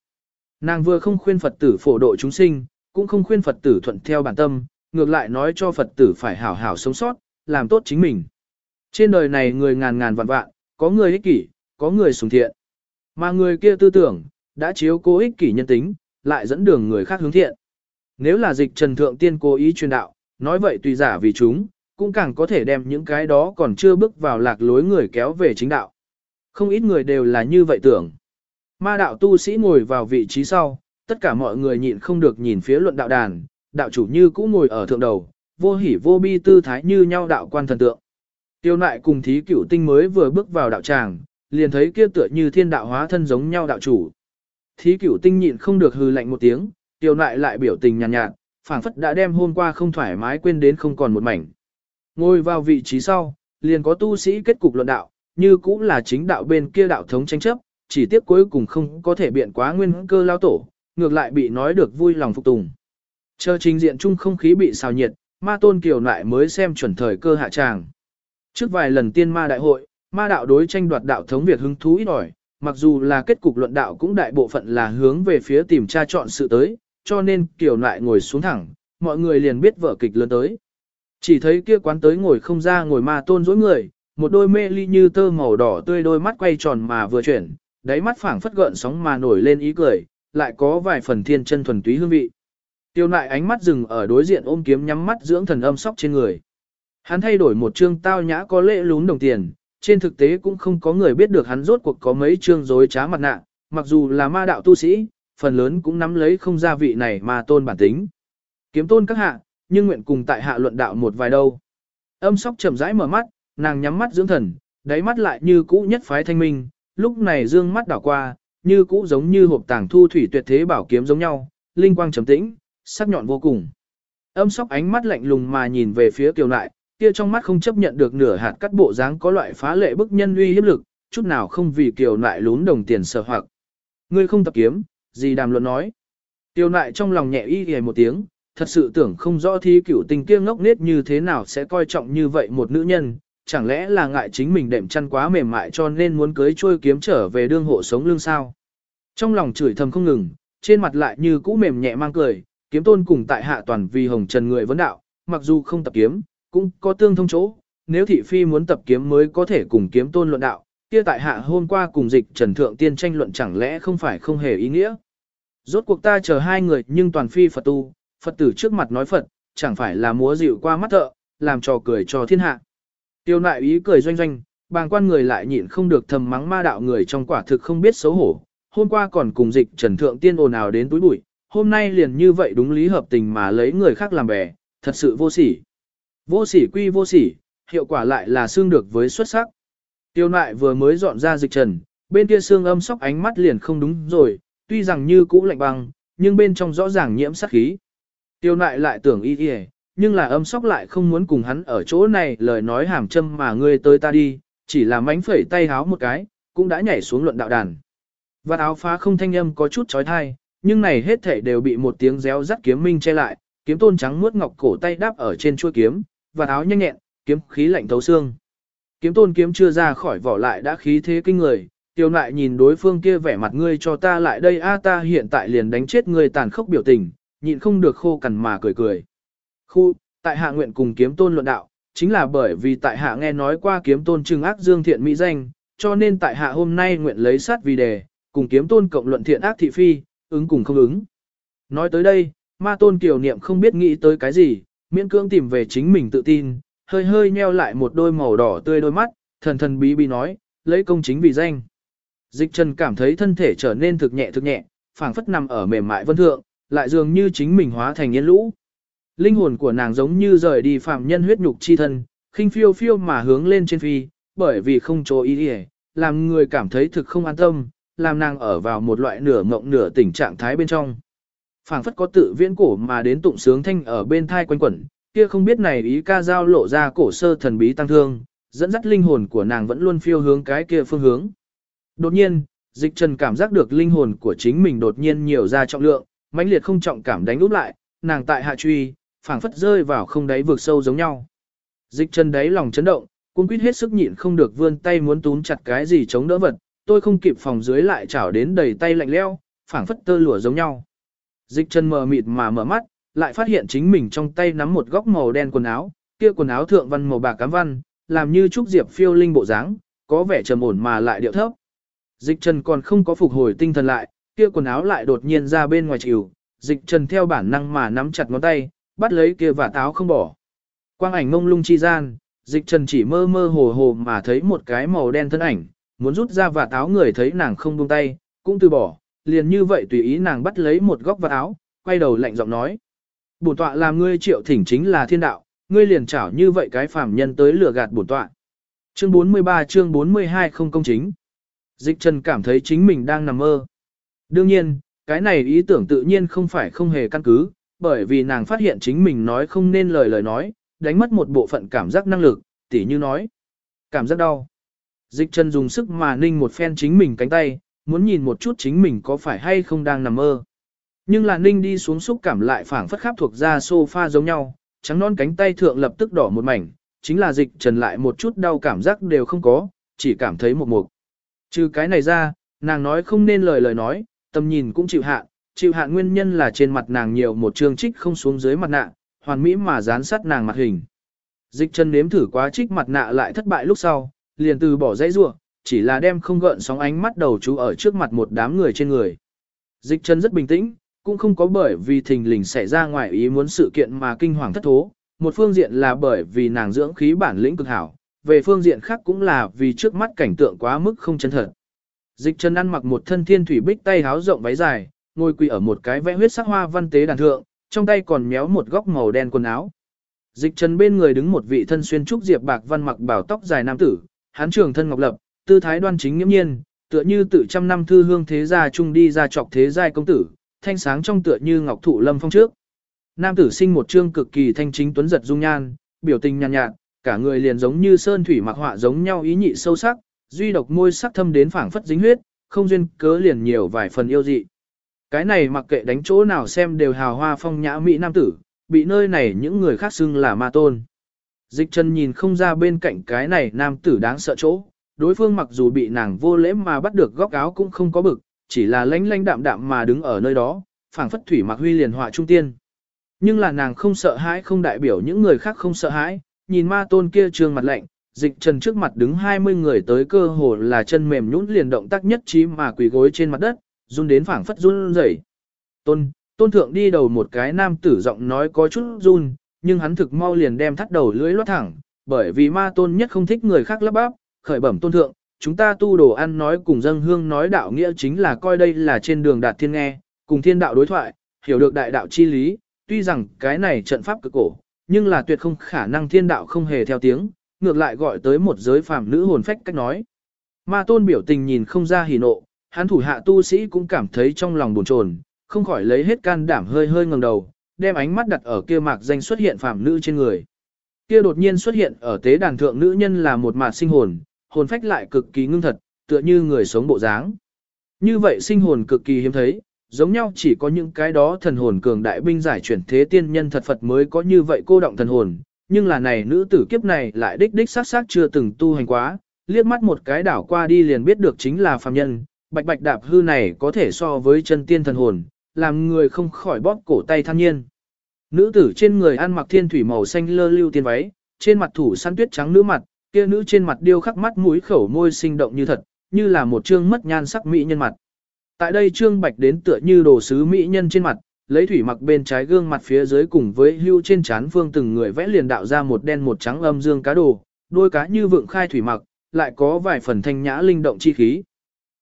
Nàng vừa không khuyên Phật tử phổ độ chúng sinh, cũng không khuyên Phật tử thuận theo bản tâm, ngược lại nói cho Phật tử phải hảo hảo sống sót, làm tốt chính mình. Trên đời này người ngàn ngàn vạn vạn, có người ích kỷ, có người sùng thiện. Mà người kia tư tưởng, đã chiếu cố ích kỷ nhân tính, lại dẫn đường người khác hướng thiện. Nếu là dịch trần thượng tiên cố ý truyền đạo, nói vậy tùy giả vì chúng, cũng càng có thể đem những cái đó còn chưa bước vào lạc lối người kéo về chính đạo. Không ít người đều là như vậy tưởng. Ma đạo tu sĩ ngồi vào vị trí sau, tất cả mọi người nhịn không được nhìn phía luận đạo đàn, đạo chủ như cũ ngồi ở thượng đầu, vô hỉ vô bi tư thái như nhau đạo quan thần tượng. Tiêu nại cùng thí cửu tinh mới vừa bước vào đạo tràng, liền thấy kia tựa như thiên đạo hóa thân giống nhau đạo chủ. Thí cửu tinh nhịn không được hư lạnh một tiếng, tiêu nại lại biểu tình nhàn nhạt, nhạt phảng phất đã đem hôm qua không thoải mái quên đến không còn một mảnh. Ngồi vào vị trí sau, liền có tu sĩ kết cục luận đạo, như cũng là chính đạo bên kia đạo thống tranh chấp, chỉ tiếc cuối cùng không có thể biện quá nguyên cơ lao tổ, ngược lại bị nói được vui lòng phục tùng. Chờ trình diện chung không khí bị xào nhiệt, ma tôn kiều lại mới xem chuẩn thời cơ hạ tràng. Trước vài lần tiên ma đại hội, ma đạo đối tranh đoạt đạo thống việc hứng thú ít ỏi, mặc dù là kết cục luận đạo cũng đại bộ phận là hướng về phía tìm tra chọn sự tới, cho nên kiều lại ngồi xuống thẳng, mọi người liền biết vở kịch lớn tới. Chỉ thấy kia quán tới ngồi không ra ngồi ma tôn dối người, một đôi mê ly như tơ màu đỏ tươi đôi mắt quay tròn mà vừa chuyển, đáy mắt phảng phất gợn sóng mà nổi lên ý cười, lại có vài phần thiên chân thuần túy hương vị. Tiêu nại ánh mắt dừng ở đối diện ôm kiếm nhắm mắt dưỡng thần âm sóc trên người. Hắn thay đổi một trương tao nhã có lễ lún đồng tiền, trên thực tế cũng không có người biết được hắn rốt cuộc có mấy trương dối trá mặt nạ, mặc dù là ma đạo tu sĩ, phần lớn cũng nắm lấy không gia vị này mà tôn bản tính. Kiếm tôn các hạ, nhưng nguyện cùng tại hạ luận đạo một vài đâu. Âm sóc chậm rãi mở mắt, nàng nhắm mắt dưỡng thần, đáy mắt lại như cũ nhất phái thanh minh, lúc này dương mắt đảo qua, như cũ giống như hộp tàng thu thủy tuyệt thế bảo kiếm giống nhau, linh quang trầm tĩnh, sắc nhọn vô cùng. Âm sóc ánh mắt lạnh lùng mà nhìn về phía kiều nại, kia trong mắt không chấp nhận được nửa hạt cắt bộ dáng có loại phá lệ bức nhân uy hiếp lực, chút nào không vì kiều nại lún đồng tiền sở hoặc. Ngươi không tập kiếm, gì đàm luận nói. Tiêu nại trong lòng nhẹ y hề một tiếng, thật sự tưởng không rõ thi cửu tình kia ngốc nết như thế nào sẽ coi trọng như vậy một nữ nhân, chẳng lẽ là ngại chính mình đệm chăn quá mềm mại cho nên muốn cưới trôi kiếm trở về đương hộ sống lương sao. Trong lòng chửi thầm không ngừng, trên mặt lại như cũ mềm nhẹ mang cười, kiếm tôn cùng tại hạ toàn vì hồng trần người vấn đạo, mặc dù không tập kiếm, cũng có tương thông chỗ, nếu thị phi muốn tập kiếm mới có thể cùng kiếm tôn luận đạo, kia tại hạ hôm qua cùng dịch trần thượng tiên tranh luận chẳng lẽ không phải không hề ý nghĩa. Rốt cuộc ta chờ hai người nhưng toàn phi Phật tu, Phật tử trước mặt nói Phật, chẳng phải là múa dịu qua mắt thợ, làm trò cười cho thiên hạ. Tiêu nại ý cười doanh doanh, bàng quan người lại nhịn không được thầm mắng ma đạo người trong quả thực không biết xấu hổ. Hôm qua còn cùng dịch trần thượng tiên ồn ào đến túi bụi, hôm nay liền như vậy đúng lý hợp tình mà lấy người khác làm bè, thật sự vô sỉ. Vô sỉ quy vô sỉ, hiệu quả lại là xương được với xuất sắc. Tiêu nại vừa mới dọn ra dịch trần, bên kia xương âm sóc ánh mắt liền không đúng rồi, tuy rằng như cũ lạnh băng, nhưng bên trong rõ ràng nhiễm sát khí. Tiêu nại lại tưởng y y nhưng là âm sóc lại không muốn cùng hắn ở chỗ này lời nói hàm châm mà ngươi tới ta đi, chỉ là mánh phẩy tay háo một cái, cũng đã nhảy xuống luận đạo đàn. Và áo phá không thanh âm có chút trói thai, nhưng này hết thể đều bị một tiếng réo rắt kiếm minh che lại, kiếm tôn trắng muốt ngọc cổ tay đáp ở trên chuôi kiếm, và áo nhanh nhẹn, kiếm khí lạnh thấu xương. Kiếm tôn kiếm chưa ra khỏi vỏ lại đã khí thế kinh người, tiêu lại nhìn đối phương kia vẻ mặt ngươi cho ta lại đây a ta hiện tại liền đánh chết ngươi tàn khốc biểu tình, nhịn không được khô cằn mà cười cười. Khu, tại hạ nguyện cùng kiếm tôn luận đạo, chính là bởi vì tại hạ nghe nói qua kiếm tôn trừng ác dương thiện mỹ danh, cho nên tại hạ hôm nay nguyện lấy sát vì đề, cùng kiếm tôn cộng luận thiện ác thị phi, ứng cùng không ứng. Nói tới đây, ma tôn kiều niệm không biết nghĩ tới cái gì, miễn cưỡng tìm về chính mình tự tin, hơi hơi nheo lại một đôi màu đỏ tươi đôi mắt, thần thần bí bí nói, lấy công chính vì danh. Dịch trần cảm thấy thân thể trở nên thực nhẹ thực nhẹ, phảng phất nằm ở mềm mại vân thượng, lại dường như chính mình hóa thành yên lũ. Linh hồn của nàng giống như rời đi phạm nhân huyết nhục chi thân, khinh phiêu phiêu mà hướng lên trên phi, bởi vì không chỗ ý đi làm người cảm thấy thực không an tâm, làm nàng ở vào một loại nửa mộng nửa tỉnh trạng thái bên trong phảng phất có tự viễn cổ mà đến tụng sướng thanh ở bên thai quanh quẩn, kia không biết này ý ca giao lộ ra cổ sơ thần bí tăng thương, dẫn dắt linh hồn của nàng vẫn luôn phiêu hướng cái kia phương hướng. Đột nhiên, dịch trần cảm giác được linh hồn của chính mình đột nhiên nhiều ra trọng lượng, mãnh liệt không trọng cảm đánh úp lại, nàng tại hạ truy, phảng phất rơi vào không đáy vực sâu giống nhau. Dịch Trần đáy lòng chấn động, cũng quyết hết sức nhịn không được vươn tay muốn túm chặt cái gì chống đỡ vật, tôi không kịp phòng dưới lại chảo đến đầy tay lạnh leo, phảng phất tơ lụa giống nhau. Dịch chân mờ mịt mà mở mắt, lại phát hiện chính mình trong tay nắm một góc màu đen quần áo, kia quần áo thượng văn màu bạc cám văn, làm như trúc diệp phiêu linh bộ dáng, có vẻ trầm ổn mà lại điệu thấp. Dịch chân còn không có phục hồi tinh thần lại, kia quần áo lại đột nhiên ra bên ngoài chịu, dịch trần theo bản năng mà nắm chặt ngón tay, bắt lấy kia và táo không bỏ. Quang ảnh ngông lung chi gian, dịch trần chỉ mơ mơ hồ hồ mà thấy một cái màu đen thân ảnh, muốn rút ra và táo người thấy nàng không buông tay, cũng từ bỏ, liền như vậy tùy ý nàng bắt lấy một góc vật áo, quay đầu lạnh giọng nói. Bổn tọa làm ngươi triệu thỉnh chính là thiên đạo, ngươi liền chảo như vậy cái phàm nhân tới lừa gạt bổn tọa. Chương 43 chương 42 không công chính. Dịch trần cảm thấy chính mình đang nằm mơ. Đương nhiên, cái này ý tưởng tự nhiên không phải không hề căn cứ, bởi vì nàng phát hiện chính mình nói không nên lời lời nói, đánh mất một bộ phận cảm giác năng lực, tỉ như nói. Cảm giác đau. Dịch trần dùng sức mà ninh một phen chính mình cánh tay, muốn nhìn một chút chính mình có phải hay không đang nằm mơ. Nhưng là ninh đi xuống xúc cảm lại phảng phất khắp thuộc ra sofa giống nhau, trắng non cánh tay thượng lập tức đỏ một mảnh, chính là dịch trần lại một chút đau cảm giác đều không có, chỉ cảm thấy một mục. Trừ cái này ra, nàng nói không nên lời lời nói, tầm nhìn cũng chịu hạn, chịu hạn nguyên nhân là trên mặt nàng nhiều một trương trích không xuống dưới mặt nạ, hoàn mỹ mà dán sát nàng mặt hình. Dịch chân nếm thử quá trích mặt nạ lại thất bại lúc sau, liền từ bỏ dãy rua, chỉ là đem không gợn sóng ánh mắt đầu chú ở trước mặt một đám người trên người. Dịch chân rất bình tĩnh, cũng không có bởi vì thình lình xảy ra ngoài ý muốn sự kiện mà kinh hoàng thất thố. Một phương diện là bởi vì nàng dưỡng khí bản lĩnh cực hảo, về phương diện khác cũng là vì trước mắt cảnh tượng quá mức không chân thật. Dịch chân ăn mặc một thân thiên thủy bích tay háo rộng váy dài, ngồi quỳ ở một cái vẽ huyết sắc hoa văn tế đàn thượng, trong tay còn méo một góc màu đen quần áo. Dịch trần bên người đứng một vị thân xuyên trúc diệp bạc văn mặc bảo tóc dài nam tử, hán trường thân ngọc lập, tư thái đoan chính nghiêm nhiên, tựa như tự trăm năm thư hương thế gia trung đi ra trọc thế giai công tử, thanh sáng trong tựa như ngọc thụ lâm phong trước. Nam tử sinh một trương cực kỳ thanh chính tuấn giật dung nhan, biểu tình nhàn nhạt, nhạt, cả người liền giống như sơn thủy mặc họa giống nhau ý nhị sâu sắc, duy độc môi sắc thâm đến phảng phất dính huyết, không duyên cớ liền nhiều vài phần yêu dị. Cái này mặc kệ đánh chỗ nào xem đều hào hoa phong nhã mỹ nam tử, bị nơi này những người khác xưng là ma tôn. Dịch chân nhìn không ra bên cạnh cái này nam tử đáng sợ chỗ, đối phương mặc dù bị nàng vô lễ mà bắt được góc áo cũng không có bực, chỉ là lánh lánh đạm đạm mà đứng ở nơi đó, phảng phất thủy mặc huy liền họa trung tiên. Nhưng là nàng không sợ hãi không đại biểu những người khác không sợ hãi, nhìn ma tôn kia trương mặt lạnh, dịch trần trước mặt đứng 20 người tới cơ hồ là chân mềm nhũn liền động tác nhất trí mà quỳ gối trên mặt đất, run đến phảng phất run rẩy. Tôn, tôn thượng đi đầu một cái nam tử giọng nói có chút run, nhưng hắn thực mau liền đem thắt đầu lưỡi loát thẳng, bởi vì ma tôn nhất không thích người khác lắp bắp, khởi bẩm tôn thượng, chúng ta tu đồ ăn nói cùng dân hương nói đạo nghĩa chính là coi đây là trên đường đạt thiên nghe, cùng thiên đạo đối thoại, hiểu được đại đạo chi lý, tuy rằng cái này trận pháp cực cổ, nhưng là tuyệt không khả năng thiên đạo không hề theo tiếng, ngược lại gọi tới một giới phàm nữ hồn phách cách nói. Ma tôn biểu tình nhìn không ra hỉ nộ, hắn thủ hạ tu sĩ cũng cảm thấy trong lòng buồn chồn, không khỏi lấy hết can đảm hơi hơi ngẩng đầu, đem ánh mắt đặt ở kia mạc danh xuất hiện phàm nữ trên người. Kia đột nhiên xuất hiện ở tế đàn thượng nữ nhân là một mạt sinh hồn, hồn phách lại cực kỳ ngưng thật, tựa như người sống bộ dáng. Như vậy sinh hồn cực kỳ hiếm thấy, giống nhau chỉ có những cái đó thần hồn cường đại binh giải chuyển thế tiên nhân thật Phật mới có như vậy cô động thần hồn, nhưng là này nữ tử kiếp này lại đích đích sát sát chưa từng tu hành quá, liếc mắt một cái đảo qua đi liền biết được chính là phàm nhân, bạch bạch đạp hư này có thể so với chân tiên thần hồn, làm người không khỏi bóp cổ tay than nhiên. Nữ tử trên người ăn mặc thiên thủy màu xanh lơ lưu tiên váy, trên mặt thủ săn tuyết trắng nữ mặt, kia nữ trên mặt điêu khắc mắt mũi khẩu môi sinh động như thật, như là một trương mất nhan sắc mỹ nhân mặt. Tại đây trương bạch đến tựa như đồ sứ mỹ nhân trên mặt, lấy thủy mặc bên trái gương mặt phía dưới cùng với hưu trên trán phương từng người vẽ liền đạo ra một đen một trắng âm dương cá đồ, đôi cá như vượng khai thủy mặc, lại có vài phần thanh nhã linh động chi khí.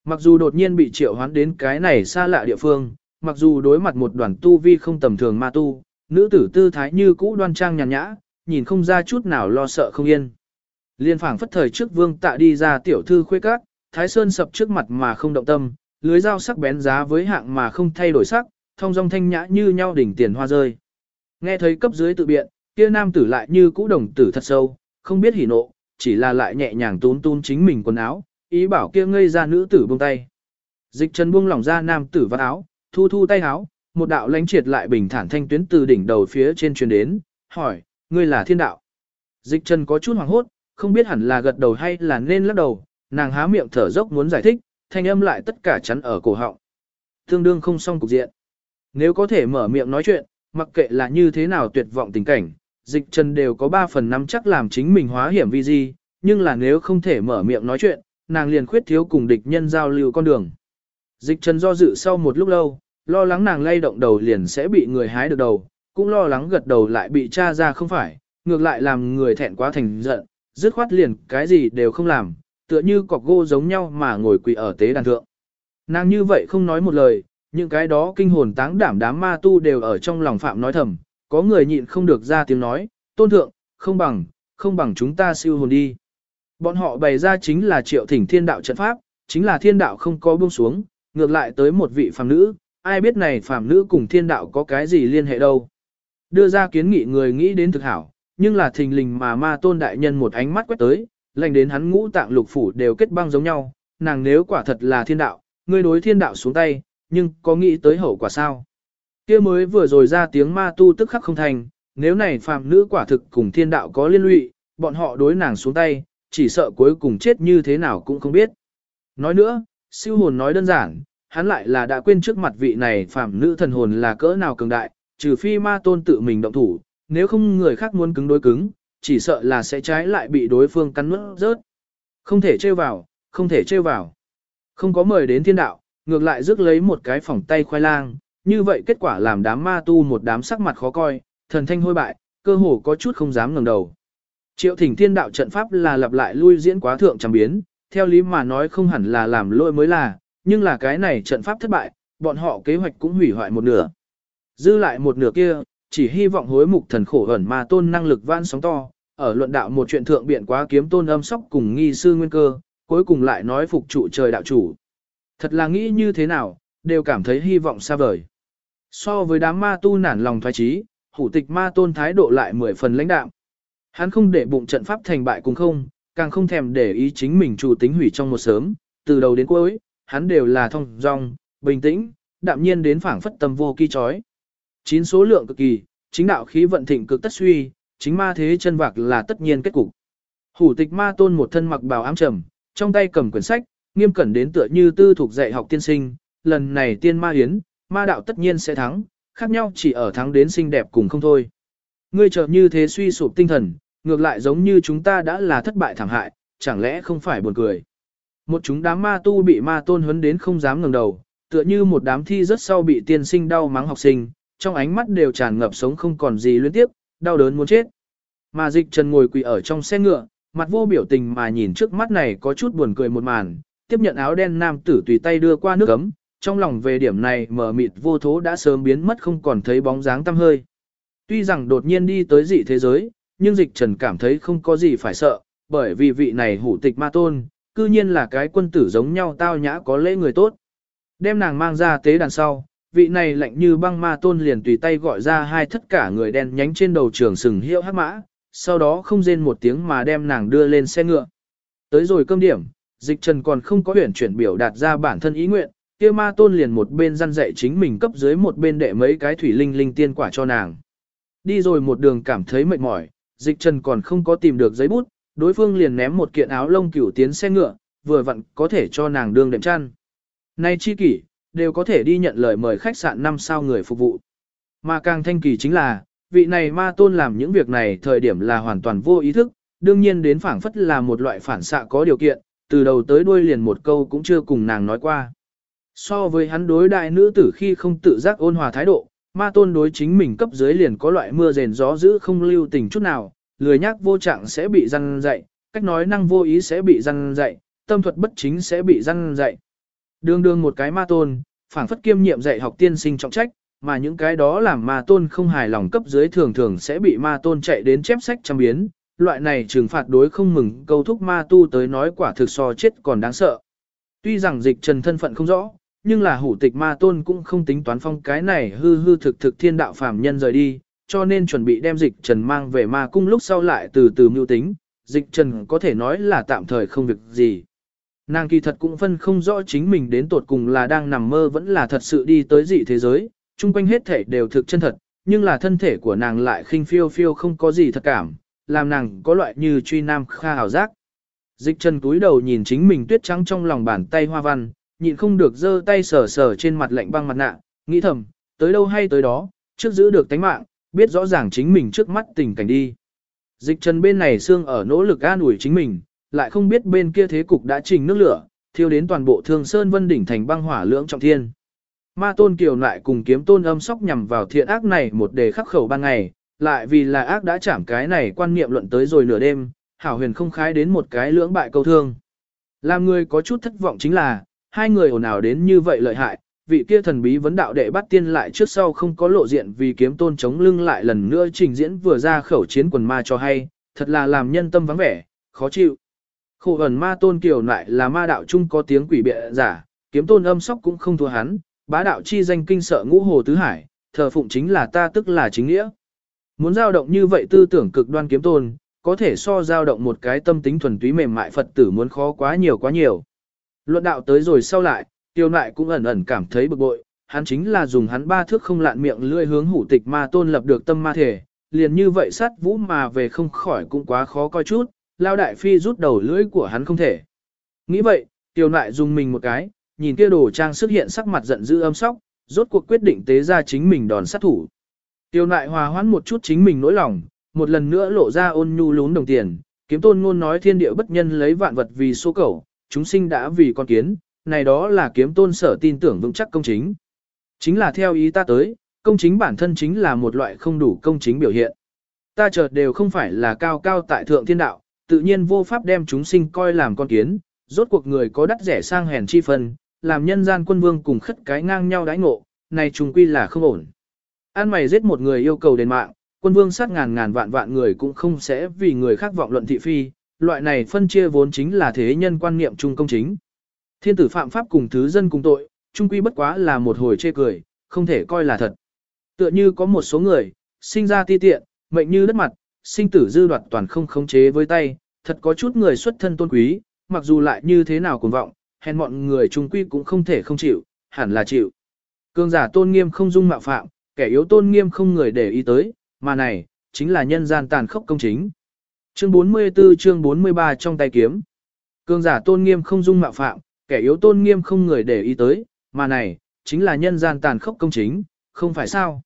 Mặc dù đột nhiên bị triệu hoán đến cái này xa lạ địa phương, mặc dù đối mặt một đoàn tu vi không tầm thường ma tu, nữ tử tư thái như cũ đoan trang nhàn nhã, nhìn không ra chút nào lo sợ không yên. Liên phảng phất thời trước vương tạ đi ra tiểu thư khuê các, thái sơn sập trước mặt mà không động tâm, lưới dao sắc bén giá với hạng mà không thay đổi sắc, thông dong thanh nhã như nhau đỉnh tiền hoa rơi. Nghe thấy cấp dưới tự biện, kia nam tử lại như cũ đồng tử thật sâu, không biết hỉ nộ, chỉ là lại nhẹ nhàng tún tún chính mình quần áo, ý bảo kia ngây ra nữ tử buông tay. Dịch chân buông lỏng ra nam tử vào áo, thu thu tay áo, một đạo lánh triệt lại bình thản thanh tuyến từ đỉnh đầu phía trên truyền đến, hỏi, ngươi là thiên đạo. Dịch chân có chút hoảng hốt, không biết hẳn là gật đầu hay là nên lắc đầu, nàng há miệng thở dốc muốn giải thích, thanh âm lại tất cả chắn ở cổ họng. Tương đương không xong cục diện. Nếu có thể mở miệng nói chuyện, mặc kệ là như thế nào tuyệt vọng tình cảnh, dịch trần đều có 3 phần 5 chắc làm chính mình hóa hiểm vi gì, nhưng là nếu không thể mở miệng nói chuyện, nàng liền khuyết thiếu cùng địch nhân giao lưu con đường. Dịch trần do dự sau một lúc lâu, lo lắng nàng lay động đầu liền sẽ bị người hái được đầu, cũng lo lắng gật đầu lại bị tra ra không phải, ngược lại làm người thẹn quá thành giận, dứt khoát liền cái gì đều không làm, tựa như cọc gỗ giống nhau mà ngồi quỳ ở tế đàn thượng. Nàng như vậy không nói một lời, những cái đó kinh hồn táng đảm đám ma tu đều ở trong lòng phạm nói thầm, có người nhịn không được ra tiếng nói, tôn thượng, không bằng, không bằng chúng ta siêu hồn đi. Bọn họ bày ra chính là triệu thỉnh thiên đạo trận pháp, chính là thiên đạo không có buông xuống, ngược lại tới một vị phàm nữ, ai biết này phàm nữ cùng thiên đạo có cái gì liên hệ đâu. Đưa ra kiến nghị người nghĩ đến thực hảo, nhưng là thình lình mà ma tôn đại nhân một ánh mắt quét tới, lành đến hắn ngũ tạng lục phủ đều kết băng giống nhau, nàng nếu quả thật là thiên đạo, ngươi đối thiên đạo xuống tay, nhưng có nghĩ tới hậu quả sao? kia mới vừa rồi ra tiếng ma tu tức khắc không thành, nếu này phàm nữ quả thực cùng thiên đạo có liên lụy, bọn họ đối nàng xuống tay, chỉ sợ cuối cùng chết như thế nào cũng không biết. Nói nữa, siêu hồn nói đơn giản, hắn lại là đã quên trước mặt vị này phàm nữ thần hồn là cỡ nào cường đại, trừ phi ma tôn tự mình động thủ, nếu không người khác muốn cứng đối cứng, chỉ sợ là sẽ trái lại bị đối phương cắn nuốt rớt. Không thể trêu vào, không thể trêu vào. Không có mời đến thiên đạo, ngược lại rước lấy một cái phòng tay khoai lang, như vậy kết quả làm đám ma tu một đám sắc mặt khó coi, thần thanh hôi bại, cơ hồ có chút không dám ngẩng đầu. Triệu thỉnh thiên đạo trận pháp là lặp lại lui diễn quá thượng chẳng biến, theo lý mà nói không hẳn là làm lỗi mới là, nhưng là cái này trận pháp thất bại, bọn họ kế hoạch cũng hủy hoại một nửa. Dư lại một nửa kia, chỉ hy vọng hối mục thần khổ ẩn mà tôn năng lực van sóng to, ở luận đạo một chuyện thượng biện quá kiếm tôn âm sóc cùng nghi sư nguyên cơ, cuối cùng lại nói phục trụ trời đạo chủ. Thật là nghĩ như thế nào, đều cảm thấy hy vọng xa vời. So với đám ma tu nản lòng thoái trí, hủ tịch ma tôn thái độ lại mười phần lãnh đạm. Hắn không để bụng trận pháp thành bại cùng không, càng không thèm để ý chính mình chủ tính hủy trong một sớm, từ đầu đến cuối, hắn đều là thông dong, bình tĩnh, đạm nhiên đến phảng phất tâm vô kỳ chói. Chín số lượng cực kỳ, chính đạo khí vận thịnh cực tất suy, chính ma thế chân vạc là tất nhiên kết cục. Hủ tịch ma tôn một thân mặc bào ám trầm, trong tay cầm quyển sách, nghiêm cẩn đến tựa như tư thuộc dạy học tiên sinh, lần này tiên ma hiến, ma đạo tất nhiên sẽ thắng, khác nhau chỉ ở thắng đến xinh đẹp cùng không thôi. Ngươi chợt như thế suy sụp tinh thần, ngược lại giống như chúng ta đã là thất bại thảm hại, chẳng lẽ không phải buồn cười. Một chúng đám ma tu bị ma tôn huấn đến không dám ngẩng đầu, tựa như một đám thi rất sau bị tiên sinh đau mắng học sinh, trong ánh mắt đều tràn ngập sống không còn gì liên tiếp, đau đớn muốn chết. Mà dịch trần ngồi quỳ ở trong xe ngựa, mặt vô biểu tình mà nhìn trước mắt này có chút buồn cười một màn, tiếp nhận áo đen nam tử tùy tay đưa qua nước ấm, trong lòng về điểm này mở mịt vô thố đã sớm biến mất không còn thấy bóng dáng tăm hơi. Tuy rằng đột nhiên đi tới dị thế giới, nhưng dịch trần cảm thấy không có gì phải sợ, bởi vì vị này hủ tịch ma tôn, cư nhiên là cái quân tử giống nhau tao nhã có lễ người tốt. Đem nàng mang ra tế đàn sau, vị này lạnh như băng ma tôn liền tùy tay gọi ra hai tất cả người đen nhánh trên đầu trường sừng hiệu hắc mã, sau đó không rên một tiếng mà đem nàng đưa lên xe ngựa. Tới rồi cơm điểm, dịch trần còn không có huyển chuyển biểu đạt ra bản thân ý nguyện, kia ma tôn liền một bên răn dạy chính mình cấp dưới một bên đệ mấy cái thủy linh linh tiên quả cho nàng. Đi rồi một đường cảm thấy mệt mỏi, dịch trần còn không có tìm được giấy bút, đối phương liền ném một kiện áo lông cửu tiến xe ngựa, vừa vặn có thể cho nàng đương đệm chăn. Nay chi kỷ, đều có thể đi nhận lời mời khách sạn 5 sao người phục vụ. Mà càng thanh kỳ chính là, vị này ma tôn làm những việc này thời điểm là hoàn toàn vô ý thức, đương nhiên đến phảng phất là một loại phản xạ có điều kiện, từ đầu tới đuôi liền một câu cũng chưa cùng nàng nói qua. So với hắn đối đại nữ tử khi không tự giác ôn hòa thái độ, ma tôn đối chính mình cấp dưới liền có loại mưa rền gió giữ không lưu tình chút nào, lười nhác vô trạng sẽ bị răn dạy, cách nói năng vô ý sẽ bị răn dạy, tâm thuật bất chính sẽ bị răn dạy. Đường đường một cái ma tôn, phảng phất kiêm nhiệm dạy học tiên sinh trọng trách, mà những cái đó làm ma tôn không hài lòng cấp dưới thường thường sẽ bị ma tôn chạy đến chép sách trăm biến, loại này trừng phạt đối không mừng câu thúc ma tu tới nói quả thực so chết còn đáng sợ. Tuy rằng dịch trần thân phận không rõ, nhưng là hủ tịch ma tôn cũng không tính toán phong cái này hư hư thực thực thiên đạo phàm nhân rời đi, cho nên chuẩn bị đem dịch trần mang về ma cung lúc sau lại từ từ mưu tính, dịch trần có thể nói là tạm thời không việc gì. Nàng kỳ thật cũng phân không rõ chính mình đến tột cùng là đang nằm mơ vẫn là thật sự đi tới dị thế giới, chung quanh hết thể đều thực chân thật, nhưng là thân thể của nàng lại khinh phiêu phiêu không có gì thật cảm, làm nàng có loại như truy nam kha hào giác. Dịch chân túi đầu nhìn chính mình tuyết trắng trong lòng bàn tay hoa văn, nhịn không được giơ tay sờ sờ trên mặt lạnh băng mặt nạ, nghĩ thầm, tới đâu hay tới đó, trước giữ được tánh mạng, biết rõ ràng chính mình trước mắt tình cảnh đi. Dịch chân bên này xương ở nỗ lực an ủi chính mình, lại không biết bên kia thế cục đã trình nước lửa, thiêu đến toàn bộ thương sơn vân đỉnh thành băng hỏa lưỡng trọng thiên. Ma tôn kiều lại cùng kiếm tôn âm sóc nhằm vào thiện ác này một đề khắc khẩu ban ngày, lại vì là ác đã chạm cái này quan niệm luận tới rồi nửa đêm, hảo huyền không khái đến một cái lưỡng bại câu thương. Làm người có chút thất vọng chính là, hai người ồn ào đến như vậy lợi hại, vị kia thần bí vấn đạo đệ bắt tiên lại trước sau không có lộ diện vì kiếm tôn chống lưng lại lần nữa trình diễn vừa ra khẩu chiến quần ma cho hay, thật là làm nhân tâm vắng vẻ, khó chịu. Khổ ẩn ma tôn kiều lại là ma đạo chung có tiếng quỷ bịa giả, kiếm tôn âm sóc cũng không thua hắn, bá đạo chi danh kinh sợ ngũ hồ tứ hải, thờ phụng chính là ta tức là chính nghĩa. Muốn giao động như vậy tư tưởng cực đoan kiếm tôn, có thể so giao động một cái tâm tính thuần túy mềm mại Phật tử muốn khó quá nhiều quá nhiều. Luận đạo tới rồi sau lại, tiêu nại cũng ẩn ẩn cảm thấy bực bội, hắn chính là dùng hắn ba thước không lạn miệng lưỡi hướng hủ tịch ma tôn lập được tâm ma thể, liền như vậy sát vũ mà về không khỏi cũng quá khó coi chút, lao đại phi rút đầu lưỡi của hắn không thể. Nghĩ vậy, tiêu nại dùng mình một cái, nhìn kia đồ trang xuất hiện sắc mặt giận dữ âm sóc, rốt cuộc quyết định tế ra chính mình đòn sát thủ. Tiêu nại hòa hoãn một chút chính mình nỗi lòng, một lần nữa lộ ra ôn nhu lún đồng tiền, kiếm tôn ngôn nói thiên địa bất nhân lấy vạn vật vì số cầu, chúng sinh đã vì con kiến, này đó là kiếm tôn sở tin tưởng vững chắc công chính. Chính là theo ý ta tới, công chính bản thân chính là một loại không đủ công chính biểu hiện. Ta chợt đều không phải là cao cao tại thượng thiên đạo, tự nhiên vô pháp đem chúng sinh coi làm con kiến, rốt cuộc người có đắt rẻ sang hèn chi phân, làm nhân gian quân vương cùng khất cái ngang nhau đãi ngộ, này trùng quy là không ổn. An mày giết một người yêu cầu đền mạng, quân vương sát ngàn ngàn vạn vạn người cũng không sẽ vì người khác vọng luận thị phi, loại này phân chia vốn chính là thế nhân quan niệm chung công chính. Thiên tử phạm pháp cùng thứ dân cùng tội, trung quy bất quá là một hồi chê cười, không thể coi là thật. Tựa như có một số người, sinh ra ti tiện, mệnh như đất mặt, sinh tử dư đoạt toàn không khống chế với tay, thật có chút người xuất thân tôn quý, mặc dù lại như thế nào cuồng vọng, hèn mọn người trung quy cũng không thể không chịu, hẳn là chịu. Cương giả tôn nghiêm không dung mạo phạm, kẻ yếu tôn nghiêm không người để ý tới, mà này, chính là nhân gian tàn khốc công chính. Chương 44 chương 43 trong tay kiếm. Cương giả tôn nghiêm không dung mạo phạm, kẻ yếu tôn nghiêm không người để ý tới, mà này, chính là nhân gian tàn khốc công chính, không phải sao.